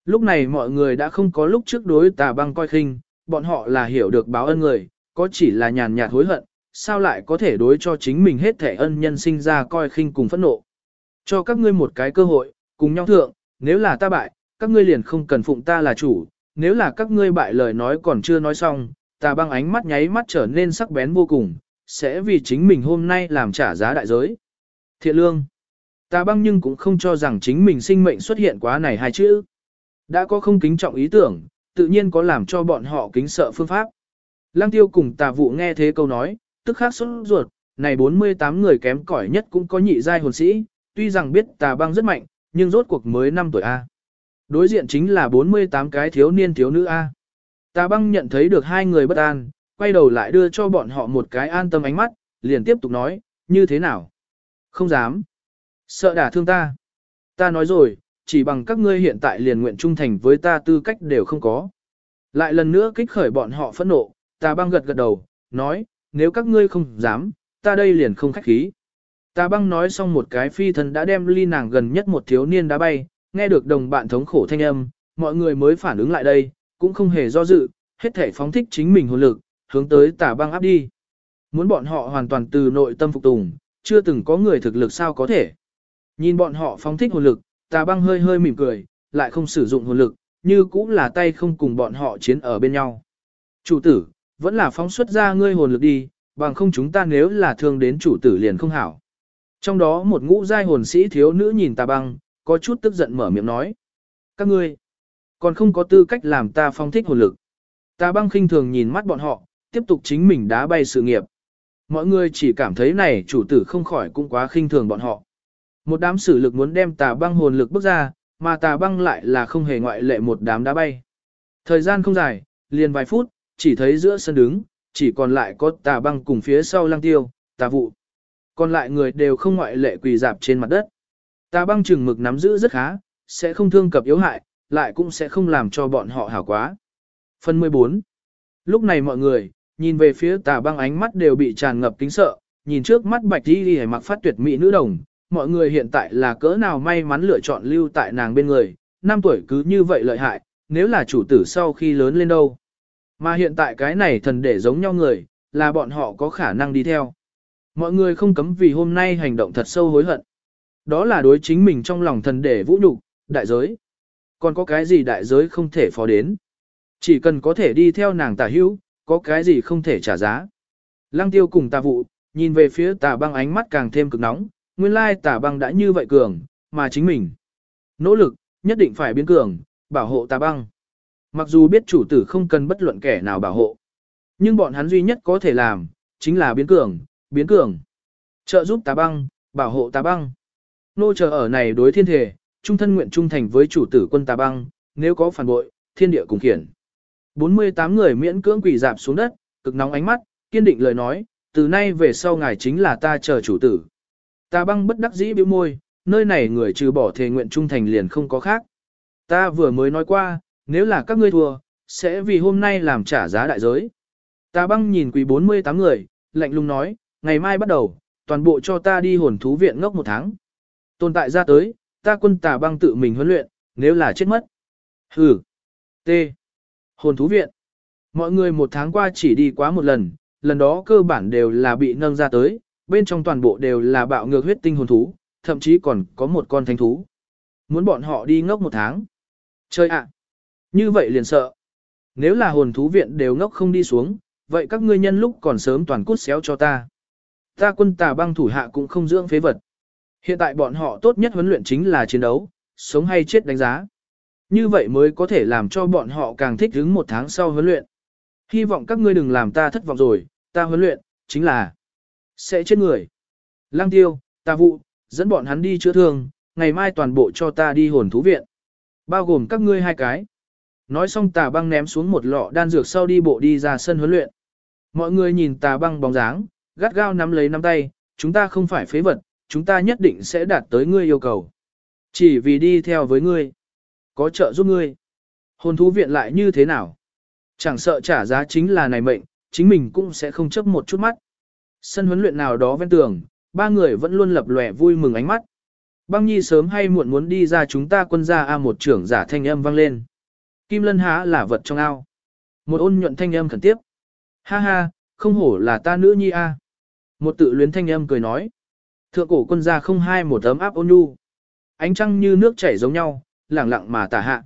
Lúc này mọi người đã không có lúc trước đối tà băng coi khinh, bọn họ là hiểu được báo ân người, có chỉ là nhàn nhạt hối hận, sao lại có thể đối cho chính mình hết thể ân nhân sinh ra coi khinh cùng phẫn nộ. Cho các ngươi một cái cơ hội, cùng nhau thượng, nếu là ta bại, các ngươi liền không cần phụng ta là chủ, nếu là các ngươi bại lời nói còn chưa nói xong, ta băng ánh mắt nháy mắt trở nên sắc bén vô cùng, sẽ vì chính mình hôm nay làm trả giá đại giới. Thiện lương. ta băng nhưng cũng không cho rằng chính mình sinh mệnh xuất hiện quá này hai chữ. Đã có không kính trọng ý tưởng, tự nhiên có làm cho bọn họ kính sợ phương pháp. Lăng tiêu cùng tà vụ nghe thế câu nói, tức khắc xuất ruột, này 48 người kém cỏi nhất cũng có nhị giai hồn sĩ, tuy rằng biết tà băng rất mạnh, nhưng rốt cuộc mới 5 tuổi A. Đối diện chính là 48 cái thiếu niên thiếu nữ A. Tà băng nhận thấy được hai người bất an, quay đầu lại đưa cho bọn họ một cái an tâm ánh mắt, liền tiếp tục nói, như thế nào? Không dám. Sợ đả thương ta. Ta nói rồi, chỉ bằng các ngươi hiện tại liền nguyện trung thành với ta tư cách đều không có. Lại lần nữa kích khởi bọn họ phẫn nộ, ta băng gật gật đầu, nói, nếu các ngươi không dám, ta đây liền không khách khí. Ta băng nói xong một cái phi thần đã đem ly nàng gần nhất một thiếu niên đá bay, nghe được đồng bạn thống khổ thanh âm, mọi người mới phản ứng lại đây, cũng không hề do dự, hết thể phóng thích chính mình hồn lực, hướng tới tà băng áp đi. Muốn bọn họ hoàn toàn từ nội tâm phục tùng, chưa từng có người thực lực sao có thể. Nhìn bọn họ phóng thích hồn lực, tà băng hơi hơi mỉm cười, lại không sử dụng hồn lực, như cũng là tay không cùng bọn họ chiến ở bên nhau. Chủ tử, vẫn là phóng xuất ra ngươi hồn lực đi, bằng không chúng ta nếu là thương đến chủ tử liền không hảo. Trong đó một ngũ giai hồn sĩ thiếu nữ nhìn tà băng, có chút tức giận mở miệng nói. Các ngươi, còn không có tư cách làm ta phong thích hồn lực. Tà băng khinh thường nhìn mắt bọn họ, tiếp tục chính mình đá bay sự nghiệp. Mọi người chỉ cảm thấy này chủ tử không khỏi cũng quá khinh thường bọn họ. Một đám sử lực muốn đem tà băng hồn lực bước ra, mà tà băng lại là không hề ngoại lệ một đám đá bay. Thời gian không dài, liền vài phút, chỉ thấy giữa sân đứng, chỉ còn lại có tà băng cùng phía sau lăng tiêu, tà vụ. Còn lại người đều không ngoại lệ quỳ dạp trên mặt đất. Tà băng chừng mực nắm giữ rất khá, sẽ không thương cập yếu hại, lại cũng sẽ không làm cho bọn họ hảo quá. Phần 14 Lúc này mọi người, nhìn về phía tà băng ánh mắt đều bị tràn ngập kính sợ, nhìn trước mắt bạch đi đi mặc phát tuyệt mỹ nữ đồng, mọi người hiện tại là cỡ nào may mắn lựa chọn lưu tại nàng bên người, năm tuổi cứ như vậy lợi hại, nếu là chủ tử sau khi lớn lên đâu. Mà hiện tại cái này thần để giống nhau người, là bọn họ có khả năng đi theo. Mọi người không cấm vì hôm nay hành động thật sâu hối hận. Đó là đối chính mình trong lòng thần để vũ nhục, đại giới. Còn có cái gì đại giới không thể phó đến. Chỉ cần có thể đi theo nàng tà hữu, có cái gì không thể trả giá. Lăng tiêu cùng tà vụ, nhìn về phía tà băng ánh mắt càng thêm cực nóng, nguyên lai tà băng đã như vậy cường, mà chính mình. Nỗ lực, nhất định phải biến cường, bảo hộ tà băng. Mặc dù biết chủ tử không cần bất luận kẻ nào bảo hộ, nhưng bọn hắn duy nhất có thể làm, chính là biến cường, biến cường. Trợ giúp tà băng, bảo hộ tà băng. Nô chờ ở này đối thiên thể, trung thân nguyện trung thành với chủ tử quân tà băng, nếu có phản bội, thiên địa cùng khiển. 48 người miễn cưỡng quỳ dạp xuống đất, cực nóng ánh mắt, kiên định lời nói, từ nay về sau ngài chính là ta chờ chủ tử. Ta băng bất đắc dĩ bĩu môi, nơi này người trừ bỏ thề nguyện trung thành liền không có khác. Ta vừa mới nói qua, nếu là các ngươi thua, sẽ vì hôm nay làm trả giá đại giới. Ta băng nhìn quỳ 48 người, lạnh lùng nói, ngày mai bắt đầu, toàn bộ cho ta đi hồn thú viện ngốc một tháng. Tồn tại ra tới, ta quân tà băng tự mình huấn luyện, nếu là chết mất. Hừ. T. Hồn thú viện. Mọi người một tháng qua chỉ đi quá một lần, lần đó cơ bản đều là bị nâng ra tới, bên trong toàn bộ đều là bạo ngược huyết tinh hồn thú, thậm chí còn có một con thánh thú. Muốn bọn họ đi ngốc một tháng. Chơi ạ. Như vậy liền sợ. Nếu là hồn thú viện đều ngốc không đi xuống, vậy các ngươi nhân lúc còn sớm toàn cút xéo cho ta. Ta quân tà băng thủ hạ cũng không dưỡng phế vật. Hiện tại bọn họ tốt nhất huấn luyện chính là chiến đấu, sống hay chết đánh giá. Như vậy mới có thể làm cho bọn họ càng thích ứng một tháng sau huấn luyện. Hy vọng các ngươi đừng làm ta thất vọng rồi, ta huấn luyện, chính là sẽ chết người. Lăng tiêu, ta vụ, dẫn bọn hắn đi chữa thương, ngày mai toàn bộ cho ta đi hồn thú viện. Bao gồm các ngươi hai cái. Nói xong tà băng ném xuống một lọ đan dược sau đi bộ đi ra sân huấn luyện. Mọi người nhìn tà băng bóng dáng, gắt gao nắm lấy nắm tay, chúng ta không phải phế vật, chúng ta nhất định sẽ đạt tới ngươi yêu cầu. Chỉ vì đi theo với ngươi, có trợ giúp ngươi. Hồn thú viện lại như thế nào? Chẳng sợ trả giá chính là này mệnh, chính mình cũng sẽ không chấp một chút mắt. Sân huấn luyện nào đó ven tường, ba người vẫn luôn lập lòe vui mừng ánh mắt. Băng nhi sớm hay muộn muốn đi ra chúng ta quân gia A một trưởng giả thanh âm vang lên. Kim lân há là vật trong ao. Một ôn nhuận thanh âm khẩn tiếp. Ha ha, không hổ là ta nữ nhi A. Một tự luyến thanh âm cười nói. Thượng cổ quân gia không hai một ấm áp ôn nhu. Ánh trăng như nước chảy giống nhau, lẳng lặng mà tả hạ.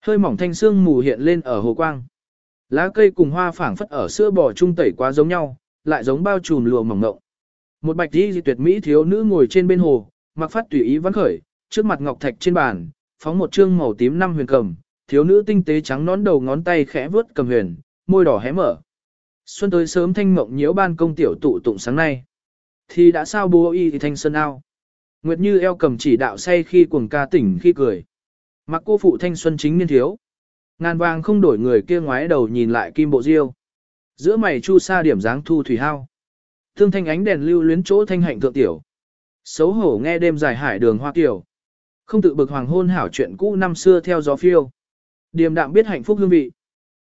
Hơi mỏng thanh xương mù hiện lên ở hồ quang. Lá cây cùng hoa phảng phất ở sữa bò trung tẩy quá giống nhau, lại giống bao trùm lụa mỏng ngộng. Một bạch y tuyệt mỹ thiếu nữ ngồi trên bên hồ, mặc phát tùy ý văn khởi, trước mặt ngọc thạch trên bàn, phóng một trương màu tím năm huyền cầm, thiếu nữ tinh tế trắng nón đầu ngón tay khẽ vướt cầm huyền, môi đỏ hé mở. Xuân tới sớm thanh mộng nhiễu ban công tiểu tụ tụng sáng nay. Thì đã sao bố y thì thanh sơn ao. Nguyệt như eo cầm chỉ đạo say khi cuồng ca tỉnh khi cười. Mặc cô phụ thanh xuân chính niên thiếu. Ngàn vàng không đổi người kia ngoái đầu nhìn lại kim bộ diêu. Giữa mày chu sa điểm dáng thu thủy hao. Thương thanh ánh đèn lưu luyến chỗ thanh hạnh thượng tiểu. Xấu hổ nghe đêm dài hải đường hoa tiểu. Không tự bực hoàng hôn hảo chuyện cũ năm xưa theo gió phiêu. Điềm đạm biết hạnh phúc hương vị.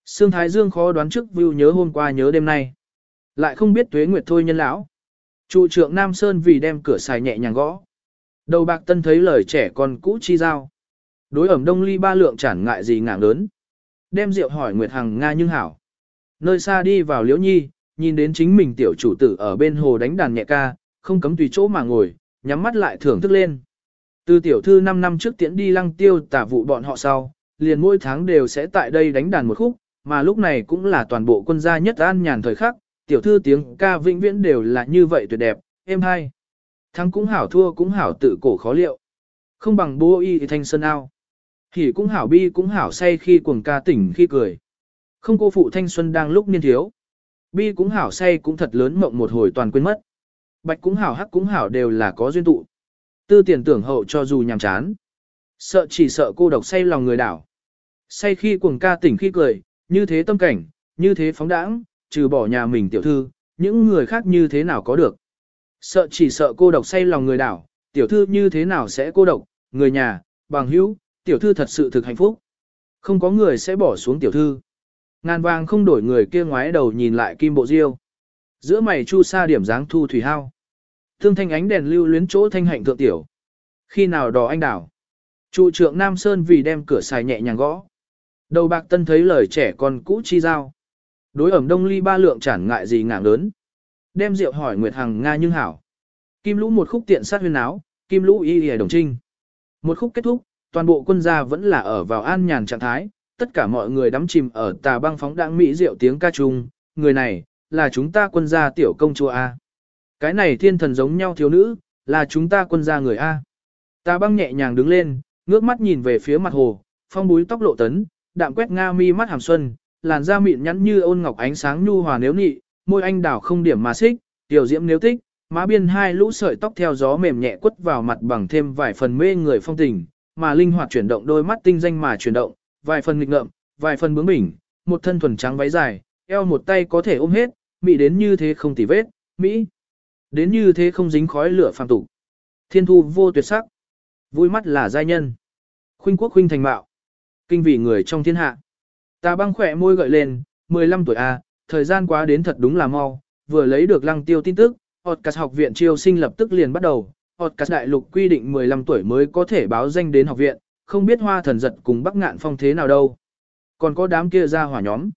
Sương Thái Dương khó đoán trước view nhớ hôm qua nhớ đêm nay. Lại không biết tuế nguyệt thôi nhân lão. Trụ trưởng Nam Sơn vì đem cửa xài nhẹ nhàng gõ. Đầu bạc tân thấy lời trẻ con cũ chi giao. Đối ẩm đông ly ba lượng chản ngại gì ngảng lớn. Đem rượu hỏi Nguyệt Hằng Nga nhưng hảo. Nơi xa đi vào liễu nhi, nhìn đến chính mình tiểu chủ tử ở bên hồ đánh đàn nhẹ ca, không cấm tùy chỗ mà ngồi, nhắm mắt lại thưởng thức lên. Từ tiểu thư 5 năm trước tiễn đi lăng tiêu tả vụ bọn họ sau, liền mỗi tháng đều sẽ tại đây đánh đàn một khúc, mà lúc này cũng là toàn bộ quân gia nhất an nhàn thời khắc, tiểu thư tiếng ca vĩnh viễn đều là như vậy tuyệt đẹp, êm hay. Thắng cũng hảo thua cũng hảo tự cổ khó liệu. Không bằng bố y thanh sơn ao. Hỉ cũng hảo bi cũng hảo say khi cuồng ca tỉnh khi cười. Không cô phụ thanh xuân đang lúc niên thiếu. Bi cũng hảo say cũng thật lớn mộng một hồi toàn quên mất. Bạch cũng hảo hắc cũng hảo đều là có duyên tụ. Tư tiền tưởng hậu cho dù nhàm chán. Sợ chỉ sợ cô độc say lòng người đảo. Say khi cuồng ca tỉnh khi cười, như thế tâm cảnh, như thế phóng đãng, trừ bỏ nhà mình tiểu thư, những người khác như thế nào có được. Sợ chỉ sợ cô độc say lòng người đảo, tiểu thư như thế nào sẽ cô độc, người nhà, bằng hữu, tiểu thư thật sự thực hạnh phúc. Không có người sẽ bỏ xuống tiểu thư. Ngàn vàng không đổi người kia ngoái đầu nhìn lại kim bộ diêu. Giữa mày chu sa điểm dáng thu thủy hao. Thương thanh ánh đèn lưu luyến chỗ thanh hạnh thượng tiểu. Khi nào đò anh đảo. Trụ trưởng Nam Sơn vì đem cửa xài nhẹ nhàng gõ. Đầu bạc tân thấy lời trẻ con cũ chi giao. Đối ẩm đông ly ba lượng chản ngại gì ngạng lớn. đem rượu hỏi Nguyệt Hằng Nga nhưng hảo. Kim lũ một khúc tiện sát huyên áo, kim lũ y y đồng trinh. Một khúc kết thúc, toàn bộ quân gia vẫn là ở vào an nhàn trạng thái, tất cả mọi người đắm chìm ở tà băng phóng đãng mỹ rượu tiếng ca trung người này, là chúng ta quân gia tiểu công chúa A. Cái này thiên thần giống nhau thiếu nữ, là chúng ta quân gia người A. Tà băng nhẹ nhàng đứng lên, ngước mắt nhìn về phía mặt hồ, phong búi tóc lộ tấn, đạm quét nga mi mắt hàm xuân, làn da mịn nhắn như ôn ngọc ánh sáng nhu hòa nếu nị, môi anh đảo không điểm mà xích, tiểu diễm nếu thích, má biên hai lũ sợi tóc theo gió mềm nhẹ quất vào mặt bằng thêm vài phần mê người phong tình, mà linh hoạt chuyển động đôi mắt tinh danh mà chuyển động, vài phần nghịch ngợm, vài phần bướng bỉnh, một thân thuần trắng váy dài, eo một tay có thể ôm hết, mỹ đến như thế không tì vết, mỹ đến như thế không dính khói lửa phàm tục. Thiên thu vô tuyệt sắc, vui mắt là giai nhân. Khuynh quốc khuynh thành mạo, kinh vị người trong thiên hạ. Ta băng khỏe môi gợi lên, 15 tuổi A, thời gian quá đến thật đúng là mau, vừa lấy được lăng tiêu tin tức, Otcas học viện chiêu sinh lập tức liền bắt đầu. Otcas đại lục quy định 15 tuổi mới có thể báo danh đến học viện, không biết hoa thần giật cùng bắc ngạn phong thế nào đâu. Còn có đám kia ra hỏa nhóm.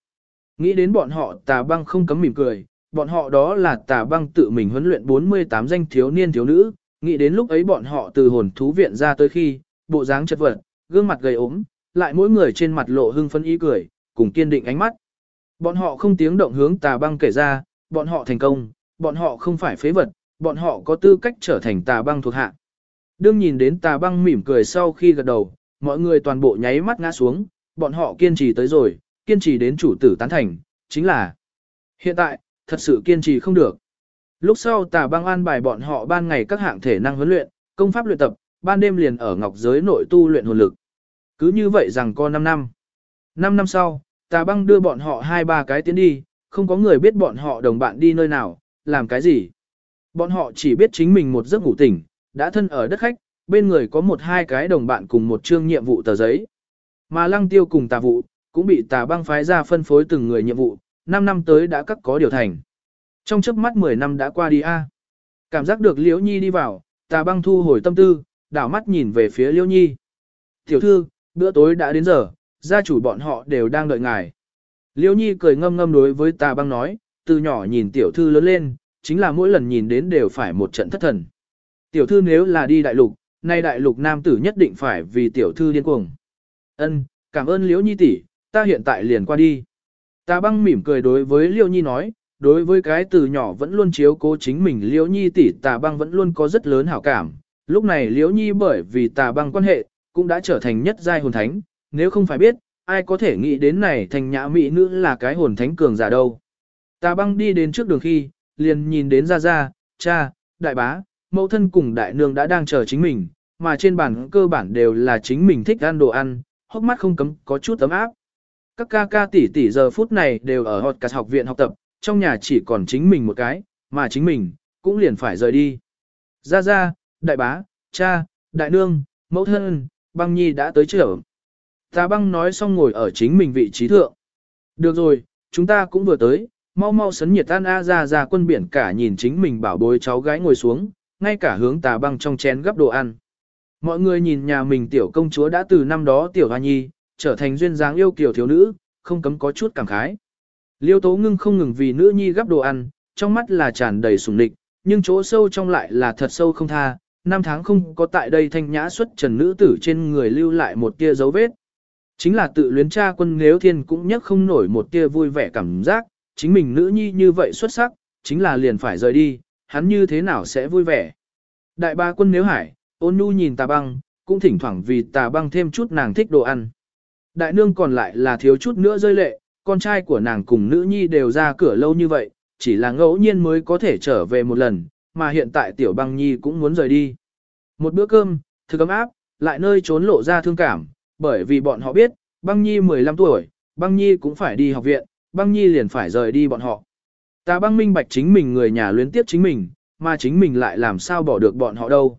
Nghĩ đến bọn họ tà băng không cấm mỉm cười, bọn họ đó là tà băng tự mình huấn luyện 48 danh thiếu niên thiếu nữ, nghĩ đến lúc ấy bọn họ từ hồn thú viện ra tới khi, bộ dáng chật vật, gương mặt gầy ốm, lại mỗi người trên mặt lộ hưng phấn ý cười, cùng kiên định ánh mắt. Bọn họ không tiếng động hướng tà băng kể ra, bọn họ thành công, bọn họ không phải phế vật, bọn họ có tư cách trở thành tà băng thuộc hạ. Đương nhìn đến tà băng mỉm cười sau khi gật đầu, mọi người toàn bộ nháy mắt ngã xuống, bọn họ kiên trì tới rồi, kiên trì đến chủ tử tán thành, chính là hiện tại, thật sự kiên trì không được. Lúc sau tà băng an bài bọn họ ban ngày các hạng thể năng huấn luyện, công pháp luyện tập, ban đêm liền ở ngọc giới nội tu luyện hồn lực. Cứ như vậy rằng có 5 năm. 5 năm sau, tà băng đưa bọn họ hai ba cái tiến đi, không có người biết bọn họ đồng bạn đi nơi nào, làm cái gì. Bọn họ chỉ biết chính mình một giấc ngủ tỉnh, đã thân ở đất khách, bên người có một hai cái đồng bạn cùng một chương nhiệm vụ tờ giấy. Mà lăng tiêu cùng tà vụ, cũng bị tà băng phái ra phân phối từng người nhiệm vụ, 5 năm tới đã cắt có điều thành. Trong chớp mắt 10 năm đã qua đi a. Cảm giác được Liễu Nhi đi vào, tà băng thu hồi tâm tư, đảo mắt nhìn về phía Liễu Nhi. Tiểu thư, bữa tối đã đến giờ, gia chủ bọn họ đều đang đợi ngài. Liễu Nhi cười ngâm ngâm đối với tà băng nói, từ nhỏ nhìn tiểu thư lớn lên, chính là mỗi lần nhìn đến đều phải một trận thất thần. Tiểu thư nếu là đi đại lục, nay đại lục nam tử nhất định phải vì tiểu thư điên cuồng. Ân, cảm ơn Liễu Nhi tỷ, ta hiện tại liền qua đi. Ta băng mỉm cười đối với Liễu Nhi nói, đối với cái từ nhỏ vẫn luôn chiếu cố chính mình Liễu Nhi tỷ tà băng vẫn luôn có rất lớn hảo cảm. Lúc này Liễu Nhi bởi vì tà băng quan hệ, cũng đã trở thành nhất giai hồn thánh, nếu không phải biết, ai có thể nghĩ đến này thành nhã mỹ nữ là cái hồn thánh cường giả đâu. Tà băng đi đến trước đường khi, liền nhìn đến ra ra, cha, đại bá, mẫu thân cùng đại nương đã đang chờ chính mình, mà trên bàn cơ bản đều là chính mình thích ăn đồ ăn, hốc mắt không cấm có chút ấm áp. Các ca ca tỷ tỷ giờ phút này đều ở họt cả học viện học tập, trong nhà chỉ còn chính mình một cái, mà chính mình, cũng liền phải rời đi. Ra ra, đại bá, cha, đại nương, mẫu thân, băng nhi đã tới trở. Ta băng nói xong ngồi ở chính mình vị trí thượng. Được rồi, chúng ta cũng vừa tới, mau mau sấn nhiệt tan A ra ra quân biển cả nhìn chính mình bảo bối cháu gái ngồi xuống, ngay cả hướng tà băng trong chén gấp đồ ăn. Mọi người nhìn nhà mình tiểu công chúa đã từ năm đó tiểu hoa nhi, trở thành duyên dáng yêu kiều thiếu nữ, không cấm có chút cảm khái. Liêu tố ngưng không ngừng vì nữ nhi gấp đồ ăn, trong mắt là tràn đầy sùng địch, nhưng chỗ sâu trong lại là thật sâu không tha, năm tháng không có tại đây thanh nhã xuất trần nữ tử trên người lưu lại một tia dấu vết. Chính là tự luyến cha quân nếu thiên cũng nhắc không nổi một tia vui vẻ cảm giác, chính mình nữ nhi như vậy xuất sắc, chính là liền phải rời đi, hắn như thế nào sẽ vui vẻ. Đại ba quân nếu hải, ôn nhu nhìn tà băng, cũng thỉnh thoảng vì tà băng thêm chút nàng thích đồ ăn. Đại nương còn lại là thiếu chút nữa rơi lệ, con trai của nàng cùng nữ nhi đều ra cửa lâu như vậy, chỉ là ngẫu nhiên mới có thể trở về một lần, mà hiện tại tiểu băng nhi cũng muốn rời đi. Một bữa cơm, thực ấm áp, lại nơi trốn lộ ra thương cảm, bởi vì bọn họ biết, băng nhi 15 tuổi, băng nhi cũng phải đi học viện, băng nhi liền phải rời đi bọn họ. Ta băng minh bạch chính mình người nhà luyến tiếp chính mình, mà chính mình lại làm sao bỏ được bọn họ đâu.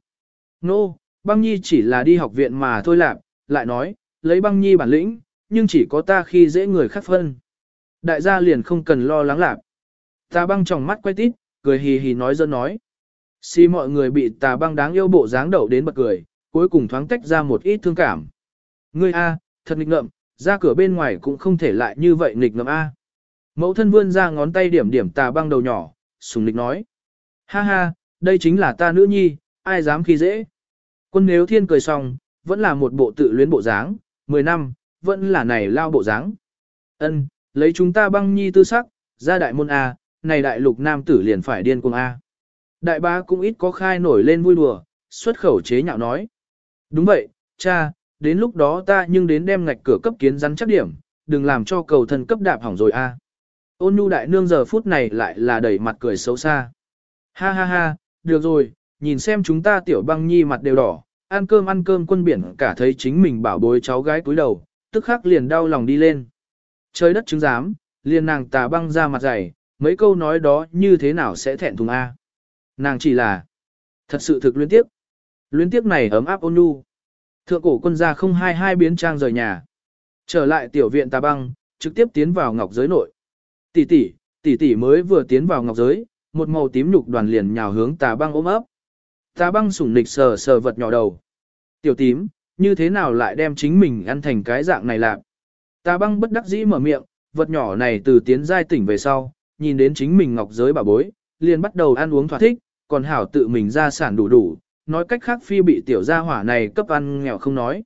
Nô, no, băng nhi chỉ là đi học viện mà thôi lạc, lại nói, lấy băng nhi bản lĩnh, nhưng chỉ có ta khi dễ người khác phân. Đại gia liền không cần lo lắng lạc. Ta băng trong mắt quay tít, cười hì hì nói dân nói. Xì mọi người bị tà băng đáng yêu bộ dáng đậu đến bật cười, cuối cùng thoáng tách ra một ít thương cảm. Ngươi A, thật nghịch ngợm, ra cửa bên ngoài cũng không thể lại như vậy nghịch ngợm A. Mẫu thân vươn ra ngón tay điểm điểm tà băng đầu nhỏ, sùng lịch nói. Ha ha, đây chính là ta nữ nhi, ai dám khi dễ. Quân nếu thiên cười xong, vẫn là một bộ tự luyến bộ dáng, 10 năm, vẫn là này lao bộ dáng. Ân, lấy chúng ta băng nhi tư sắc, ra đại môn A, này đại lục nam tử liền phải điên cuồng A. Đại bá cũng ít có khai nổi lên vui đùa, xuất khẩu chế nhạo nói. Đúng vậy, cha, đến lúc đó ta nhưng đến đem ngạch cửa cấp kiến rắn chắc điểm, đừng làm cho cầu thân cấp đạp hỏng rồi a. Ôn nhu đại nương giờ phút này lại là đẩy mặt cười xấu xa. Ha ha ha, được rồi, nhìn xem chúng ta tiểu băng nhi mặt đều đỏ, ăn cơm ăn cơm quân biển cả thấy chính mình bảo bối cháu gái cúi đầu, tức khắc liền đau lòng đi lên. Trời đất chứng giám, liền nàng tà băng ra mặt dày, mấy câu nói đó như thế nào sẽ thẹn thùng A. Nàng chỉ là thật sự thực luyến tiếc, Luyến tiếc này ấm áp ôn nhu. Thượng cổ quân gia không hai hai biến trang rời nhà. Trở lại tiểu viện tà băng, trực tiếp tiến vào ngọc giới nội. Tỷ tỷ, tỷ tỷ mới vừa tiến vào ngọc giới, một màu tím nhục đoàn liền nhào hướng tà băng ôm ấp. Tà băng sủng nịch sờ sờ vật nhỏ đầu. Tiểu tím, như thế nào lại đem chính mình ăn thành cái dạng này lạc? Tà băng bất đắc dĩ mở miệng, vật nhỏ này từ tiến giai tỉnh về sau, nhìn đến chính mình ngọc giới bà bối, liền bắt đầu ăn uống thỏa thích, còn hảo tự mình ra sản đủ đủ, nói cách khác phi bị tiểu gia hỏa này cấp ăn nghèo không nói.